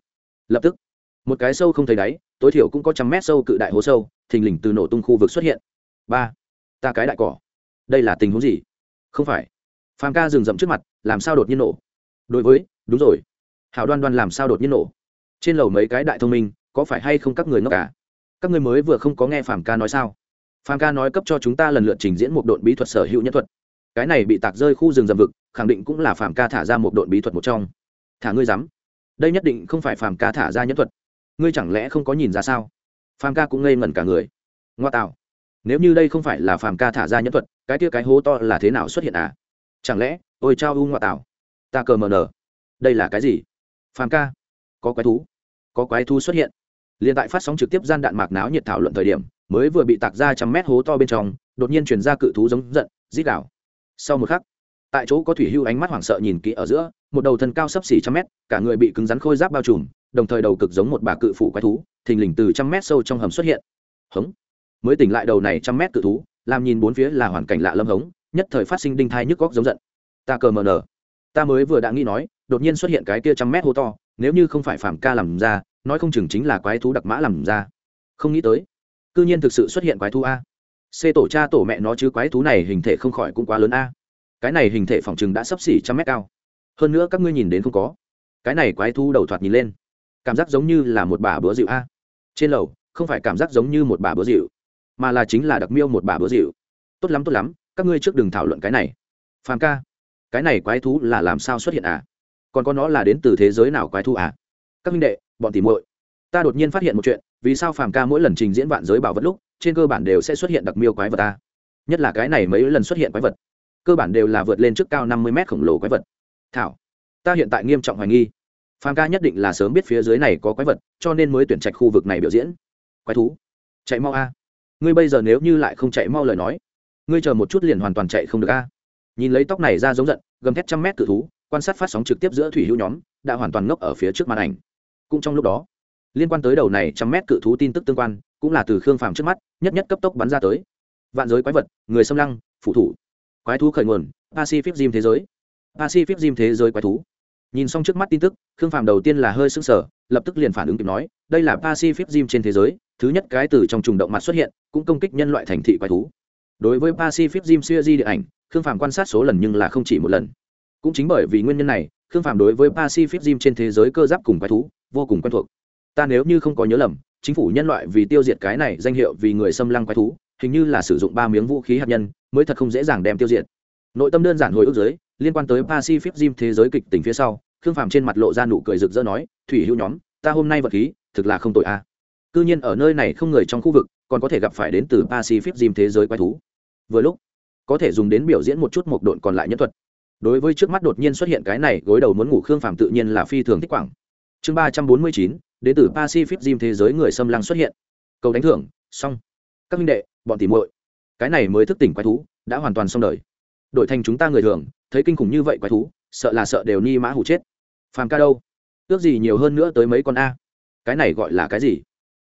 Lập tức, một cái sâu không thấy đáy, tối thiểu cũng có trăm mét sâu cự đại hố sâu, thình lình từ nổ tung khu vực xuất hiện. Ba, ta cái đại cỏ. Đây là tình huống gì? Không phải. Phàm ca rừng rậm trước mặt, làm sao đột nhiên nổ? Đối với, đúng rồi. Hảo đoan đoan làm sao đột nhiên nổ? Trên lầu mấy cái đại thông minh, có phải hay không các người ngốc cả các người mới vừa không có nghe phàm ca nói sao? Phàm ca nói cấp cho chúng ta lần lượt trình diễn một đội bí thuật sở hữu nhân thuật cái này bị tạc rơi khu rừng rậm vực, khẳng định cũng là Phạm ca thả ra một độn bí thuật một trong. Thả ngươi dám. Đây nhất định không phải Phạm ca thả ra nhất thuật. Ngươi chẳng lẽ không có nhìn ra sao? Phạm ca cũng ngây ngẩn cả người. Ngoa tạo. Nếu như đây không phải là Phạm ca thả ra nhất thuật, cái kia cái hố to là thế nào xuất hiện à? Chẳng lẽ, ôi trao u ngoa tạo. Ta cờ mờ nở đây là cái gì? Phạm ca. Có quái thú. Có quái thú xuất hiện. Liền tại phát sóng trực tiếp gian đạn mạc náo nhiệt thảo luận thời điểm, mới vừa bị tạc ra trăm mét hố to bên trong, đột nhiên chuyển ra cự thú giống giận, rít đảo sau một khắc, tại chỗ có thủy hưu ánh mắt hoảng sợ nhìn kỹ ở giữa, một đầu thân cao sấp xỉ trăm mét, cả người bị cứng rắn khôi giáp bao trùm, đồng thời đầu cực giống một bà cự phụ quái thú, thình lình từ trăm mét sâu trong hầm xuất hiện. Hống. Mới tỉnh lại đầu này trăm mét cự thú, làm nhìn bốn phía là hoàn cảnh lạ lâm hống, nhất thời phát sinh đinh thai nhức góc giống giận. Ta cờ mờ nở ta mới vừa đã nghĩ nói, đột nhiên xuất hiện cái kia trăm mét hô to, nếu như không phải phạm ca làm ra, nói không chừng chính là quái thú đặc mã làm ra. Không nghĩ tới, cư nhiên thực sự xuất hiện quái thú a xê tổ cha tổ mẹ nó chứ quái thú này hình thể không khỏi cũng quá lớn a. Cái này hình thể phòng chừng đã sấp xỉ trăm mét cao. Hơn nữa các ngươi nhìn đến không có. Cái này quái thú đầu thoạt nhìn lên. Cảm giác giống như là một bà bữa dịu a. Trên lầu, không phải cảm giác giống như một bà bữa dịu mà là chính là đặc miêu một bà bữa dịu tốt lắm tốt lắm, các ngươi trước đừng thảo luận cái này. Phàm ca, cái này quái thú là làm sao xuất hiện à? Còn có nó là đến từ thế giới nào quái thú à? Các minh đệ, bọn tỉ muội, ta đột nhiên phát hiện một chuyện, vì sao phàm ca mỗi lần trình diễn vạn giới bảo vật lúc trên cơ bản đều sẽ xuất hiện đặc miêu quái vật ta. Nhất là cái này mấy lần xuất hiện quái vật, cơ bản đều là vượt lên trước cao năm mươi mét khổng lồ quái vật. Thảo, ta hiện tại nghiêm trọng hoài nghi. Phan ca nhất định là sớm biết phía dưới này có quái vật, cho nên mới tuyển trạch khu vực này biểu diễn. Quái thú, chạy mau a. Ngươi bây giờ nếu như lại không chạy mau lời nói, ngươi chờ một chút liền hoàn toàn chạy không được a. Nhìn lấy tóc này ra giống giận, gầm thét trăm mét cự thú, quan sát phát sóng trực tiếp giữa thủy hữu nhóm, đã hoàn toàn ngốc ở phía trước màn ảnh. Cũng trong lúc đó liên quan tới đầu này trăm mét cự thú tin tức tương quan, cũng là từ khương phàm trước mắt, nhất nhất cấp tốc bắn ra tới. Vạn giới quái vật, người xâm lăng, phụ thủ. Quái thú khởi nguồn, pacific gym thế giới. Pacific gym thế giới quái thú. Nhìn xong trước mắt tin tức, khương phàm đầu tiên là hơi sững sờ, lập tức liền phản ứng kịp nói, đây là pacific gym trên thế giới, thứ nhất cái từ trong trùng động mặt xuất hiện, cũng công kích nhân loại thành thị quái thú. Đối với pacific gym siêu di điện ảnh, khương phàm quan sát số lần nhưng là không chỉ một lần. Cũng chính bởi vì nguyên nhân này, khương phàm đối với pacific gym trên thế giới cơ giáp cùng quái thú, vô cùng quen thuộc ta nếu như không có nhớ lầm, chính phủ nhân loại vì tiêu diệt cái này danh hiệu vì người xâm lăng quái thú, hình như là sử dụng ba miếng vũ khí hạt nhân, mới thật không dễ dàng đem tiêu diệt. Nội tâm đơn giản hồi ức giới liên quan tới pacific gym thế giới kịch tình phía sau, khương phàm trên mặt lộ ra nụ cười rực rỡ nói, thủy hữu nhóm, ta hôm nay vật khí, thực là không tội a. À. ư nhiên ở nơi này không người trong khu vực, còn có thể gặp phải đến từ pacific gym thế giới quái thú. Vừa lúc, có thể dùng đến biểu diễn một chút một độn còn lại nhân thuật. Đối với trước mắt đột nhiên xuất hiện cái này, gối đầu muốn ngủ khương phàm tự nhiên là phi thường thích quảng. Chương ba trăm bốn mươi chín đến từ pacific gym thế giới người xâm lăng xuất hiện. Cầu đánh thưởng, xong. Các minh đệ, bọn tỉ muội, cái này mới thức tỉnh quái thú, đã hoàn toàn xong đời. Đội thành chúng ta người thường, thấy kinh khủng như vậy quái thú, sợ là sợ đều ni mã hủ chết. Phàm ca đâu? Ước gì nhiều hơn nữa tới mấy con a. Cái này gọi là cái gì?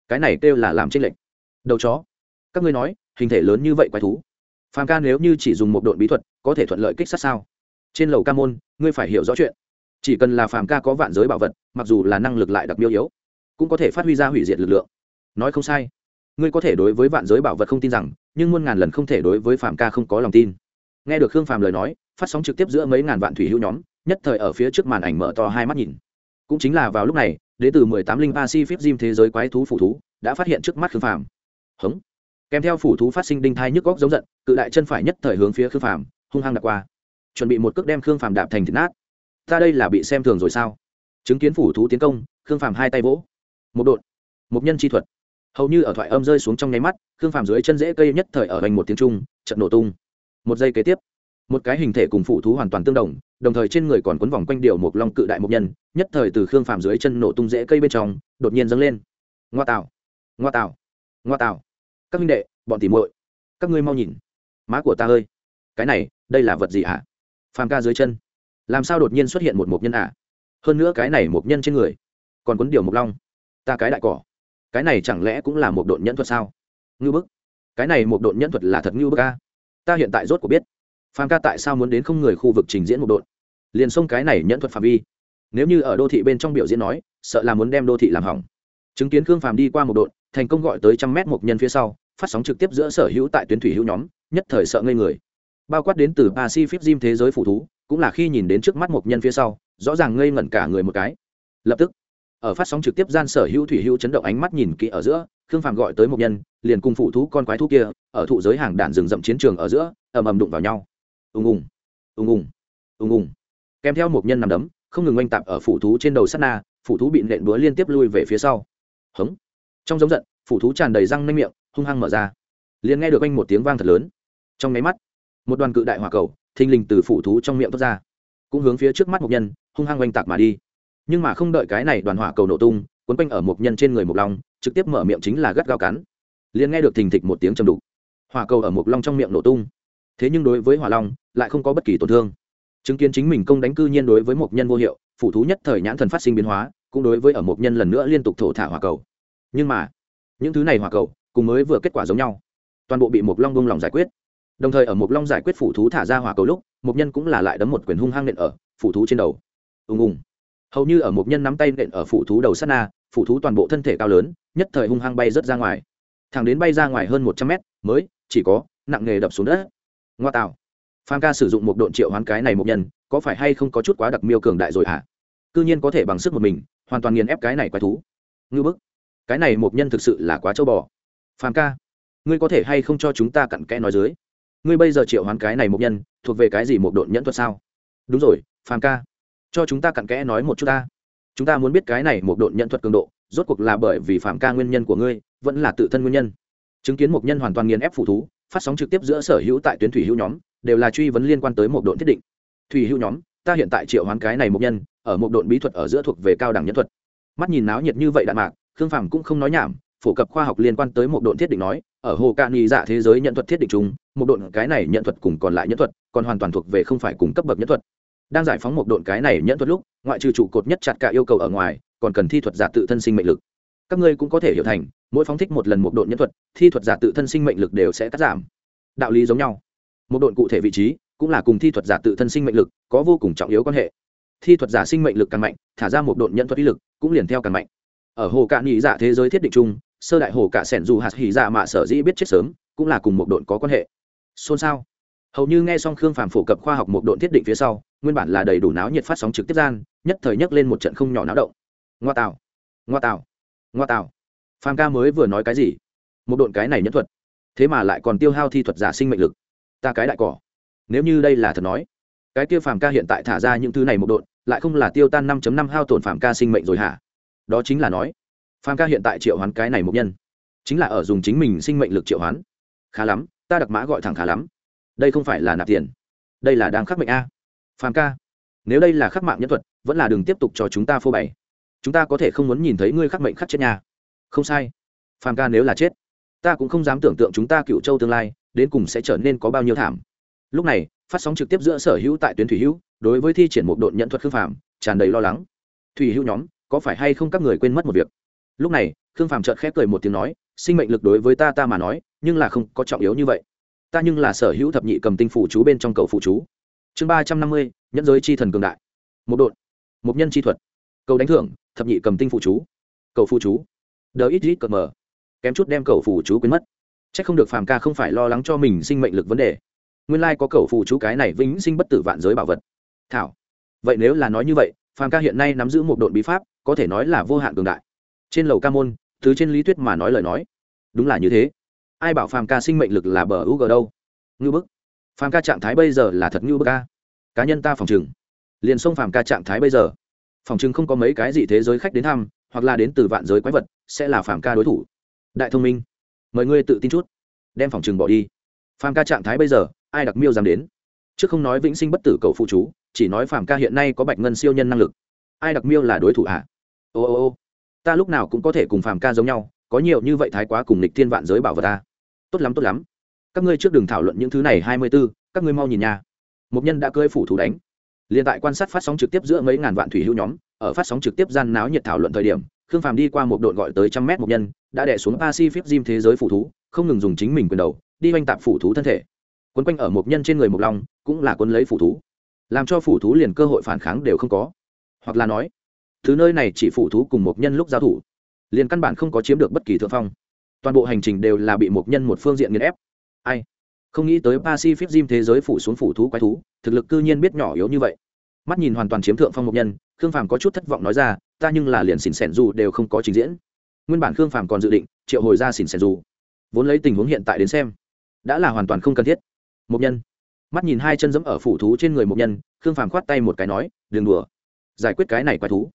Cái này kêu là làm tranh lệch. Đầu chó. Các ngươi nói, hình thể lớn như vậy quái thú. Phàm ca nếu như chỉ dùng một đội bí thuật, có thể thuận lợi kích sát sao? Trên lầu ca môn, ngươi phải hiểu rõ chuyện. Chỉ cần là phàm ca có vạn giới bảo vật, mặc dù là năng lực lại đặc biệt yếu cũng có thể phát huy ra hủy diệt lực lượng. Nói không sai. Ngươi có thể đối với vạn giới bảo vật không tin rằng, nhưng muôn ngàn lần không thể đối với phạm ca không có lòng tin. Nghe được khương phàm lời nói, phát sóng trực tiếp giữa mấy ngàn vạn thủy hữu nhóm, nhất thời ở phía trước màn ảnh mở to hai mắt nhìn. Cũng chính là vào lúc này, đến từ mười tám linh pacific gym thế giới quái thú phủ thú, đã phát hiện trước mắt khương phàm hống. Kèm theo phủ thú phát sinh đinh thai nhức góc giống giận, cự đại chân phải nhất thời hướng phía khương phàm hung hăng đạp qua. Chuẩn bị một cước đem khương phàm đạp thành thịt nát. Ta đây là bị xem thường rồi sao? Chứng kiến phủ thú tiến công, khương phàm hai tay vỗ một đột một nhân chi thuật. Hầu như ở thoại âm rơi xuống trong nháy mắt, khương phàm dưới chân dễ cây nhất thời ở hành một tiếng trung trận nổ tung. Một giây kế tiếp, một cái hình thể cùng phụ thú hoàn toàn tương đồng đồng thời trên người còn quấn vòng quanh điều một long cự đại mục nhân, nhất thời từ khương phàm dưới chân nổ tung rễ cây bên trong, đột nhiên dâng lên. Ngoa tạo ngoa tạo ngoa tạo các minh đệ, bọn tỉ muội, các ngươi mau nhìn. Má của ta ơi, cái này, đây là vật gì hả? Phàm ca dưới chân. Làm sao đột nhiên xuất hiện một mục nhân ạ hơn nữa cái này mục nhân trên người, còn quấn điều mục long ta cái đại cỏ. Cái này chẳng lẽ cũng là một độn nhẫn thuật sao? Ngưu bức, cái này một độn nhẫn thuật là thật ngưu bức ca ta hiện tại rốt cuộc biết. Phàm ca tại sao muốn đến không người khu vực trình diễn một độn? Liền xông cái này nhẫn thuật phạm vi. Nếu như ở đô thị bên trong biểu diễn nói, sợ là muốn đem đô thị làm hỏng. Chứng kiến khương phàm đi qua một độn, thành công gọi tới trăm mét một nhân phía sau, phát sóng trực tiếp giữa sở hữu tại tuyến thủy hữu nhóm, nhất thời sợ ngây người. Bao quát đến từ pacific gym thế giới phụ thú, cũng là khi nhìn đến trước mắt một nhân phía sau, rõ ràng ngây ngẩn cả người một cái. Lập tức ở phát sóng trực tiếp gian sở hữu thủy hữu chấn động ánh mắt nhìn kỹ ở giữa, khương phàm gọi tới một nhân, liền cùng phụ thú con quái thú kia, ở thụ giới hàng đạn rừng rậm chiến trường ở giữa, ầm ầm đụng vào nhau. Ùng ùng ùng ùng ùng ùng. Kèm theo một nhân nằm đấm, không ngừng oanh tạp ở phụ thú trên đầu sắt na, phụ thú bị nện búa liên tiếp lui về phía sau. Hống. Trong giống giận, phụ thú tràn đầy răng nanh miệng, hung hăng mở ra. Liền nghe được anh một tiếng vang thật lớn. Trong máy mắt, một đoàn cự đại hỏa cầu, thình lình từ phụ thú trong miệng thoát ra. Cũng hướng phía trước mắt một nhân, hung hăng oanh tạc mà đi nhưng mà không đợi cái này đoàn hỏa cầu nổ tung, quấn quanh ở một nhân trên người một long, trực tiếp mở miệng chính là gắt gao cắn. Liền nghe được thình thịch một tiếng trầm đục. Hỏa cầu ở một long trong miệng nổ tung. Thế nhưng đối với hỏa long, lại không có bất kỳ tổn thương. Chứng kiến chính mình công đánh cư nhiên đối với một nhân vô hiệu phủ thú nhất thời nhãn thần phát sinh biến hóa, cũng đối với ở một nhân lần nữa liên tục thổ thả hỏa cầu. Nhưng mà, những thứ này hỏa cầu, cùng mới vừa kết quả giống nhau. Toàn bộ bị một long bông lòng giải quyết. Đồng thời ở một long giải quyết phủ thú thả ra hỏa cầu lúc, một nhân cũng là lại đấm một quyền hung hăng nện ở phủ thú trên đầu. Ùng ùng hầu như ở một nhân nắm tay nện ở phụ thú đầu sát na phụ thú toàn bộ thân thể cao lớn, nhất thời hung hăng bay rớt ra ngoài. Thẳng đến bay ra ngoài hơn một trăm mét, mới, chỉ có, nặng nghề đập xuống đất. Ngoa tạo. Phan ca sử dụng một độn triệu hoán cái này một nhân, có phải hay không có chút quá đặc miêu cường đại rồi hả? C nhiên có thể bằng sức một mình, hoàn toàn nghiền ép cái này quái thú. Ngư bức. Cái này một nhân thực sự là quá châu bò. Phan ca, ngươi có thể hay không cho chúng ta cặn kẽ nói dưới? Ngươi bây giờ triệu hoán cái này một nhân, thuộc về cái gì một độn nhẫn thuật sao? Đúng rồi phan ca cho chúng ta cặn kẽ nói một chút ta. Chúng ta muốn biết cái này một độn nhận thuật cường độ, rốt cuộc là bởi vì phạm ca nguyên nhân của ngươi, vẫn là tự thân nguyên nhân. Chứng kiến một nhân hoàn toàn nghiền ép phụ thú, phát sóng trực tiếp giữa sở hữu tại tuyến thủy hữu nhóm, đều là truy vấn liên quan tới một độn thiết định. Thủy hữu nhóm, ta hiện tại triệu hoán cái này một nhân, ở một độn bí thuật ở giữa thuộc về cao đẳng nhân thuật. Mắt nhìn náo nhiệt như vậy đạn mạc, khương phàm cũng không nói nhảm, phổ cập khoa học liên quan tới một độn thiết định nói, ở hồ cạn nghị dạ thế giới nhận thuật thiết định chung, một độn cái này nhận thuật cùng còn lại nhận thuật, còn hoàn toàn thuộc về không phải cùng cấp bậc nhận thuật đang giải phóng một độn cái này nhẫn thuật lúc, ngoại trừ trụ cột nhất chặt cả yêu cầu ở ngoài, còn cần thi thuật giả tự thân sinh mệnh lực. Các ngươi cũng có thể hiểu thành, mỗi phóng thích một lần một độn nhẫn thuật, thi thuật giả tự thân sinh mệnh lực đều sẽ cắt giảm. Đạo lý giống nhau. Một độn cụ thể vị trí, cũng là cùng thi thuật giả tự thân sinh mệnh lực, có vô cùng trọng yếu quan hệ. Thi thuật giả sinh mệnh lực càng mạnh, thả ra một độn nhẫn thuật ý lực cũng liền theo càng mạnh. Ở hồ cạn nhị dạ thế giới thiết định chung, sơ đại hồ cả sẻn dù hạt hỉ dạ mạ sở dĩ biết chết sớm, cũng là cùng một độn có quan hệ. Xôn xao hầu như nghe xong khương phàm phổ cập khoa học một độn thiết định phía sau, nguyên bản là đầy đủ náo nhiệt phát sóng trực tiếp gian, nhất thời nhấc lên một trận không nhỏ náo động. Ngoa tạo ngoa tạo ngoa tạo phàm ca mới vừa nói cái gì? Một độn cái này nhất thuật. Thế mà lại còn tiêu hao thi thuật giả sinh mệnh lực. Ta cái đại cỏ. Nếu như đây là thật nói, cái kia phàm ca hiện tại thả ra những thứ này một độn, lại không là tiêu tan năm năm hao tổn phàm ca sinh mệnh rồi hả? Đó chính là nói, phàm ca hiện tại triệu hoán cái này một nhân, chính là ở dùng chính mình sinh mệnh lực triệu hoán. Khá lắm, ta đặc mã gọi thẳng khá lắm đây không phải là nạp tiền, đây là đang khắc mệnh a. Phàm ca, nếu đây là khắc mạng nhân thuật, vẫn là đừng tiếp tục cho chúng ta phô bày. Chúng ta có thể không muốn nhìn thấy ngươi khắc mệnh khắc chết nhà không sai. Phàm ca nếu là chết, ta cũng không dám tưởng tượng chúng ta cựu châu tương lai đến cùng sẽ trở nên có bao nhiêu thảm. Lúc này, phát sóng trực tiếp giữa sở hữu tại tuyến thủy hữu, đối với thi triển một đội nhận thuật khương phàm, tràn đầy lo lắng. Thủy hữu nhóm, có phải hay không các người quên mất một việc? Lúc này, khương phàm chợt khép cười một tiếng nói, sinh mệnh lực đối với ta ta mà nói, nhưng là không có trọng yếu như vậy ta nhưng là sở hữu thập nhị cầm tinh phụ chú bên trong cầu phụ chú. Chương ba trăm năm mươi, nhẫn giới chi thần cường đại. Một đội một nhân chi thuật. Cầu đánh thưởng, thập nhị cầm tinh phụ chú. Cầu phụ chú. Đờ ít ít cờ mờ. Kém chút đem cầu phụ chú quên mất. C h ắ c không được phàm ca không phải lo lắng cho mình sinh mệnh lực vấn đề. Nguyên lai có cầu phụ chú cái này vĩnh sinh bất tử vạn giới bảo vật. Thảo, vậy nếu là nói như vậy, phàm ca hiện nay nắm giữ một đội bí pháp, có thể nói là vô hạn cường đại. Trên lầu ca môn, thứ trên lý thuyết mà nói lời nói. Đúng là như thế ai bảo phàm ca sinh mệnh lực là bờ u g đâu? Ngư bức. Phàm ca trạng thái bây giờ là thật ngư bức ca cá nhân ta phòng chừng liền xông phàm ca trạng thái bây giờ. Phòng chừng không có mấy cái gì thế giới khách đến thăm, hoặc là đến từ vạn giới quái vật, sẽ là phàm ca đối thủ. Đại thông minh. Mời ngươi tự tin chút. Đem phòng chừng bỏ đi. Phàm ca trạng thái bây giờ, ai đặc miêu dám đến? Chứ không nói vĩnh sinh bất tử cầu phụ chú, chỉ nói phàm ca hiện nay có bạch ngân siêu nhân năng lực. Ai đặc miêu là đối thủ ạ à? ô ô ô. Ta lúc nào cũng có thể cùng phàm ca giống nhau có nhiều như vậy thái quá cùng lịch thiên vạn giới bảo vật ta. Tốt lắm tốt lắm. Các ngươi trước đừng thảo luận những thứ này, hai mươi b ố các ngươi mau nhìn nha. Một nhân đã cơi phủ thủ đánh. Liền tại quan sát phát sóng trực tiếp giữa mấy ngàn vạn thủy hữu nhóm, ở phát sóng trực tiếp gian náo nhiệt thảo luận thời điểm, khương phàm đi qua một đội gọi tới trăm mét một nhân, đã đẻ xuống pacific gym thế giới phủ thú, không ngừng dùng chính mình quyền đầu, đi oanh tạp phủ thú thân thể. Quấn quanh ở một nhân trên người một long, cũng là quân lấy phủ thú. Làm cho phủ thú liền cơ hội phản kháng đều không có. Hoặc là nói, thứ nơi này chỉ phủ thú cùng một nhân lúc giao thủ liền căn bản không có chiếm được bất kỳ thượng phong. Toàn bộ hành trình đều là bị một nhân một phương diện nghiền ép. Ai? Không nghĩ tới pacific gym thế giới phủ xuống phủ thú quái thú, thực lực cư nhiên biết nhỏ yếu như vậy. Mắt nhìn hoàn toàn chiếm thượng phong một nhân, khương phàm có chút thất vọng nói ra, ta nhưng là liền xỉn xẻn dù đều không có trình diễn. Nguyên bản khương phàm còn dự định, triệu hồi ra xỉn xẻn dù. Vốn lấy tình huống hiện tại đến xem, đã là hoàn toàn không cần thiết. Một nhân. Mắt nhìn hai chân dẫm ở phủ thú trên người một nhân, khương phàm khoát tay một cái nói, đừng đùa. Giải quyết cái này quái thú.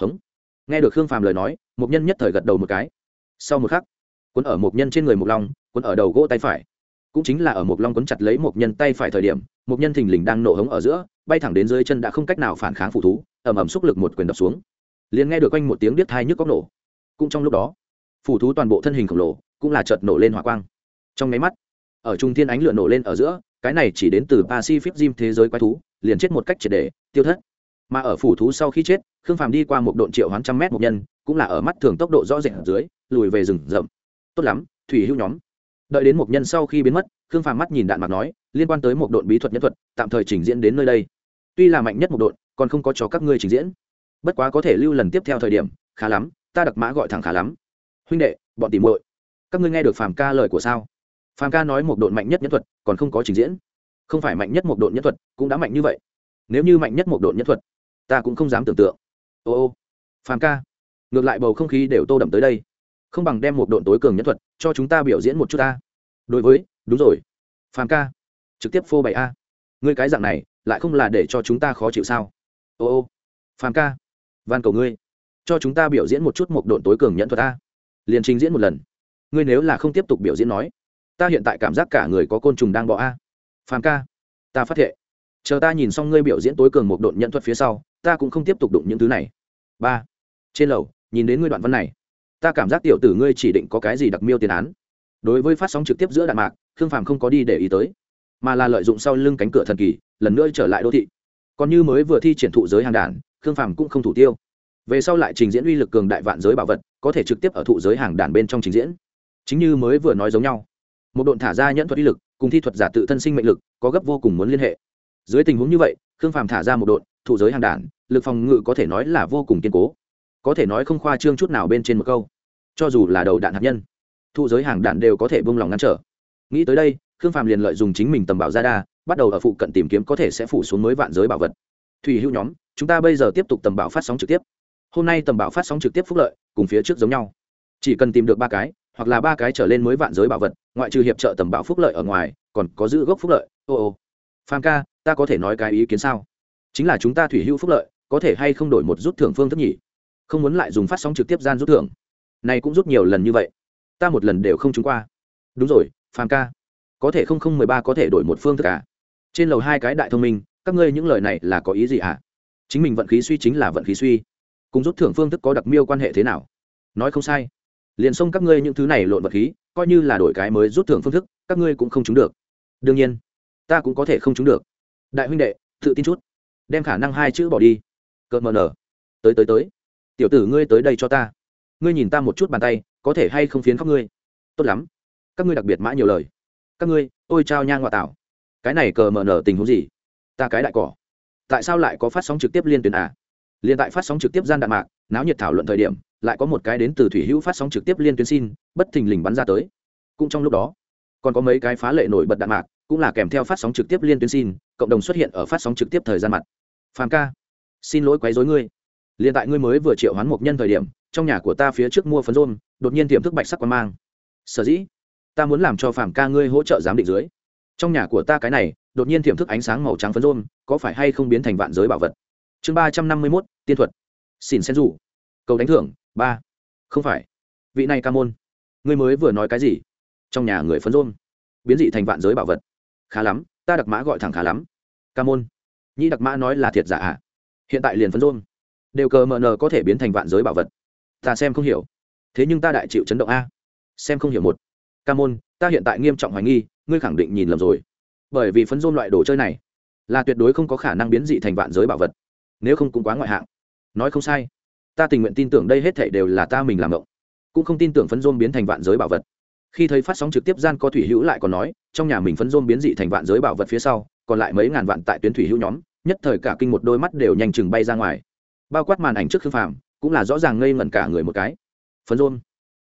Hống nghe được khương phàm lời nói một nhân nhất thời gật đầu một cái. Sau một khắc, cuốn ở một nhân trên người một long, cuốn ở đầu gỗ tay phải. Cũng chính là ở một long cuốn chặt lấy một nhân tay phải thời điểm một nhân thình lình đang nổ hống ở giữa, bay thẳng đến dưới chân đã không cách nào phản kháng phụ thú ẩm ẩm xúc lực một quyền đập xuống. Liền nghe được quanh một tiếng biết thai nhức góc nổ. Cũng trong lúc đó phủ thú toàn bộ thân hình khổng lồ cũng là chợt nổ lên hỏa quang. Trong máy mắt, ở trung thiên ánh lửa nổ lên ở giữa, cái này chỉ đến từ pacific gym thế giới quái thú, liền chết một cách triệt để, tiêu thất mà ở phủ thú sau khi chết, khương phàm đi qua một độn triệu hoán trăm mét một nhân, cũng là ở mắt thường tốc độ rõ rệt ở dưới, lùi về rừng rậm. Tốt lắm, thủy hữu nhóm. Đợi đến một nhân sau khi biến mất, khương phàm mắt nhìn đạn mặt nói, liên quan tới một độn bí thuật nhân thuật, tạm thời trình diễn đến nơi đây. Tuy là mạnh nhất một độn, còn không có cho các ngươi trình diễn. Bất quá có thể lưu lần tiếp theo thời điểm, khá lắm, ta đặc mã gọi thẳng khá lắm. Huynh đệ, bọn tìm muội, các ngươi nghe được phàm ca lời của sao? Phàm ca nói một độn mạnh nhất nhân thuật, còn không có trình diễn. Không phải mạnh nhất một độn nhân thuật, cũng đã mạnh như vậy. Nếu như mạnh nhất một độn nhân thuật ta cũng không dám tưởng tượng. Ô ô, phàm ca, ngược lại bầu không khí đều tô đậm tới đây. Không bằng đem một độn tối cường nhân thuật cho chúng ta biểu diễn một chút ta. Đối với, đúng rồi. Phàm ca, trực tiếp phô bày a. Ngươi cái dạng này, lại không là để cho chúng ta khó chịu sao? Ô ô, phàm ca, van cầu ngươi, cho chúng ta biểu diễn một chút một độn tối cường nhẫn thuật a. Liền trình diễn một lần. Ngươi nếu là không tiếp tục biểu diễn nói, ta hiện tại cảm giác cả người có côn trùng đang bỏ a. Phàm ca, ta phát hiện chờ ta nhìn xong ngươi biểu diễn tối cường một độn nhẫn thuật phía sau ta cũng không tiếp tục đụng những thứ này. Ba, trên lầu, nhìn đến ngươi đoạn văn này, ta cảm giác tiểu tử ngươi chỉ định có cái gì đặc miêu tiền án. Đối với phát sóng trực tiếp giữa đạn mạc, khương phàm không có đi để ý tới, mà là lợi dụng sau lưng cánh cửa thần kỳ, lần nữa trở lại đô thị. Còn như mới vừa thi triển thụ giới hàng đàn, khương phàm cũng không thủ tiêu. Về sau lại trình diễn uy lực cường đại vạn giới bảo vật, có thể trực tiếp ở thụ giới hàng đàn bên trong trình diễn. Chính như mới vừa nói giống nhau, một độn thả ra nhẫn thuật uy lực, cùng thi thuật giả tự thân sinh mệnh lực, có gấp vô cùng muốn liên hệ. Dưới tình huống như vậy, khương phàm thả ra một độn thụ giới hàng đản lực phòng ngự có thể nói là vô cùng kiên cố. Có thể nói không khoa trương chút nào bên trên một câu. Cho dù là đầu đạn hạt nhân, thụ giới hàng đạn đều có thể bông lòng ngăn trở. Nghĩ tới đây, khương phàm liền lợi dùng chính mình tầm bảo ra đa bắt đầu ở phụ cận tìm kiếm có thể sẽ phủ xuống mới vạn giới bảo vật. Thủy hữu nhóm, chúng ta bây giờ tiếp tục tầm bảo phát sóng trực tiếp. Hôm nay tầm bảo phát sóng trực tiếp phúc lợi, cùng phía trước giống nhau. Chỉ cần tìm được ba cái, hoặc là ba cái trở lên mới vạn giới bảo vật, ngoại trừ hiệp trợ tầm bảo phúc lợi ở ngoài, còn có giữ gốc phúc lợi. Ô ô. Phàm ca, ta có thể nói cái ý kiến sao? Chính là chúng ta thủy hữu phúc lợi, có thể hay không đổi một rút thưởng phương thức nhỉ? Không muốn lại dùng phát sóng trực tiếp gian rút thưởng. Này cũng rút nhiều lần như vậy. Ta một lần đều không trúng qua. Đúng rồi phan ca. Có thể không không mười ba có thể đổi một phương thức à? Trên lầu hai cái đại thông minh, các ngươi những lời này là có ý gì ạ à? chính mình vận khí suy chính là vận khí suy. Cùng rút thưởng phương thức có đặc miêu quan hệ thế nào? Nói không sai. Liền xông các ngươi những thứ này lộn vật khí, coi như là đổi cái mới rút thưởng phương thức, các ngươi cũng không trúng được. Đương nhiên, ta cũng có thể không trúng được. Đại huynh đệ, tự tin chút đem khả năng hai chữ bỏ đi. Cợt mờ nở. Tới tới tới. Tiểu tử ngươi tới đây cho ta. Ngươi nhìn ta một chút bàn tay, có thể hay không phiến khóc ngươi? Tốt lắm. Các ngươi đặc biệt mã nhiều lời. Các ngươi ôi trao nha ngoại tảo. cái này cờ mờ nở tình huống gì? Ta cái đại cỏ. Tại sao lại có phát sóng trực tiếp liên tuyến à? Liên tại phát sóng trực tiếp gian đạn mạc, náo nhiệt thảo luận thời điểm, lại có một cái đến từ thủy hữu phát sóng trực tiếp liên tuyến xin, bất thình lình bắn ra tới. Cũng trong lúc đó, còn có mấy cái phá lệ nổi bật đạn mạc, cũng là kèm theo phát sóng trực tiếp liên tuyến xin, cộng đồng xuất hiện ở phát sóng trực tiếp thời gian mặt phàm ca, xin lỗi quấy rối ngươi. Liền tại ngươi mới vừa triệu hoán một nhân thời điểm, trong nhà của ta phía trước mua phấn rôn đột nhiên tiềm thức bạch sắc quan mang. Sở dĩ, ta muốn làm cho phạm ca ngươi hỗ trợ giám định dưới. Trong nhà của ta cái này, đột nhiên tiềm thức ánh sáng màu trắng phấn rôn có phải hay không biến thành vạn giới bảo vật? Chương ba trăm năm mươi mốt, tiên thuật. Xin xen rủ. Cầu đánh thưởng, ba. Không phải. Vị này ca môn, ngươi mới vừa nói cái gì? Trong nhà người phấn rôn biến dị thành vạn giới bảo vật. Khá lắm, ta đặc mã gọi thẳng khá lắm. Ca môn nhĩ đặc mã nói là thiệt giả à? Hiện tại liền phấn rôm. Đều cờ mờ nờ có thể biến thành vạn giới bảo vật. Ta xem không hiểu. Thế nhưng ta đại chịu chấn động a. Xem không hiểu một. Ca môn, ta hiện tại nghiêm trọng hoài nghi, ngươi khẳng định nhìn lầm rồi. Bởi vì phấn rôm loại đồ chơi này là tuyệt đối không có khả năng biến dị thành vạn giới bảo vật. Nếu không cũng quá ngoại hạng. Nói không sai. Ta tình nguyện tin tưởng đây hết thảy đều là ta mình làm động cũng không tin tưởng phấn rôm biến thành vạn giới bảo vật. Khi thấy phát sóng trực tiếp gian có thủy hữu lại còn nói, trong nhà mình phấn rôm biến dị thành vạn giới bảo vật phía sau còn lại mấy ngàn vạn tại tuyến thủy hữu nhóm, nhất thời cả kinh một đôi mắt đều nhanh chừng bay ra ngoài. Bao quát màn ảnh trước khương phàm, cũng là rõ ràng ngây ngẩn cả người một cái. Phấn rôn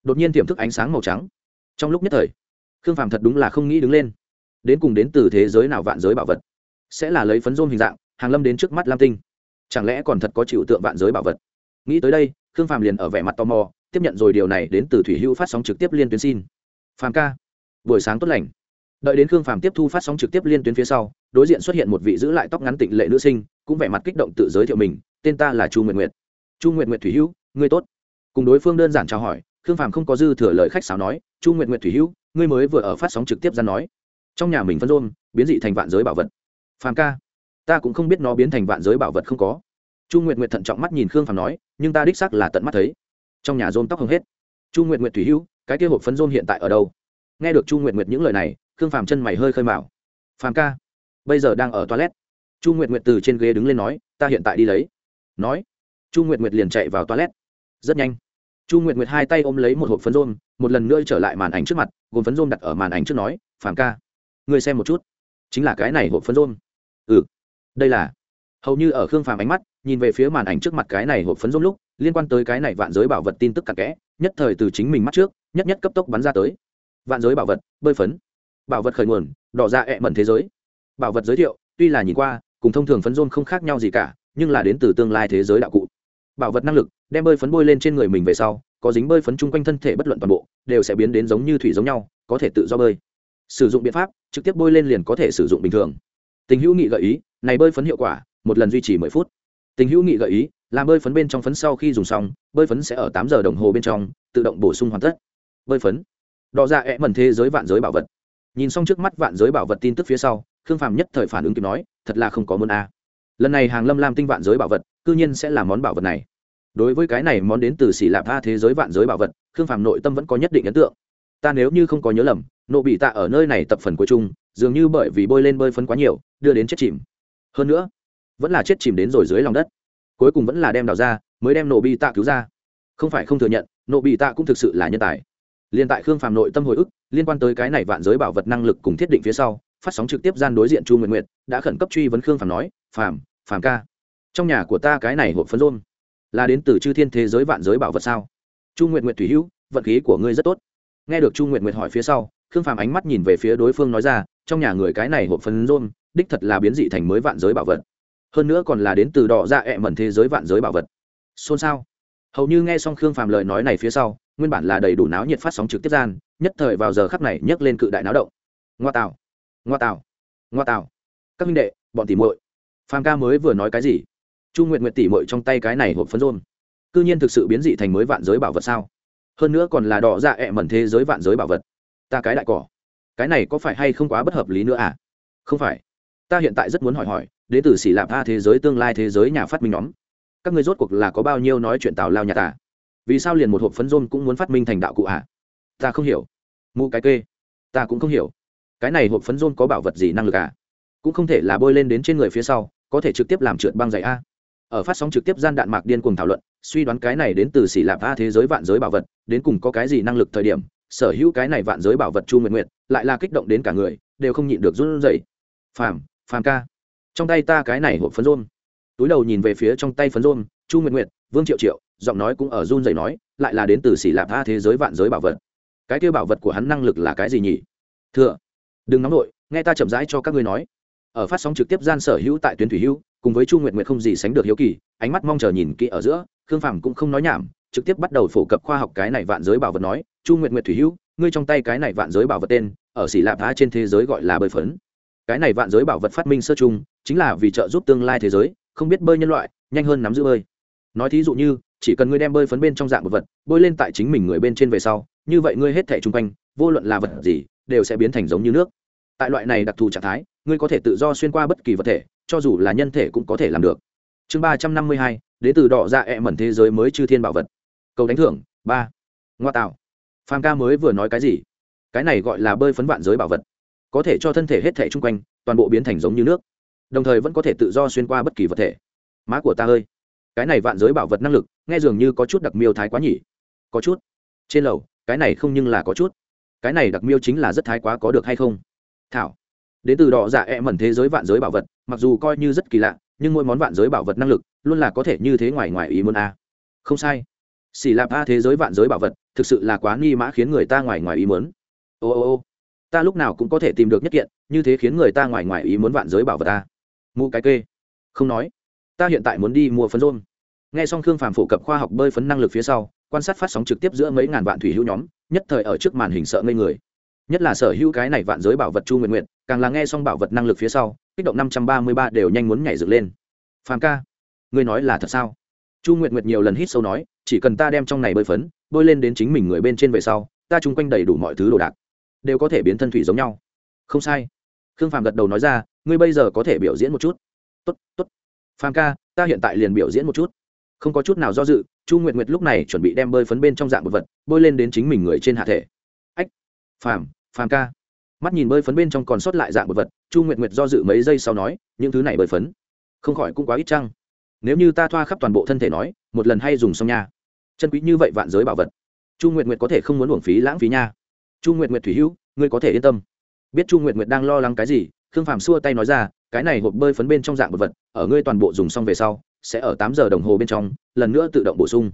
đột nhiên tiềm thức ánh sáng màu trắng. Trong lúc nhất thời, khương phàm thật đúng là không nghĩ đứng lên. Đến cùng đến từ thế giới nào vạn giới bảo vật? Sẽ là lấy phấn rôm hình dạng, hàng lâm đến trước mắt lam tinh. Chẳng lẽ còn thật có chịu tượng vạn giới bảo vật? Nghĩ tới đây, khương phàm liền ở vẻ mặt tò mò, tiếp nhận rồi điều này đến từ thủy hữu phát sóng trực tiếp liên tuyến xin. Phàm ca, buổi sáng tốt lành đợi đến khương phàm tiếp thu phát sóng trực tiếp liên tuyến phía sau, đối diện xuất hiện một vị giữ lại tóc ngắn tịnh lệ nữ sinh, cũng vẻ mặt kích động tự giới thiệu mình, tên ta là chu nguyệt nguyệt. Chu nguyệt nguyệt thủy hữu, ngươi tốt. Cùng đối phương đơn giản chào hỏi, khương phàm không có dư thừa lời khách sáo nói, chu nguyệt nguyệt thủy hữu, ngươi mới vừa ở phát sóng trực tiếp ra nói. Trong nhà mình phân rôn biến dị thành vạn giới bảo vật. Phàm ca, ta cũng không biết nó biến thành vạn giới bảo vật không có. Chu nguyệt nguyệt thận trọng mắt nhìn khương phàm nói, nhưng ta đích xác là tận mắt thấy. Trong nhà rôn tóc hồng hết. Chu nguyệt nguyệt thủy hữu, cái kia hộp phấn rôn hiện tại ở đâu? Nghe được chu nguyệt nguyệt những lời này khương phàm chân mày hơi khơi mạo phàm ca, bây giờ đang ở toilet. Chu nguyệt nguyệt từ trên ghế đứng lên nói, ta hiện tại đi lấy. Nói, chu nguyệt nguyệt liền chạy vào toilet. Rất nhanh, chu nguyệt nguyệt hai tay ôm lấy một hộp phấn rôm, một lần nữa trở lại màn ảnh trước mặt, gồm phấn rôm đặt ở màn ảnh trước nói, phàm ca người xem một chút, chính là cái này hộp phấn rôm. Ừ đây là hầu như ở khương phàm ánh mắt, nhìn về phía màn ảnh trước mặt cái này hộp phấn rôm lúc, liên quan tới cái này vạn giới bảo vật tin tức cặn kẽ, nhất thời từ chính mình mắt trước, nhất nhất cấp tốc bắn ra tới. Vạn giới bảo vật, bơi phấn bảo vật khởi nguồn, đỏ ra ẹ mẩn thế giới. Bảo vật giới thiệu, tuy là nhìn qua, cùng thông thường phấn rôm không khác nhau gì cả, nhưng là đến từ tương lai thế giới đạo cụ. Bảo vật năng lực, đem bơi phấn bôi lên trên người mình về sau, có dính bơi phấn chung quanh thân thể bất luận toàn bộ, đều sẽ biến đến giống như thủy giống nhau, có thể tự do bơi. Sử dụng biện pháp, trực tiếp bôi lên liền có thể sử dụng bình thường. Tình hữu nghị gợi ý, này bơi phấn hiệu quả, một lần duy trì mười phút. Tình hữu nghị gợi ý làm bơi phấn bên trong phấn sau khi dùng xong, bơi phấn sẽ ở tám giờ đồng hồ bên trong, tự động bổ sung hoàn tất. Bơi phấn. Đỏ ra ẹ mẩn thế giới vạn giới bảo vật nhìn xong trước mắt vạn giới bảo vật tin tức phía sau, khương phàm nhất thời phản ứng kịp nói, thật là không có môn a. Lần này hàng lâm lam tinh vạn giới bảo vật, cư nhiên sẽ là món bảo vật này. Đối với cái này món đến từ xỉ lạp tha thế giới vạn giới bảo vật, khương phàm nội tâm vẫn có nhất định ấn tượng. Ta nếu như không có nhớ lầm, nộ bị tạ ở nơi này tập phần cuối chung, dường như bởi vì bơi lên bơi phấn quá nhiều, đưa đến chết chìm. Hơn nữa, vẫn là chết chìm đến rồi dưới lòng đất. Cuối cùng vẫn là đem đào ra, mới đem nộ bị tạ cứu ra. Không phải không thừa nhận, nộ bị tạ cũng thực sự là nhân tài liên tại khương phàm nội tâm hồi ức, liên quan tới cái này vạn giới bảo vật năng lực cùng thiết định phía sau, phát sóng trực tiếp gian đối diện chu nguyện nguyện đã khẩn cấp truy vấn khương phàm nói, phàm phàm ca, trong nhà của ta cái này hộp phấn rôn là đến từ chư thiên thế giới vạn giới bảo vật sao? Chu nguyện nguyện thủy hữu, vận khí của ngươi rất tốt. Nghe được chu nguyện nguyện hỏi phía sau, khương phàm ánh mắt nhìn về phía đối phương nói ra, trong nhà người cái này hộp phấn rôn đích thật là biến dị thành mới vạn giới bảo vật. Hơn nữa còn là đến từ đỏ ra ẹ mẩn thế giới vạn giới bảo vật. Xôn xao. Hầu như nghe xong khương phàm lời nói này phía sau nguyên bản là đầy đủ náo nhiệt phát sóng trực tiếp gian nhất thời vào giờ khắc này nhấc lên cự đại náo động. Ngoa tào, ngoa tào, ngoa tào. các minh đệ bọn tỉ muội. Phàm ca mới vừa nói cái gì? Chu nguyện nguyện tỉ muội trong tay cái này hộp phấn rôn. Cư nhiên thực sự biến dị thành mới vạn giới bảo vật sao? Hơn nữa còn là đỏ dạ ẹ mẩn thế giới vạn giới bảo vật. Ta cái đại cỏ. Cái này có phải hay không quá bất hợp lý nữa à? Không phải. Ta hiện tại rất muốn hỏi hỏi đến từ xỉ lạp tha thế giới tương lai thế giới nhà phát minh nhóm. Các người rốt cuộc là có bao nhiêu nói chuyện tào lao nhà ta? Vì sao liền một hộp phấn rôm cũng muốn phát minh thành đạo cụ à ta không hiểu. Mụ cái kê. Ta cũng không hiểu. Cái này hộp phấn rôm có bảo vật gì năng lực à cũng không thể là bôi lên đến trên người phía sau, có thể trực tiếp làm trượt băng dày a. Ở phát sóng trực tiếp gian đạn mạc điên cùng thảo luận, suy đoán cái này đến từ xỉ lạp a thế giới vạn giới bảo vật, đến cùng có cái gì năng lực thời điểm, sở hữu cái này vạn giới bảo vật chu nguyện nguyện lại là kích động đến cả người, đều không nhịn được run rẩy. Phàm phàm ca. Trong tay ta cái này hộp phấn rôm. Túi đầu nhìn về phía trong tay phấn rôm, chu nguyện nguyện vương triệu triệu giọng nói cũng ở run rẩy nói lại là đến từ xỉ lạp tha thế giới vạn giới bảo vật. Cái kêu bảo vật của hắn năng lực là cái gì nhỉ? Thưa, đừng nóng nổi nghe ta chậm rãi cho các ngươi nói. Ở phát sóng trực tiếp gian sở hữu tại tuyến thủy hữu cùng với chu nguyệt nguyệt không gì sánh được hiếu kỳ ánh mắt mong chờ nhìn kỹ ở giữa khương phàm cũng không nói nhảm trực tiếp bắt đầu phổ cập khoa học cái này vạn giới bảo vật nói chu nguyệt nguyệt thủy hữu ngươi trong tay cái này vạn giới bảo vật tên ở xỉ lạp tha trên thế giới gọi là bơi phấn. Cái này vạn giới bảo vật phát minh sơ chung chính là vì trợ giúp tương lai thế giới không biết bơi nhân loại nhanh hơn nắm giữ bơi. Nói thí dụ như chỉ cần ngươi đem bơi phấn bên trong dạng một vật bôi lên tại chính mình người bên trên về sau, như vậy ngươi hết thể chung quanh, vô luận là vật gì, đều sẽ biến thành giống như nước. Tại loại này đặc thù trạng thái, ngươi có thể tự do xuyên qua bất kỳ vật thể, cho dù là nhân thể cũng có thể làm được. Chương ba trăm năm mươi hai đến từ đỏ dạ ẹ mẩn thế giới mới chư thiên bảo vật. Cầu đánh thưởng, ba. Ngoa tạo. Phàm ca mới vừa nói cái gì? Cái này gọi là bơi phấn vạn giới bảo vật. Có thể cho thân thể hết thể chung quanh, toàn bộ biến thành giống như nước. Đồng thời vẫn có thể tự do xuyên qua bất kỳ vật thể. Má của ta ơi cái này vạn giới bảo vật năng lực, nghe dường như có chút đặc miêu thái quá nhỉ. Có chút. Trên lầu, cái này không nhưng là có chút. Cái này đặc miêu chính là rất thái quá có được hay không? Thảo. Đến từ đỏ dạ e mẩn thế giới vạn giới bảo vật, mặc dù coi như rất kỳ lạ, nhưng mỗi món vạn giới bảo vật năng lực, luôn là có thể như thế ngoài ngoài ý muốn a. Không sai. Xỉ lạp a thế giới vạn giới bảo vật, thực sự là quá nghi mã khiến người ta ngoài ngoài ý muốn. Ô ô ô. Ta lúc nào cũng có thể tìm được nhất kiện, như thế khiến người ta ngoài ngoài ý muốn vạn giới bảo vật ta mụ cái kê. Không nói ta hiện tại muốn đi mua phấn rôn nghe xong khương phàm phổ cập khoa học bơi phấn năng lực phía sau, quan sát phát sóng trực tiếp giữa mấy ngàn vạn thủy hữu nhóm, nhất thời ở trước màn hình sợ ngây người. Nhất là sở hữu cái này vạn giới bảo vật chu nguyện nguyện càng là nghe xong bảo vật năng lực phía sau, kích động năm trăm ba mươi ba đều nhanh muốn nhảy dựng lên. Phàm ca, ngươi nói là thật sao? Chu nguyện nguyện nhiều lần hít sâu nói, chỉ cần ta đem trong này bơi phấn, bơi lên đến chính mình người bên trên về sau, ta chung quanh đầy đủ mọi thứ đồ đạc, đều có thể biến thân thủy giống nhau. Không sai. Khương phàm gật đầu nói ra, ngươi bây giờ có thể biểu diễn một chút. Tốt tốt phàm ca, ta hiện tại liền biểu diễn một chút. Không có chút nào do dự, chu nguyệt nguyệt lúc này chuẩn bị đem bơi phấn bên trong dạng một vật bơi lên đến chính mình người trên hạ thể. Ách, phàm phàm ca. Mắt nhìn bơi phấn bên trong còn sót lại dạng một vật, chu nguyệt nguyệt do dự mấy giây sau nói, những thứ này bơi phấn, không khỏi cũng quá ít chăng? Nếu như ta thoa khắp toàn bộ thân thể nói, một lần hay dùng xong nha. Chân quý như vậy vạn giới bảo vật. Chu nguyệt nguyệt có thể không muốn uổng phí lãng phí nha. Chu nguyệt nguyệt thủy hữu, ngươi có thể yên tâm. Biết chu nguyệt nguyệt đang lo lắng cái gì, khương phàm xua tay nói ra cái này hộp bơi phấn bên trong dạng một vật, ở ngươi toàn bộ dùng xong về sau, sẽ ở tám giờ đồng hồ bên trong, lần nữa tự động bổ sung.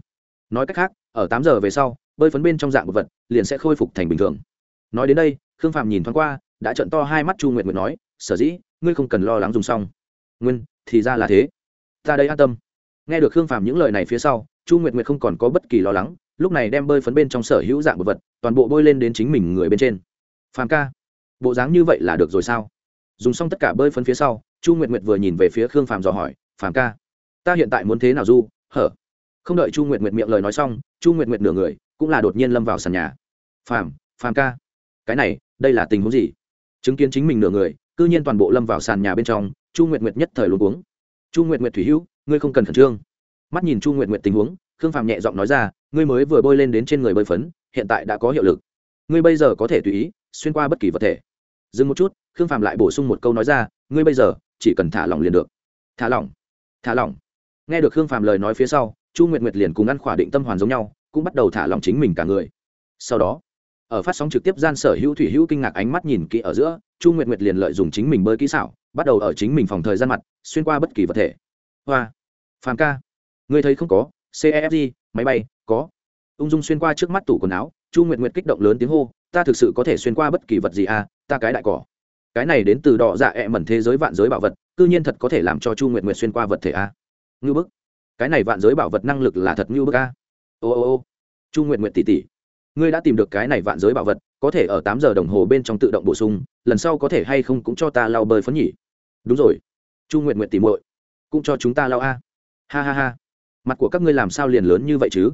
Nói cách khác, ở tám giờ về sau, bơi phấn bên trong dạng một vật liền sẽ khôi phục thành bình thường. Nói đến đây, khương phàm nhìn thoáng qua, đã trận to hai mắt chu nguyện nguyện nói, sở dĩ, ngươi không cần lo lắng dùng xong. Nguyên, thì ra là thế. Ta đây an tâm. Nghe được khương phàm những lời này phía sau, chu nguyện nguyện không còn có bất kỳ lo lắng, lúc này đem bơi phấn bên trong sở hữu dạng một vật toàn bộ bôi lên đến chính mình người bên trên. Phàm ca, bộ dáng như vậy là được rồi sao? Dùng xong tất cả bơi phấn phía sau, chu nguyệt nguyệt vừa nhìn về phía khương phàm dò hỏi, phàm ca, ta hiện tại muốn thế nào du? Hở? Không đợi chu nguyệt nguyệt miệng lời nói xong, chu nguyệt nguyệt nửa người, cũng là đột nhiên lâm vào sàn nhà. Phàm phàm ca, cái này, đây là tình huống gì? Chứng kiến chính mình nửa người, cư nhiên toàn bộ lâm vào sàn nhà bên trong, chu nguyệt nguyệt nhất thời luôn uống chu nguyệt nguyệt thủy hữu, ngươi không cần khẩn trương. Mắt nhìn chu nguyệt nguyệt tình huống, khương phàm nhẹ giọng nói ra, ngươi mới vừa bơi lên đến trên người bơi phấn, hiện tại đã có hiệu lực. Ngươi bây giờ có thể tùy ý xuyên qua bất kỳ vật thể dừng một chút, khương phàm lại bổ sung một câu nói ra, ngươi bây giờ chỉ cần thả lỏng liền được. Thả lỏng? Thả lỏng? Nghe được khương phàm lời nói phía sau, chu nguyệt nguyệt liền cùng ăn khỏa định tâm hoàn giống nhau, cũng bắt đầu thả lỏng chính mình cả người. Sau đó, ở phát sóng trực tiếp gian sở hữu thủy hữu kinh ngạc ánh mắt nhìn kỹ ở giữa, chu nguyệt nguyệt liền lợi dùng chính mình bơi kỹ xảo, bắt đầu ở chính mình phòng thời gian mặt, xuyên qua bất kỳ vật thể. Hoa! Phàm ca! Ngươi thấy không có? Cefg máy bay, có. Ung dung xuyên qua trước mắt tủ quần áo, chu nguyệt nguyệt kích động lớn tiếng hô ta thực sự có thể xuyên qua bất kỳ vật gì à ta cái đại cỏ. Cái này đến từ đỏ dạ ẹ mẩn thế giới vạn giới bảo vật, cư nhiên thật có thể làm cho chu nguyệt nguyệt xuyên qua vật thể à. Ngưu bức. Cái này vạn giới bảo vật năng lực là thật ngưu bức à. Ô ô ô. Chu nguyệt nguyệt tỉ tỉ. Ngươi đã tìm được cái này vạn giới bảo vật, có thể ở tám giờ đồng hồ bên trong tự động bổ sung, lần sau có thể hay không cũng cho ta lau bơi phấn nhỉ. Đúng rồi. Chu nguyệt nguyệt tỉ muội, cũng cho chúng ta lau a. Ha ha ha. Mặt của các ngươi làm sao liền lớn như vậy chứ?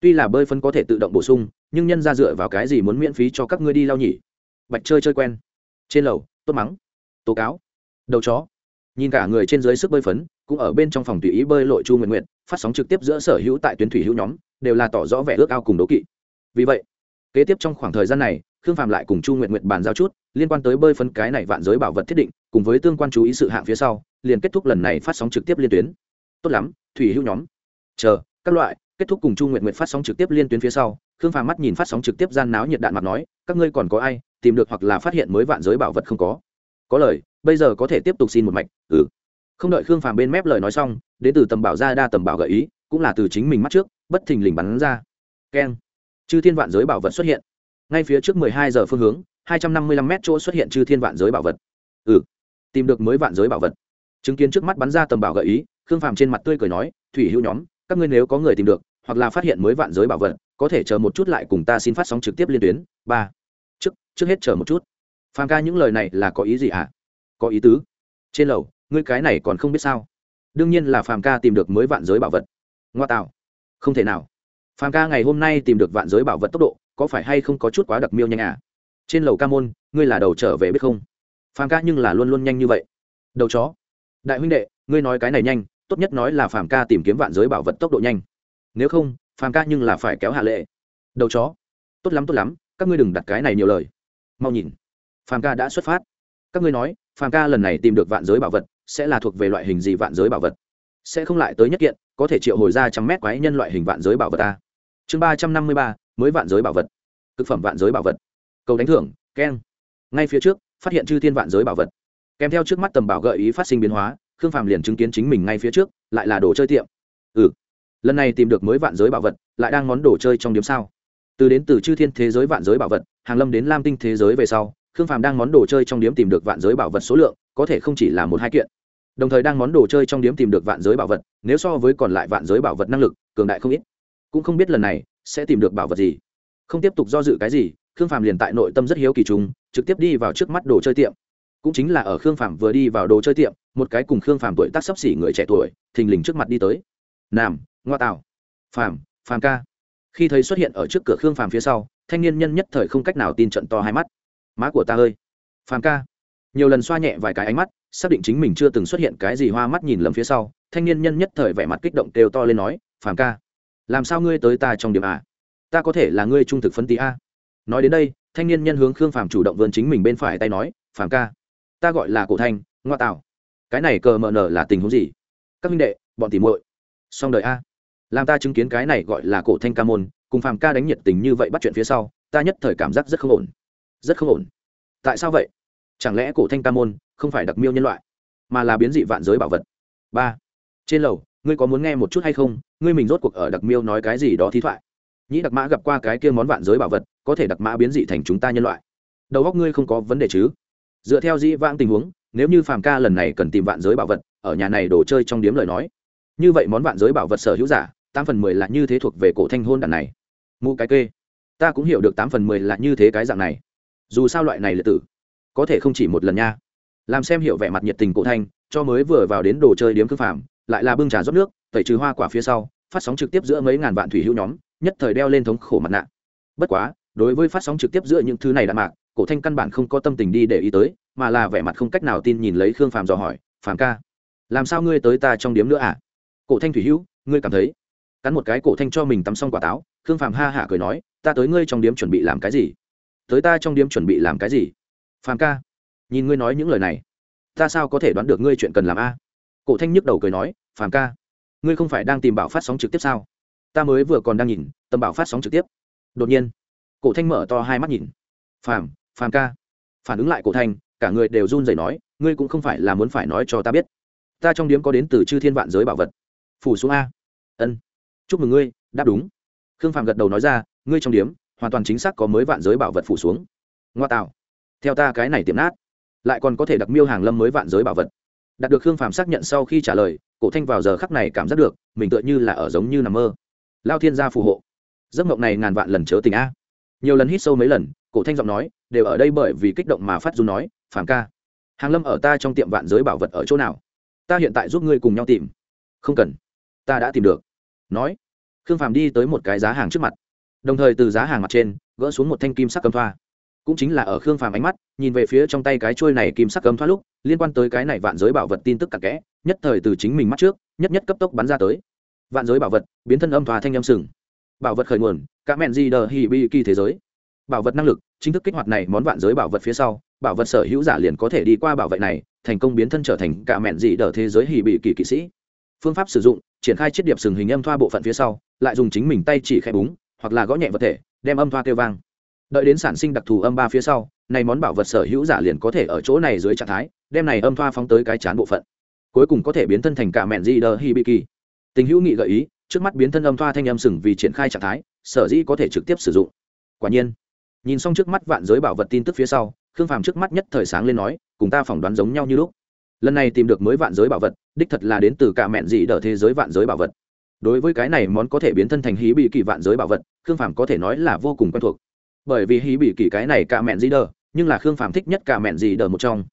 Tuy là bơi phân có thể tự động bổ sung nhưng nhân ra dựa vào cái gì muốn miễn phí cho các ngươi đi lao nhỉ? Bạch chơi chơi quen. Trên lầu, tốt mắng. Tố cáo. Đầu chó. Nhìn cả người trên dưới sức bơi phấn, cũng ở bên trong phòng tùy ý bơi lội chu nguyện nguyện phát sóng trực tiếp giữa sở hữu tại tuyến thủy hữu nhóm, đều là tỏ rõ vẻ ước ao cùng đố kỵ. Vì vậy, kế tiếp trong khoảng thời gian này, khương phạm lại cùng chu nguyện nguyện bàn giao chút, liên quan tới bơi phấn cái này vạn giới bảo vật thiết định, cùng với tương quan chú ý sự hạng phía sau, liền kết thúc lần này phát sóng trực tiếp liên tuyến. Tốt lắm, thủy hữu nhóm. Chờ, các loại, kết thúc cùng chu nguyện nguyện phát sóng trực tiếp liên tuyến phía sau khương phàm mắt nhìn phát sóng trực tiếp gian náo nhiệt đạn mặt nói, các ngươi còn có ai tìm được hoặc là phát hiện mới vạn giới bảo vật không có? Có lời, bây giờ có thể tiếp tục xin một mạch ừ. Không đợi khương phàm bên mép lời nói xong, đến từ tầm bảo ra đa tầm bảo gợi ý, cũng là từ chính mình mắt trước, bất thình lình bắn ra. Keng. Chư thiên vạn giới bảo vật xuất hiện. Ngay phía trước mười hai giờ phương hướng, hai trăm năm mươi lăm m chỗ xuất hiện chư thiên vạn giới bảo vật. Ừ. Tìm được mới vạn giới bảo vật. Chứng kiến trước mắt bắn ra tầm bảo gợi ý, khương phàm trên mặt tươi cười nói, thủy hữu nhóm, các ngươi nếu có người tìm được, hoặc là phát hiện mới vạn giới bảo vật có thể chờ một chút lại cùng ta xin phát sóng trực tiếp liên tuyến. Ba. Trước trước hết chờ một chút. Phàm ca những lời này là có ý gì ạ? À? có ý tứ. Trên lầu, ngươi cái này còn không biết sao? Đương nhiên là phàm ca tìm được mới vạn giới bảo vật. Ngoa tạo. Không thể nào. Phàm ca ngày hôm nay tìm được vạn giới bảo vật tốc độ, có phải hay không có chút quá đặc miêu nhanh à trên lầu ca môn, ngươi là đầu trở về biết không? Phàm ca nhưng là luôn luôn nhanh như vậy. Đầu chó. Đại huynh đệ, ngươi nói cái này nhanh, tốt nhất nói là phàm ca tìm kiếm vạn giới bảo vật tốc độ nhanh nếu không, phàm ca nhưng là phải kéo hạ lệ. Đầu chó. Tốt lắm tốt lắm, các ngươi đừng đặt cái này nhiều lời. Mau nhìn. Phàm ca đã xuất phát. Các ngươi nói, phàm ca lần này tìm được vạn giới bảo vật, sẽ là thuộc về loại hình gì vạn giới bảo vật? Sẽ không lại tới nhất kiện, có thể triệu hồi ra trăm mét quái nhân loại hình vạn giới bảo vật ta. Chương ba trăm năm mươi ba, mới vạn giới bảo vật. Thực phẩm vạn giới bảo vật. Cầu đánh thưởng, keng. Ngay phía trước, phát hiện chư thiên vạn giới bảo vật. Kèm theo trước mắt tầm bảo gợi ý phát sinh biến hóa, khương phàm liền chứng kiến chính mình ngay phía trước, lại là đồ chơi tiệm lần này tìm được mới vạn giới bảo vật lại đang món đồ chơi trong điếm sao. Từ đến từ chư thiên thế giới vạn giới bảo vật hàng lâm đến lam tinh thế giới về sau khương phàm đang món đồ chơi trong điếm tìm được vạn giới bảo vật số lượng có thể không chỉ là một hai kiện. Đồng thời đang món đồ chơi trong điếm tìm được vạn giới bảo vật nếu so với còn lại vạn giới bảo vật năng lực cường đại không ít. Cũng không biết lần này sẽ tìm được bảo vật gì. Không tiếp tục do dự cái gì khương phàm liền tại nội tâm rất hiếu kỳ chúng, trực tiếp đi vào trước mắt đồ chơi tiệm. Cũng chính là ở khương phàm vừa đi vào đồ chơi tiệm một cái cùng khương phàm tuổi tác sấp xỉ người trẻ tuổi thình lình trước mặt đi tới. Nam ngoa tạo phàm phàm ca. Khi thấy xuất hiện ở trước cửa khương phàm phía sau, thanh niên nhân nhất thời không cách nào tin trận to hai mắt. Má của ta ơi. Phàm ca. Nhiều lần xoa nhẹ vài cái ánh mắt, xác định chính mình chưa từng xuất hiện cái gì hoa mắt nhìn lầm phía sau, thanh niên nhân nhất thời vẻ mặt kích động kêu to lên nói, phàm ca, làm sao ngươi tới ta trong điểm à? ta có thể là ngươi trung thực phân tí a. Nói đến đây, thanh niên nhân hướng khương phàm chủ động vươn chính mình bên phải tay nói, phàm ca, ta gọi là cổ thanh, ngoa tạo cái này cờ mờ nở là tình huống gì? Các minh đệ, bọn tìm muội. Xong đời a làm ta chứng kiến cái này gọi là cổ thanh ca môn, cùng phàm ca đánh nhiệt tình như vậy bắt chuyện phía sau, ta nhất thời cảm giác rất không ổn. Rất không ổn. Tại sao vậy? Chẳng lẽ cổ thanh ca môn không phải đặc miêu nhân loại, mà là biến dị vạn giới bảo vật? Ba. Trên lầu, ngươi có muốn nghe một chút hay không? Ngươi mình rốt cuộc ở đặc miêu nói cái gì đó thí thoại. Nhĩ đặc mã gặp qua cái kia món vạn giới bảo vật, có thể đặc mã biến dị thành chúng ta nhân loại. Đầu góc ngươi không có vấn đề chứ? Dựa theo dĩ vãng tình huống, nếu như phàm ca lần này cần tìm vạn giới bảo vật, ở nhà này đồ chơi trong điếm lời nói, như vậy món vạn giới bảo vật sở hữu giả tám phần mười là như thế thuộc về cổ thanh hôn đàn này. Mụ cái kê. Ta cũng hiểu được tám phần mười là như thế cái dạng này. Dù sao loại này là tử. Có thể không chỉ một lần nha. Làm xem hiểu vẻ mặt nhiệt tình cổ thanh, cho mới vừa vào đến đồ chơi điếm cư phạm lại là bưng trà rót nước, tẩy trừ hoa quả phía sau, phát sóng trực tiếp giữa mấy ngàn vạn thủy hữu nhóm, nhất thời đeo lên thống khổ mặt nạ. Bất quá, đối với phát sóng trực tiếp giữa những thứ này đạn mạc, cổ thanh căn bản không có tâm tình đi để ý tới, mà là vẻ mặt không cách nào tin nhìn lấy khương phàm dò hỏi, phàm ca, làm sao ngươi tới ta trong điếm nữa à? Cổ thanh thủy hữu, ngươi cảm thấy cắn một cái cổ thanh cho mình tắm xong quả táo, khương phàm ha hả cười nói, ta tới ngươi trong điếm chuẩn bị làm cái gì? Tới ta trong điếm chuẩn bị làm cái gì? Phàm ca, nhìn ngươi nói những lời này, ta sao có thể đoán được ngươi chuyện cần làm a? Cổ thanh nhức đầu cười nói, phàm ca, ngươi không phải đang tìm bảo phát sóng trực tiếp sao? Ta mới vừa còn đang nhìn, tầm bảo phát sóng trực tiếp. Đột nhiên, cổ thanh mở to hai mắt nhìn. Phàm phàm ca. Phản ứng lại cổ thanh, cả người đều run rẩy nói, ngươi cũng không phải là muốn phải nói cho ta biết. Ta trong điếm có đến từ chư thiên vạn giới bảo vật. Phủ xuống a. Ân chúc mừng ngươi, đáp đúng. Khương phạm gật đầu nói ra, ngươi trong điếm, hoàn toàn chính xác có mới vạn giới bảo vật phủ xuống. Ngoa tạo. Theo ta cái này tiệm nát, lại còn có thể đặc miêu hàng lâm mới vạn giới bảo vật. Đạt được khương phạm xác nhận sau khi trả lời, cổ thanh vào giờ khắc này cảm giác được, mình tựa như là ở giống như nằm mơ. Lao thiên gia phù hộ. Giấc mộng này ngàn vạn lần chớ tình a. Nhiều lần hít sâu mấy lần, cổ thanh giọng nói, đều ở đây bởi vì kích động mà phát du nói phản ca, hàng lâm ở ta trong tiệm vạn giới bảo vật ở chỗ nào? Ta hiện tại giúp ngươi cùng nhau tìm. Không cần. Ta đã tìm được nói, khương phàm đi tới một cái giá hàng trước mặt. Đồng thời từ giá hàng mặt trên, gỡ xuống một thanh kim sắc cầm thoa. Cũng chính là ở khương phàm ánh mắt, nhìn về phía trong tay cái trôi này kim sắc cầm thoa lúc, liên quan tới cái này vạn giới bảo vật tin tức cặn kẽ, nhất thời từ chính mình mắt trước, nhất nhất cấp tốc bắn ra tới. Vạn giới bảo vật, biến thân âm thoa thanh âm sừng. Bảo vật khởi nguồn, cả mẹn di đờ hi bi kỳ thế giới. Bảo vật năng lực, chính thức kích hoạt này món vạn giới bảo vật phía sau, bảo vật sở hữu giả liền có thể đi qua bảo vệ này, thành công biến thân trở thành cả mẹn dị đờ thế giới hì bị kỳ kỵ sĩ. Phương pháp sử dụng triển khai chiết điệp sừng hình âm thoa bộ phận phía sau, lại dùng chính mình tay chỉ khẽ búng, hoặc là gõ nhẹ vật thể, đem âm thoa kêu vang. Đợi đến sản sinh đặc thù âm ba phía sau, này món bảo vật sở hữu giả liền có thể ở chỗ này dưới trạng thái, đem này âm thoa phóng tới cái chán bộ phận. Cuối cùng có thể biến thân thành cả mẹn di đờ hi bị kỳ tình hữu nghị gợi ý, trước mắt biến thân âm thoa thanh âm sừng vì triển khai trạng thái, sở dĩ có thể trực tiếp sử dụng. Quả nhiên, nhìn xong trước mắt vạn giới bảo vật tin tức phía sau, khương phàm trước mắt nhất thời sáng lên nói, cùng ta phỏng đoán giống nhau như lúc lần này tìm được mới vạn giới bảo vật, đích thật là đến từ cả mẹn dị đỡ thế giới vạn giới bảo vật. Đối với cái này món có thể biến thân thành hí bị kỳ vạn giới bảo vật, khương phàm có thể nói là vô cùng quen thuộc. Bởi vì hí bị kỳ cái này cả mẹn dị đỡ nhưng là khương phàm thích nhất cả mẹn dị đỡ một trong.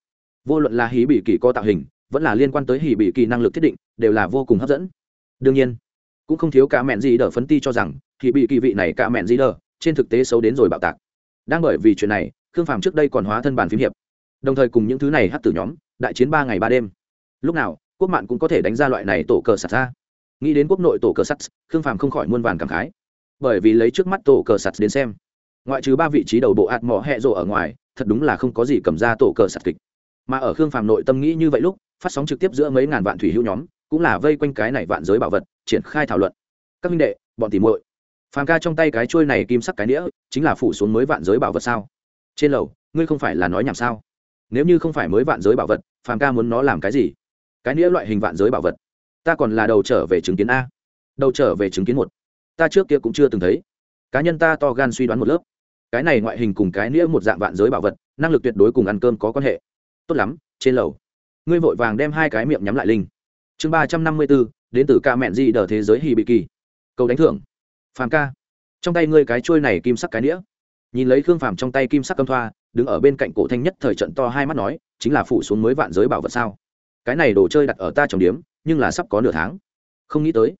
Vô luận là hí bị kỳ có tạo hình, vẫn là liên quan tới hí bị kỳ năng lực thiết định, đều là vô cùng hấp dẫn. Đương nhiên, cũng không thiếu cả mẹn dị đỡ phấn ti cho rằng, hí bị kỳ vị này cả mẹn dị đỡ trên thực tế xấu đến rồi bạo tạc. Đang bởi vì chuyện này, khương phàm trước đây còn hóa thân bàn phím hiệp. Đồng thời cùng những thứ này hát từ nhóm đại chiến ba ngày ba đêm. Lúc nào, quốc mạng cũng có thể đánh ra loại này tổ cờ sạt ra. Nghĩ đến quốc nội tổ cờ sắt khương phàm không khỏi muôn vàn cảm khái. Bởi vì lấy trước mắt tổ cờ sạt đến xem, ngoại trừ ba vị trí đầu bộ ạt mỏ hẹ rộ ở ngoài, thật đúng là không có gì cầm ra tổ cờ sạt kịch. Mà ở khương phàm nội tâm nghĩ như vậy lúc, phát sóng trực tiếp giữa mấy ngàn vạn thủy hữu nhóm, cũng là vây quanh cái này vạn giới bảo vật, triển khai thảo luận. Các minh đệ, bọn tìm muội, phàm ca trong tay cái trôi này kim sắc cái nĩa, chính là phủ xuống mới vạn giới bảo vật sao? Trên lầu, ngươi không phải là nói nhảm sao? Nếu như không phải mới vạn giới bảo vật, phàm ca muốn nó làm cái gì? Cái nĩa loại hình vạn giới bảo vật. Ta còn là đầu trở về chứng kiến a. Đầu trở về chứng kiến một. Ta trước kia cũng chưa từng thấy. Cá nhân ta to gan suy đoán một lớp. Cái này ngoại hình cùng cái nĩa một dạng vạn giới bảo vật, năng lực tuyệt đối cùng ăn cơm có quan hệ. Tốt lắm, trên lầu. Ngươi vội vàng đem hai cái miệng nhắm lại linh. Chương ba trăm năm mươi bốn đến từ ca mẹn di đờ thế giới hì bị kỳ cầu đánh thưởng. Phàm ca. Trong tay ngươi cái trôi này kim sắc cái nĩa. Nhìn lấy khương phàm trong tay kim sắc câm thoa đứng ở bên cạnh cổ thanh nhất thời trận to hai mắt nói, chính là phủ xuống mới vạn giới bảo vật sao? Cái này đồ chơi đặt ở ta trồng điếm, nhưng là sắp có nửa tháng. Không nghĩ tới,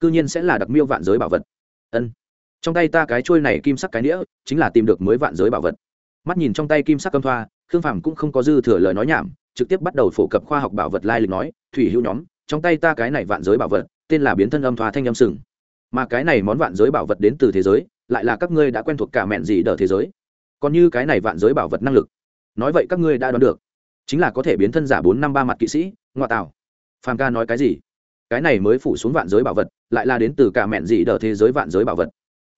cư nhiên sẽ là đặc miêu vạn giới bảo vật. Ân. Trong tay ta cái trôi này kim sắc cái nĩa, chính là tìm được mới vạn giới bảo vật. Mắt nhìn trong tay kim sắc câm thoa, khương phàm cũng không có dư thừa lời nói nhảm, trực tiếp bắt đầu phổ cập khoa học bảo vật lai lịch nói, thủy hữu nhóm, trong tay ta cái này vạn giới bảo vật, tên là biến thân âm thoa thanh âm sừng. Mà cái này món vạn giới bảo vật đến từ thế giới, lại là các ngươi đã quen thuộc cả mẹn gì đỡ thế giới còn như cái này vạn giới bảo vật năng lực. Nói vậy các ngươi đã đoán được. Chính là có thể biến thân giả bốn năm ba mặt kỵ sĩ ngoại tảo phàm ca nói cái gì? Cái này mới phủ xuống vạn giới bảo vật, lại là đến từ cả mẹn gì đỡ thế giới vạn giới bảo vật.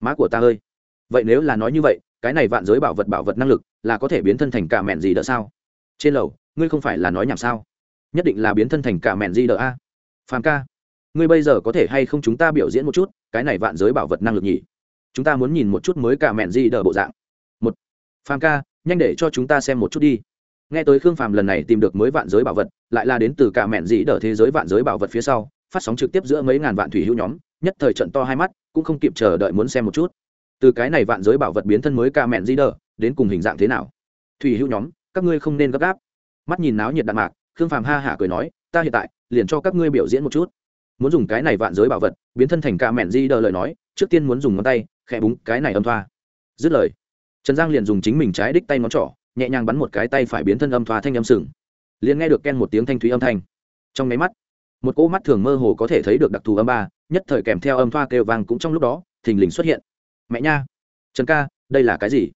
Má của ta ơi! Vậy nếu là nói như vậy, cái này vạn giới bảo vật bảo vật năng lực là có thể biến thân thành cả mẹn gì đỡ sao? Trên lầu, ngươi không phải là nói nhảm sao? Nhất định là biến thân thành cả mẹn gì đỡ a. Phàm ca, ngươi bây giờ có thể hay không chúng ta biểu diễn một chút, cái này vạn giới bảo vật năng lực nhỉ? Chúng ta muốn nhìn một chút mới cả mẹn gì đỡ bộ dạng phàm ca, nhanh để cho chúng ta xem một chút đi. Nghe tới khương phàm lần này tìm được mới vạn giới bảo vật, lại là đến từ cả mẹn dĩ đỡ thế giới vạn giới bảo vật phía sau, phát sóng trực tiếp giữa mấy ngàn vạn thủy hữu nhóm, nhất thời trận to hai mắt, cũng không kịp chờ đợi muốn xem một chút. Từ cái này vạn giới bảo vật biến thân mới cả mẹn dĩ đỡ, đến cùng hình dạng thế nào? Thủy hữu nhóm, các ngươi không nên gấp gáp. Mắt nhìn náo nhiệt đạn mạc, khương phàm ha hả cười nói, ta hiện tại, liền cho các ngươi biểu diễn một chút. Muốn dùng cái này vạn giới bảo vật, biến thân thành cả mẹn di đờ lời nói, trước tiên muốn dùng ngón tay, khẽ búng cái này âm thoa. Dứt lời trần giang liền dùng chính mình trái đích tay ngón trỏ nhẹ nhàng bắn một cái tay phải biến thân âm thoa thanh âm sừng liền nghe được ken một tiếng thanh thúy âm thanh trong máy mắt một cỗ mắt thường mơ hồ có thể thấy được đặc thù âm ba nhất thời kèm theo âm thoa kêu vang cũng trong lúc đó thình lình xuất hiện mẹ nha trần ca đây là cái gì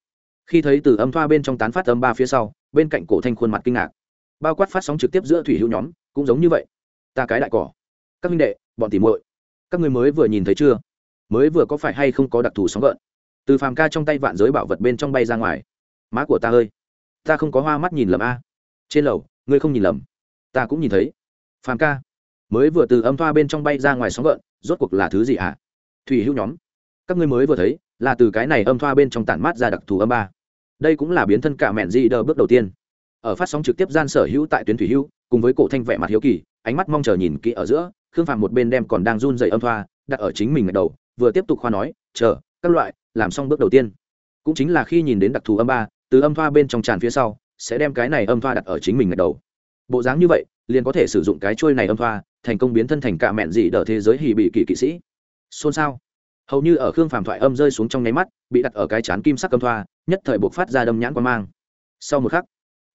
khi thấy từ âm thoa bên trong tán phát âm ba phía sau bên cạnh cổ thanh khuôn mặt kinh ngạc bao quát phát sóng trực tiếp giữa thủy hữu nhóm cũng giống như vậy ta cái đại cỏ các minh đệ bọn tỉ muội các người mới vừa nhìn thấy chưa mới vừa có phải hay không có đặc thù sóng gợn từ phàm ca trong tay vạn giới bảo vật bên trong bay ra ngoài. Má của ta ơi, ta không có hoa mắt nhìn lầm a. Trên lầu, ngươi không nhìn lầm. Ta cũng nhìn thấy. Phàm ca, mới vừa từ âm thoa bên trong bay ra ngoài sóng gợn, rốt cuộc là thứ gì hả thủy hữu nhóm. Các ngươi mới vừa thấy, là từ cái này âm thoa bên trong tản mát ra đặc thù âm ba. Đây cũng là biến thân cả mẹn di đờ bước đầu tiên. Ở phát sóng trực tiếp gian sở hữu tại tuyến thủy hữu, cùng với cổ thanh vẻ mặt hiếu kỳ, ánh mắt mong chờ nhìn kỹ ở giữa, khương phàm một bên đem còn đang run dày âm thoa đặt ở chính mình ngạch đầu, vừa tiếp tục khoa nói, chờ các loại, làm xong bước đầu tiên. Cũng chính là khi nhìn đến đặc thù âm ba, từ âm thoa bên trong tràn phía sau, sẽ đem cái này âm thoa đặt ở chính mình ngạch đầu. Bộ dáng như vậy, liền có thể sử dụng cái trôi này âm thoa, thành công biến thân thành cả mẹn dị đỡ thế giới hì bị kỳ kỵ sĩ. Xôn xao. Hầu như ở khương phàm thoại âm rơi xuống trong nháy mắt, bị đặt ở cái chán kim sắc âm thoa, nhất thời buộc phát ra đâm nhãn quan mang. Sau một khắc,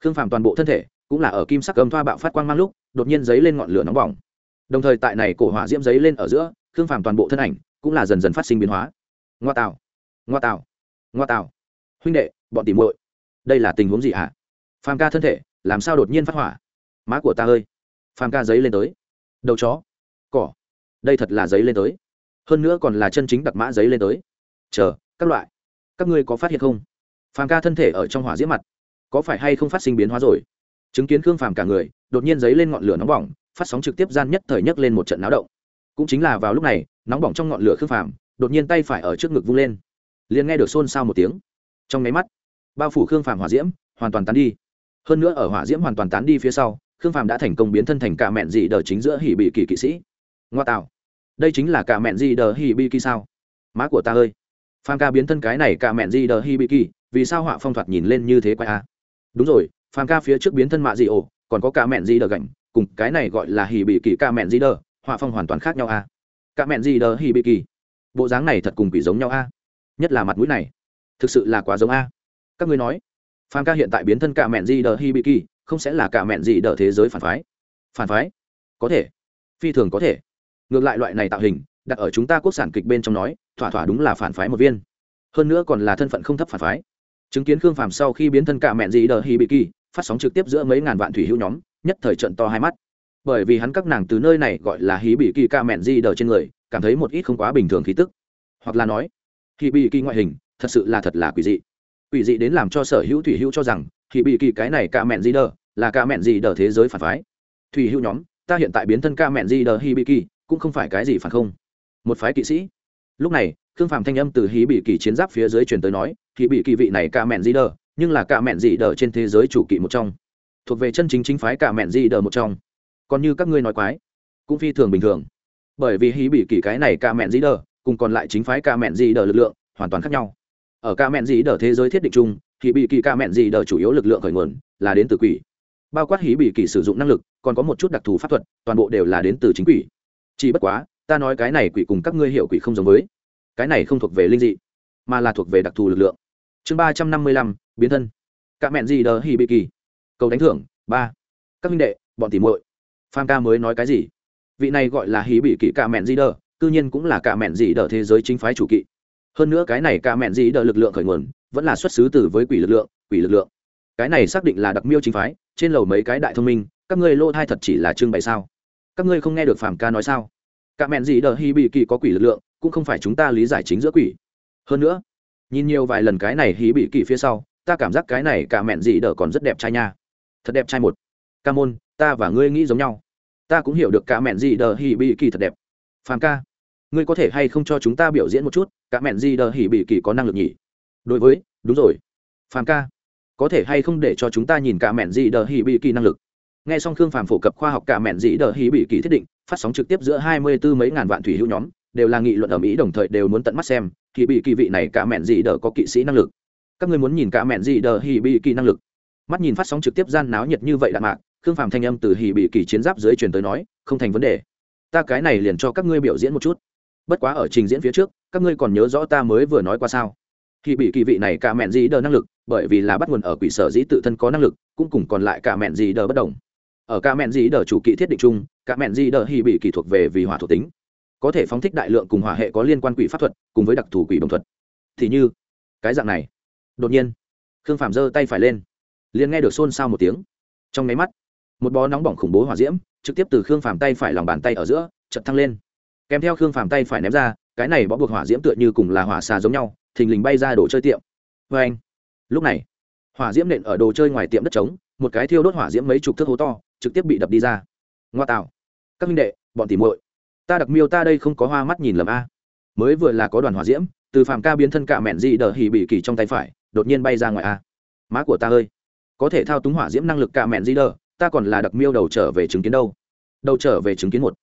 khương phàm toàn bộ thân thể cũng là ở kim sắc âm thoa bạo phát quang mang lúc, đột nhiên dấy lên ngọn lửa nóng bỏng. Đồng thời tại này cổ hỏa diễm dấy lên ở giữa, khương phàm toàn bộ thân ảnh cũng là dần dần phát sinh biến hóa ngoa tạo ngoa tạo ngoa tạo huynh đệ, bọn tìm muội. Đây là tình huống gì hả? Phàm ca thân thể, làm sao đột nhiên phát hỏa? Má của ta ơi. Phàm ca giấy lên tới. Đầu chó. Cỏ. Đây thật là giấy lên tới. Hơn nữa còn là chân chính đặc mã giấy lên tới. Chờ, các loại. Các ngươi có phát hiện không? Phàm ca thân thể ở trong hỏa diễm mặt. Có phải hay không phát sinh biến hóa rồi? Chứng kiến khương phàm cả người, đột nhiên giấy lên ngọn lửa nóng bỏng, phát sóng trực tiếp gian nhất thời nhất lên một trận náo động. Cũng chính là vào lúc này, nóng bỏng trong ngọn lửa khương phàm đột nhiên tay phải ở trước ngực vung lên. Liền nghe được xôn xao một tiếng. Trong máy mắt, bao phủ khương phàm hỏa diễm, hoàn toàn tán đi. Hơn nữa ở hỏa diễm hoàn toàn tán đi phía sau, khương phàm đã thành công biến thân thành cả mẹn dị đờ chính giữa hỉ bị kỳ kỵ sĩ. Ngoa tạo. Đây chính là cả mẹn dị đờ hỉ bị kỳ sao? Má của ta ơi. Phàm ca biến thân cái này cả mẹn dị đờ hỉ bị kỳ, vì sao họa phong thoạt nhìn lên như thế quay a? Đúng rồi, phàm ca phía trước biến thân mạ dị ổ, còn có cả mẹn dị đờ gảnh, cùng cái này gọi là hỉ bị kỳ cả mẹn dị đờ, họa phong hoàn toàn khác nhau a. Cả mẹn dị đờ hỉ bị kỳ bộ dáng này thật cùng quỷ giống nhau a. Nhất là mặt mũi này. Thực sự là quá giống a. Các ngươi nói phan ca hiện tại biến thân cả mẹn gì đờ hi bị kỳ không sẽ là cả mẹn gì đờ thế giới phản phái. Phản phái? Có thể. Phi thường có thể. Ngược lại loại này tạo hình, đặt ở chúng ta quốc sản kịch bên trong nói, thỏa thỏa đúng là phản phái một viên. Hơn nữa còn là thân phận không thấp phản phái. Chứng kiến khương phàm sau khi biến thân cả mẹn gì đờ hi bị kỳ phát sóng trực tiếp giữa mấy ngàn vạn thủy hữu nhóm, nhất thời trận to hai mắt bởi vì hắn các nàng từ nơi này gọi là hí bị kỳ ca mẹn di đờ trên người, cảm thấy một ít không quá bình thường khí tức. Hoặc là nói, hí bị kỳ ngoại hình, thật sự là thật là quỷ dị. Quỷ dị đến làm cho sở hữu thủy hữu cho rằng, hí bị kỳ cái này ca mẹn di đờ là ca mẹn di đờ thế giới phản phái. Thủy hữu nhóm, ta hiện tại biến thân ca mẹn di đờ hí bị kỳ, cũng không phải cái gì phản không. Một phái kỵ sĩ. Lúc này, khương phàm thanh âm từ hí bị kỳ chiến giáp phía dưới truyền tới nói, hí bị kỳ vị này ca mẹn di đờ, nhưng là ca mẹn di đờ trên thế giới chủ kỵ một trong. Thuộc về chân chính chính phái ca mẹn di đờ một trong còn như các ngươi nói quái, cũng phi thường bình thường. Bởi vì hí bị kỳ cái này ca mẹn dĩ đờ, cùng còn lại chính phái ca mẹn dĩ đờ lực lượng hoàn toàn khác nhau. Ở ca mẹn dĩ đờ thế giới thiết định chung, hí bị kỳ ca mẹn dĩ đờ chủ yếu lực lượng khởi nguồn là đến từ quỷ. Bao quát hí bị kỳ sử dụng năng lực, còn có một chút đặc thù pháp thuật, toàn bộ đều là đến từ chính quỷ. Chỉ bất quá, ta nói cái này quỷ cùng các ngươi hiệu quỷ không giống với. Cái này không thuộc về linh dị, mà là thuộc về đặc thù lực lượng. Chương ba trăm năm mươi lăm, biến thân. Ca mẹn dĩ đờ hí bị kỳ cầu đánh thưởng, ba. Các minh đệ, bọn tỉ muội Phan ca mới nói cái gì? Vị này gọi là hí bị kỵ cả mẹn gì đờ, cư nhiên cũng là cả mẹn gì đờ thế giới chính phái chủ kỵ. Hơn nữa cái này cả mẹn gì đờ lực lượng khởi nguồn, vẫn là xuất xứ từ với quỷ lực lượng, quỷ lực lượng. Cái này xác định là đặc miêu chính phái, trên lầu mấy cái đại thông minh, các ngươi lô thai thật chỉ là trưng bày sao? Các ngươi không nghe được phàm ca nói sao? Cả mẹn gì đờ, hí bị kỳ có quỷ lực lượng, cũng không phải chúng ta lý giải chính giữa quỷ. Hơn nữa, nhìn nhiều vài lần cái này hí bị kỳ phía sau, ta cảm giác cái này cả mẹn gì đờ còn rất đẹp trai nha. Thật đẹp trai một ca môn, ta và ngươi nghĩ giống nhau. Ta cũng hiểu được cả mẹn gì đờ hỉ bị kỳ thật đẹp. Phàm ca, ngươi có thể hay không cho chúng ta biểu diễn một chút, cả mẹn gì đờ hỉ bị kỳ có năng lực nhỉ? Đối với, đúng rồi. Phàm ca, có thể hay không để cho chúng ta nhìn cả mẹn gì đờ hỉ bị kỳ năng lực? Nghe xong khương phàm phổ cập khoa học cả mẹn gì đờ hỉ bị kỳ thiết định, phát sóng trực tiếp giữa hai mươi tư mấy ngàn vạn thủy hữu nhóm, đều là nghị luận ở mỹ đồng thời đều muốn tận mắt xem thì bị kỳ vị này cả mẹn gì đờ có kỵ sĩ năng lực. Các ngươi muốn nhìn cả mẹn gì đờ hỉ bị kỳ năng lực. Mắt nhìn phát sóng trực tiếp gian náo nhiệt như vậy đạn mạc khương phàm thanh âm từ hỉ bị kỳ chiến giáp dưới truyền tới nói, không thành vấn đề. Ta cái này liền cho các ngươi biểu diễn một chút. Bất quá ở trình diễn phía trước, các ngươi còn nhớ rõ ta mới vừa nói qua sao? Hỉ bị kỳ vị này cả mẹn gì đờ năng lực, bởi vì là bắt nguồn ở quỷ sở dĩ tự thân có năng lực, cũng cùng còn lại cả mẹn gì đờ bất đồng. Ở cả mẹn gì đờ chủ kỵ thiết định chung, cả mẹn gì đờ hỉ bị kỳ thuộc về vì hỏa thuộc tính. Có thể phóng thích đại lượng cùng hỏa hệ có liên quan quỷ pháp thuật, cùng với đặc thù quỷ đồng thuật. Thì như, cái dạng này. Đột nhiên, khương phàm giơ tay phải lên, liền nghe được xôn xao một tiếng. Trong nháy mắt một bó nóng bỏng khủng bố hỏa diễm trực tiếp từ khương phàm tay phải lòng bàn tay ở giữa chật thăng lên kèm theo khương phàm tay phải ném ra cái này bó buộc hỏa diễm tựa như cùng là hỏa xà giống nhau thình lình bay ra đồ chơi tiệm vê anh lúc này hỏa diễm nện ở đồ chơi ngoài tiệm đất trống một cái thiêu đốt hỏa diễm mấy chục thước hố to trực tiếp bị đập đi ra ngoa tạo các minh đệ bọn tỉ muội ta đặc miêu ta đây không có hoa mắt nhìn lầm a mới vừa là có đoàn hỏa diễm từ phàm ca biến thân cả mẹn dị đờ hỉ bị kỳ trong tay phải đột nhiên bay ra ngoài a má của ta ơi có thể thao túng hỏa diễm năng lực cả mẹn dị đờ ta còn là đặc miêu đầu trở về chứng kiến đâu. Đầu trở về chứng kiến một.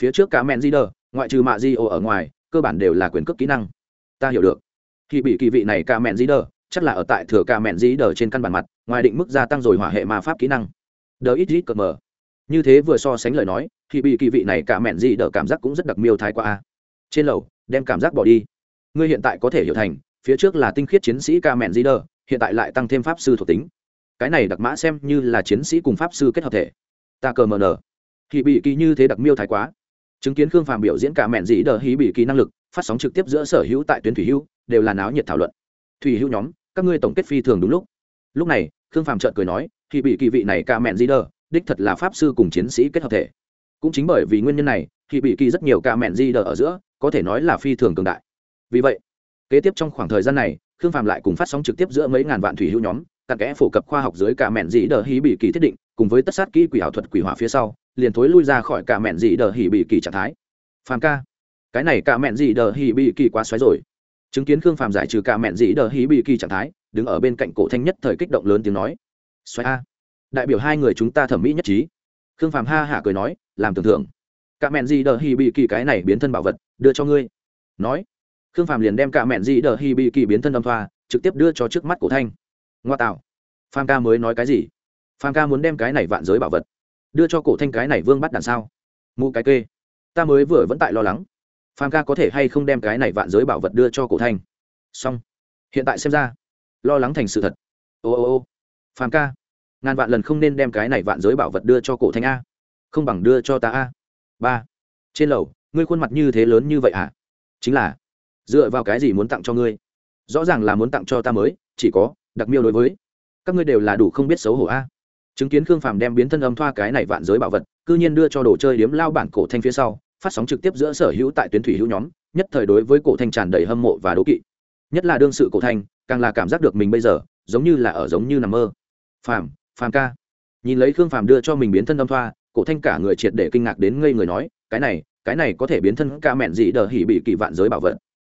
Phía trước cả mẹn di đờ ngoại trừ mạ di ô ở ngoài, cơ bản đều là quyền cước kỹ năng. Ta hiểu được. Khi bị kỳ vị này cả mẹn di đờ chắc là ở tại thừa cả mẹn di đờ trên căn bản mặt, ngoài định mức gia tăng rồi hỏa hệ ma pháp kỹ năng. Đờ ít ít cờ mờ. Như thế vừa so sánh lời nói, khi bị kỳ vị này cả mẹn di đờ cảm giác cũng rất đặc miêu thái qua trên lầu, đem cảm giác bỏ đi. Ngươi hiện tại có thể hiểu thành, phía trước là tinh khiết chiến sĩ ca mẹn di đờ hiện tại lại tăng thêm pháp sư thuộc tính cái này đặc mã xem như là chiến sĩ cùng pháp sư kết hợp thể. Ta cờ mờ nờ. Hì bị kỳ như thế đặc miêu thái quá. Chứng kiến khương phàm biểu diễn cả mẹn dĩ đờ hí bị kỳ năng lực, phát sóng trực tiếp giữa sở hữu tại tuyến thủy hữu đều là náo nhiệt thảo luận. Thủy hữu nhóm, các ngươi tổng kết phi thường đúng lúc. Lúc này, khương phàm trợn cười nói hì bị kỳ vị này cả mẹn dĩ đờ, đích thật là pháp sư cùng chiến sĩ kết hợp thể. Cũng chính bởi vì nguyên nhân này hì bị kỳ rất nhiều cả mẹn dĩ đờ ở giữa, có thể nói là phi thường cường đại. Vì vậy, kế tiếp trong khoảng thời gian này, khương phàm lại cùng phát sóng trực tiếp giữa mấy ngàn vạn thủy hữu nhóm cặn kẽ phổ cập khoa học dưới cả mẹn dĩ đờ hí bị kỳ thiết định, cùng với tất sát kỹ quỷ ảo thuật quỷ hỏa phía sau, liền thối lui ra khỏi cả mẹn dĩ đờ hỉ bị kỳ trạng thái. Phàm ca, cái này cả mẹn dĩ đờ hỉ bị kỳ quá xoáy rồi. Chứng kiến khương phàm giải trừ cả mẹn dĩ đờ hỉ bị kỳ trạng thái, đứng ở bên cạnh cổ thanh nhất thời kích động lớn tiếng nói, xoáy a, đại biểu hai người chúng ta thẩm mỹ nhất trí. Khương phàm ha hả cười nói, làm tưởng thưởng cả mẹn dị đờ hỉ bị kỳ cái này biến thân bảo vật, đưa cho ngươi. Nói, khương phàm liền đem cả mẹn dị đờ hỉ bị kỳ biến thân âm thoa, trực tiếp đưa cho trước mắt cổ thanh ngoa tạo. Phan ca mới nói cái gì? Phan ca muốn đem cái này vạn giới bảo vật đưa cho cổ thanh cái này vương bắt đàn sao? Mụ cái kê, ta mới vừa vẫn tại lo lắng. Phan ca có thể hay không đem cái này vạn giới bảo vật đưa cho cổ thanh? Xong. Hiện tại xem ra, lo lắng thành sự thật. Ô ô ô. Phan ca, ngàn vạn lần không nên đem cái này vạn giới bảo vật đưa cho cổ thanh a. Không bằng đưa cho ta a. Ba. Trên lầu, ngươi khuôn mặt như thế lớn như vậy à? Chính là, dựa vào cái gì muốn tặng cho ngươi? Rõ ràng là muốn tặng cho ta mới, chỉ có đặc miêu đối với. Các ngươi đều là đủ không biết xấu hổ a. Chứng kiến khương phàm đem biến thân âm thoa cái này vạn giới bảo vật, cư nhiên đưa cho đồ chơi điếm lao bản cổ thanh phía sau, phát sóng trực tiếp giữa sở hữu tại tuyến thủy hữu nhóm, nhất thời đối với cổ thanh tràn đầy hâm mộ và đố kỵ. Nhất là đương sự cổ thanh, càng là cảm giác được mình bây giờ, giống như là ở giống như nằm mơ. Phàm phàm ca. Nhìn lấy khương phàm đưa cho mình biến thân âm thoa, cổ thanh cả người triệt để kinh ngạc đến ngây người nói, cái này cái này có thể biến thân ca mẹn gì đờ hỉ bị kỳ vạn giới bảo vật.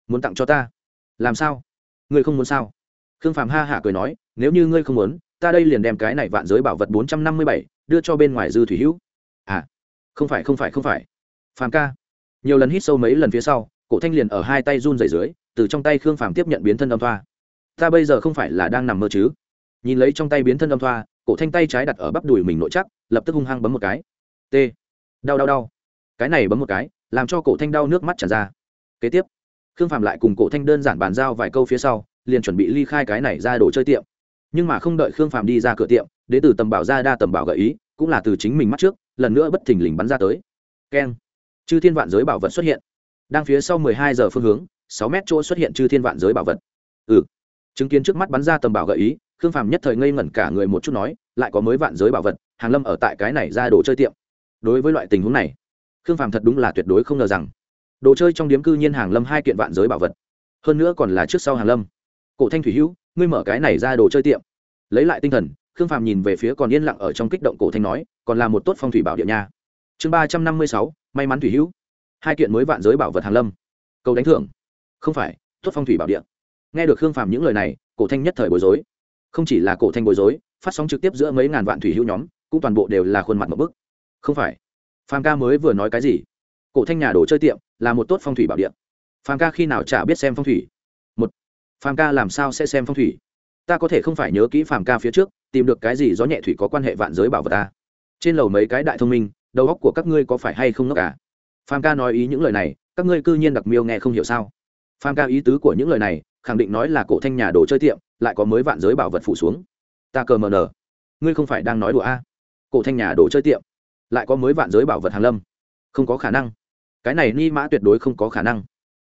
Muốn tặng cho ta? Làm sao? Ngươi không muốn sao? Khương phàm ha hả cười nói, nếu như ngươi không muốn, ta đây liền đem cái này vạn giới bảo vật bốn trăm năm mươi bảy đưa cho bên ngoài dư thủy hữu. À không phải không phải không phải. Phàm ca. Nhiều lần hít sâu mấy lần phía sau, cổ thanh liền ở hai tay run rẩy dưới, từ trong tay khương phàm tiếp nhận biến thân âm thoa. Ta bây giờ không phải là đang nằm mơ chứ? Nhìn lấy trong tay biến thân âm thoa, cổ thanh tay trái đặt ở bắp đùi mình nội chắc, lập tức hung hăng bấm một cái. T, đau đau đau. Cái này bấm một cái, làm cho cổ thanh đau nước mắt tràn ra. Kế tiếp, khương phạm lại cùng cổ thanh đơn giản bàn giao vài câu phía sau liền chuẩn bị ly khai cái này ra đồ chơi tiệm. Nhưng mà không đợi khương phạm đi ra cửa tiệm, đến từ tầm bảo ra đa tầm bảo gợi ý, cũng là từ chính mình mắt trước, lần nữa bất thình lình bắn ra tới. Keng. Chư thiên vạn giới bảo vật xuất hiện. Đang phía sau mười hai giờ phương hướng, sáu mét chỗ xuất hiện chư thiên vạn giới bảo vật. Ừ. Chứng kiến trước mắt bắn ra tầm bảo gợi ý, khương phàm nhất thời ngây ngẩn cả người một chút nói, lại có mới vạn giới bảo vật, hàng lâm ở tại cái này ra đồ chơi tiệm. Đối với loại tình huống này, khương phàm thật đúng là tuyệt đối không ngờ rằng, đồ chơi trong điếm cư nhiên hàng lâm hai kiện vạn giới bảo vật. Hơn nữa còn là trước sau hàng lâm cổ thanh thủy hữu, ngươi mở cái này ra đồ chơi tiệm. Lấy lại tinh thần, khương phàm nhìn về phía còn yên lặng ở trong kích động cổ thanh nói, còn là một tốt phong thủy bảo địa nha. Chương ba trăm năm mươi sáu, may mắn thủy hữu. Hai kiện mới vạn giới bảo vật hàng lâm. Câu đánh thưởng. Không phải, tốt phong thủy bảo địa. Nghe được khương phàm những lời này, cổ thanh nhất thời bối rối. Không chỉ là cổ thanh bối rối, phát sóng trực tiếp giữa mấy ngàn vạn thủy hữu nhóm, cũng toàn bộ đều là khuôn mặt một bức. Không phải. Phàm ca mới vừa nói cái gì? Cổ thanh nhà đồ chơi tiệm là một tốt phong thủy bảo địa. Phàm ca khi nào chả biết xem phong thủy phàm ca làm sao sẽ xem phong thủy? Ta có thể không phải nhớ kỹ phàm ca phía trước, tìm được cái gì gió nhẹ thủy có quan hệ vạn giới bảo vật ta? Trên lầu mấy cái đại thông minh, đầu óc của các ngươi có phải hay không ngốc cả à? phàm ca nói ý những lời này, các ngươi cư nhiên đặc miêu nghe không hiểu sao? Phàm ca ý tứ của những lời này, khẳng định nói là cổ thanh nhà đồ chơi tiệm, lại có mới vạn giới bảo vật phủ xuống. Ta cờ mờ nờ. Ngươi không phải đang nói đùa a à. cổ thanh nhà đồ chơi tiệm, lại có mới vạn giới bảo vật hàn lâm. Không có khả năng. Cái này ni mã tuyệt đối không có khả năng.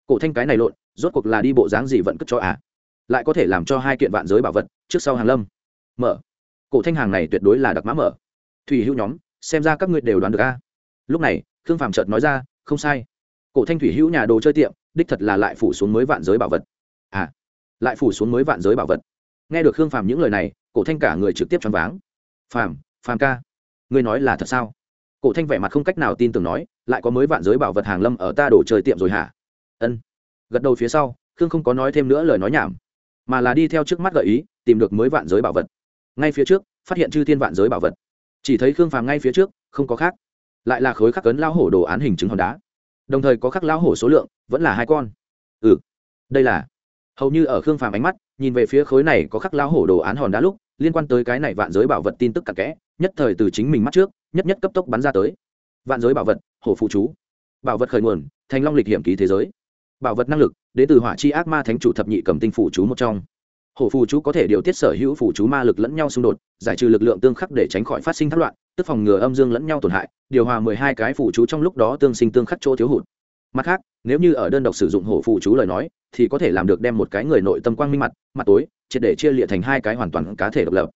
Cổ thanh cái này lộn rốt cuộc là đi bộ dáng gì vẫn cất cho à? Lại có thể làm cho hai kiện vạn giới bảo vật, trước sau hàng lâm. Mở. Cổ thanh hàng này tuyệt đối là đặc mã mở. Thủy hữu nhóm, xem ra các ngươi đều đoán được a lúc này, khương phàm chợt nói ra, không sai. Cổ thanh thủy hữu nhà đồ chơi tiệm, đích thật là lại phủ xuống mới vạn giới bảo vật. À lại phủ xuống mới vạn giới bảo vật. Nghe được khương phàm những lời này, cổ thanh cả người trực tiếp choáng váng. Phàm phàm ca, ngươi nói là thật sao? Cổ thanh vẻ mặt không cách nào tin tưởng nói, lại có mới vạn giới bảo vật hàng lâm ở ta đổ trời tiệm rồi hả? Ân gật đầu phía sau, khương không có nói thêm nữa lời nói nhảm, mà là đi theo trước mắt gợi ý, tìm được mới vạn giới bảo vật. Ngay phía trước, phát hiện chư thiên vạn giới bảo vật. Chỉ thấy khương phàm ngay phía trước, không có khác. Lại là khối khắc cấn lao hổ đồ án hình chứng hòn đá. Đồng thời có khắc lao hổ số lượng, vẫn là hai con. Ừ đây là. Hầu như ở khương phàm ánh mắt, nhìn về phía khối này có khắc lao hổ đồ án hòn đá lúc, liên quan tới cái này vạn giới bảo vật tin tức cặn kẽ, nhất thời từ chính mình mắt trước, nhất nhất cấp tốc bắn ra tới. Vạn giới bảo vật, hổ phụ chú. Bảo vật khởi nguồn, thành long lịch hiểm ký thế giới bảo vật năng lực, đến từ hỏa chi ác ma thánh chủ thập nhị cầm tinh phụ chú một trong. Hổ phù chú có thể điều tiết sở hữu phù chú ma lực lẫn nhau xung đột, giải trừ lực lượng tương khắc để tránh khỏi phát sinh thất loạn, tức phòng ngừa âm dương lẫn nhau tổn hại, điều hòa mười hai cái phù chú trong lúc đó tương sinh tương khắc chỗ thiếu hụt. Mặt khác, nếu như ở đơn độc sử dụng hổ phù chú lời nói, thì có thể làm được đem một cái người nội tâm quang minh mặt mặt tối, triệt để chia liệt thành hai cái hoàn toàn cá thể độc lập.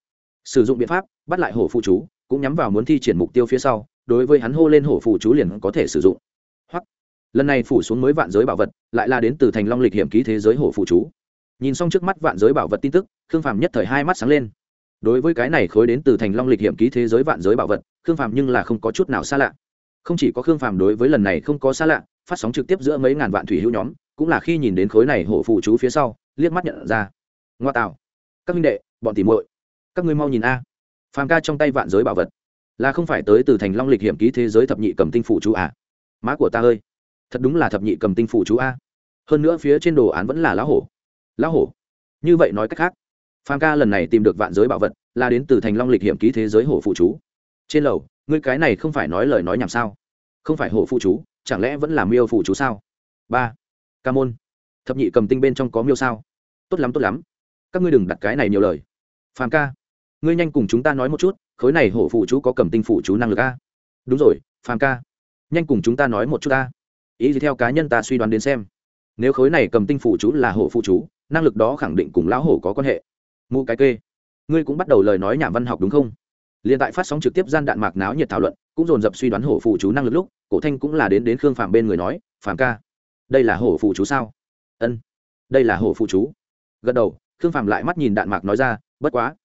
Sử dụng biện pháp, bắt lại hổ phù chú, cũng nhắm vào muốn thi triển mục tiêu phía sau, đối với hắn hô lên hổ phù chú liền có thể sử dụng lần này phủ xuống mới vạn giới bảo vật, lại là đến từ thành long lịch hiểm ký thế giới hổ Phụ chú. Nhìn xong trước mắt vạn giới bảo vật tin tức, khương phàm nhất thời hai mắt sáng lên. Đối với cái này khối đến từ thành long lịch hiểm ký thế giới vạn giới bảo vật, khương phàm nhưng là không có chút nào xa lạ. Không chỉ có khương phàm đối với lần này không có xa lạ, phát sóng trực tiếp giữa mấy ngàn vạn thủy hữu nhóm, cũng là khi nhìn đến khối này hổ Phụ chú phía sau, liếc mắt nhận ra. Ngoa tạo. Các minh đệ, bọn tỉ muội. Các ngươi mau nhìn a. Phàm ca trong tay vạn giới bảo vật. Là không phải tới từ thành long lịch hiểm ký thế giới thập nhị cầm tinh phụ chú à? Má của ta ơi thật đúng là thập nhị cầm tinh phụ chú a. Hơn nữa phía trên đồ án vẫn là lão hổ. Lão hổ? Như vậy nói cách khác phan ca lần này tìm được vạn giới bảo vật là đến từ thành long lịch hiểm ký thế giới hổ phụ chú. Trên lầu, ngươi cái này không phải nói lời nói nhảm sao? Không phải hổ phụ chú, chẳng lẽ vẫn là miêu phụ chú sao? Ba. Ca môn. Thập nhị cầm tinh bên trong có miêu sao? Tốt lắm tốt lắm. Các ngươi đừng đặt cái này nhiều lời. Phàm ca, ngươi nhanh cùng chúng ta nói một chút, khối này hổ phụ chú có cầm tinh phụ chú năng lực a? Đúng rồi, phàm ca, nhanh cùng chúng ta nói một chút a ý gì theo cá nhân ta suy đoán đến xem. Nếu khối này cầm tinh phụ chú là hổ phụ chú, năng lực đó khẳng định cùng lão hổ có quan hệ. Mụ cái kê. Ngươi cũng bắt đầu lời nói nhảm văn học đúng không? Liền tại phát sóng trực tiếp gian đạn mạc náo nhiệt thảo luận, cũng dồn dập suy đoán hổ phụ chú năng lực lúc, cổ thanh cũng là đến đến khương phàm bên người nói, phàm ca, đây là hổ phụ chú sao? Ân, đây là hổ phụ chú. Gật đầu, khương phàm lại mắt nhìn đạn mạc nói ra, bất quá,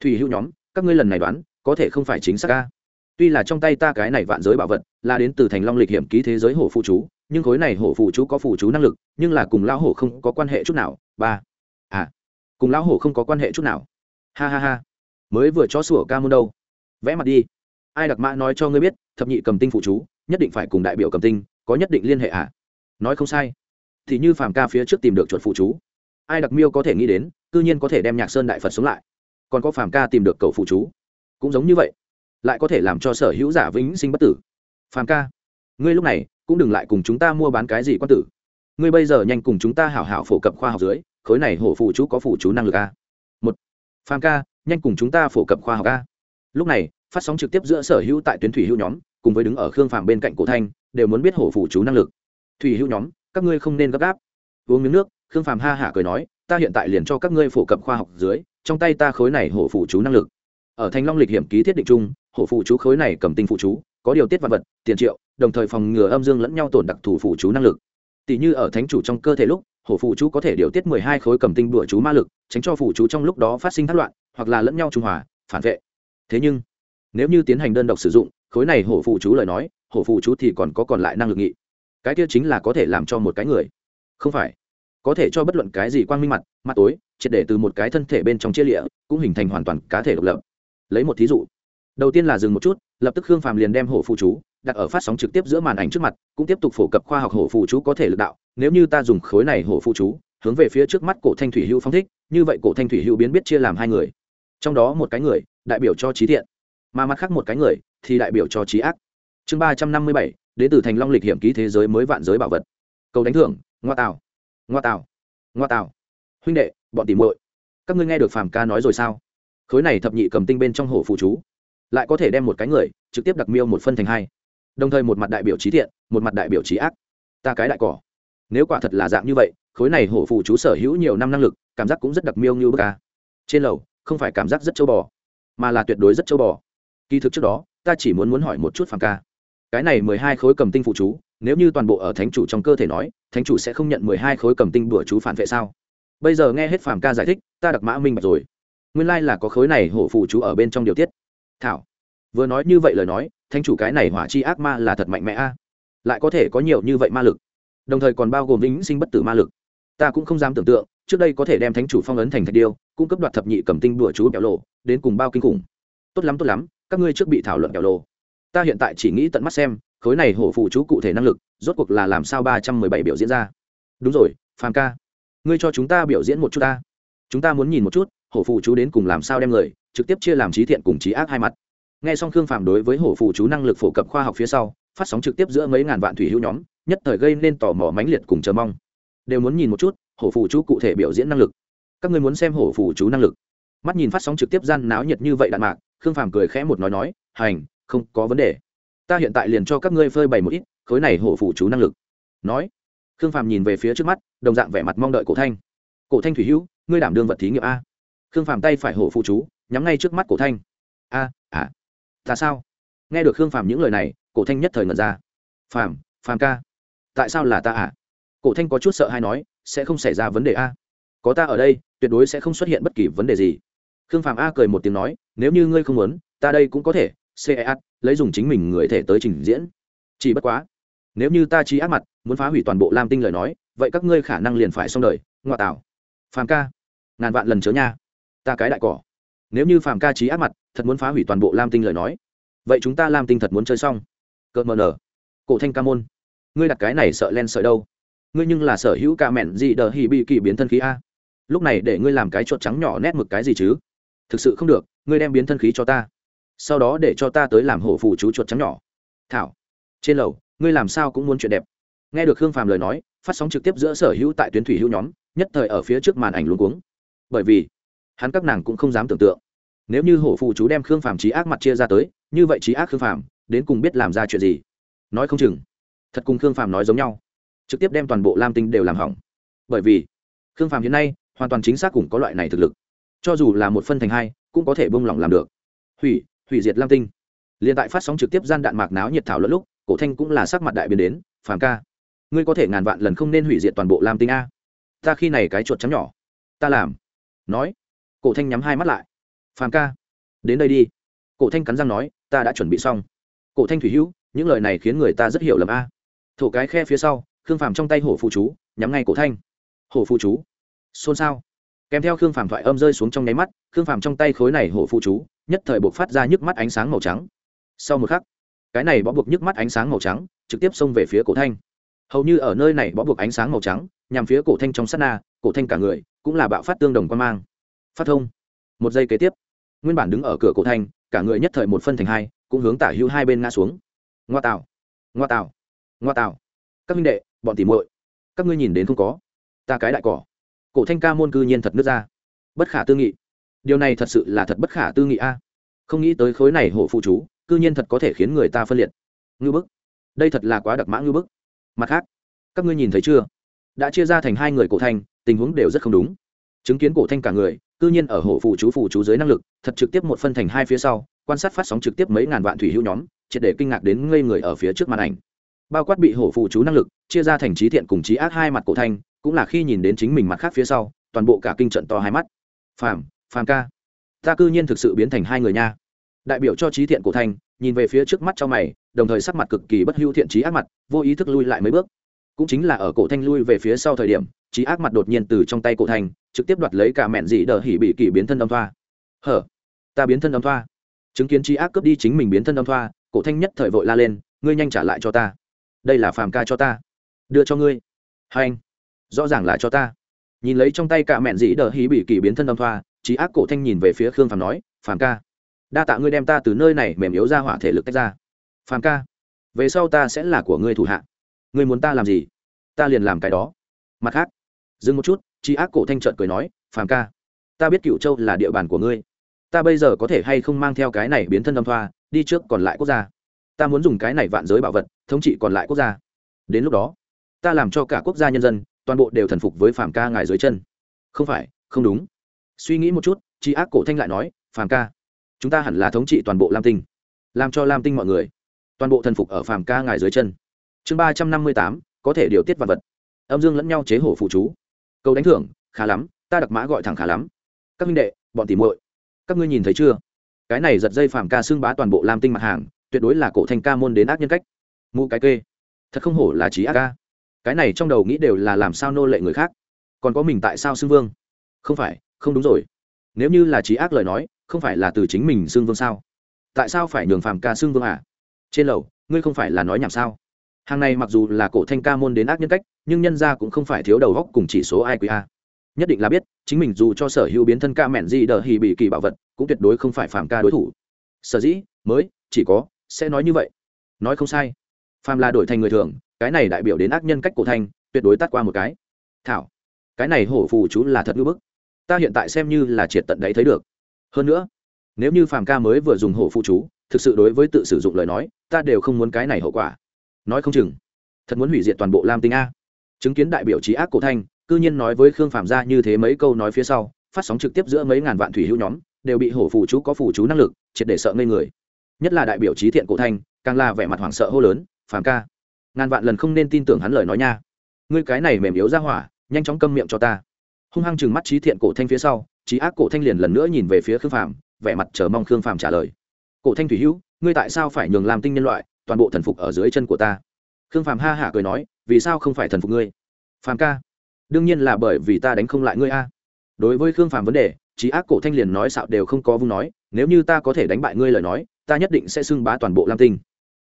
thủy hữu nhóm, các ngươi lần này đoán, có thể không phải chính xác ca. Tuy là trong tay ta cái này vạn giới bảo vật, là đến từ thành long lịch hiểm ký thế giới hổ phụ chú nhưng khối này hổ phụ chú có phụ chú năng lực, nhưng là cùng lão hổ không có quan hệ chút nào. Ba. À. Cùng lão hổ không có quan hệ chút nào. Ha ha ha. Mới vừa cho sủa ca môn đâu. Vẽ mặt đi. Ai đặc mã nói cho ngươi biết, thập nhị cầm tinh phụ chú, nhất định phải cùng đại biểu cầm tinh, có nhất định liên hệ à? Nói không sai. Thì như phàm ca phía trước tìm được chuột phụ chú. Ai đặc miêu có thể nghĩ đến, cư nhiên có thể đem nhạc sơn đại phật sống lại. Còn có phàm ca tìm được cầu phụ chú. Cũng giống như vậy. Lại có thể làm cho sở hữu giả vĩnh sinh bất tử. Phàm ca. Ngươi lúc này cũng đừng lại cùng chúng ta mua bán cái gì quan tử. Ngươi bây giờ nhanh cùng chúng ta hảo hảo phổ cập khoa học dưới, khối này hổ phụ chú có phụ chú năng lực a. Một, phàm ca, nhanh cùng chúng ta phổ cập khoa học a. Lúc này, phát sóng trực tiếp giữa sở hữu tại tuyến thủy hữu nhóm, cùng với đứng ở khương phàm bên cạnh cổ thanh, đều muốn biết hổ phụ chú năng lực. Thủy hữu nhóm, các ngươi không nên gấp gáp. Uống miếng nước, khương phàm ha hả cười nói, ta hiện tại liền cho các ngươi phổ cập khoa học dưới, trong tay ta khối này hổ phụ chú năng lực. Ở thanh long lịch hiểm ký thiết định chung, hổ phụ chú khối này cầm tinh phụ chú, có điều tiết vật vật, tiền triệu đồng thời phòng ngừa âm dương lẫn nhau tổn đặc thủ phụ chú năng lực. Tỷ như ở thánh chủ trong cơ thể lúc, hổ phụ chú có thể điều tiết mười hai khối cầm tinh đuổi chú ma lực, tránh cho phụ chú trong lúc đó phát sinh thất loạn, hoặc là lẫn nhau trung hòa, phản vệ. Thế nhưng, nếu như tiến hành đơn độc sử dụng, khối này hổ phụ chú lời nói, hổ phụ chú thì còn có còn lại năng lực nghị. Cái kia chính là có thể làm cho một cái người. Không phải. Có thể cho bất luận cái gì quang minh mặt mặt tối, triệt để từ một cái thân thể bên trong chia lịa, cũng hình thành hoàn toàn cá thể độc lập. Lấy một thí dụ. Đầu tiên là dừng một chút, lập tức khương phàm liền đem hổ phụ chú đặt ở phát sóng trực tiếp giữa màn ảnh trước mặt, cũng tiếp tục phổ cập khoa học hổ phụ chú có thể lực đạo. Nếu như ta dùng khối này hổ phụ chú, hướng về phía trước mắt cổ thanh thủy hữu phong thích, như vậy cổ thanh thủy hữu biến biết chia làm hai người. Trong đó một cái người, đại biểu cho trí thiện, mà mặt khác một cái người, thì đại biểu cho trí ác. Chương ba trăm năm mươi bảy, đến từ thành long lịch hiểm ký thế giới mới vạn giới bảo vật. Cầu đánh thưởng, ngoa tào. Ngoa tào. Ngoa tào. Huynh đệ, bọn tìm muội. Các ngươi nghe được phàm ca nói rồi sao? Khối này thập nhị cầm tinh bên trong hổ phụ chú, lại có thể đem một cái người, trực tiếp đặc miêu một phân thành hai đồng thời một mặt đại biểu trí thiện, một mặt đại biểu trí ác. Ta cái đại cỏ. Nếu quả thật là dạng như vậy, khối này hổ phụ chú sở hữu nhiều năm năng lực, cảm giác cũng rất đặc miêu như bức ca trên lầu, không phải cảm giác rất châu bò, mà là tuyệt đối rất châu bò. Kỳ thực trước đó, ta chỉ muốn muốn hỏi một chút phàm ca. Cái này mười hai khối cầm tinh phụ chú, nếu như toàn bộ ở thánh chủ trong cơ thể nói, thánh chủ sẽ không nhận mười hai khối cầm tinh đùa chú phản vệ sao? Bây giờ nghe hết phàm ca giải thích, ta đặc mã minh bạch rồi. Nguyên lai là có khối này hổ phụ chú ở bên trong điều tiết. Thảo, vừa nói như vậy lời nói thánh chủ cái này hỏa chi ác ma là thật mạnh mẽ a. Lại có thể có nhiều như vậy ma lực. Đồng thời còn bao gồm vĩnh sinh bất tử ma lực. Ta cũng không dám tưởng tượng, trước đây có thể đem thánh chủ phong ấn thành thạch điêu, cung cấp đoạt thập nhị cầm tinh đùa chú kẹo lộ, đến cùng bao kinh khủng. Tốt lắm tốt lắm, các ngươi trước bị thảo luận kẹo lộ. Ta hiện tại chỉ nghĩ tận mắt xem, khối này hổ phụ chú cụ thể năng lực, rốt cuộc là làm sao ba trăm mười bảy biểu diễn ra. Đúng rồi, phàm ca, ngươi cho chúng ta biểu diễn một chút ta. Chúng ta muốn nhìn một chút, hổ phụ chú đến cùng làm sao đem người, trực tiếp chia làm trí thiện cùng trí ác hai mặt nghe xong khương phàm đối với hổ phụ chú năng lực phổ cập khoa học phía sau, phát sóng trực tiếp giữa mấy ngàn vạn thủy hữu nhóm, nhất thời gây nên tò mò mãnh liệt cùng chờ mong. Đều muốn nhìn một chút, hổ phụ chú cụ thể biểu diễn năng lực. Các ngươi muốn xem hổ phụ chú năng lực. Mắt nhìn phát sóng trực tiếp gian náo nhiệt như vậy đạn mạc, khương phàm cười khẽ một nói nói, hành, không có vấn đề. Ta hiện tại liền cho các ngươi phơi bày một ít khối này hổ phụ chú năng lực. Nói, khương phàm nhìn về phía trước mắt, đồng dạng vẻ mặt mong đợi cổ thanh. Cổ thanh thủy hữu, ngươi đảm đương vật thí nghiệm a. Khương phàm tay phải hổ phụ chú, nhắm ngay trước mắt cổ thanh. A à ta sao? Nghe được khương phàm những lời này, cổ thanh nhất thời ngẩn ra. Phàm phàm ca, tại sao là ta à? Cổ thanh có chút sợ hay nói, sẽ không xảy ra vấn đề a. Có ta ở đây, tuyệt đối sẽ không xuất hiện bất kỳ vấn đề gì. Khương phàm a cười một tiếng nói, nếu như ngươi không muốn, ta đây cũng có thể ceat lấy dùng chính mình người thể tới trình diễn. Chỉ bất quá, nếu như ta trí ác mặt, muốn phá hủy toàn bộ lam tinh lời nói, vậy các ngươi khả năng liền phải xong đời, ngoại tảo. Phàm ca, ngàn vạn lần chớ nha. Ta cái đại cỏ. Nếu như phàm ca trí ác mặt thật muốn phá hủy toàn bộ lam tinh lời nói. Vậy chúng ta lam tinh thật muốn chơi xong. Cợt mờ nở. Cổ thanh ca môn. Ngươi đặt cái này sợ len sợi đâu? Ngươi nhưng là sở hữu ca mẹn gì đờ hì bị kỳ biến thân khí a? Lúc này để ngươi làm cái chuột trắng nhỏ nét mực cái gì chứ? Thực sự không được, ngươi đem biến thân khí cho ta. Sau đó để cho ta tới làm hổ phù chú chuột trắng nhỏ. Thảo. Trên lầu, ngươi làm sao cũng muốn chuyện đẹp. Nghe được hương phàm lời nói, phát sóng trực tiếp giữa sở hữu tại tuyến thủy hữu nhóm, nhất thời ở phía trước màn ảnh luôn cuống. Bởi vì, hắn các nàng cũng không dám tưởng tượng nếu như hổ phụ chú đem khương phàm trí ác mặt chia ra tới, như vậy trí ác khương phàm, đến cùng biết làm ra chuyện gì? Nói không chừng. Thật cùng khương phàm nói giống nhau. Trực tiếp đem toàn bộ lam tinh đều làm hỏng. Bởi vì, khương phàm hiện nay, hoàn toàn chính xác cũng có loại này thực lực. Cho dù là một phân thành hai, cũng có thể bông lỏng làm được. Hủy hủy diệt lam tinh. Liền tại phát sóng trực tiếp gian đạn mạc náo nhiệt thảo lẫn lúc, cổ thanh cũng là sắc mặt đại biến đến, phàm ca, ngươi có thể ngàn vạn lần không nên hủy diệt toàn bộ lam tinh a. Ta khi này cái chuột chấm nhỏ. Ta làm. Nói, cổ thanh nhắm hai mắt lại phàm ca, đến đây đi. Cổ thanh cắn răng nói, ta đã chuẩn bị xong. Cổ thanh thủy hữu, những lời này khiến người ta rất hiểu lầm a. Thổ cái khe phía sau, khương phàm trong tay hổ phụ chú, nhắm ngay cổ thanh. Hổ phụ chú? Xôn xao. Kèm theo khương phàm thoại âm rơi xuống trong nháy mắt, khương phàm trong tay khối này hổ phụ chú, nhất thời buộc phát ra nhức mắt ánh sáng màu trắng. Sau một khắc, cái này bó buộc nhức mắt ánh sáng màu trắng, trực tiếp xông về phía cổ thanh. Hầu như ở nơi này bó buộc ánh sáng màu trắng, nhằm phía cổ thanh trong sát na, cổ thanh cả người cũng là bạo phát tương đồng quan mang. Phát thông. Một giây kế tiếp nguyên bản đứng ở cửa cổ thanh cả người nhất thời một phân thành hai, cũng hướng tả hữu hai bên ngã xuống. Ngoa tạo ngoa tạo ngoa tạo các minh đệ, bọn tỉ muội, các ngươi nhìn đến không có? Ta cái đại cỏ. Cổ thanh ca môn cư nhiên thật nước ra. Bất khả tư nghị. Điều này thật sự là thật bất khả tư nghị a. Không nghĩ tới khối này hổ phụ chú, cư nhiên thật có thể khiến người ta phân liệt. Ngư bức. Đây thật là quá đặc mã ngư bức. Mặt khác, các ngươi nhìn thấy chưa? Đã chia ra thành hai người cổ thanh, tình huống đều rất không đúng. Chứng kiến cổ thanh cả người cư nhiên ở hổ phụ chú phụ chú dưới năng lực, thật trực tiếp một phân thành hai phía sau, quan sát phát sóng trực tiếp mấy ngàn vạn thủy hữu nhóm, triệt để kinh ngạc đến ngây người ở phía trước màn ảnh. Bao quát bị hổ phụ chú năng lực, chia ra thành trí thiện cùng trí ác hai mặt cổ thanh, cũng là khi nhìn đến chính mình mặt khác phía sau, toàn bộ cả kinh trận to hai mắt. Phàm phàm ca, ta cư nhiên thực sự biến thành hai người nha. Đại biểu cho trí thiện cổ thanh, nhìn về phía trước mắt cho mày, đồng thời sắc mặt cực kỳ bất hữu thiện trí ác mặt, vô ý thức lui lại mấy bước. Cũng chính là ở cổ thanh lui về phía sau thời điểm, trí ác mặt đột nhiên từ trong tay cổ thanh trực tiếp đoạt lấy cả mẹn dị đờ hỉ bị kỷ biến thân âm thoa. Hở, ta biến thân âm thoa. Chứng kiến trí ác cướp đi chính mình biến thân âm thoa, cổ thanh nhất thời vội la lên, ngươi nhanh trả lại cho ta. Đây là phàm ca cho ta. Đưa cho ngươi. Hai anh, rõ ràng là cho ta. Nhìn lấy trong tay cả mẹn dĩ đờ hí bị kỳ biến thân âm thoa trí ác cổ thanh nhìn về phía khương phàm nói, phàm ca, đa tạ ngươi đem ta từ nơi này mềm yếu ra hỏa thể lực tách ra. Phàm ca, về sau ta sẽ là của ngươi thủ hạ. Ngươi muốn ta làm gì? Ta liền làm cái đó. Mặt khác, dừng một chút tri ác cổ thanh trợn cười nói, phàm ca, ta biết cựu châu là địa bàn của ngươi. Ta bây giờ có thể hay không mang theo cái này biến thân âm thoa, đi trước còn lại quốc gia. Ta muốn dùng cái này vạn giới bảo vật, thống trị còn lại quốc gia. Đến lúc đó, ta làm cho cả quốc gia nhân dân, toàn bộ đều thần phục với phàm ca ngài dưới chân. Không phải, không đúng. Suy nghĩ một chút tri ác cổ thanh lại nói, phàm ca, chúng ta hẳn là thống trị toàn bộ lam tinh, làm cho lam tinh mọi người, toàn bộ thần phục ở phàm ca ngài dưới chân. Chương ba trăm năm mươi tám, có thể điều tiết vật vật. Âm dương lẫn nhau chế hổ phụ chú câu đánh thưởng, khá lắm, ta đặc mã gọi thẳng khá lắm. Các minh đệ, bọn tỉ muội, các ngươi nhìn thấy chưa? Cái này giật dây phàm ca xưng bá toàn bộ lam tinh mặt hàng, tuyệt đối là cổ thanh ca môn đến ác nhân cách. Mụ cái kê, thật không hổ là trí ác ca. Cái này trong đầu nghĩ đều là làm sao nô lệ người khác. Còn có mình tại sao xưng vương? Không phải, không đúng rồi. Nếu như là trí ác lời nói, không phải là từ chính mình xưng vương sao? Tại sao phải nhường phàm ca xưng vương à? Trên lầu, ngươi không phải là nói nhảm sao? Hàng này mặc dù là cổ thanh ca môn đến ác nhân cách, nhưng nhân ra cũng không phải thiếu đầu góc cùng chỉ số ai quý a. Nhất định là biết, chính mình dù cho sở hữu biến thân ca mẹn gì đờ hì bị kỳ bảo vật, cũng tuyệt đối không phải phàm ca đối thủ. Sở dĩ, mới, chỉ có, sẽ nói như vậy. Nói không sai. Phàm là đổi thành người thường, cái này đại biểu đến ác nhân cách cổ thanh, tuyệt đối tắt qua một cái. Thảo, cái này hổ phù chú là thật ngữ bức. Ta hiện tại xem như là triệt tận đấy thấy được. Hơn nữa, nếu như phàm ca mới vừa dùng hổ phụ chú, thực sự đối với tự sử dụng lời nói, ta đều không muốn cái này hậu quả nói không chừng. Thật muốn hủy diệt toàn bộ lam tinh a. Chứng kiến đại biểu trí ác cổ thanh, cư nhiên nói với khương Phạm gia như thế mấy câu nói phía sau, phát sóng trực tiếp giữa mấy ngàn vạn thủy hữu nhóm, đều bị hổ phụ chú có phụ chú năng lực, triệt để sợ ngây người. Nhất là đại biểu trí thiện cổ thanh, càng là vẻ mặt hoảng sợ hô lớn phàm ca, ngàn vạn lần không nên tin tưởng hắn lời nói nha. Ngươi cái này mềm yếu ra hỏa, nhanh chóng câm miệng cho ta. Hung hăng chừng mắt trí thiện cổ thanh phía sau, trí ác cổ thanh liền lần nữa nhìn về phía khương phàm vẻ mặt chờ mong khương phàm trả lời. Cổ thanh thủy hữu, ngươi tại sao phải nhường làm tinh nhân loại toàn bộ thần phục ở dưới chân của ta. Khương phàm ha hả cười nói, vì sao không phải thần phục ngươi? Phàm ca, đương nhiên là bởi vì ta đánh không lại ngươi a. Đối với khương phàm vấn đề, trí ác cổ thanh liền nói xạo đều không có vung nói, nếu như ta có thể đánh bại ngươi lời nói, ta nhất định sẽ xưng bá toàn bộ lam tinh,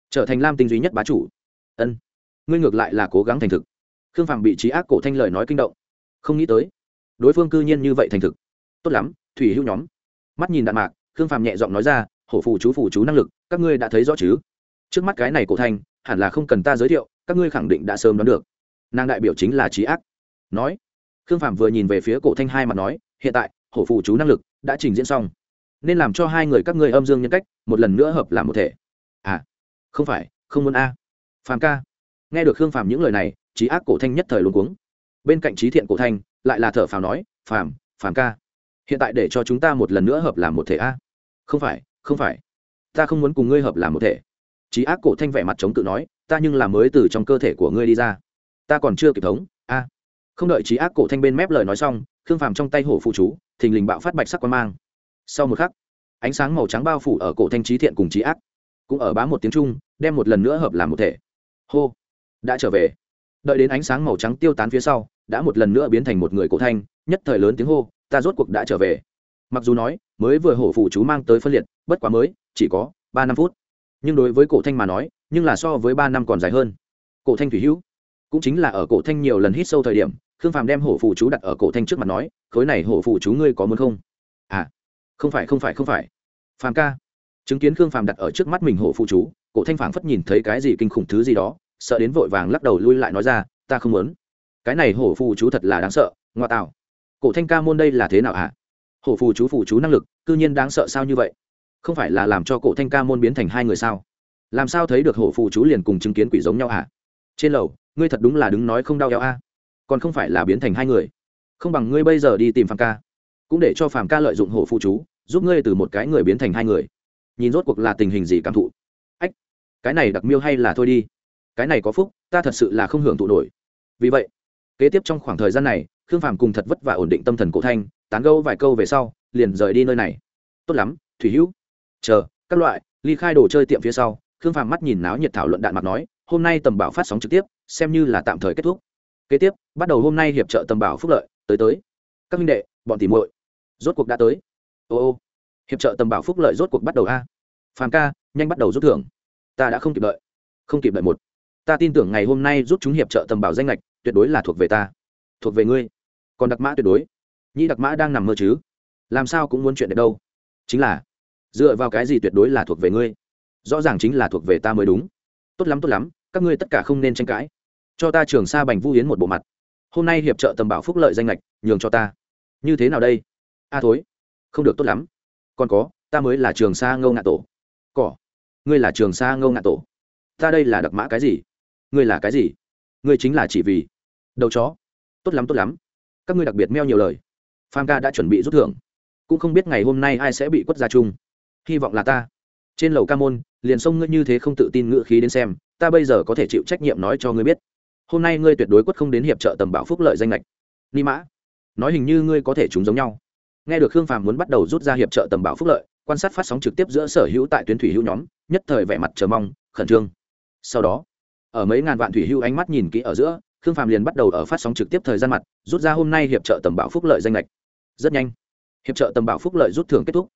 trở thành lam tinh duy nhất bá chủ. Ân, ngươi ngược lại là cố gắng thành thực. Khương phàm bị trí ác cổ thanh lời nói kinh động, không nghĩ tới, đối phương cư nhiên như vậy thành thực. Tốt lắm, thủy hữu nhóm. Mắt nhìn đạn mạc, khương phàm nhẹ giọng nói ra, hổ phù chú phù chú năng lực, các ngươi đã thấy rõ chứ? Trước mắt cái này cổ thanh hẳn là không cần ta giới thiệu, các ngươi khẳng định đã sớm đoán được. Nàng đại biểu chính là trí ác. Nói, khương phạm vừa nhìn về phía cổ thanh hai mặt nói, hiện tại, hổ phù chú năng lực đã trình diễn xong. Nên làm cho hai người các ngươi âm dương nhân cách, một lần nữa hợp làm một thể. À không phải, không muốn a. À. phàm ca. Nghe được khương phàm những lời này trí ác cổ thanh nhất thời luôn cuống. Bên cạnh trí thiện cổ thanh lại là thở phào nói, phàm phàm ca, hiện tại để cho chúng ta một lần nữa hợp làm một thể a. Không phải không phải. Ta không muốn cùng ngươi hợp làm một thể trí ác cổ thanh vẻ mặt chống tự nói, ta nhưng là mới từ trong cơ thể của ngươi đi ra. Ta còn chưa kịp thống. A. Không đợi trí ác cổ thanh bên mép lời nói xong, khương phàm trong tay hổ phụ chú, thình lình bạo phát bạch sắc quan mang. Sau một khắc, ánh sáng màu trắng bao phủ ở cổ thanh trí thiện cùng trí ác. Cũng ở bá một tiếng trung, đem một lần nữa hợp làm một thể. Hô. Đã trở về. Đợi đến ánh sáng màu trắng tiêu tán phía sau, đã một lần nữa biến thành một người cổ thanh, nhất thời lớn tiếng hô, ta rốt cuộc đã trở về. Mặc dù nói, mới vừa hổ phụ chú mang tới phân liệt, bất quá mới, chỉ có ba năm phút nhưng đối với cổ thanh mà nói, nhưng là so với ba năm còn dài hơn. Cổ thanh thủy hữu, cũng chính là ở cổ thanh nhiều lần hít sâu thời điểm, khương phàm đem hổ phụ chú đặt ở cổ thanh trước mặt nói, khối này hổ phụ chú ngươi có muốn không? À không phải không phải không phải. Phàm ca. Chứng kiến khương phàm đặt ở trước mắt mình hổ phụ chú, cổ thanh phảng phất nhìn thấy cái gì kinh khủng thứ gì đó, sợ đến vội vàng lắc đầu lui lại nói ra, ta không muốn. Cái này hổ phụ chú thật là đáng sợ, ngoa tạo. Cổ thanh ca môn đây là thế nào hả? Hổ phù chú phù chú năng lực, cư nhiên đáng sợ sao như vậy? Không phải là làm cho cổ thanh ca môn biến thành hai người sao? Làm sao thấy được hổ phù chú liền cùng chứng kiến quỷ giống nhau hả? Trên lầu, ngươi thật đúng là đứng nói không đau eo a. Còn không phải là biến thành hai người. Không bằng ngươi bây giờ đi tìm phàm ca. Cũng để cho phàm ca lợi dụng hổ phù chú, giúp ngươi từ một cái người biến thành hai người. Nhìn rốt cuộc là tình hình gì cảm thụ? Ách, cái này đặc miêu hay là thôi đi. Cái này có phúc, ta thật sự là không hưởng thụ nổi. Vì vậy, kế tiếp trong khoảng thời gian này, khương phàm cùng thật vất vả ổn định tâm thần cổ thanh, tán gâu vài câu về sau, liền rời đi nơi này. Tốt lắm, thủy hữu chờ, các loại, ly khai đồ chơi tiệm phía sau, khương phàm mắt nhìn náo nhiệt thảo luận đạn mặt nói, hôm nay tầm bảo phát sóng trực tiếp, xem như là tạm thời kết thúc. Kế tiếp, bắt đầu hôm nay hiệp trợ tầm bảo phúc lợi, tới tới. Các minh đệ, bọn tìm muội, rốt cuộc đã tới. Ô ô, hiệp trợ tầm bảo phúc lợi rốt cuộc bắt đầu a. Phàm ca, nhanh bắt đầu rút thưởng. Ta đã không kịp đợi. Không kịp đợi một. Ta tin tưởng ngày hôm nay rút chúng hiệp trợ tầm bảo danh lệch tuyệt đối là thuộc về ta. Thuộc về ngươi. Còn đặc mã tuyệt đối. Nhĩ đặc mã đang nằm mơ chứ? Làm sao cũng muốn chuyện đẹp đâu. Chính là dựa vào cái gì tuyệt đối là thuộc về ngươi? Rõ ràng chính là thuộc về ta mới đúng. Tốt lắm tốt lắm, các ngươi tất cả không nên tranh cãi. Cho ta trường sa bành vu hiến một bộ mặt. Hôm nay hiệp trợ tầm bảo phúc lợi danh lệch nhường cho ta. Như thế nào đây? A thối, không được tốt lắm. Còn có, ta mới là trường sa ngâu ngạ tổ. Cỏ, ngươi là trường sa ngâu ngạ tổ. Ta đây là đặc mã cái gì? Ngươi là cái gì? Ngươi chính là chỉ vì đầu chó. Tốt lắm tốt lắm. Các ngươi đặc biệt meo nhiều lời. Pham ca đã chuẩn bị rút thưởng. Cũng không biết ngày hôm nay ai sẽ bị quất ra chung hy vọng là ta. Trên lầu ca môn, liền sông ngươi như thế không tự tin ngựa khí đến xem, ta bây giờ có thể chịu trách nhiệm nói cho ngươi biết. Hôm nay ngươi tuyệt đối quất không đến hiệp trợ tầm bảo phúc lợi danh lệch ni mã, nói hình như ngươi có thể chúng giống nhau. Nghe được khương phàm muốn bắt đầu rút ra hiệp trợ tầm bảo phúc lợi, quan sát phát sóng trực tiếp giữa sở hữu tại tuyến thủy hữu nhóm, nhất thời vẻ mặt chờ mong, khẩn trương. Sau đó, ở mấy ngàn vạn thủy hữu ánh mắt nhìn kỹ ở giữa, khương phàm liền bắt đầu ở phát sóng trực tiếp thời gian mặt, rút ra hôm nay hiệp trợ tầm bảo phúc lợi danh lệch rất nhanh, hiệp trợ tầm bảo phúc lợi rút thưởng kết thúc.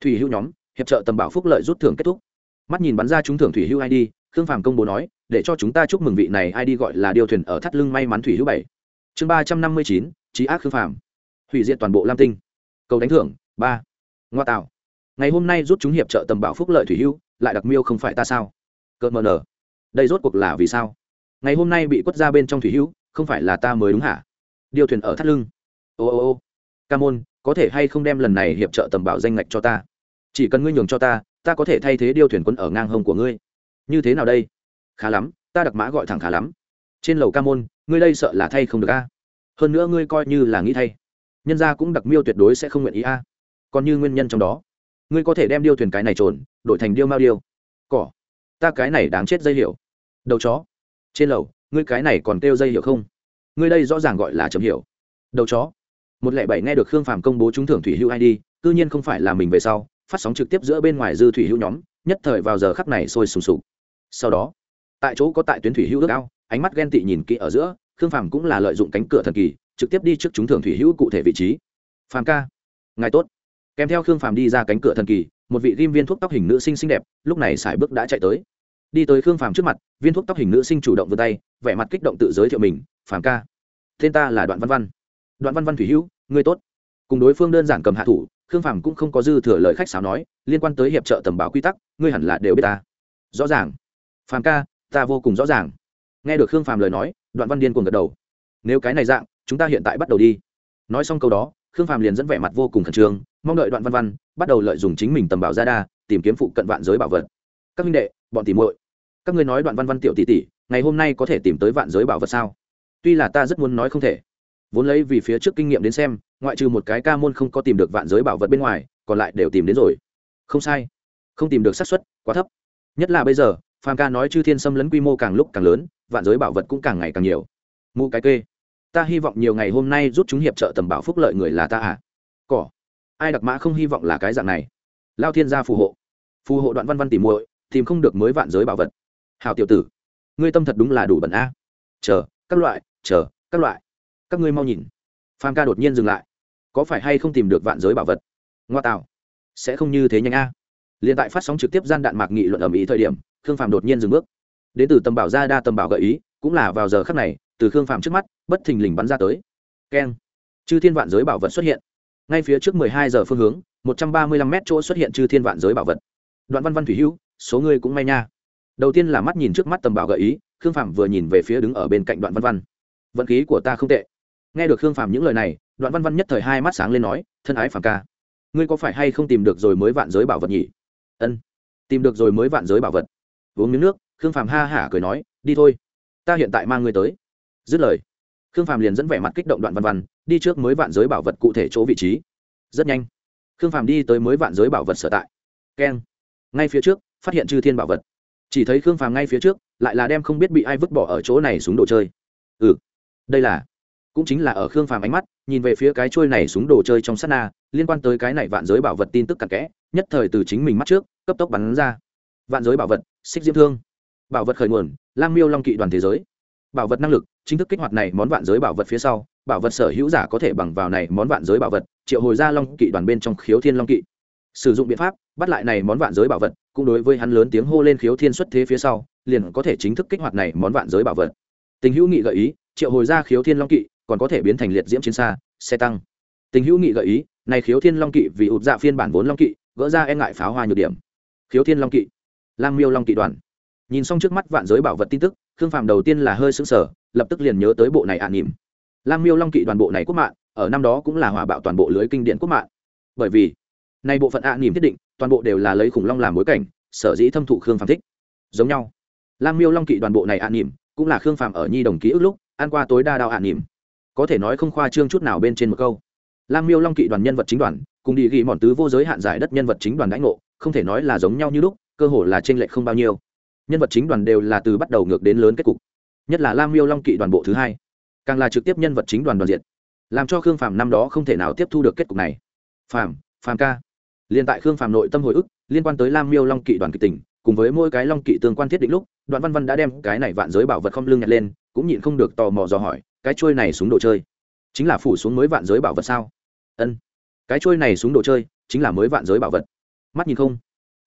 Thủy hữu nhóm hiệp trợ tầm bảo phúc lợi rút thưởng kết thúc. Mắt nhìn bắn ra trúng thưởng thủy hữu id khương phàm công bố nói, để cho chúng ta chúc mừng vị này id gọi là điều thuyền ở thắt lưng may mắn thủy hữu bảy. Chương ba trăm năm mươi chín, trí ác khương phàm. Hủy diệt toàn bộ lam tinh. Cầu đánh thưởng, ba. Ngoa tạo. Ngày hôm nay rút chúng hiệp trợ tầm bảo phúc lợi thủy hữu, lại đặc miêu không phải ta sao? Cợt mờ nở. Đây rốt cuộc là vì sao? Ngày hôm nay bị quất ra bên trong thủy hữu, không phải là ta mới đúng hả? Điều thuyền ở thắt lưng. Ô ô ô. Ca môn, có thể hay không đem lần này hiệp trợ tầm bảo danh ngạch cho ta? Chỉ cần ngươi nhường cho ta ta có thể thay thế điêu thuyền quân ở ngang hông của ngươi. Như thế nào đây? Khá lắm, ta đặc mã gọi thẳng khá lắm. Trên lầu ca môn, ngươi đây sợ là thay không được a. Hơn nữa ngươi coi như là nghĩ thay. Nhân gia cũng đặc miêu tuyệt đối sẽ không nguyện ý a. Còn như nguyên nhân trong đó. Ngươi có thể đem điêu thuyền cái này trồn đổi thành điêu mao điêu. Cỏ. Ta cái này đáng chết dây hiểu. Đầu chó. Trên lầu, ngươi cái này còn kêu dây hiểu không? Ngươi đây rõ ràng gọi là chấm hiểu. Đầu chó. Một lẻ bảy nghe được khương phàm công bố trúng thưởng thủy hữu id cư nhiên không phải là mình về sau phát sóng trực tiếp giữa bên ngoài dư thủy hữu nhóm, nhất thời vào giờ khắc này sôi sùng sục. Sau đó, tại chỗ có tại tuyến thủy hữu ước ao, ánh mắt ghen tị nhìn kỹ ở giữa, khương phàm cũng là lợi dụng cánh cửa thần kỳ, trực tiếp đi trước chúng thường thủy hữu cụ thể vị trí. Phàm ca, ngài tốt. Kèm theo khương phàm đi ra cánh cửa thần kỳ, một vị ghim viên thuốc tóc hình nữ sinh xinh đẹp, lúc này sải bước đã chạy tới. Đi tới khương phàm trước mặt, viên thuốc tóc hình nữ sinh chủ động vươn tay, vẻ mặt kích động tự giới thiệu mình, phàm ca, tên ta là đoạn văn văn. Đoạn văn văn thủy hữu, ngươi tốt. Cùng đối phương đơn giản cầm hạ thủ khương phàm cũng không có dư thừa lời khách sáo nói, liên quan tới hiệp trợ tầm bảo quy tắc, ngươi hẳn là đều biết ta. Rõ ràng. Phàm ca, ta vô cùng rõ ràng. Nghe được khương phàm lời nói, đoạn văn điên cuồng gật đầu. Nếu cái này dạng, chúng ta hiện tại bắt đầu đi. Nói xong câu đó, khương phàm liền dẫn vẻ mặt vô cùng khẩn trương, mong đợi đoạn văn văn bắt đầu lợi dụng chính mình tầm bảo ra đa, tìm kiếm phụ cận vạn giới bảo vật. Các minh đệ, bọn tìm muội, các ngươi nói đoạn văn văn tiểu tỷ tỷ, ngày hôm nay có thể tìm tới vạn giới bảo vật sao? Tuy là ta rất muốn nói không thể vốn lấy vì phía trước kinh nghiệm đến xem, ngoại trừ một cái ca môn không có tìm được vạn giới bảo vật bên ngoài, còn lại đều tìm đến rồi. Không sai. Không tìm được xác suất, quá thấp. Nhất là bây giờ, phàm ca nói chư thiên xâm lấn quy mô càng lúc càng lớn, vạn giới bảo vật cũng càng ngày càng nhiều. Mụ cái kê. Ta hy vọng nhiều ngày hôm nay rút chúng hiệp trợ tầm bảo phúc lợi người là ta à? Cỏ. Ai đặc mã không hy vọng là cái dạng này? Lao thiên gia phù hộ. Phù hộ đoạn văn văn tìm muội, tìm không được mới vạn giới bảo vật. Hào tiểu tử, ngươi tâm thật đúng là đủ bẩn a. Chờ, các loại, chờ, các loại các ngươi mau nhìn. Phan ca đột nhiên dừng lại. Có phải hay không tìm được vạn giới bảo vật? Ngoa tạo. Sẽ không như thế nhanh a. Liền tại phát sóng trực tiếp gian đạn mạc nghị luận ầm ĩ thời điểm, khương phàm đột nhiên dừng bước. Đến từ tầm bảo ra đa tầm bảo gợi ý, cũng là vào giờ khắc này, từ khương phàm trước mắt, bất thình lình bắn ra tới. Keng. Chư thiên vạn giới bảo vật xuất hiện. Ngay phía trước mười hai giờ phương hướng, một trăm ba mươi lăm mét chỗ xuất hiện chư thiên vạn giới bảo vật. Đoạn văn văn thủy hữu, số ngươi cũng may nha. Đầu tiên là mắt nhìn trước mắt tầm bảo gợi ý, khương phạm vừa nhìn về phía đứng ở bên cạnh đoạn văn văn. Vận khí của ta không tệ nghe được khương phạm những lời này, đoạn văn văn nhất thời hai mắt sáng lên nói, thân ái phàm ca, ngươi có phải hay không tìm được rồi mới vạn giới bảo vật nhỉ? Ân, tìm được rồi mới vạn giới bảo vật. Uống miếng nước, khương phàm ha hả cười nói, đi thôi, ta hiện tại mang ngươi tới. Dứt lời, khương phàm liền dẫn vẻ mặt kích động đoạn văn văn, đi trước mới vạn giới bảo vật cụ thể chỗ vị trí. Rất nhanh, khương phàm đi tới mới vạn giới bảo vật sở tại. Keng, ngay phía trước, phát hiện chư thiên bảo vật. Chỉ thấy khương phàm ngay phía trước, lại là đem không biết bị ai vứt bỏ ở chỗ này xuống đồ chơi. Ừ đây là cũng chính là ở khương phàm ánh mắt, nhìn về phía cái trôi này xuống đồ chơi trong sát na, liên quan tới cái này vạn giới bảo vật tin tức cặn kẽ, nhất thời từ chính mình mắt trước, cấp tốc bắn ra. Vạn giới bảo vật, xích diễm thương. Bảo vật khởi nguồn lang miêu long kỵ đoàn thế giới. Bảo vật năng lực, chính thức kích hoạt này món vạn giới bảo vật phía sau, bảo vật sở hữu giả có thể bằng vào này món vạn giới bảo vật, triệu hồi ra long kỵ đoàn bên trong khiếu thiên long kỵ. Sử dụng biện pháp, bắt lại này món vạn giới bảo vật, cũng đối với hắn lớn tiếng hô lên khiếu thiên xuất thế phía sau, liền có thể chính thức kích hoạt này món vạn giới bảo vật. Tình hữu nghị gợi ý, triệu hồi ra khiếu thiên long kỵ còn có thể biến thành liệt diễm chiến xa, xe tăng. Tình hữu nghị gợi ý, này khiếu thiên long kỵ vì ụt dạ phiên bản vốn long kỵ, gỡ ra e ngại pháo hoa nhược điểm. Khiếu thiên long kỵ. Lang miêu long kỵ đoàn. Nhìn xong trước mắt vạn giới bảo vật tin tức, khương phạm đầu tiên là hơi sững sờ, lập tức liền nhớ tới bộ này ạn à nỉm. Lang miêu long kỵ đoàn bộ này quốc mạng, ở năm đó cũng là hỏa bạo toàn bộ lưới kinh điển quốc mạng. Bởi vì nay bộ phận ạn à nỉm thiết định, toàn bộ đều là lấy khủng long làm bối cảnh, sở dĩ thâm thụ khương phạm thích. Giống nhau. Lang miêu long kỵ đoàn bộ này ạn à nỉm, cũng là khương phạm ở nhi đồng ký ức lúc, ăn qua tối đa đao ạn nỉm có thể nói không khoa trương chút nào bên trên một câu. Lam miêu long kỵ đoàn nhân vật chính đoàn, cùng đi ghi mòn tứ vô giới hạn giải đất nhân vật chính đoàn đãi ngộ, không thể nói là giống nhau như lúc, cơ hồ là t r ê n lệch không bao nhiêu. Nhân vật chính đoàn đều là từ bắt đầu ngược đến lớn kết cục. Nhất là lam miêu long kỵ đoàn bộ thứ hai, càng là trực tiếp nhân vật chính đoàn đoàn diện, làm cho khương phàm năm đó không thể nào tiếp thu được kết cục này. Phàm phàm ca. Liên tại khương phàm nội tâm hồi ức, liên quan tới lam miêu long kỵ đoàn kịch tỉnh cùng với mỗi cái long kỵ tương quan thiết định lúc, đoạn văn văn đã đem cái này vạn giới bảo vật không lưng nhặt lên, cũng nhịn không được tò mò dò hỏi cái trôi này xuống đồ chơi. Chính là phủ xuống mới vạn giới bảo vật sao? Ân. Cái trôi này xuống đồ chơi chính là mới vạn giới bảo vật. Mắt nhìn không?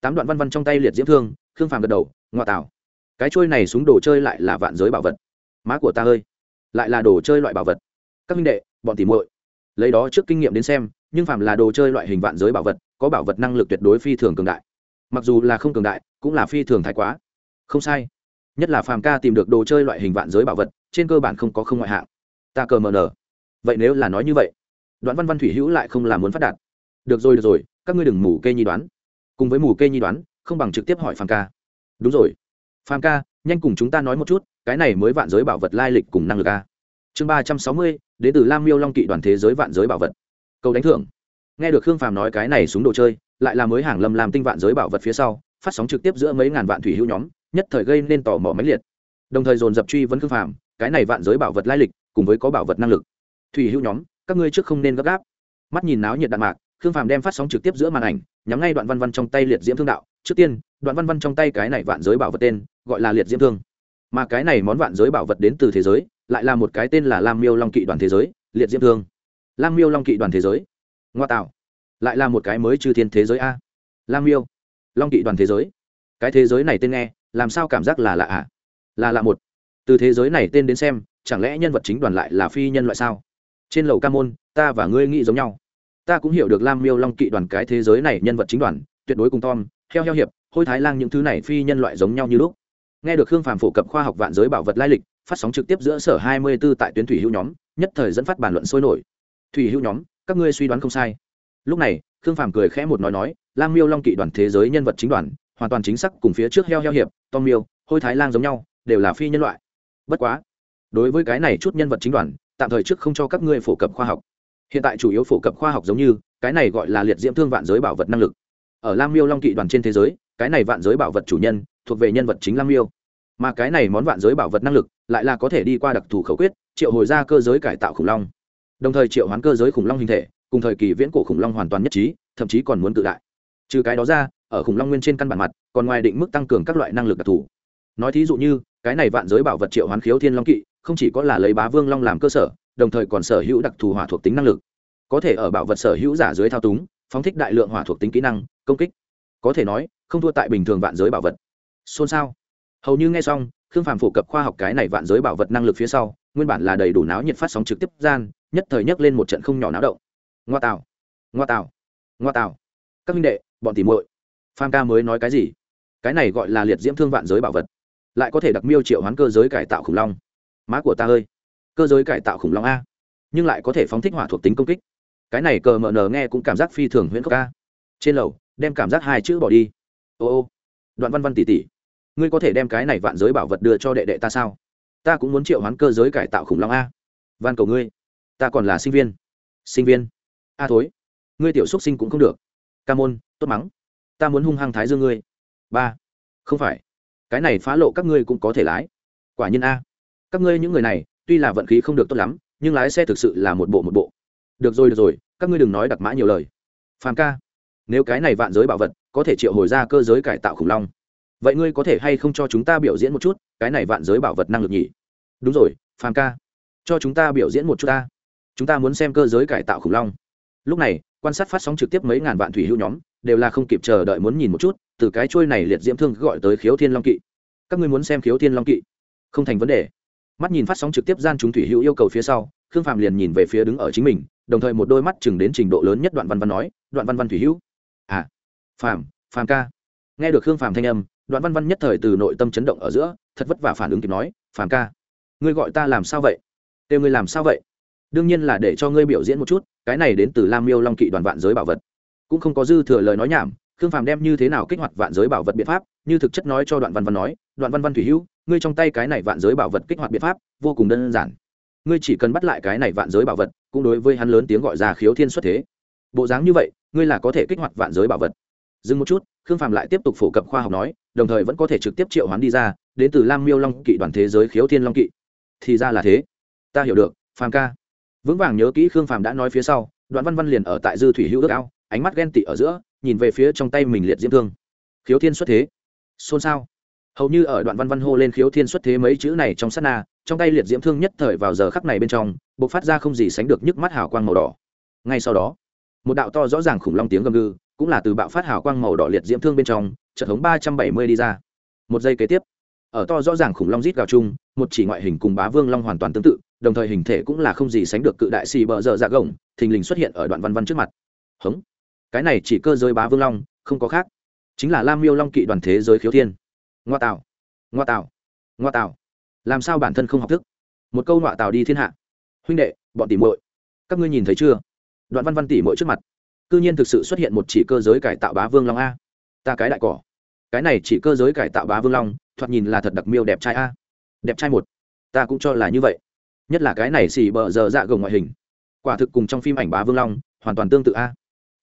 Tám đoạn văn văn trong tay liệt diễm thương, khương phàm gật đầu ngoại tảo cái trôi này xuống đồ chơi lại là vạn giới bảo vật. Má của ta ơi, lại là đồ chơi loại bảo vật. Các minh đệ, bọn tỉ muội, lấy đó trước kinh nghiệm đến xem, nhưng phàm là đồ chơi loại hình vạn giới bảo vật, có bảo vật năng lực tuyệt đối phi thường cường đại. Mặc dù là không cường đại, cũng là phi thường thái quá. Không sai. Nhất là phàm ca tìm được đồ chơi loại hình vạn giới bảo vật trên cơ bản không có không ngoại hạng. Ta cờ mờ nở vậy nếu là nói như vậy, đoạn văn văn thủy hữu lại không là muốn phát đạt. Được rồi được rồi, các ngươi đừng mù kê nhi đoán. Cùng với mù kê nhi đoán, không bằng trực tiếp hỏi phàm ca. Đúng rồi. Phàm ca, nhanh cùng chúng ta nói một chút, cái này mới vạn giới bảo vật lai lịch cùng năng lực a. Chương ba trăm sáu mươi đến từ lam miêu long kỵ đoàn thế giới vạn giới bảo vật. Câu đánh thưởng. Nghe được khương phàm nói cái này xuống đồ chơi, lại là mới hàng lâm làm tinh vạn giới bảo vật phía sau, phát sóng trực tiếp giữa mấy ngàn vạn thủy hữu nhóm, nhất thời gây nên tò mò máy liệt. Đồng thời dồn dập truy vấn khương phàm cái này vạn giới bảo vật lai lịch, cùng với có bảo vật năng lực. Thủy hữu nhóm, các ngươi trước không nên gấp gáp. Mắt nhìn náo nhiệt đạn mạc, khương phàm đem phát sóng trực tiếp giữa màn ảnh, nhắm ngay đoạn văn văn trong tay liệt diễm thương đạo. Trước tiên, đoạn văn văn trong tay cái này vạn giới bảo vật tên, gọi là liệt diễm thương. Mà cái này món vạn giới bảo vật đến từ thế giới, lại là một cái tên là lam miêu long kỵ đoàn thế giới, liệt diễm thương. Lam miêu long kỵ đoàn thế giới. Ngoa tạo. Lại là một cái mới chư thiên thế giới a. Lam miêu long kỵ đoàn thế giới. Cái thế giới này tên nghe, làm sao cảm giác là lạ à? Là lạ một từ thế giới này tên đến xem, chẳng lẽ nhân vật chính đoàn lại là phi nhân loại sao? Trên lầu ca môn, ta và ngươi nghĩ giống nhau. Ta cũng hiểu được lam miêu long kỵ đoàn cái thế giới này nhân vật chính đoàn, tuyệt đối cùng tom, heo heo hiệp, hôi thái lan những thứ này phi nhân loại giống nhau như lúc. Nghe được hương phàm phổ cập khoa học vạn giới bảo vật lai lịch, phát sóng trực tiếp giữa sở hai mươi 24 tại tuyến thủy hữu nhóm, nhất thời dẫn phát bàn luận sôi nổi. Thủy hữu nhóm, các ngươi suy đoán không sai. Lúc này, khương phàm cười khẽ một nói nói, lam miêu long kỵ đoàn thế giới nhân vật chính đoàn, hoàn toàn chính xác cùng phía trước heo heo hiệp, tom miêu, hôi thái lan giống nhau, đều là phi nhân loại bất quá, đối với cái này chút nhân vật chính đoàn, tạm thời trước không cho các ngươi phổ cập khoa học. Hiện tại chủ yếu phổ cập khoa học giống như, cái này gọi là liệt diễm thương vạn giới bảo vật năng lực. Ở lam miêu long kỵ đoàn trên thế giới, cái này vạn giới bảo vật chủ nhân, thuộc về nhân vật chính lam miêu. Mà cái này món vạn giới bảo vật năng lực, lại là có thể đi qua đặc thù khẩu quyết, triệu hồi ra cơ giới cải tạo khủng long. Đồng thời triệu hoán cơ giới khủng long hình thể, cùng thời kỳ viễn cổ khủng long hoàn toàn nhất trí, thậm chí còn muốn tự đại. Trừ cái đó ra, ở khủng long nguyên trên căn bản mặt, còn ngoài định mức tăng cường các loại năng lực đặc thù nói thí dụ như, cái này vạn giới bảo vật triệu hoán khiếu thiên long kỵ, không chỉ có là lấy bá vương long làm cơ sở, đồng thời còn sở hữu đặc thù hỏa thuộc tính năng lực. Có thể ở bảo vật sở hữu giả dưới thao túng, phóng thích đại lượng hỏa thuộc tính kỹ năng, công kích. Có thể nói, không thua tại bình thường vạn giới bảo vật. Xôn xao. Hầu như nghe xong, khương phàm phổ cập khoa học cái này vạn giới bảo vật năng lực phía sau, nguyên bản là đầy đủ náo nhiệt phát sóng trực tiếp gian, nhất thời nhấc lên một trận không nhỏ náo động. Ngoa tạo ngoa tạo ngoa tạo các minh đệ, bọn tìm muội. Pham ca mới nói cái gì? Cái này gọi là liệt diễm thương vạn giới bảo vật lại có thể đặc miêu triệu hoán cơ giới cải tạo khủng long. Má của ta ơi, cơ giới cải tạo khủng long a, nhưng lại có thể phóng thích hỏa thuộc tính công kích. Cái này cờ mờ nờ nghe cũng cảm giác phi thường huyễn khốc ca trên lầu, đem cảm giác hai chữ bỏ đi. Ô ô, đoạn văn văn tỉ tỉ, ngươi có thể đem cái này vạn giới bảo vật đưa cho đệ đệ ta sao? Ta cũng muốn triệu hoán cơ giới cải tạo khủng long a. Van cầu ngươi, ta còn là sinh viên. Sinh viên? A thối, ngươi tiểu xúc sinh cũng không được. Ca môn, tốt mắng, ta muốn hung hăng thái dương ngươi. Ba, không phải cái này phá lộ các ngươi cũng có thể lái. Quả nhiên a. Các ngươi những người này, tuy là vận khí không được tốt lắm, nhưng lái xe thực sự là một bộ một bộ. Được rồi được rồi, các ngươi đừng nói đặc mã nhiều lời. Phàm ca, nếu cái này vạn giới bảo vật có thể triệu hồi ra cơ giới cải tạo khủng long, vậy ngươi có thể hay không cho chúng ta biểu diễn một chút, cái này vạn giới bảo vật năng lực nhỉ? Đúng rồi, phàm ca, cho chúng ta biểu diễn một chút ta chúng ta muốn xem cơ giới cải tạo khủng long. Lúc này, quan sát phát sóng trực tiếp mấy ngàn vạn thủy hữu nhóm, đều là không kịp chờ đợi muốn nhìn một chút từ cái trôi này liệt diễm thương gọi tới khiếu thiên long kỵ. Các ngươi muốn xem khiếu thiên long kỵ? Không thành vấn đề. Mắt nhìn phát sóng trực tiếp gian chúng thủy hữu yêu cầu phía sau, khương phạm liền nhìn về phía đứng ở chính mình, đồng thời một đôi mắt chừng đến trình độ lớn nhất đoạn văn văn nói, đoạn văn văn thủy hữu. À phạm phạm ca. Nghe được khương phạm thanh âm, đoạn văn văn nhất thời từ nội tâm chấn động ở giữa, thật vất vả phản ứng kịp nói, phạm ca, ngươi gọi ta làm sao vậy? Têu ngươi làm sao vậy? Đương nhiên là để cho ngươi biểu diễn một chút, cái này đến từ lam miêu long kỵ đoàn vạn giới bảo vật. Cũng không có dư thừa lời nói nhảm khương phàm đem như thế nào kích hoạt vạn giới bảo vật biện pháp, như thực chất nói cho đoạn văn văn nói, đoạn văn văn thủy hữu, ngươi trong tay cái này vạn giới bảo vật kích hoạt biện pháp, vô cùng đơn giản. Ngươi chỉ cần bắt lại cái này vạn giới bảo vật, cũng đối với hắn lớn tiếng gọi ra khiếu thiên xuất thế. Bộ dáng như vậy, ngươi là có thể kích hoạt vạn giới bảo vật. Dừng một chút, khương phàm lại tiếp tục phổ cập khoa học nói, đồng thời vẫn có thể trực tiếp triệu hoán đi ra, đến từ lam miêu long kỵ đoàn thế giới khiếu thiên long kỵ. Thì ra là thế. Ta hiểu được, phàm ca. Vững vàng nhớ kỹ khương phàm đã nói phía sau, đoạn văn văn liền ở tại dư thủy hữu ước ao ánh mắt ghen tị ở giữa, nhìn về phía trong tay mình liệt diễm thương. Khiếu thiên xuất thế. Xôn xao. Hầu như ở đoạn văn văn hô lên khiếu thiên xuất thế mấy chữ này trong sát na, trong tay liệt diễm thương nhất thời vào giờ khắc này bên trong b ộ c phát ra không gì sánh được nhức mắt hào quang màu đỏ. Ngay sau đó, một đạo to rõ ràng khủng long tiếng gầm gừ, cũng là từ bạo phát hào quang màu đỏ liệt diễm thương bên trong trận thống ba trăm bảy mươi đi ra. Một giây kế tiếp, ở to rõ ràng khủng long rít gào chung, một chỉ ngoại hình cùng bá vương long hoàn toàn tương tự, đồng thời hình thể cũng là không gì sánh được cự đại xì bờ dở dạ gồng, thình lình xuất hiện ở đoạn văn văn trước mặt. Hống cái này chỉ cơ giới bá vương long, không có khác. Chính là lam miêu long kỵ đoàn thế giới khiếu thiên. Ngoa tạo. Ngoa tạo. Ngoa tạo. Làm sao bản thân không học thức? Một câu ngoa tạo đi thiên hạ. Huynh đệ, bọn tỉ muội. Các ngươi nhìn thấy chưa? Đoạn văn văn tỉ muội trước mặt. Cư nhiên thực sự xuất hiện một chỉ cơ giới cải tạo bá vương long a. Ta cái đại cỏ. Cái này chỉ cơ giới cải tạo bá vương long, thoạt nhìn là thật đặc miêu đẹp trai a. Đẹp trai một. Ta cũng cho là như vậy. Nhất là cái này xì bờ giờ dạ gồng ngoại hình. Quả thực cùng trong phim ảnh bá vương long, hoàn toàn tương tự a.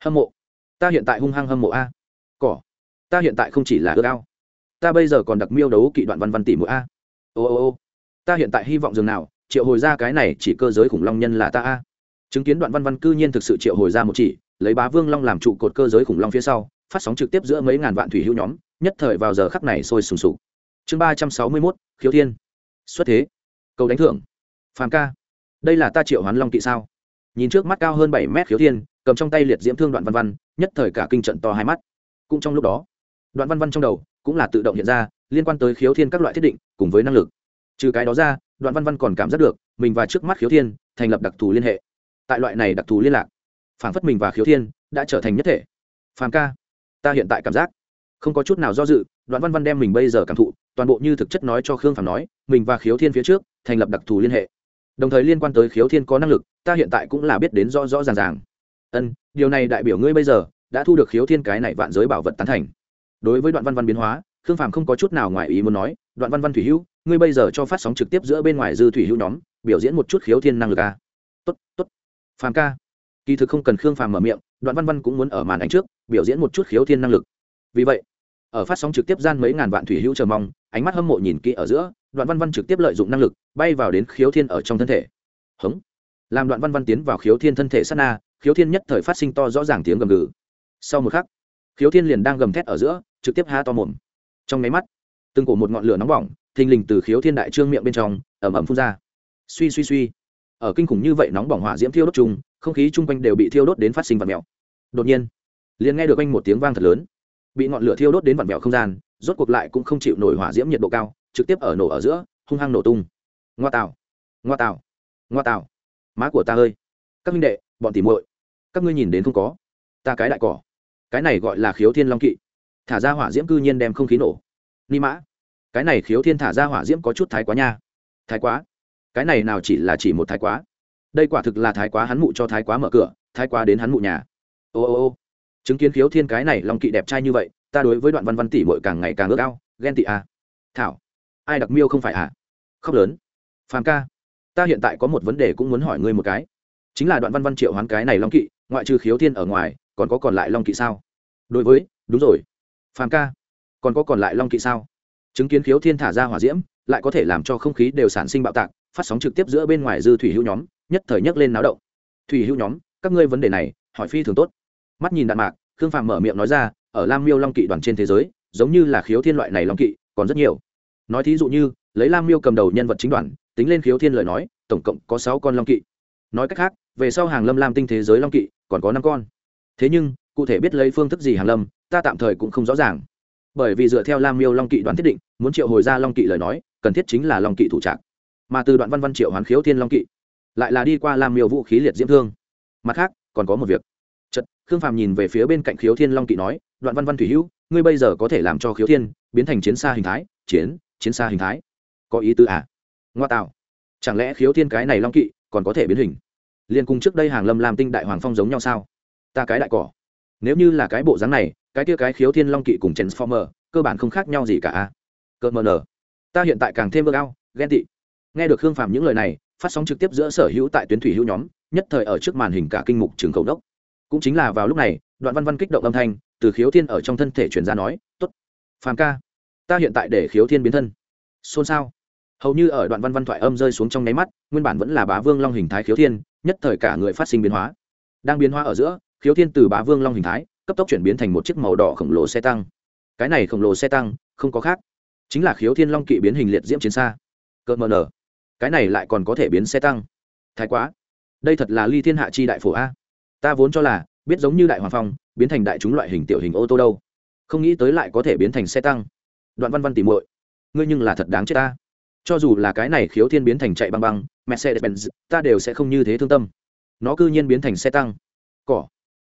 Hâm mộ ta hiện tại hung hăng hâm mộ a. Cỏ. Ta hiện tại không chỉ là ước ao. Ta bây giờ còn đặc miêu đấu kỵ đoạn văn văn tỷ mộ a. Ô ô ô. Ta hiện tại hy vọng dường nào, triệu hồi ra cái này chỉ cơ giới khủng long nhân là ta a. Chứng kiến đoạn văn văn cư nhiên thực sự triệu hồi ra một chỉ, lấy bá vương long làm trụ cột cơ giới khủng long phía sau, phát sóng trực tiếp giữa mấy ngàn vạn thủy hữu nhóm, nhất thời vào giờ khắc này sôi sùng sục. Chương ba trăm sáu mươi mốt, khiếu thiên. Xuất thế. Cầu đánh thưởng. Phàm ca. Đây là ta triệu hoán long kỵ sao? Nhìn trước mắt cao hơn bảy mét khiếu thiên cầm trong tay liệt diễm thương đoạn văn văn, nhất thời cả kinh trận to hai mắt. Cũng trong lúc đó, đoạn văn văn trong đầu cũng là tự động hiện ra, liên quan tới khiếu thiên các loại thiết định, cùng với năng lực. Trừ cái đó ra, đoạn văn văn còn cảm giác được mình và trước mắt khiếu thiên thành lập đặc thù liên hệ. Tại loại này đặc thù liên lạc phản phất mình và khiếu thiên đã trở thành nhất thể. Phàm ca, ta hiện tại cảm giác không có chút nào do dự, đoạn văn văn đem mình bây giờ cảm thụ toàn bộ như thực chất nói cho khương phàm nói, mình và khiếu thiên phía trước thành lập đặc thù liên hệ. Đồng thời liên quan tới khiếu thiên có năng lực, ta hiện tại cũng là biết đến rõ rõ ràng ràng ân, điều này đại biểu ngươi bây giờ đã thu được khiếu thiên cái này vạn giới bảo vật tán thành. Đối với đoạn văn văn biến hóa, khương phàm không có chút nào ngoài ý muốn nói, đoạn văn văn thủy hữu, ngươi bây giờ cho phát sóng trực tiếp giữa bên ngoài dư thủy hữu nhóm, biểu diễn một chút khiếu thiên năng lực a. Tốt tốt. Phàm ca. Kỳ thực không cần khương phàm mở miệng, đoạn văn văn cũng muốn ở màn ảnh trước, biểu diễn một chút khiếu thiên năng lực. Vì vậy, ở phát sóng trực tiếp gian mấy ngàn vạn thủy hữu chờ mong, ánh mắt hâm mộ nhìn kỹ ở giữa, đoạn văn văn trực tiếp lợi dụng năng lực, bay vào đến khiếu thiên ở trong thân thể. Hống. Làm đoạn văn văn tiến vào khiếu thiên thân thể sát na khiếu thiên nhất thời phát sinh to rõ ràng tiếng gầm gừ. Sau một khắc, khiếu thiên liền đang gầm thét ở giữa, trực tiếp ha to mồm. Trong nháy mắt, từng cổ một ngọn lửa nóng bỏng, thình lình từ khiếu thiên đại trương miệng bên trong ẩm ẩm phun ra. Suy suy suy. Ở kinh khủng như vậy nóng bỏng hỏa diễm thiêu đốt chung, không khí chung quanh đều bị thiêu đốt đến phát sinh vật mèo. Đột nhiên, liền nghe được anh một tiếng vang thật lớn. Bị ngọn lửa thiêu đốt đến vặn mèo không gian, rốt cuộc lại cũng không chịu nổi hỏa diễm nhiệt độ cao, trực tiếp ở nổ ở giữa, hung hăng nổ tung. Ngoa tạo ngoa tạo ngoa tạo má của ta ơi, các minh đệ, bọn tỉ muội các ngươi nhìn đến không có. Ta cái đại cỏ. Cái này gọi là khiếu thiên long kỵ. Thả ra hỏa diễm cư nhiên đem không khí nổ. Ni mã. Cái này khiếu thiên thả ra hỏa diễm có chút thái quá nha. Thái quá. Cái này nào chỉ là chỉ một thái quá. Đây quả thực là thái quá hắn mụ cho thái quá mở cửa, thái quá đến hắn mụ nhà. Ô ô ô. Chứng kiến khiếu thiên cái này long kỵ đẹp trai như vậy, ta đối với đoạn văn văn tỷ mội càng ngày càng ước ao, ghen tị à. thảo, ai đặc miêu không phải à? Khóc lớn. Phàm ca, ta hiện tại có một vấn đề cũng muốn hỏi ngươi một cái. Chính là đoạn văn văn triệu hoán cái này long kỵ ngoại trừ khiếu thiên ở ngoài, còn có còn lại long kỵ sao? Đối với, đúng rồi. Phàm ca, còn có còn lại long kỵ sao? Chứng kiến khiếu thiên thả ra hỏa diễm, lại có thể làm cho không khí đều sản sinh bạo tạc, phát sóng trực tiếp giữa bên ngoài dư thủy hữu nhóm, nhất thời nhấc lên náo động. Thủy hữu nhóm, các ngươi vấn đề này, hỏi phi thường tốt. Mắt nhìn đạn mạc, khương phàm mở miệng nói ra, ở lam miêu long kỵ đoàn trên thế giới, giống như là khiếu thiên loại này long kỵ, còn rất nhiều. Nói thí dụ như, lấy lam miêu cầm đầu nhân vật chính đoàn, tính lên khiếu thiên lời nói, tổng cộng có sáu con long kỵ. Nói cách khác về sau hàng lâm lam tinh thế giới long kỵ còn có năm con. Thế nhưng, cụ thể biết lấy phương thức gì hàng lâm, ta tạm thời cũng không rõ ràng. Bởi vì dựa theo lam miêu long kỵ đoàn thiết định, muốn triệu hồi ra long kỵ lời nói, cần thiết chính là long kỵ thủ trạc mà từ đoạn văn văn triệu hoàn khiếu thiên long kỵ, lại là đi qua lam miêu vũ khí liệt diễm thương. Mặt khác, còn có một việc. Chật khương phàm nhìn về phía bên cạnh khiếu thiên long kỵ nói, đoạn văn văn thủy hữu, ngươi bây giờ có thể làm cho khiếu thiên biến thành chiến xa hình thái, chiến chiến xa hình thái. Có ý tư à? Ngoa tạo. Chẳng lẽ khiếu thiên cái này long kỵ còn có thể biến hình? Liên cùng trước đây hàng lâm làm tinh đại hoàng phong giống nhau sao? Ta cái đại cỏ. Nếu như là cái bộ dáng này, cái kia cái khiếu thiên long kỵ cùng transformer, cơ bản không khác nhau gì cả a. Cơ mờ nở ta hiện tại càng thêm ước ao, ghen tị. Nghe được hương phàm những lời này, phát sóng trực tiếp giữa sở hữu tại tuyến thủy hữu nhóm, nhất thời ở trước màn hình cả kinh mục trường cầu đốc. Cũng chính là vào lúc này, đoạn văn văn kích động âm thanh, từ khiếu thiên ở trong thân thể truyền ra nói t ố t phàm ca, ta hiện tại để khiếu thiên biến thân. Xôn xao. Hầu như ở đoạn văn văn thoại âm rơi xuống trong nháy mắt, nguyên bản vẫn là bá vương long hình thái khiếu thiên nhất thời cả người phát sinh biến hóa. Đang biến hóa ở giữa, khiếu thiên từ bá vương long hình thái, cấp tốc chuyển biến thành một chiếc màu đỏ khổng lồ xe tăng. Cái này khổng lồ xe tăng, không có khác. Chính là khiếu thiên long kỵ biến hình liệt diễm chiến xa. Cơ mờ nở. Cái này lại còn có thể biến xe tăng. Thái quá. Đây thật là ly thiên hạ chi đại phổ a. Ta vốn cho là, biết giống như đại hoàng phong, biến thành đại chúng loại hình tiểu hình ô tô đâu. Không nghĩ tới lại có thể biến thành xe tăng. Đoạn văn văn tỉ muội. Ngươi nhưng là thật đáng chết ta cho dù là cái này khiếu thiên biến thành chạy băng băng mercedes benz ta đều sẽ không như thế thương tâm. Nó cư nhiên biến thành xe tăng. Cỏ.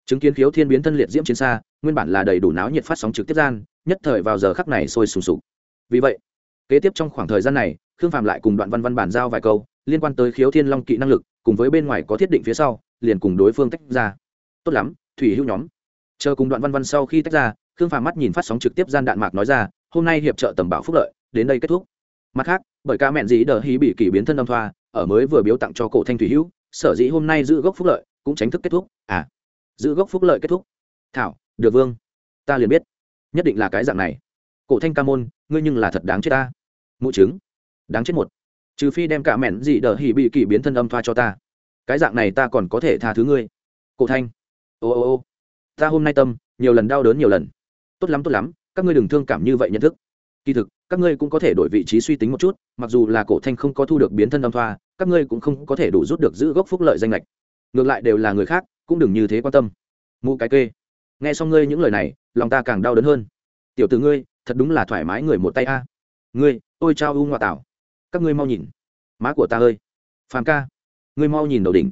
Chứng kiến khiếu thiên biến thân liệt diễm chiến xa, nguyên bản là đầy đủ náo nhiệt phát sóng trực tiếp gian, nhất thời vào giờ khắc này sôi sùng sục. Vì vậy, kế tiếp trong khoảng thời gian này, khương phạm lại cùng đoạn văn văn bản giao vài câu, liên quan tới khiếu thiên long kỵ năng lực, cùng với bên ngoài có thiết định phía sau, liền cùng đối phương tách ra. Tốt lắm, thủy hữu nhóm. Chờ cùng đoạn văn văn sau khi tách ra, khương phàm mắt nhìn phát sóng trực tiếp gian đạn mạc nói ra, hôm nay hiệp trợ tầm bảo phúc lợi, đến đây kết thúc mặt khác, bởi ca mẹn dĩ đờ hí bị kỷ biến thân âm thoa, ở mới vừa biếu tặng cho cổ thanh thủy hữu, sở dĩ hôm nay giữ gốc phúc lợi, cũng tránh thức kết thúc. À giữ gốc phúc lợi kết thúc. Thảo, được vương. Ta liền biết. Nhất định là cái dạng này. Cổ thanh ca môn, ngươi nhưng là thật đáng chết ta. Mụ chứng. Đáng chết một. Trừ phi đem cả mẹn dị đờ hỉ bị kỷ biến thân âm thoa cho ta. Cái dạng này ta còn có thể tha thứ ngươi. Cổ thanh. Ô ô ô. Ta hôm nay tâm, nhiều lần đau đớn nhiều lần. Tốt lắm tốt lắm. Các ngươi đừng thương cảm như vậy nhận thức kỳ thực, các ngươi cũng có thể đổi vị trí suy tính một chút, mặc dù là cổ thanh không có thu được biến thân âm thoa, các ngươi cũng không có thể đủ rút được giữ gốc phúc lợi danh lệch ngược lại đều là người khác, cũng đừng như thế quan tâm. Mụ cái kê. Nghe xong ngươi những lời này, lòng ta càng đau đớn hơn. Tiểu từ ngươi, thật đúng là thoải mái người một tay a. Ngươi ôi trao u ngoại tảo. Các ngươi mau nhìn. Má của ta ơi. Phàm ca. Ngươi mau nhìn đầu đỉnh.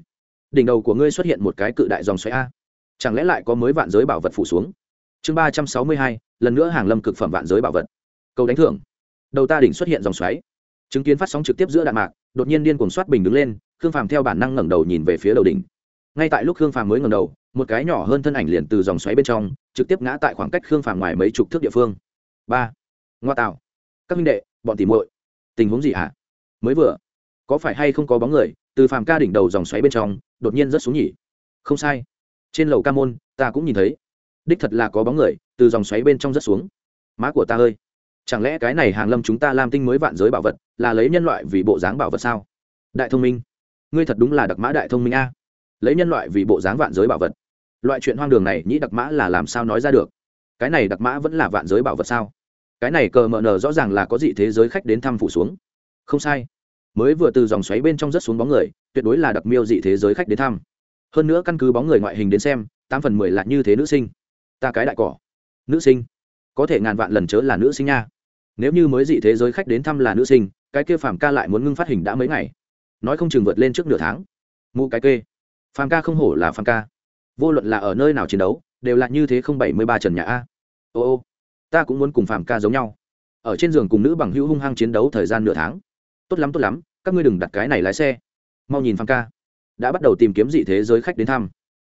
Đỉnh đầu của ngươi xuất hiện một cái cự đại dòng xoáy a. Chẳng lẽ lại có mới vạn giới bảo vật phủ xuống? Chương ba trăm sáu mươi hai, lần nữa hàng lâm cực phẩm vạn giới bảo vật cầu đánh thưởng. Đầu ta đỉnh xuất hiện dòng xoáy. Chứng kiến phát sóng trực tiếp giữa đạn mạc, đột nhiên điên cuồng soát bình đứng lên, khương phàm theo bản năng ngẩng đầu nhìn về phía đầu đỉnh. Ngay tại lúc khương phàm mới ngẩng đầu, một cái nhỏ hơn thân ảnh liền từ dòng xoáy bên trong, trực tiếp ngã tại khoảng cách khương phàm ngoài mấy chục thước địa phương. Ba. Ngoa tạo. Các minh đệ, bọn tìm muội. Tình huống gì hả? Mới vừa, có phải hay không có bóng người từ phàm ca đỉnh đầu dòng xoáy bên trong, đột nhiên rớt xuống nhỉ? Không sai. Trên lầu ca môn, ta cũng nhìn thấy. Đích thật là có bóng người từ dòng xoáy bên trong rớt xuống. Má của ta ơi chẳng lẽ cái này hàng lâm chúng ta làm tinh mới vạn giới bảo vật, là lấy nhân loại vì bộ dáng bảo vật sao? Đại thông minh, ngươi thật đúng là đặc mã đại thông minh a. Lấy nhân loại vì bộ dáng vạn giới bảo vật. Loại chuyện hoang đường này, nhĩ đặc mã là làm sao nói ra được? Cái này đặc mã vẫn là vạn giới bảo vật sao? Cái này cờ mờ nờ rõ ràng là có dị thế giới khách đến thăm phủ xuống. Không sai. Mới vừa từ dòng xoáy bên trong rất xuống bóng người, tuyệt đối là đặc miêu dị thế giới khách đến thăm. Hơn nữa căn cứ bóng người ngoại hình đến xem, tám phần mười là như thế nữ sinh. Ta cái đại cỏ. Nữ sinh. Có thể ngàn vạn lần chớ là nữ sinh nha nếu như mới dị thế giới khách đến thăm là nữ sinh, cái kia phàm ca lại muốn ngưng phát hình đã mấy ngày. Nói không chừng vượt lên trước nửa tháng. Mụ cái kê. Phàm ca không hổ là phàm ca. Vô luận là ở nơi nào chiến đấu, đều là như thế không bảy mươi ba trần nhà a. Ô ô, ta cũng muốn cùng phàm ca giống nhau. Ở trên giường cùng nữ bằng hữu hung hăng chiến đấu thời gian nửa tháng. Tốt lắm tốt lắm, các ngươi đừng đặt cái này lái xe. Mau nhìn phàm ca. Đã bắt đầu tìm kiếm dị thế giới khách đến thăm.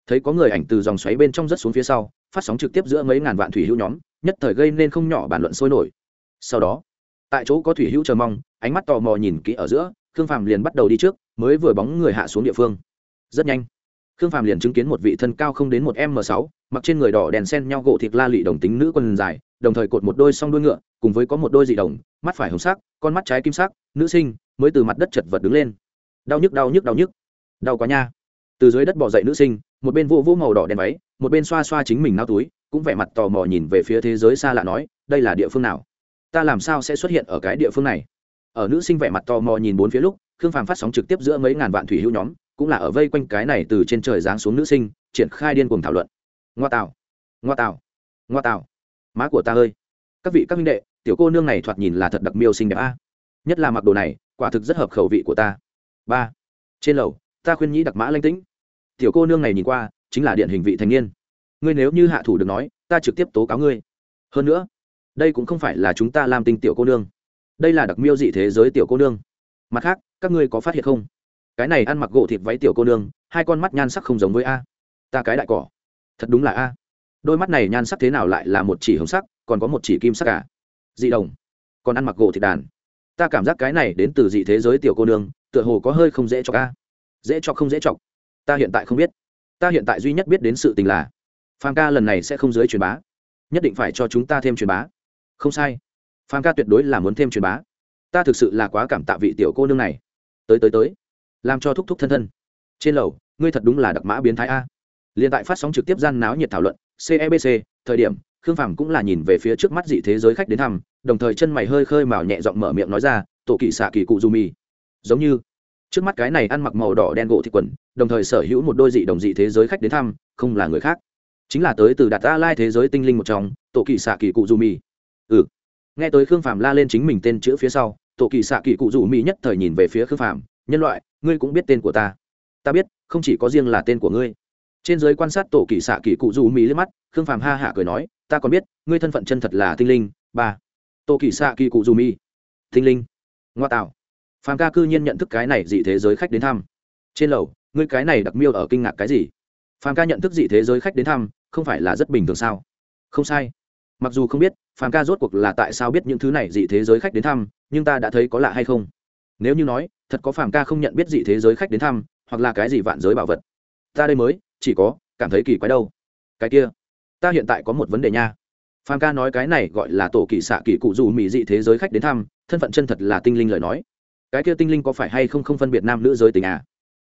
Thấy có người ảnh từ dòng xoáy bên trong rất xuống phía sau, phát sóng trực tiếp giữa mấy ngàn vạn thủy hữu nhóm, nhất thời gây nên không nhỏ bàn luận sôi nổi sau đó, tại chỗ có thủy hữu chờ mong, ánh mắt tò mò nhìn kỹ ở giữa, khương phàm liền bắt đầu đi trước, mới vừa bóng người hạ xuống địa phương. Rất nhanh, khương phàm liền chứng kiến một vị thân cao không đến một m sáu, mặc trên người đỏ đèn sen nhau gỗ thịt la lị đồng tính nữ quần dài, đồng thời cột một đôi song đuôi ngựa, cùng với có một đôi dị đồng, mắt phải hồng sắc, con mắt trái kim sắc, nữ sinh, mới từ mặt đất chật vật đứng lên. Đau nhức đau nhức đau nhức. Đau quá nha. Từ dưới đất bỏ dậy nữ sinh, một bên vô vô màu đỏ đèn váy, một bên xoa xoa chính mình nao túi, cũng vẻ mặt tò mò nhìn về phía thế giới xa lạ nói, đây là địa phương nào? Ta làm sao sẽ xuất hiện ở cái địa phương này? Ở nữ sinh vẻ mặt tò mò nhìn bốn phía lúc, khương phàm phát sóng trực tiếp giữa mấy ngàn vạn thủy hữu nhóm, cũng là ở vây quanh cái này từ trên trời giáng xuống nữ sinh, triển khai điên cuồng thảo luận. Ngoa tạo ngoa tạo ngoa tạo má của ta ơi, các vị các minh đệ, tiểu cô nương này thoạt nhìn là thật đặc miêu xinh đẹp a. Nhất là mặc đồ này, quả thực rất hợp khẩu vị của ta. Ba, trên lầu, ta khuyên nhĩ đặc mã lanh tĩnh. Tiểu cô nương này nhìn qua, chính là điện hình vị thành niên. Ngươi nếu như hạ thủ được nói, ta trực tiếp tố cáo ngươi. Hơn nữa đây cũng không phải là chúng ta làm tinh tiểu cô nương. Đây là đặc miêu dị thế giới tiểu cô nương. Mặt khác, các ngươi có phát hiện không? Cái này ăn mặc gỗ thịt váy tiểu cô nương, hai con mắt nhan sắc không giống với a. Ta cái đại cỏ. Thật đúng là a. Đôi mắt này nhan sắc thế nào lại là một chỉ hồng sắc, còn có một chỉ kim sắc cả dị đồng. Còn ăn mặc gỗ thịt đàn. Ta cảm giác cái này đến từ dị thế giới tiểu cô nương, tựa hồ có hơi không dễ cho a. Dễ cho không dễ chọc. Ta hiện tại không biết. Ta hiện tại duy nhất biết đến sự tình là phan ca lần này sẽ không dưới truyền bá. Nhất định phải cho chúng ta thêm truyền bá không sai. Phan ca tuyệt đối là muốn thêm truyền bá. Ta thực sự là quá cảm tạ vị tiểu cô nương này. Tới tới tới. Làm cho thúc thúc thân thân. Trên lầu, ngươi thật đúng là đặc mã biến thái a. Liền tại phát sóng trực tiếp gian náo nhiệt thảo luận cebc thời điểm, khương phàm cũng là nhìn về phía trước mắt dị thế giới khách đến thăm, đồng thời chân mày hơi khơi mào nhẹ giọng mở miệng nói ra, tổ kỵ xạ kỳ cụ dù mì giống như, trước mắt cái này ăn mặc màu đỏ đen gỗ thị quần, đồng thời sở hữu một đôi dị đồng dị thế giới khách đến thăm, không là người khác. Chính là tới từ đạt ta lai thế giới tinh linh một trong, tổ kỳ xạ kỳ cụ dù mì ừ. Nghe tới khương phàm la lên chính mình tên chữ phía sau, tổ kỳ xạ kỳ cụ dù mỹ nhất thời nhìn về phía khương phàm, nhân loại, ngươi cũng biết tên của ta. Ta biết, không chỉ có riêng là tên của ngươi. Trên giới quan sát tổ kỳ xạ kỳ cụ dù mỹ lên mắt, khương phàm ha hạ cười nói, ta còn biết, ngươi thân phận chân thật là tinh linh, ba. Tổ kỳ xạ kỳ cụ dù mỹ tinh linh, ngoa tạo. Phàm ca cư nhiên nhận thức cái này dị thế giới khách đến thăm. Trên lầu, ngươi cái này đặc miêu ở kinh ngạc cái gì? Phàm ca nhận thức dị thế giới khách đến thăm, không phải là rất bình thường sao? Không sai mặc dù không biết, phàm ca rốt cuộc là tại sao biết những thứ này dị thế giới khách đến thăm, nhưng ta đã thấy có lạ hay không? Nếu như nói, thật có phàm ca không nhận biết dị thế giới khách đến thăm, hoặc là cái gì vạn giới bảo vật? Ta đây mới, chỉ có, cảm thấy kỳ quái đâu. Cái kia, ta hiện tại có một vấn đề nha. Phàm ca nói cái này gọi là tổ kỳ xạ kỳ cụ dù mỹ dị thế giới khách đến thăm, thân phận chân thật là tinh linh lời nói. Cái kia tinh linh có phải hay không không phân biệt nam nữ giới tình à?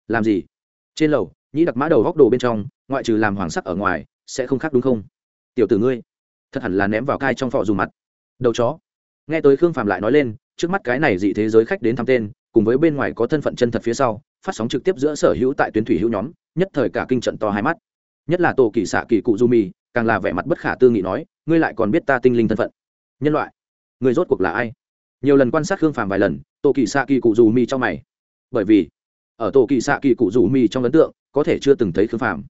Làm gì? Trên lầu, nhĩ đặc mã đầu góc đồ bên trong, ngoại trừ làm hoàng sắc ở ngoài, sẽ không khác đúng không? Tiểu tử ngươi thật hẳn là ném vào cai trong phọ dù mặt. Đầu chó. Nghe tới khương phạm lại nói lên, trước mắt cái này dị thế giới khách đến thăm tên, cùng với bên ngoài có thân phận chân thật phía sau, phát sóng trực tiếp giữa sở hữu tại tuyến thủy hữu nhóm, nhất thời cả kinh trận to hai mắt. Nhất là tổ kỳ xạ kỳ cụ du mì càng là vẻ mặt bất khả tư nghị nói, ngươi lại còn biết ta tinh linh thân phận? Nhân loại. Người rốt cuộc là ai? Nhiều lần quan sát khương phàm vài lần, tổ kỳ xạ kỳ cụ dù mi trong mày. Bởi vì, ở tổ kỳ xạ kỳ cụ dù mi trong ấn tượng, có thể chưa từng thấy khương phàm.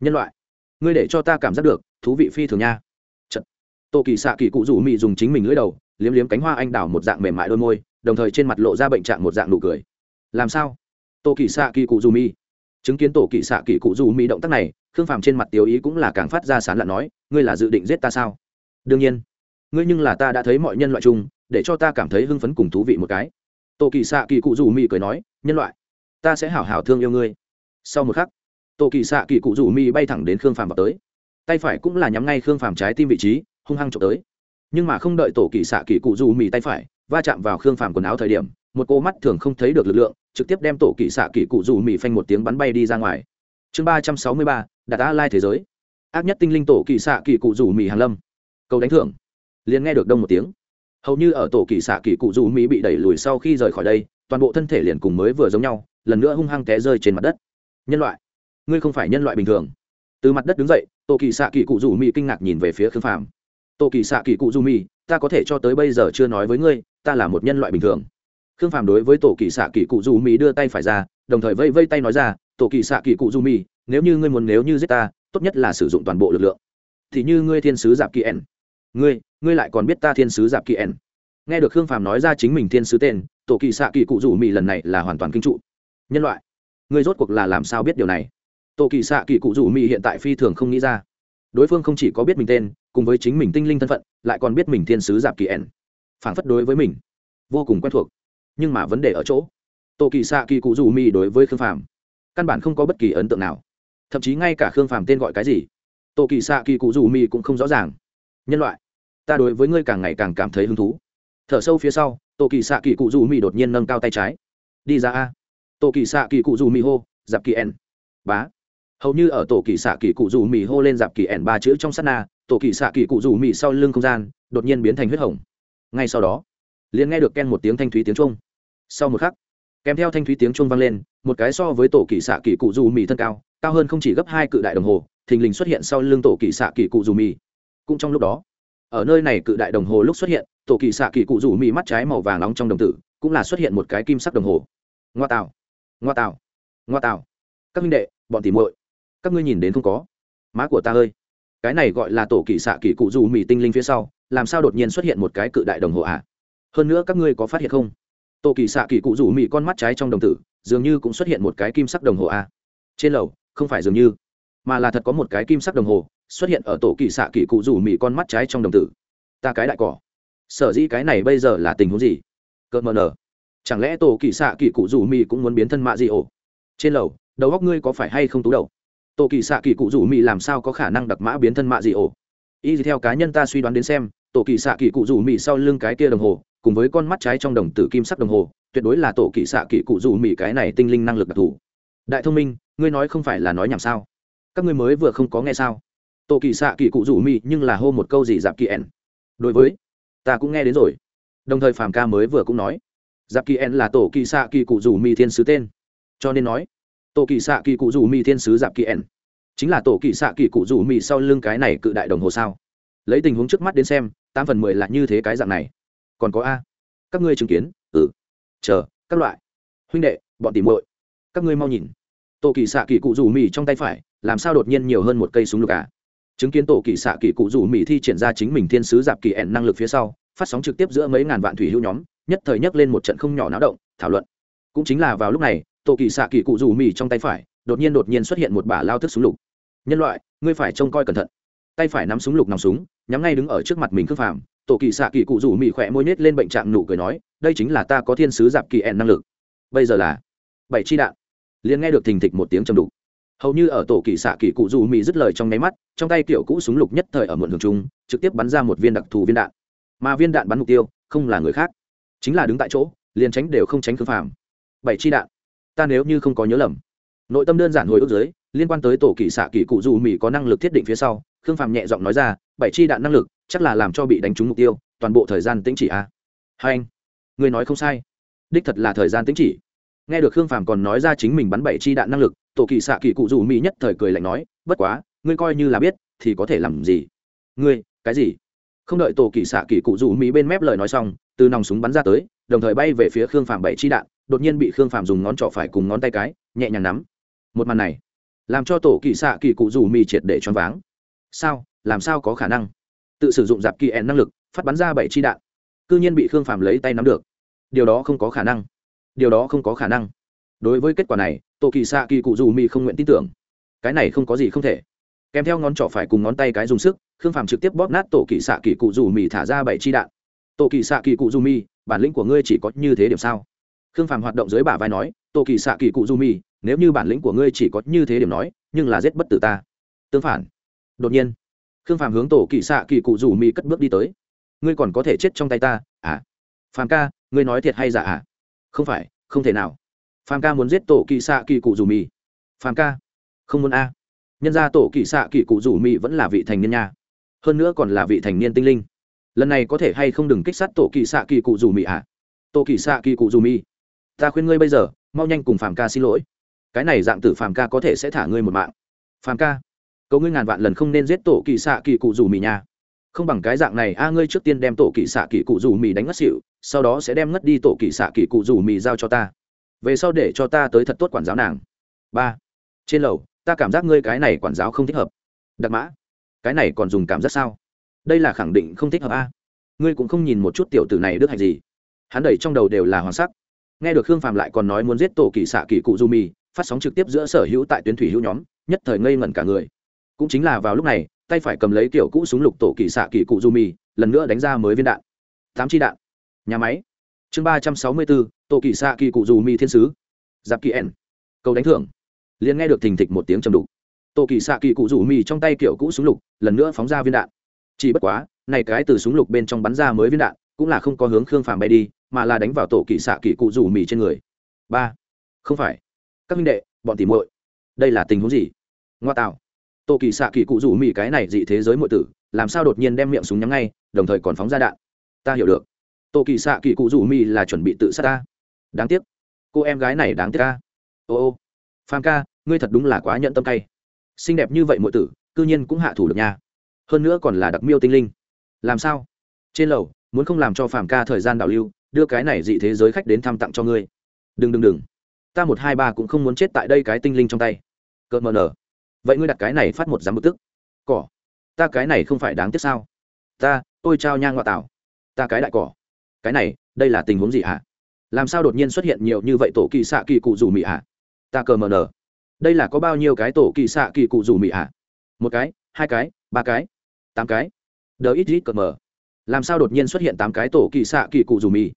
Nhân loại, ngươi để cho ta cảm giác được, thú vị phi thường nha tổ kỳ xạ kỳ cụ dù Mị dùng chính mình lưỡi đầu, liếm liếm cánh hoa anh đào một dạng mềm mại đôi môi, đồng thời trên mặt lộ ra bệnh trạng một dạng nụ cười. Làm sao? Tổ kỳ xạ kỳ cụ dù Mị. Chứng kiến tổ kỳ xạ kỳ cụ dù Mị động tác này, khương phàm trên mặt tiêu ý cũng là càng phát ra sán lặn nói, ngươi là dự định giết ta sao? Đương nhiên. Ngươi nhưng là ta đã thấy mọi nhân loại chung, để cho ta cảm thấy hưng phấn cùng thú vị một cái. Tổ kỳ xạ kỳ cụ dù Mị cười nói, nhân loại, ta sẽ hảo hảo thương yêu ngươi. Sau một khắc tổ kỳ xạ kỳ cụ dù mi bay thẳng đến khương phàm vào tới. Tay phải cũng là nhắm ngay khương phàm trái tim vị trí hung hăng trộm tới. Nhưng mà không đợi tổ kỳ xạ kỳ cụ dù mì tay phải, va chạm vào khương phàm quần áo thời điểm, một cô mắt thường không thấy được lực lượng, trực tiếp đem tổ kỳ xạ kỳ cụ dù mì phanh một tiếng bắn bay đi ra ngoài. Chương ba trăm sáu mươi ba đặt ta lai thế giới. Ác nhất tinh linh tổ kỳ xạ kỳ cụ dù mì hàn lâm. Cầu đánh thưởng. Liền nghe được đông một tiếng. Hầu như ở tổ kỳ xạ kỳ cụ dù mỹ bị đẩy lùi sau khi rời khỏi đây, toàn bộ thân thể liền cùng mới vừa giống nhau, lần nữa hung hăng té rơi trên mặt đất. Nhân loại. Ngươi không phải nhân loại bình thường. Từ mặt đất đứng dậy, tổ kỳ xạ kỳ cụ dù mỹ kinh ngạc nhìn về phía khương phàm tổ kỳ xạ kỳ cụ du mi ta có thể cho tới bây giờ chưa nói với ngươi ta là một nhân loại bình thường. Khương phàm đối với tổ kỳ xạ kỳ cụ du mi đưa tay phải ra đồng thời vây vây tay nói ra tổ kỳ xạ kỳ cụ du mi nếu như ngươi muốn nếu như giết ta tốt nhất là sử dụng toàn bộ lực lượng. Thì như ngươi thiên sứ giạp kỳ n, ngươi ngươi lại còn biết ta thiên sứ giạp kỳ n. nghe được khương phàm nói ra chính mình thiên sứ tên tổ kỳ xạ kỳ cụ rủ mỹ lần này là hoàn toàn kinh trụ. Nhân loại ngươi rốt cuộc là làm sao biết điều này? Tổ kỳ xạ kỳ cụ rủ mỹ hiện tại phi thường không nghĩ ra. Đối phương không chỉ có biết mình tên cùng với chính mình tinh linh thân phận, lại còn biết mình thiên sứ giạp kỳ ẻn phảng phất đối với mình, vô cùng quen thuộc. Nhưng mà vấn đề ở chỗ tổ kỳ xạ kỳ cụ rủ mi đối với khương phàm, căn bản không có bất kỳ ấn tượng nào. Thậm chí ngay cả khương phàm tên gọi cái gì tổ kỳ xạ kỳ cụ rủ mi cũng không rõ ràng. Nhân loại, ta đối với ngươi càng ngày càng cảm thấy hứng thú. Thở sâu phía sau tổ kỳ xạ kỳ cụ dù mi đột nhiên nâng cao tay trái. Đi ra a. Tổ kỳ xạ kỳ cụ dù mi hô dạp kỳ ẻn bá. Hầu như ở tổ kỳ xạ kỳ cụ dù mi hô lên dạp kỳ ẻn ba chữ trong sát na tổ kỳ xạ kỳ cụ rủ mị sau lưng không gian, đột nhiên biến thành huyết hồng. Ngay sau đó, liền nghe được ken một tiếng thanh thúy tiếng trung sau một khắc, kèm theo thanh thúy tiếng trung vang lên, một cái so với tổ kỳ xạ kỳ cụ rủ mị thân cao cao hơn không chỉ gấp hai cự đại đồng hồ, thình lình xuất hiện sau lưng tổ kỳ xạ kỳ cụ rủ mị. Cũng trong lúc đó, ở nơi này cự đại đồng hồ lúc xuất hiện, tổ kỳ xạ kỳ cụ rủ mì mắt trái màu vàng nóng trong đồng tử, cũng là xuất hiện một cái kim sắc đồng hồ. Ngoa tạo ngoa tạo ngoa tạo các minh đệ, bọn tỉ muội, các ngươi nhìn đến không có? Má của ta ơi cái này gọi là tổ kỳ xạ kỳ cụ rủ mì tinh linh phía sau, làm sao đột nhiên xuất hiện một cái cự đại đồng hồ ạ à? hơn nữa các ngươi có phát hiện không? Tổ kỳ xạ kỳ cụ rủ mì con mắt trái trong đồng tử, dường như cũng xuất hiện một cái kim sắc đồng hồ a trên lầu, không phải dường như, mà là thật có một cái kim sắc đồng hồ xuất hiện ở tổ kỳ xạ kỳ cụ rủ mì con mắt trái trong đồng tử. Ta cái đại cỏ. Sở dĩ cái này bây giờ là tình huống gì? Cợt mờ nở. Chẳng lẽ tổ kỳ xạ kỳ cụ rủ mì cũng muốn biến thân mạ gì ổ? Trên lầu, đầu góc ngươi có phải hay không tú đầu? Tổ kỳ xạ kỳ cụ rủ mỹ làm sao có khả năng đặc mã biến thân mạ gì ổ? Y theo cá nhân ta suy đoán đến xem, tổ kỳ xạ kỳ cụ rủ mỹ sau lưng cái kia đồng hồ, cùng với con mắt trái trong đồng tử kim sắc đồng hồ, tuyệt đối là tổ kỳ xạ kỳ cụ rủ mỹ cái này tinh linh năng lực đặc thù. Đại thông minh, ngươi nói không phải là nói nhảm sao? Các ngươi mới vừa không có nghe sao? Tổ kỳ xạ kỳ cụ rủ mỹ nhưng là hô một câu gì dạp kỳ ẻn. Đối với, ta cũng nghe đến rồi. Đồng thời phàm ca mới vừa cũng nói dạp kỳ ẻn là tổ kỳ xạ kỳ cụ rủ mỹ thiên sứ tên. Cho nên nói tổ kỳ xạ kỳ cụ rủ mì thiên sứ dạp kỳ en chính là tổ kỳ xạ kỳ cụ rủ mì sau lưng cái này cự đại đồng hồ sao? Lấy tình huống trước mắt đến xem, tám phần mười là như thế cái dạng này. Còn có a. Các ngươi chứng kiến. Ừ. Chờ, các loại. Huynh đệ, bọn tìm muội. Các ngươi mau nhìn. Tổ kỳ xạ kỳ cụ rủ mì trong tay phải, làm sao đột nhiên nhiều hơn một cây súng lục à? Chứng kiến tổ kỳ xạ kỳ cụ rủ mì thi triển ra chính mình thiên sứ dạp kỳ ẻn năng lực phía sau, phát sóng trực tiếp giữa mấy ngàn vạn thủy hữu nhóm, nhất thời nhấc lên một trận không nhỏ náo động, thảo luận. Cũng chính là vào lúc này tổ kỳ xạ kỳ cụ rủ mì trong tay phải đột nhiên đột nhiên xuất hiện một bả lao thức súng lục. Nhân loại ngươi phải trông coi cẩn thận. Tay phải nắm súng lục nòng súng nhắm ngay đứng ở trước mặt mình khước phàm. Tổ kỳ xạ kỳ cụ rủ mì khỏe môi nết lên bệnh trạng nụ cười nói đây chính là ta có thiên sứ dạp kỳ ẻn năng lực. Bây giờ là bảy chi đạn. Liền nghe được thình thịch một tiếng châm đục. Hầu như ở tổ kỳ xạ kỳ cụ dù mỹ dứt lời trong nháy mắt trong tay kiểu cũ súng lục nhất thời ở muộn hưởng trung, trực tiếp bắn ra một viên đặc thù viên đạn. Mà viên đạn bắn mục tiêu không là người khác chính là đứng tại chỗ liền tránh đều không tránh khương phàm. Bảy chi đạn ta nếu như không có nhớ lầm. Nội tâm đơn giản hồi ức giới liên quan tới tổ kỳ xạ kỳ cụ dù mỹ có năng lực thiết định phía sau, khương phàm nhẹ giọng nói ra, bảy chi đạn năng lực, chắc là làm cho bị đánh trúng mục tiêu, toàn bộ thời gian tĩnh chỉ a. À. hai anh, người nói không sai. Đích thật là thời gian tĩnh chỉ. Nghe được khương phàm còn nói ra chính mình bắn bảy chi đạn năng lực, tổ kỳ xạ kỳ cụ dù mỹ nhất thời cười lạnh nói, bất quá, ngươi coi như là biết, thì có thể làm gì? Ngươi, cái gì? Không đợi tổ kỳ xạ kỳ cụ rủ mỹ bên mép lời nói xong, từ nòng súng bắn ra tới, đồng thời bay về phía khương phàm bảy chi đạn đột nhiên bị khương phàm dùng ngón trỏ phải cùng ngón tay cái, nhẹ nhàng nắm. Một màn này, làm cho tổ kỳ xạ kỳ cụ rủ Mì triệt để choáng váng. Sao? Làm sao có khả năng? Tự sử dụng dạp kỳ ẹn năng lực, phát bắn ra bảy chi đạn. Cư nhiên bị khương phàm lấy tay nắm được. Điều đó không có khả năng. Điều đó không có khả năng. Đối với kết quả này, tổ kỳ xạ kỳ cụ dù Mì không nguyện tin tưởng. Cái này không có gì không thể. Kèm theo ngón trỏ phải cùng ngón tay cái dùng sức, khương phàm trực tiếp bóp nát tổ kỳ xạ kỳ cụ dù Mì thả ra bảy chi đạn. Tổ kỳ xạ kỳ cụ dù Mì, bản lĩnh của ngươi chỉ có như thế điểm sao? Khương phàm hoạt động dưới bả vai nói, Tô kỳ xạ kỳ cụ dù mi nếu như bản lĩnh của ngươi chỉ có như thế điểm nói, nhưng là giết bất tử ta. Tương phản. Đột nhiên, khương phàm hướng tổ kỳ xạ kỳ cụ dù mi cất bước đi tới. Ngươi còn có thể chết trong tay ta à? Phàm ca, ngươi nói thiệt hay giả à? Không phải, không thể nào. Phàm ca muốn giết tổ kỳ xạ kỳ cụ dù mì. Phàm ca, không muốn a. Nhân ra tổ kỳ xạ kỳ cụ dù mì vẫn là vị thành niên nha. Hơn nữa còn là vị thành niên tinh linh. Lần này có thể hay không đừng kích sát tổ kỳ xạ kỳ cụ dù mì à? Tổ kỳ xạ kỳ cụ dù mì ta khuyên ngươi bây giờ, mau nhanh cùng phàm ca xin lỗi. Cái này dạng tử phàm ca có thể sẽ thả ngươi một mạng. Phàm ca, cầu ngươi ngàn vạn lần không nên giết tổ kỳ xạ kỳ cụ dù mì nha. Không bằng cái dạng này, a, ngươi trước tiên đem tổ kỳ xạ kỳ cụ dù mì đánh ngất xịu sau đó sẽ đem ngất đi tổ kỳ xạ kỳ cụ dù mì giao cho ta. Về sau để cho ta tới thật tốt quản giáo nàng. Ba, trên lầu, ta cảm giác ngươi cái này quản giáo không thích hợp. Đặc mã, cái này còn dùng cảm giác sao? Đây là khẳng định không thích hợp a. Ngươi cũng không nhìn một chút tiểu tử này đức hạnh gì. Hắn đẩy trong đầu đều là hoàng sắc nghe được khương phàm lại còn nói muốn giết tổ kỳ xạ kỳ cụ du mì phát sóng trực tiếp giữa sở hữu tại tuyến thủy hữu nhóm, nhất thời ngây ngẩn cả người. Cũng chính là vào lúc này, tay phải cầm lấy kiểu cũ súng lục tổ kỳ xạ kỳ cụ du mì lần nữa đánh ra mới viên đạn. Tám chi đạn. Nhà máy. Chương ba trăm sáu mươi bốn, tổ kỳ xạ kỳ cụ du mi thiên sứ. Giáp kỳ n. Cầu đánh thưởng. Liền nghe được thình thịch một tiếng chầm đục. Tổ kỳ xạ kỳ cụ rủ mì trong tay kiểu cũ súng lục, lần nữa phóng ra viên đạn. Chỉ bất quá, này cái từ súng lục bên trong bắn ra mới viên đạn, cũng là không có hướng khương phàm bay đi mà là đánh vào tổ kỳ xạ kỳ cụ rủ mì trên người. Ba, không phải. Các minh đệ, bọn tỉ muội, đây là tình huống gì? Ngoa tạo. Tổ kỳ xạ kỳ cụ rủ mì cái này dị thế giới muội tử, làm sao đột nhiên đem miệng súng nhắm ngay, đồng thời còn phóng ra đạn? Ta hiểu được. Tổ kỳ xạ kỳ cụ rủ mì là chuẩn bị tự sát ta. Đáng tiếc. Cô em gái này đáng tiếc ca ô ô. Pham ca, ngươi thật đúng là quá nhận tâm tay xinh đẹp như vậy mọi tử, cư nhiên cũng hạ thủ được nha. Hơn nữa còn là đặc miêu tinh linh. Làm sao? Trên lầu, muốn không làm cho phàm ca thời gian đảo lưu đưa cái này dị thế giới khách đến thăm tặng cho ngươi. Đừng đừng đừng. Ta một, hai, ba cũng không muốn chết tại đây cái tinh linh trong tay. Cợt mờ nở. Vậy ngươi đặt cái này phát một dám bực tức. Cỏ. Ta cái này không phải đáng tiếc sao? Ta, tôi trao nhang ngoại tảo. Ta cái đại cỏ. Cái này, đây là tình huống gì hả? Làm sao đột nhiên xuất hiện nhiều như vậy tổ kỳ xạ kỳ cụ rủ mị hả? ta cờ mờ nở. Đây là có bao nhiêu cái tổ kỳ xạ kỳ cụ rủ mị hả? một cái, hai cái, ba cái, tám cái. Đờ ít ít cờ mờ. Làm sao đột nhiên xuất hiện tám cái tổ kỳ xạ kỳ cụ rủ mị?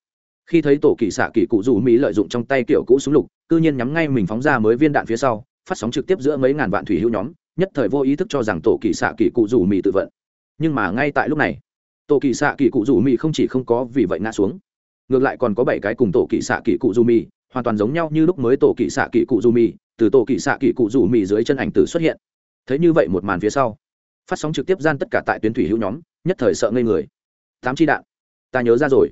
Khi thấy tổ kỳ xạ kỳ cụ dù mỹ lợi dụng trong tay kiểu cũ súng lục, cư nhiên nhắm ngay mình phóng ra mới viên đạn phía sau, phát sóng trực tiếp giữa mấy ngàn vạn thủy hữu nhóm, nhất thời vô ý thức cho rằng tổ kỳ xạ kỳ cụ dù mỹ tự vận. Nhưng mà ngay tại lúc này, tổ kỳ xạ kỳ cụ dù mỹ không chỉ không có vì vậy ngã xuống, ngược lại còn có bảy cái cùng tổ kỳ xạ kỳ cụ dù mì hoàn toàn giống nhau như lúc mới tổ kỳ xạ kỳ cụ dù mì từ tổ kỳ xạ kỳ cụ dù mì dưới chân ảnh tử xuất hiện. Thấy như vậy một màn phía sau, phát sóng trực tiếp gian tất cả tại tuyến thủy hữu nhóm, nhất thời sợ ngây người. Tám chi đạn, ta nhớ ra rồi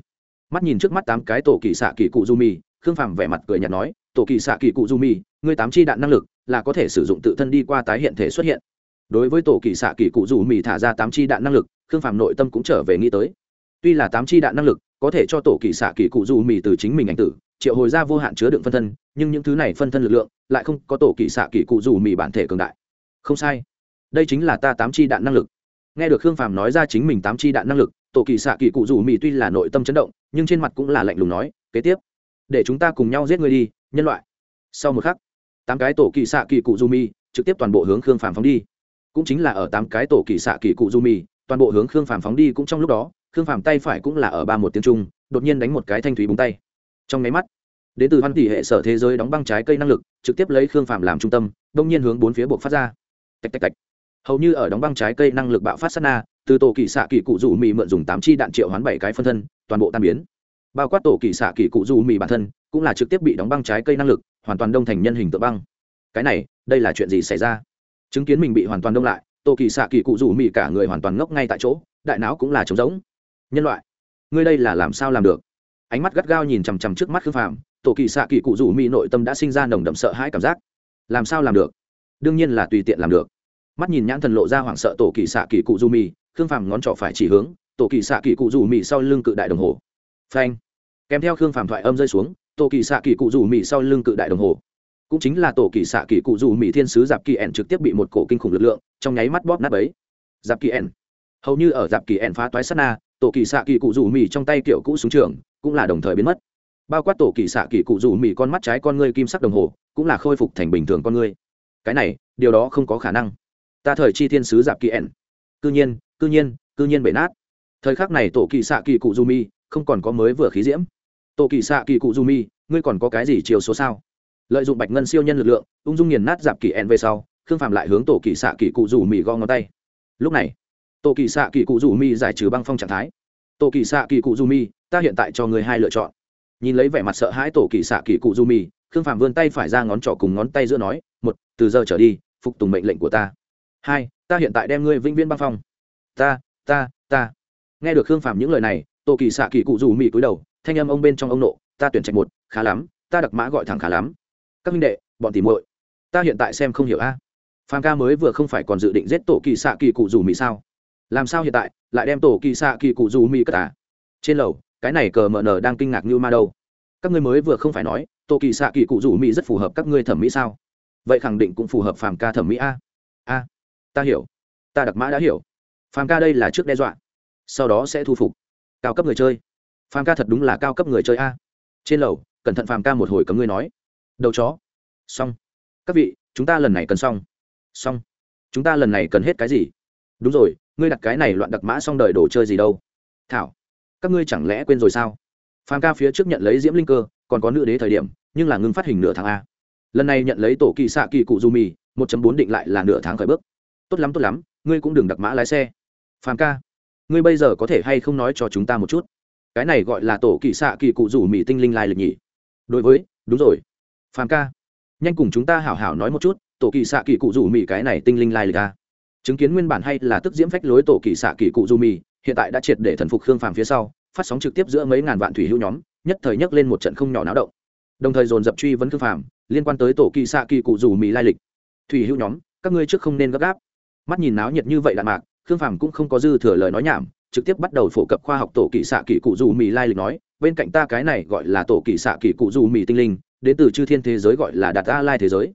mắt nhìn trước mắt tám cái tổ kỳ xạ kỳ cụ du mi khương phàm vẻ mặt cười nhạt nói, tổ kỳ xạ kỳ cụ du mi ngươi tám chi đạn năng lực là có thể sử dụng tự thân đi qua tái hiện thể xuất hiện. Đối với tổ kỳ xạ kỳ cụ du mi thả ra tám chi đạn năng lực, khương phàm nội tâm cũng trở về nghĩ tới. Tuy là tám chi đạn năng lực có thể cho tổ kỳ xạ kỳ cụ du mi từ chính mình ảnh tử, triệu hồi ra vô hạn chứa đựng phân thân, nhưng những thứ này phân thân lực lượng lại không có tổ kỳ xạ kỳ cụ du mi bản thể cường đại. Không sai. Đây chính là ta tám chi đạn năng lực. Nghe được khương phàm nói ra chính mình tám chi đạn năng lực, tổ kỳ xạ kỳ cụ dù mì tuy là nội tâm chấn động nhưng trên mặt cũng là lạnh lùng nói, kế tiếp, để chúng ta cùng nhau giết người đi, nhân loại. Sau một khắc, tám cái tổ kỳ xạ kỳ cụ du mi trực tiếp toàn bộ hướng khương phàm phóng đi. Cũng chính là ở tám cái tổ kỳ xạ kỳ cụ du mi toàn bộ hướng khương phàm phóng đi cũng trong lúc đó, khương phàm tay phải cũng là ở ba một tiếng trung, đột nhiên đánh một cái thanh thúy búng tay. Trong máy mắt, đến từ văn tỷ hệ sở thế giới đóng băng trái cây năng lực, trực tiếp lấy khương phàm làm trung tâm, đông nhiên hướng bốn phía buộc phát ra. Tạch tạch tạch hầu như ở đóng băng trái cây năng lực bạo phát sát na, từ tổ kỳ xạ kỳ cụ dù mì mượn dùng tám chi đạn triệu hoán bảy cái phân thân, toàn bộ tan biến. Bao quát tổ kỳ xạ kỳ cụ dù mì bản thân, cũng là trực tiếp bị đóng băng trái cây năng lực, hoàn toàn đông thành nhân hình tượng băng. Cái này, đây là chuyện gì xảy ra? Chứng kiến mình bị hoàn toàn đông lại, tổ kỳ xạ kỳ cụ dù mì cả người hoàn toàn ngốc ngay tại chỗ, đại não cũng là trống rỗng. Nhân loại, ngươi đây là làm sao làm được? Ánh mắt gắt gao nhìn chằm chằm trước mắt khương phàm, tổ kỳ xạ kỳ cụ rủ mì nội tâm đã sinh ra nồng đậm sợ hãi cảm giác. Làm sao làm được? Đương nhiên là tùy tiện làm được mắt nhìn nhãn thần lộ ra hoảng sợ tổ kỳ xạ kỳ cụ du mì, khương phàm ngón trỏ phải chỉ hướng, tổ kỳ xạ kỳ cụ du mì sau lưng cự đại đồng hồ. Phanh. Kèm theo khương phàm thoại âm rơi xuống, tổ kỳ xạ kỳ cụ du mì sau lưng cự đại đồng hồ. Cũng chính là tổ kỳ xạ kỳ cụ du mì thiên sứ giạp kỳ ẻn trực tiếp bị một cổ kinh khủng lực lượng trong nháy mắt bóp nát ấy giạp kỳ ẻn hầu như ở giạp kỳ ẻn phá toái sát na, tổ kỳ xạ kỳ cụ du mì trong tay kiểu cũ súng trường cũng là đồng thời biến mất. Bao quát tổ kỳ xạ kỳ cụ du mì con mắt trái con ngươi kim sắc đồng hồ cũng là khôi phục thành bình thường con ngươi. Cái này, điều đó không có khả năng ta thời chi thiên sứ giạp kỳ ẻn. Cư nhiên cư nhiên cư nhiên bể nát. Thời khắc này tổ kỳ xạ kỳ cụ du mi không còn có mới vừa khí diễm. Tổ kỳ xạ kỳ cụ du mi ngươi còn có cái gì chiều số sao? Lợi dụng bạch ngân siêu nhân lực lượng, ung dung nghiền nát giạp kỳ ẻn về sau, khương phạm lại hướng tổ kỳ xạ kỳ cụ du mi gõ ngón tay. Lúc này, tổ kỳ xạ kỳ cụ du mi giải trừ băng phong trạng thái. Tổ kỳ xạ kỳ cụ du mi ta hiện tại cho người hai lựa chọn. Nhìn lấy vẻ mặt sợ hãi tổ kỳ xạ kỳ cụ du mi khương phạm vươn tay phải ra ngón trỏ cùng ngón tay giữa nói, một, từ giờ trở đi, phục tùng mệnh lệnh của ta hai, ta hiện tại đem ngươi vĩnh viễn băng phong. Ta ta ta. Nghe được khương phạm những lời này, tô kỳ xạ kỳ cụ dù mị cúi đầu, thanh âm ông bên trong ông nộ, ta tuyển trạch một, khá lắm, ta đặc mã gọi thẳng khá lắm. Các minh đệ, bọn tìm muội, ta hiện tại xem không hiểu a. À. phan ca mới vừa không phải còn dự định giết tổ kỳ xạ kỳ cụ dù mị sao? Làm sao hiện tại lại đem tổ kỳ xạ kỳ cụ dù mị cất à? Trên lầu, cái này cờ mờ nờ đang kinh ngạc như ma đâu. Các ngươi mới vừa không phải nói tổ kỳ xạ kỳ cụ dù mị rất phù hợp các ngươi thẩm mỹ sao? Vậy khẳng định cũng phù hợp phàm ca thẩm mỹ a. A ta hiểu. Ta đặc mã đã hiểu. Phàm ca đây là trước đe dọa, sau đó sẽ thu phục. Cao cấp người chơi. Phàm ca thật đúng là cao cấp người chơi a. Trên lầu, cẩn thận phàm ca một hồi cấm ngươi nói. Đầu chó. Xong. Các vị, chúng ta lần này cần xong. Xong. Chúng ta lần này cần hết cái gì? Đúng rồi, ngươi đặt cái này loạn đặc mã xong đời đồ chơi gì đâu? Thảo, các ngươi chẳng lẽ quên rồi sao? Phàm ca phía trước nhận lấy diễm linh cơ, còn có nữ đế thời điểm, nhưng là ngưng phát hình nửa tháng a. Lần này nhận lấy tổ kỳ xạ kỳ cụ du mì một bốn định lại là nửa tháng khởi bước tốt lắm tốt lắm, ngươi cũng đừng đặc mã lái xe. Phàm ca, ngươi bây giờ có thể hay không nói cho chúng ta một chút? Cái này gọi là tổ kỳ xạ kỳ cụ rủ mỹ tinh linh lai lịch nhỉ? Đối với, đúng rồi. Phàm ca, nhanh cùng chúng ta hảo hảo nói một chút, tổ kỳ xạ kỳ cụ rủ mỹ cái này tinh linh lai lịch ca chứng kiến nguyên bản hay là tức diễm phách lối tổ kỳ xạ kỳ cụ rủ mỹ hiện tại đã triệt để thần phục khương phàm phía sau, phát sóng trực tiếp giữa mấy ngàn vạn thủy hữu nhóm, nhất thời nhấc lên một trận không nhỏ náo động. Đồng thời dồn dập truy vấn khương phàm, liên quan tới tổ kỳ xạ kỳ cụ rủ mỹ lai lịch. Thủy hữu nhóm, các ngươi trước không nên gấp gáp mắt nhìn náo nhiệt như vậy đạn mạc, khương phàm cũng không có dư thừa lời nói nhảm, trực tiếp bắt đầu phổ cập khoa học tổ kỳ xạ kỳ cụ dù mì lai lịch nói, bên cạnh ta cái này gọi là tổ kỳ xạ kỳ cụ dù mì tinh linh, đến từ chư thiên thế giới gọi là đạt a lai thế giới.